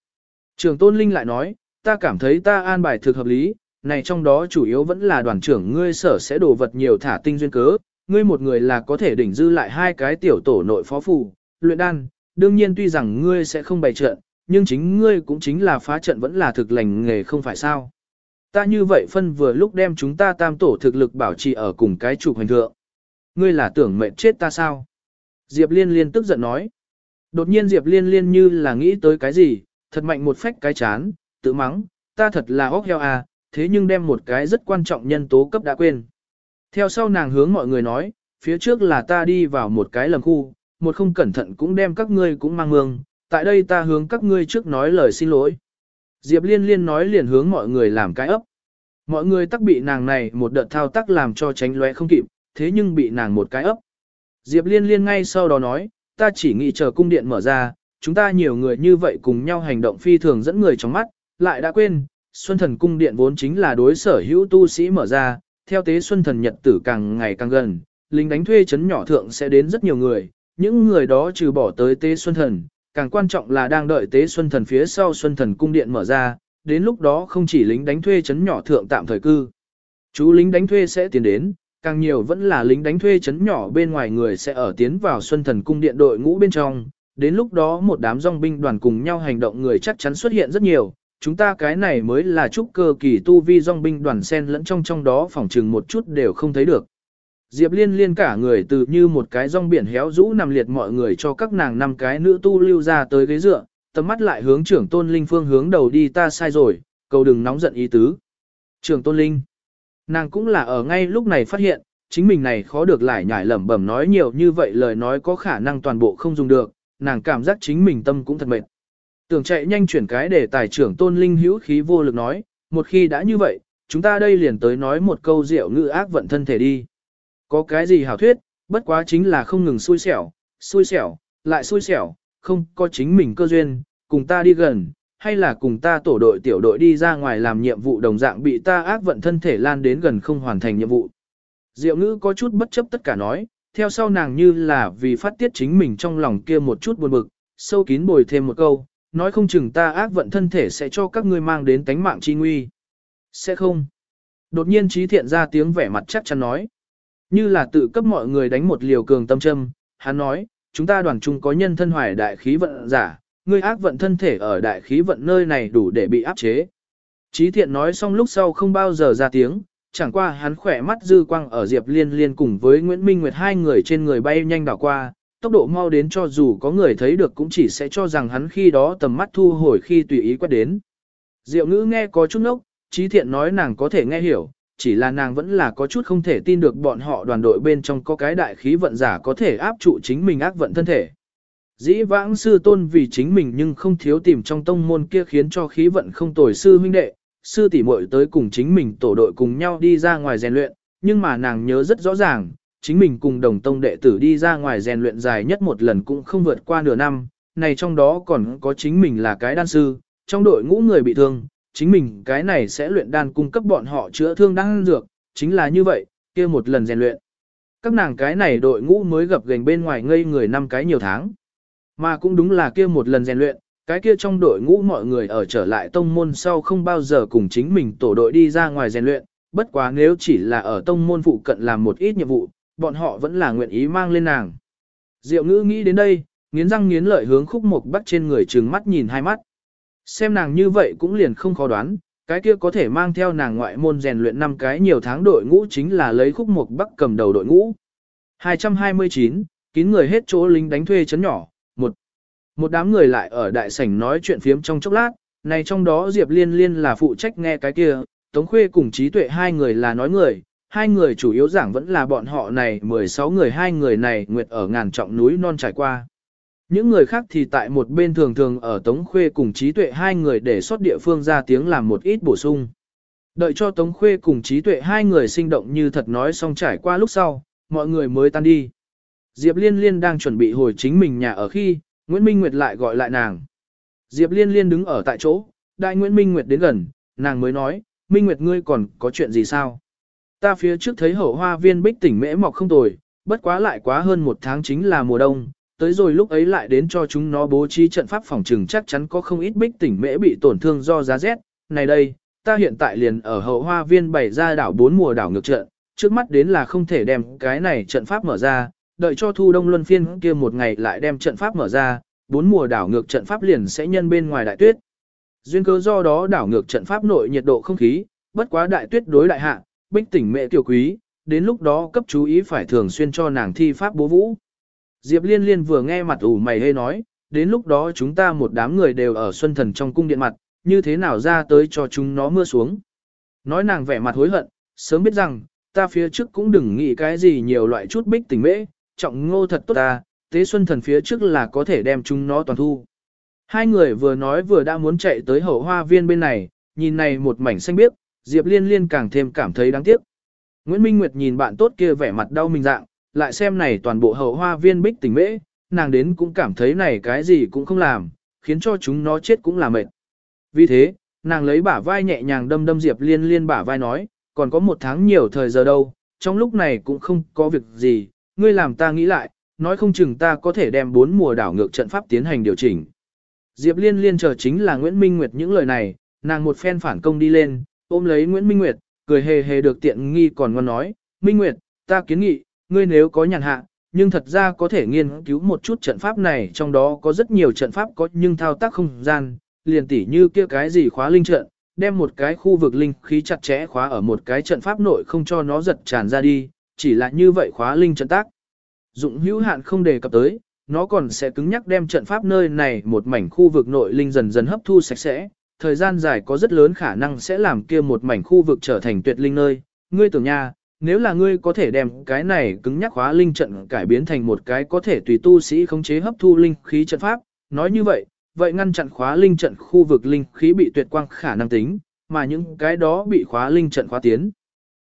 Trường Tôn Linh lại nói, ta cảm thấy ta an bài thực hợp lý, này trong đó chủ yếu vẫn là đoàn trưởng ngươi sở sẽ đổ vật nhiều thả tinh duyên cớ, ngươi một người là có thể đỉnh dư lại hai cái tiểu tổ nội phó phù, luyện đan, đương nhiên tuy rằng ngươi sẽ không bày trận, nhưng chính ngươi cũng chính là phá trận vẫn là thực lành nghề không phải sao. Ta như vậy phân vừa lúc đem chúng ta tam tổ thực lực bảo trì ở cùng cái trục hành thượng ngươi là tưởng mệnh chết ta sao? Diệp Liên Liên tức giận nói. Đột nhiên Diệp Liên Liên như là nghĩ tới cái gì, thật mạnh một phách cái chán, tự mắng, ta thật là óc heo à, thế nhưng đem một cái rất quan trọng nhân tố cấp đã quên. Theo sau nàng hướng mọi người nói, phía trước là ta đi vào một cái lầm khu, một không cẩn thận cũng đem các ngươi cũng mang mương, tại đây ta hướng các ngươi trước nói lời xin lỗi. Diệp Liên Liên nói liền hướng mọi người làm cái ấp. Mọi người tắc bị nàng này một đợt thao tác làm cho tránh lóe không kịp, thế nhưng bị nàng một cái ấp. Diệp liên liên ngay sau đó nói, ta chỉ nghĩ chờ cung điện mở ra, chúng ta nhiều người như vậy cùng nhau hành động phi thường dẫn người trong mắt, lại đã quên, Xuân Thần cung điện vốn chính là đối sở hữu tu sĩ mở ra, theo tế Xuân Thần nhật tử càng ngày càng gần, lính đánh thuê chấn nhỏ thượng sẽ đến rất nhiều người, những người đó trừ bỏ tới tế Xuân Thần, càng quan trọng là đang đợi tế Xuân Thần phía sau Xuân Thần cung điện mở ra, đến lúc đó không chỉ lính đánh thuê chấn nhỏ thượng tạm thời cư. Chú lính đánh thuê sẽ tiến đến, càng nhiều vẫn là lính đánh thuê chấn nhỏ bên ngoài người sẽ ở tiến vào Xuân Thần cung điện đội ngũ bên trong, đến lúc đó một đám dòng binh đoàn cùng nhau hành động người chắc chắn xuất hiện rất nhiều, chúng ta cái này mới là trúc cơ kỳ tu vi dòng binh đoàn sen lẫn trong trong đó phòng trừng một chút đều không thấy được. Diệp liên liên cả người từ như một cái rong biển héo rũ nằm liệt mọi người cho các nàng năm cái nữ tu lưu ra tới ghế dựa, tầm mắt lại hướng trưởng tôn linh phương hướng đầu đi ta sai rồi, cầu đừng nóng giận ý tứ. Trưởng tôn linh. Nàng cũng là ở ngay lúc này phát hiện, chính mình này khó được lại nhải lẩm bẩm nói nhiều như vậy lời nói có khả năng toàn bộ không dùng được, nàng cảm giác chính mình tâm cũng thật mệt. Tưởng chạy nhanh chuyển cái để tài trưởng tôn linh hữu khí vô lực nói, một khi đã như vậy, chúng ta đây liền tới nói một câu rượu ngữ ác vận thân thể đi. Có cái gì hảo thuyết, bất quá chính là không ngừng xui xẻo, xui xẻo, lại xui xẻo, không có chính mình cơ duyên, cùng ta đi gần, hay là cùng ta tổ đội tiểu đội đi ra ngoài làm nhiệm vụ đồng dạng bị ta ác vận thân thể lan đến gần không hoàn thành nhiệm vụ. Diệu ngữ có chút bất chấp tất cả nói, theo sau nàng như là vì phát tiết chính mình trong lòng kia một chút buồn bực, sâu kín bồi thêm một câu, nói không chừng ta ác vận thân thể sẽ cho các ngươi mang đến tánh mạng chi nguy. Sẽ không. Đột nhiên trí thiện ra tiếng vẻ mặt chắc chắn nói. Như là tự cấp mọi người đánh một liều cường tâm châm, hắn nói, chúng ta đoàn chung có nhân thân hoài đại khí vận giả, ngươi ác vận thân thể ở đại khí vận nơi này đủ để bị áp chế. Chí thiện nói xong lúc sau không bao giờ ra tiếng, chẳng qua hắn khỏe mắt dư quang ở Diệp Liên Liên cùng với Nguyễn Minh Nguyệt hai người trên người bay nhanh đảo qua, tốc độ mau đến cho dù có người thấy được cũng chỉ sẽ cho rằng hắn khi đó tầm mắt thu hồi khi tùy ý quét đến. Diệu ngữ nghe có chút nốc, trí thiện nói nàng có thể nghe hiểu, chỉ là nàng vẫn là có chút không thể tin được bọn họ đoàn đội bên trong có cái đại khí vận giả có thể áp trụ chính mình ác vận thân thể. Dĩ vãng sư tôn vì chính mình nhưng không thiếu tìm trong tông môn kia khiến cho khí vận không tồi sư huynh đệ, sư tỷ muội tới cùng chính mình tổ đội cùng nhau đi ra ngoài rèn luyện, nhưng mà nàng nhớ rất rõ ràng, chính mình cùng đồng tông đệ tử đi ra ngoài rèn luyện dài nhất một lần cũng không vượt qua nửa năm, này trong đó còn có chính mình là cái đan sư, trong đội ngũ người bị thương, chính mình cái này sẽ luyện đan cung cấp bọn họ chữa thương đan dược, chính là như vậy, kia một lần rèn luyện. Các nàng cái này đội ngũ mới gặp gành bên ngoài ngây người năm cái nhiều tháng. Mà cũng đúng là kia một lần rèn luyện, cái kia trong đội ngũ mọi người ở trở lại tông môn sau không bao giờ cùng chính mình tổ đội đi ra ngoài rèn luyện, bất quá nếu chỉ là ở tông môn phụ cận làm một ít nhiệm vụ, bọn họ vẫn là nguyện ý mang lên nàng. Diệu ngữ nghĩ đến đây, nghiến răng nghiến lợi hướng khúc mục bắt trên người trừng mắt nhìn hai mắt. Xem nàng như vậy cũng liền không khó đoán, cái kia có thể mang theo nàng ngoại môn rèn luyện năm cái nhiều tháng đội ngũ chính là lấy khúc mục bắc cầm đầu đội ngũ. 229, kín người hết chỗ lính đánh thuê chấn nhỏ, một một đám người lại ở đại sảnh nói chuyện phiếm trong chốc lát, này trong đó Diệp Liên Liên là phụ trách nghe cái kia, Tống Khuê cùng Trí Tuệ hai người là nói người, hai người chủ yếu giảng vẫn là bọn họ này 16 người hai người này nguyệt ở ngàn trọng núi non trải qua. Những người khác thì tại một bên thường thường ở Tống Khuê cùng Trí Tuệ hai người để xuất địa phương ra tiếng làm một ít bổ sung. Đợi cho Tống Khuê cùng Trí Tuệ hai người sinh động như thật nói xong trải qua lúc sau, mọi người mới tan đi. Diệp Liên Liên đang chuẩn bị hồi chính mình nhà ở khi, Nguyễn Minh Nguyệt lại gọi lại nàng. Diệp Liên Liên đứng ở tại chỗ, đại Nguyễn Minh Nguyệt đến gần, nàng mới nói, Minh Nguyệt ngươi còn có chuyện gì sao? Ta phía trước thấy hậu hoa viên bích tỉnh mễ mọc không tồi, bất quá lại quá hơn một tháng chính là mùa đông, tới rồi lúc ấy lại đến cho chúng nó bố trí trận pháp phòng trừng chắc chắn có không ít bích tỉnh mễ bị tổn thương do giá rét. Này đây, ta hiện tại liền ở hậu hoa viên bày ra đảo bốn mùa đảo ngược trận, trước mắt đến là không thể đem cái này trận pháp mở ra, đợi cho thu đông luân phiên kia một ngày lại đem trận pháp mở ra, bốn mùa đảo ngược trận pháp liền sẽ nhân bên ngoài đại tuyết. Duyên cớ do đó đảo ngược trận pháp nội nhiệt độ không khí, bất quá đại tuyết đối đại hạ, bích tỉnh mẹ tiểu quý, đến lúc đó cấp chú ý phải thường xuyên cho nàng thi pháp bố vũ. Diệp Liên Liên vừa nghe mặt ủ mày hê nói, đến lúc đó chúng ta một đám người đều ở xuân thần trong cung điện mặt, như thế nào ra tới cho chúng nó mưa xuống. Nói nàng vẻ mặt hối hận, sớm biết rằng, ta phía trước cũng đừng nghĩ cái gì nhiều loại chút bích tình mễ, trọng ngô thật tốt ta, tế xuân thần phía trước là có thể đem chúng nó toàn thu. Hai người vừa nói vừa đã muốn chạy tới hậu hoa viên bên này, nhìn này một mảnh xanh biếc, Diệp Liên Liên càng thêm cảm thấy đáng tiếc. Nguyễn Minh Nguyệt nhìn bạn tốt kia vẻ mặt đau mình dạng, lại xem này toàn bộ hậu hoa viên bích tình mễ, nàng đến cũng cảm thấy này cái gì cũng không làm, khiến cho chúng nó chết cũng là mệt. Vì thế, nàng lấy bả vai nhẹ nhàng đâm đâm Diệp Liên Liên bả vai nói, còn có một tháng nhiều thời giờ đâu, trong lúc này cũng không có việc gì, ngươi làm ta nghĩ lại, nói không chừng ta có thể đem bốn mùa đảo ngược trận pháp tiến hành điều chỉnh. Diệp Liên Liên chờ chính là Nguyễn Minh Nguyệt những lời này, nàng một phen phản công đi lên, ôm lấy Nguyễn Minh Nguyệt, cười hề hề được tiện nghi còn ngon nói, Minh Nguyệt, ta kiến nghị, ngươi nếu có nhàn hạ, nhưng thật ra có thể nghiên cứu một chút trận pháp này, trong đó có rất nhiều trận pháp có nhưng thao tác không gian, liền tỉ như kia cái gì khóa linh trận, đem một cái khu vực linh khí chặt chẽ khóa ở một cái trận pháp nội không cho nó giật tràn ra đi, chỉ là như vậy khóa linh trận tác. Dụng hữu hạn không đề cập tới, nó còn sẽ cứng nhắc đem trận pháp nơi này một mảnh khu vực nội linh dần dần hấp thu sạch sẽ, thời gian dài có rất lớn khả năng sẽ làm kia một mảnh khu vực trở thành tuyệt linh nơi. Ngươi tưởng nha, nếu là ngươi có thể đem cái này cứng nhắc hóa linh trận cải biến thành một cái có thể tùy tu sĩ khống chế hấp thu linh khí trận pháp, nói như vậy, vậy ngăn chặn khóa linh trận khu vực linh khí bị tuyệt quang khả năng tính, mà những cái đó bị khóa linh trận khóa tiến.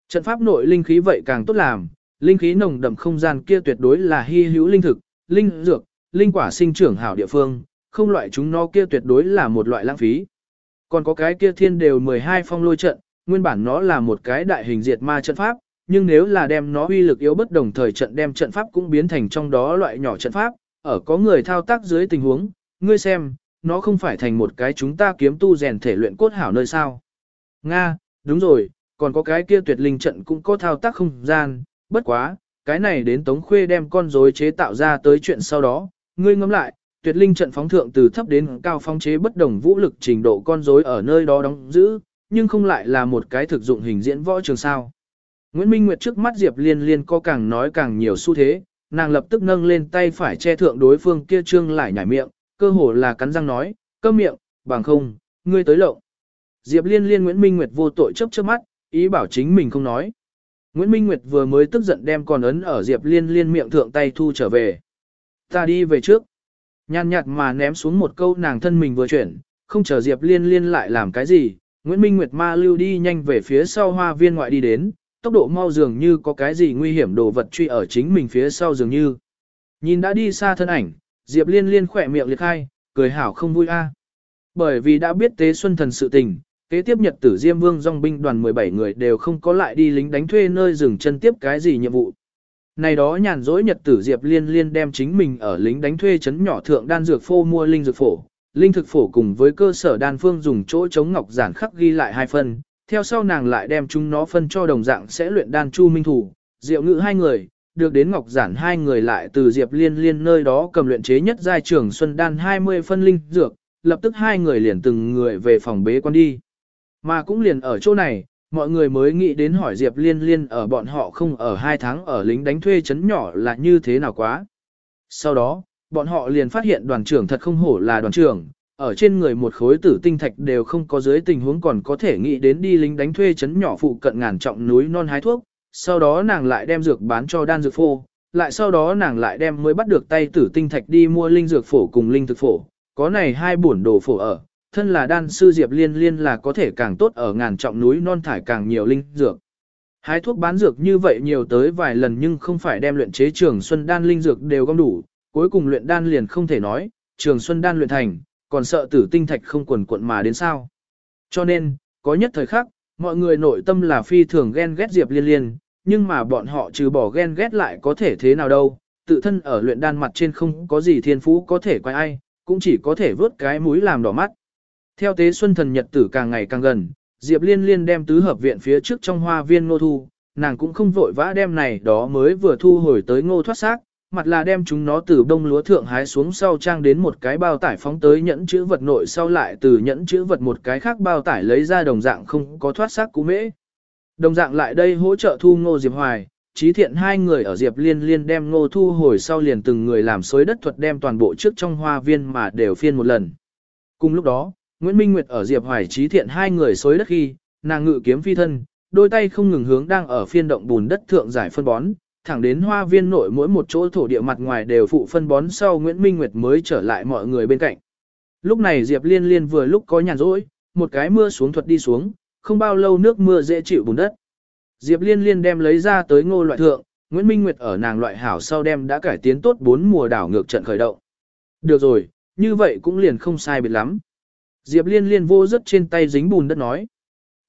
Trận pháp nội linh khí vậy càng tốt làm, linh khí nồng đậm không gian kia tuyệt đối là hy hữu linh thực, linh dược, linh quả sinh trưởng hảo địa phương, không loại chúng nó kia tuyệt đối là một loại lãng phí. Còn có cái kia thiên đều 12 phong lôi trận, nguyên bản nó là một cái đại hình diệt ma trận pháp, nhưng nếu là đem nó uy lực yếu bất đồng thời trận đem trận pháp cũng biến thành trong đó loại nhỏ trận pháp, ở có người thao tác dưới tình huống, ngươi xem, nó không phải thành một cái chúng ta kiếm tu rèn thể luyện cốt hảo nơi sao. Nga, đúng rồi, còn có cái kia tuyệt linh trận cũng có thao tác không gian, bất quá, cái này đến Tống Khuê đem con rối chế tạo ra tới chuyện sau đó, ngươi ngẫm lại, tuyệt linh trận phóng thượng từ thấp đến cao phong chế bất đồng vũ lực trình độ con rối ở nơi đó đóng giữ, nhưng không lại là một cái thực dụng hình diễn võ trường sao. Nguyễn Minh Nguyệt trước mắt Diệp Liên Liên có càng nói càng nhiều xu thế, nàng lập tức nâng lên tay phải che thượng đối phương kia trương lại nhảy miệng, cơ hồ là cắn răng nói, câm miệng, bằng không, ngươi tới lộng. Diệp Liên Liên Nguyễn Minh Nguyệt vô tội chớp chớp mắt, ý bảo chính mình không nói. Nguyễn Minh Nguyệt vừa mới tức giận đem còn ấn ở Diệp Liên Liên miệng thượng tay thu trở về. Ta đi về trước. Nhàn nhạt mà ném xuống một câu nàng thân mình vừa chuyển, không chờ Diệp Liên Liên lại làm cái gì, Nguyễn Minh Nguyệt ma lưu đi nhanh về phía sau hoa viên ngoại đi đến, tốc độ mau dường như có cái gì nguy hiểm đồ vật truy ở chính mình phía sau dường như. Nhìn đã đi xa thân ảnh, Diệp Liên Liên khỏe miệng liệt khai, cười hảo không vui a. Bởi vì đã biết tế xuân thần sự tình, kế tiếp nhật tử Diêm Vương dòng binh đoàn 17 người đều không có lại đi lính đánh thuê nơi dừng chân tiếp cái gì nhiệm vụ. Này đó nhàn rỗi nhật tử Diệp Liên Liên đem chính mình ở lính đánh thuê chấn nhỏ thượng đan dược phô mua linh dược phổ, linh thực phổ cùng với cơ sở đan phương dùng chỗ chống ngọc giản khắc ghi lại hai phần, theo sau nàng lại đem chúng nó phân cho đồng dạng sẽ luyện đan chu minh thủ, diệu ngự hai người, được đến ngọc giản hai người lại từ Diệp Liên Liên nơi đó cầm luyện chế nhất giai trưởng xuân đan 20 phân linh dược, lập tức hai người liền từng người về phòng bế quan đi. Mà cũng liền ở chỗ này, mọi người mới nghĩ đến hỏi Diệp Liên Liên ở bọn họ không ở hai tháng ở lính đánh thuê chấn nhỏ là như thế nào quá. Sau đó, bọn họ liền phát hiện đoàn trưởng thật không hổ là đoàn trưởng, ở trên người một khối tử tinh thạch đều không có dưới tình huống còn có thể nghĩ đến đi lính đánh thuê chấn nhỏ phụ cận ngàn trọng núi non hái thuốc, sau đó nàng lại đem dược bán cho đan dược phô, lại sau đó nàng lại đem mới bắt được tay tử tinh thạch đi mua linh dược phổ cùng linh thực phổ, có này hai bổn đồ phổ ở, thân là đan sư Diệp Liên Liên là có thể càng tốt ở ngàn trọng núi non thải càng nhiều linh dược. Hái thuốc bán dược như vậy nhiều tới vài lần nhưng không phải đem luyện chế trường xuân đan linh dược đều gom đủ, cuối cùng luyện đan liền không thể nói, trường xuân đan luyện thành, còn sợ tử tinh thạch không quần cuộn mà đến sao. Cho nên, có nhất thời khắc, mọi người nội tâm là phi thường ghen ghét Diệp Liên Liên, nhưng mà bọn họ trừ bỏ ghen ghét lại có thể thế nào đâu, tự thân ở luyện đan mặt trên không có gì thiên phú có thể quay ai, cũng chỉ có thể vớt cái mũi làm đỏ mắt. Theo tế xuân thần nhật tử càng ngày càng gần, Diệp Liên Liên đem tứ hợp viện phía trước trong hoa viên ngô thu, nàng cũng không vội vã đem này đó mới vừa thu hồi tới ngô thoát xác, mặt là đem chúng nó từ đông lúa thượng hái xuống sau trang đến một cái bao tải phóng tới nhẫn chữ vật nội sau lại từ nhẫn chữ vật một cái khác bao tải lấy ra đồng dạng không có thoát xác cú mễ. Đồng dạng lại đây hỗ trợ thu ngô Diệp Hoài, trí thiện hai người ở Diệp Liên Liên đem ngô thu hồi sau liền từng người làm xối đất thuật đem toàn bộ trước trong hoa viên mà đều phiên một lần. Cùng lúc đó, Nguyễn Minh Nguyệt ở Diệp Hoài trí thiện hai người xối đất khi, nàng ngự kiếm phi thân, đôi tay không ngừng hướng đang ở phiên động bùn đất thượng giải phân bón, thẳng đến hoa viên nội mỗi một chỗ thổ địa mặt ngoài đều phụ phân bón sau Nguyễn Minh Nguyệt mới trở lại mọi người bên cạnh. Lúc này Diệp Liên Liên vừa lúc có nhàn rỗi, một cái mưa xuống thuật đi xuống, không bao lâu nước mưa dễ chịu bùn đất. Diệp Liên Liên đem lấy ra tới ngô loại thượng, Nguyễn Minh Nguyệt ở nàng loại hảo sau đem đã cải tiến tốt bốn mùa đảo ngược trận khởi động. Được rồi, như vậy cũng liền không sai biệt lắm. Diệp Liên Liên vô rất trên tay dính bùn đất nói.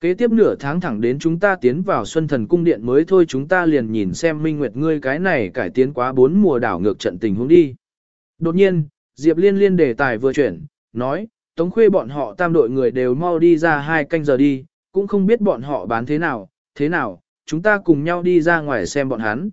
Kế tiếp nửa tháng thẳng đến chúng ta tiến vào Xuân Thần Cung Điện mới thôi chúng ta liền nhìn xem Minh Nguyệt ngươi cái này cải tiến quá bốn mùa đảo ngược trận tình huống đi. Đột nhiên, Diệp Liên Liên đề tài vừa chuyển, nói, Tống Khuê bọn họ tam đội người đều mau đi ra hai canh giờ đi, cũng không biết bọn họ bán thế nào, thế nào, chúng ta cùng nhau đi ra ngoài xem bọn hắn.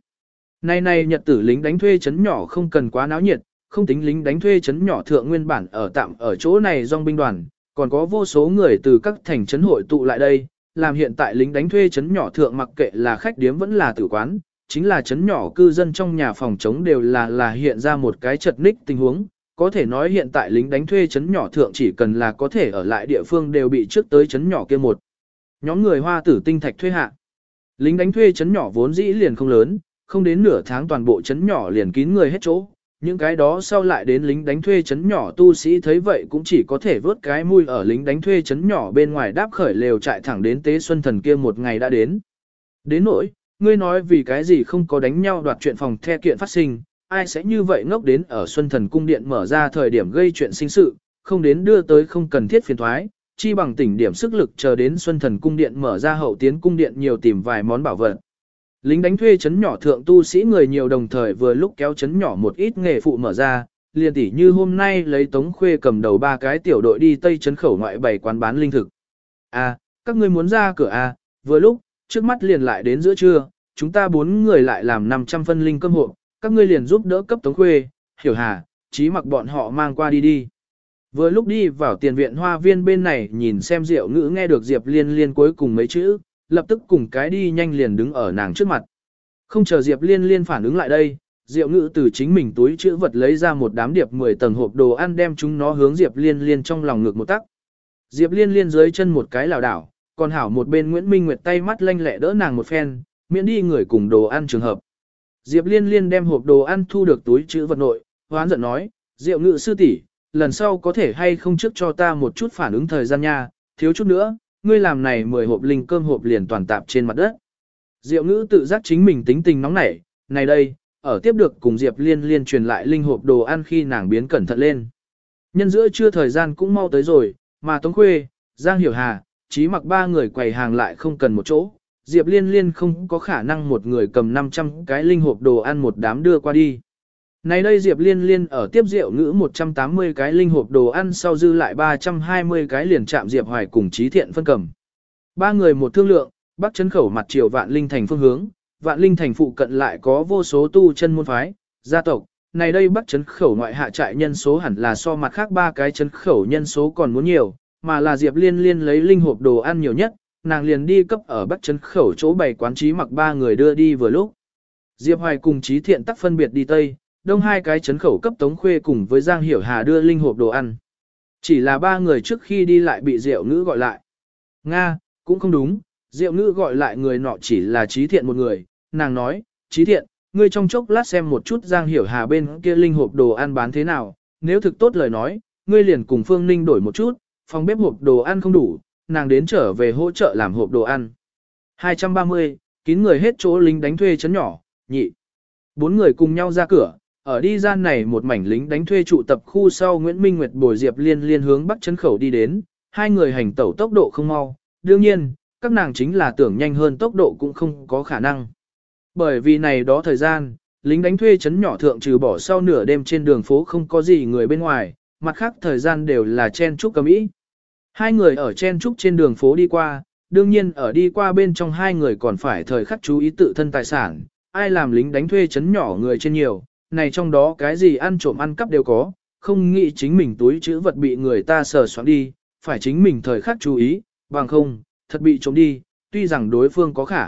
Nay nay nhật tử lính đánh thuê chấn nhỏ không cần quá náo nhiệt, không tính lính đánh thuê chấn nhỏ thượng nguyên bản ở tạm ở chỗ này dòng binh đoàn, còn có vô số người từ các thành trấn hội tụ lại đây, làm hiện tại lính đánh thuê trấn nhỏ thượng mặc kệ là khách điếm vẫn là tử quán, chính là trấn nhỏ cư dân trong nhà phòng chống đều là là hiện ra một cái chật ních tình huống. Có thể nói hiện tại lính đánh thuê trấn nhỏ thượng chỉ cần là có thể ở lại địa phương đều bị trước tới trấn nhỏ kia một. Nhóm người hoa tử tinh thạch thuê hạ. Lính đánh thuê trấn nhỏ vốn dĩ liền không lớn, không đến nửa tháng toàn bộ trấn nhỏ liền kín người hết chỗ, những cái đó sau lại đến lính đánh thuê chấn nhỏ tu sĩ thấy vậy cũng chỉ có thể vớt cái mùi ở lính đánh thuê chấn nhỏ bên ngoài đáp khởi lều chạy thẳng đến tế xuân thần kia một ngày đã đến. Đến nỗi, ngươi nói vì cái gì không có đánh nhau đoạt chuyện phòng the kiện phát sinh, ai sẽ như vậy ngốc đến ở xuân thần cung điện mở ra thời điểm gây chuyện sinh sự, không đến đưa tới không cần thiết phiền thoái, chi bằng tỉnh điểm sức lực chờ đến xuân thần cung điện mở ra hậu tiến cung điện nhiều tìm vài món bảo vật. Lính đánh thuê chấn nhỏ thượng tu sĩ người nhiều đồng thời vừa lúc kéo chấn nhỏ một ít nghề phụ mở ra, liền tỉ như hôm nay lấy tống khuê cầm đầu ba cái tiểu đội đi tây chấn khẩu ngoại bảy quán bán linh thực. À, các ngươi muốn ra cửa à, vừa lúc, trước mắt liền lại đến giữa trưa, chúng ta bốn người lại làm 500 phân linh cơm hộ, các ngươi liền giúp đỡ cấp tống khuê, hiểu hà, chí mặc bọn họ mang qua đi đi. Vừa lúc đi vào tiền viện hoa viên bên này nhìn xem Diệu Ngữ nghe được Diệp Liên Liên cuối cùng mấy chữ, lập tức cùng cái đi nhanh liền đứng ở nàng trước mặt. Không chờ Diệp Liên Liên phản ứng lại đây, Diệu Ngữ từ chính mình túi chữ vật lấy ra một đám điệp 10 tầng hộp đồ ăn đem chúng nó hướng Diệp Liên Liên trong lòng ngực một tắc. Diệp Liên Liên dưới chân một cái lảo đảo, còn hảo một bên Nguyễn Minh Nguyệt tay mắt lanh lẹ đỡ nàng một phen, miễn đi người cùng đồ ăn trường hợp. Diệp Liên Liên đem hộp đồ ăn thu được túi chữ vật nội, hoán giận nói, Diệu Ngữ sư tỷ, lần sau có thể hay không trước cho ta một chút phản ứng thời gian nha, thiếu chút nữa, ngươi làm này 10 hộp linh cơm hộp liền toàn tạp trên mặt đất. Diệu ngữ tự giác chính mình tính tình nóng nảy, này đây, ở tiếp được cùng Diệp liên liên truyền lại linh hộp đồ ăn khi nàng biến cẩn thận lên. Nhân giữa trưa thời gian cũng mau tới rồi, mà Tống Khuê, Giang Hiểu Hà, chí mặc ba người quầy hàng lại không cần một chỗ. Diệp liên liên không có khả năng một người cầm 500 cái linh hộp đồ ăn một đám đưa qua đi. Này đây Diệp Liên Liên ở tiếp rượu ngữ 180 cái linh hộp đồ ăn sau dư lại 320 cái liền chạm Diệp Hoài cùng Trí Thiện phân cầm. Ba người một thương lượng, bắc chấn khẩu mặt triều vạn linh thành phương hướng, vạn linh thành phụ cận lại có vô số tu chân môn phái, gia tộc. Này đây bắc chấn khẩu ngoại hạ trại nhân số hẳn là so mặt khác ba cái chấn khẩu nhân số còn muốn nhiều, mà là Diệp Liên Liên lấy linh hộp đồ ăn nhiều nhất, nàng liền đi cấp ở bắc chấn khẩu chỗ bày quán trí mặc ba người đưa đi vừa lúc. Diệp Hoài cùng Trí Thiện tắc phân biệt đi Tây, đông hai cái chấn khẩu cấp Tống Khuê cùng với Giang Hiểu Hà đưa linh hộp đồ ăn. Chỉ là ba người trước khi đi lại bị Diệu Ngữ gọi lại. Nga, cũng không đúng, Diệu Ngữ gọi lại người nọ chỉ là trí thiện một người, nàng nói, trí thiện, ngươi trong chốc lát xem một chút Giang Hiểu Hà bên kia linh hộp đồ ăn bán thế nào, nếu thực tốt lời nói, ngươi liền cùng Phương Ninh đổi một chút, phòng bếp hộp đồ ăn không đủ, nàng đến trở về hỗ trợ làm hộp đồ ăn. 230, kín người hết chỗ lính đánh thuê chấn nhỏ, nhị. Bốn người cùng nhau ra cửa, ở đi gian này một mảnh lính đánh thuê trụ tập khu sau Nguyễn Minh Nguyệt bồi Diệp Liên liên hướng bắc chân khẩu đi đến, hai người hành tẩu tốc độ không mau, đương nhiên, các nàng chính là tưởng nhanh hơn tốc độ cũng không có khả năng. Bởi vì này đó thời gian, lính đánh thuê chấn nhỏ thượng trừ bỏ sau nửa đêm trên đường phố không có gì người bên ngoài, mặt khác thời gian đều là chen trúc cầm ý. Hai người ở chen trúc trên đường phố đi qua, đương nhiên ở đi qua bên trong hai người còn phải thời khắc chú ý tự thân tài sản, ai làm lính đánh thuê chấn nhỏ người trên nhiều, này trong đó cái gì ăn trộm ăn cắp đều có, không nghĩ chính mình túi chữ vật bị người ta sờ soạn đi, phải chính mình thời khắc chú ý, bằng không, thật bị trộm đi, tuy rằng đối phương có khả.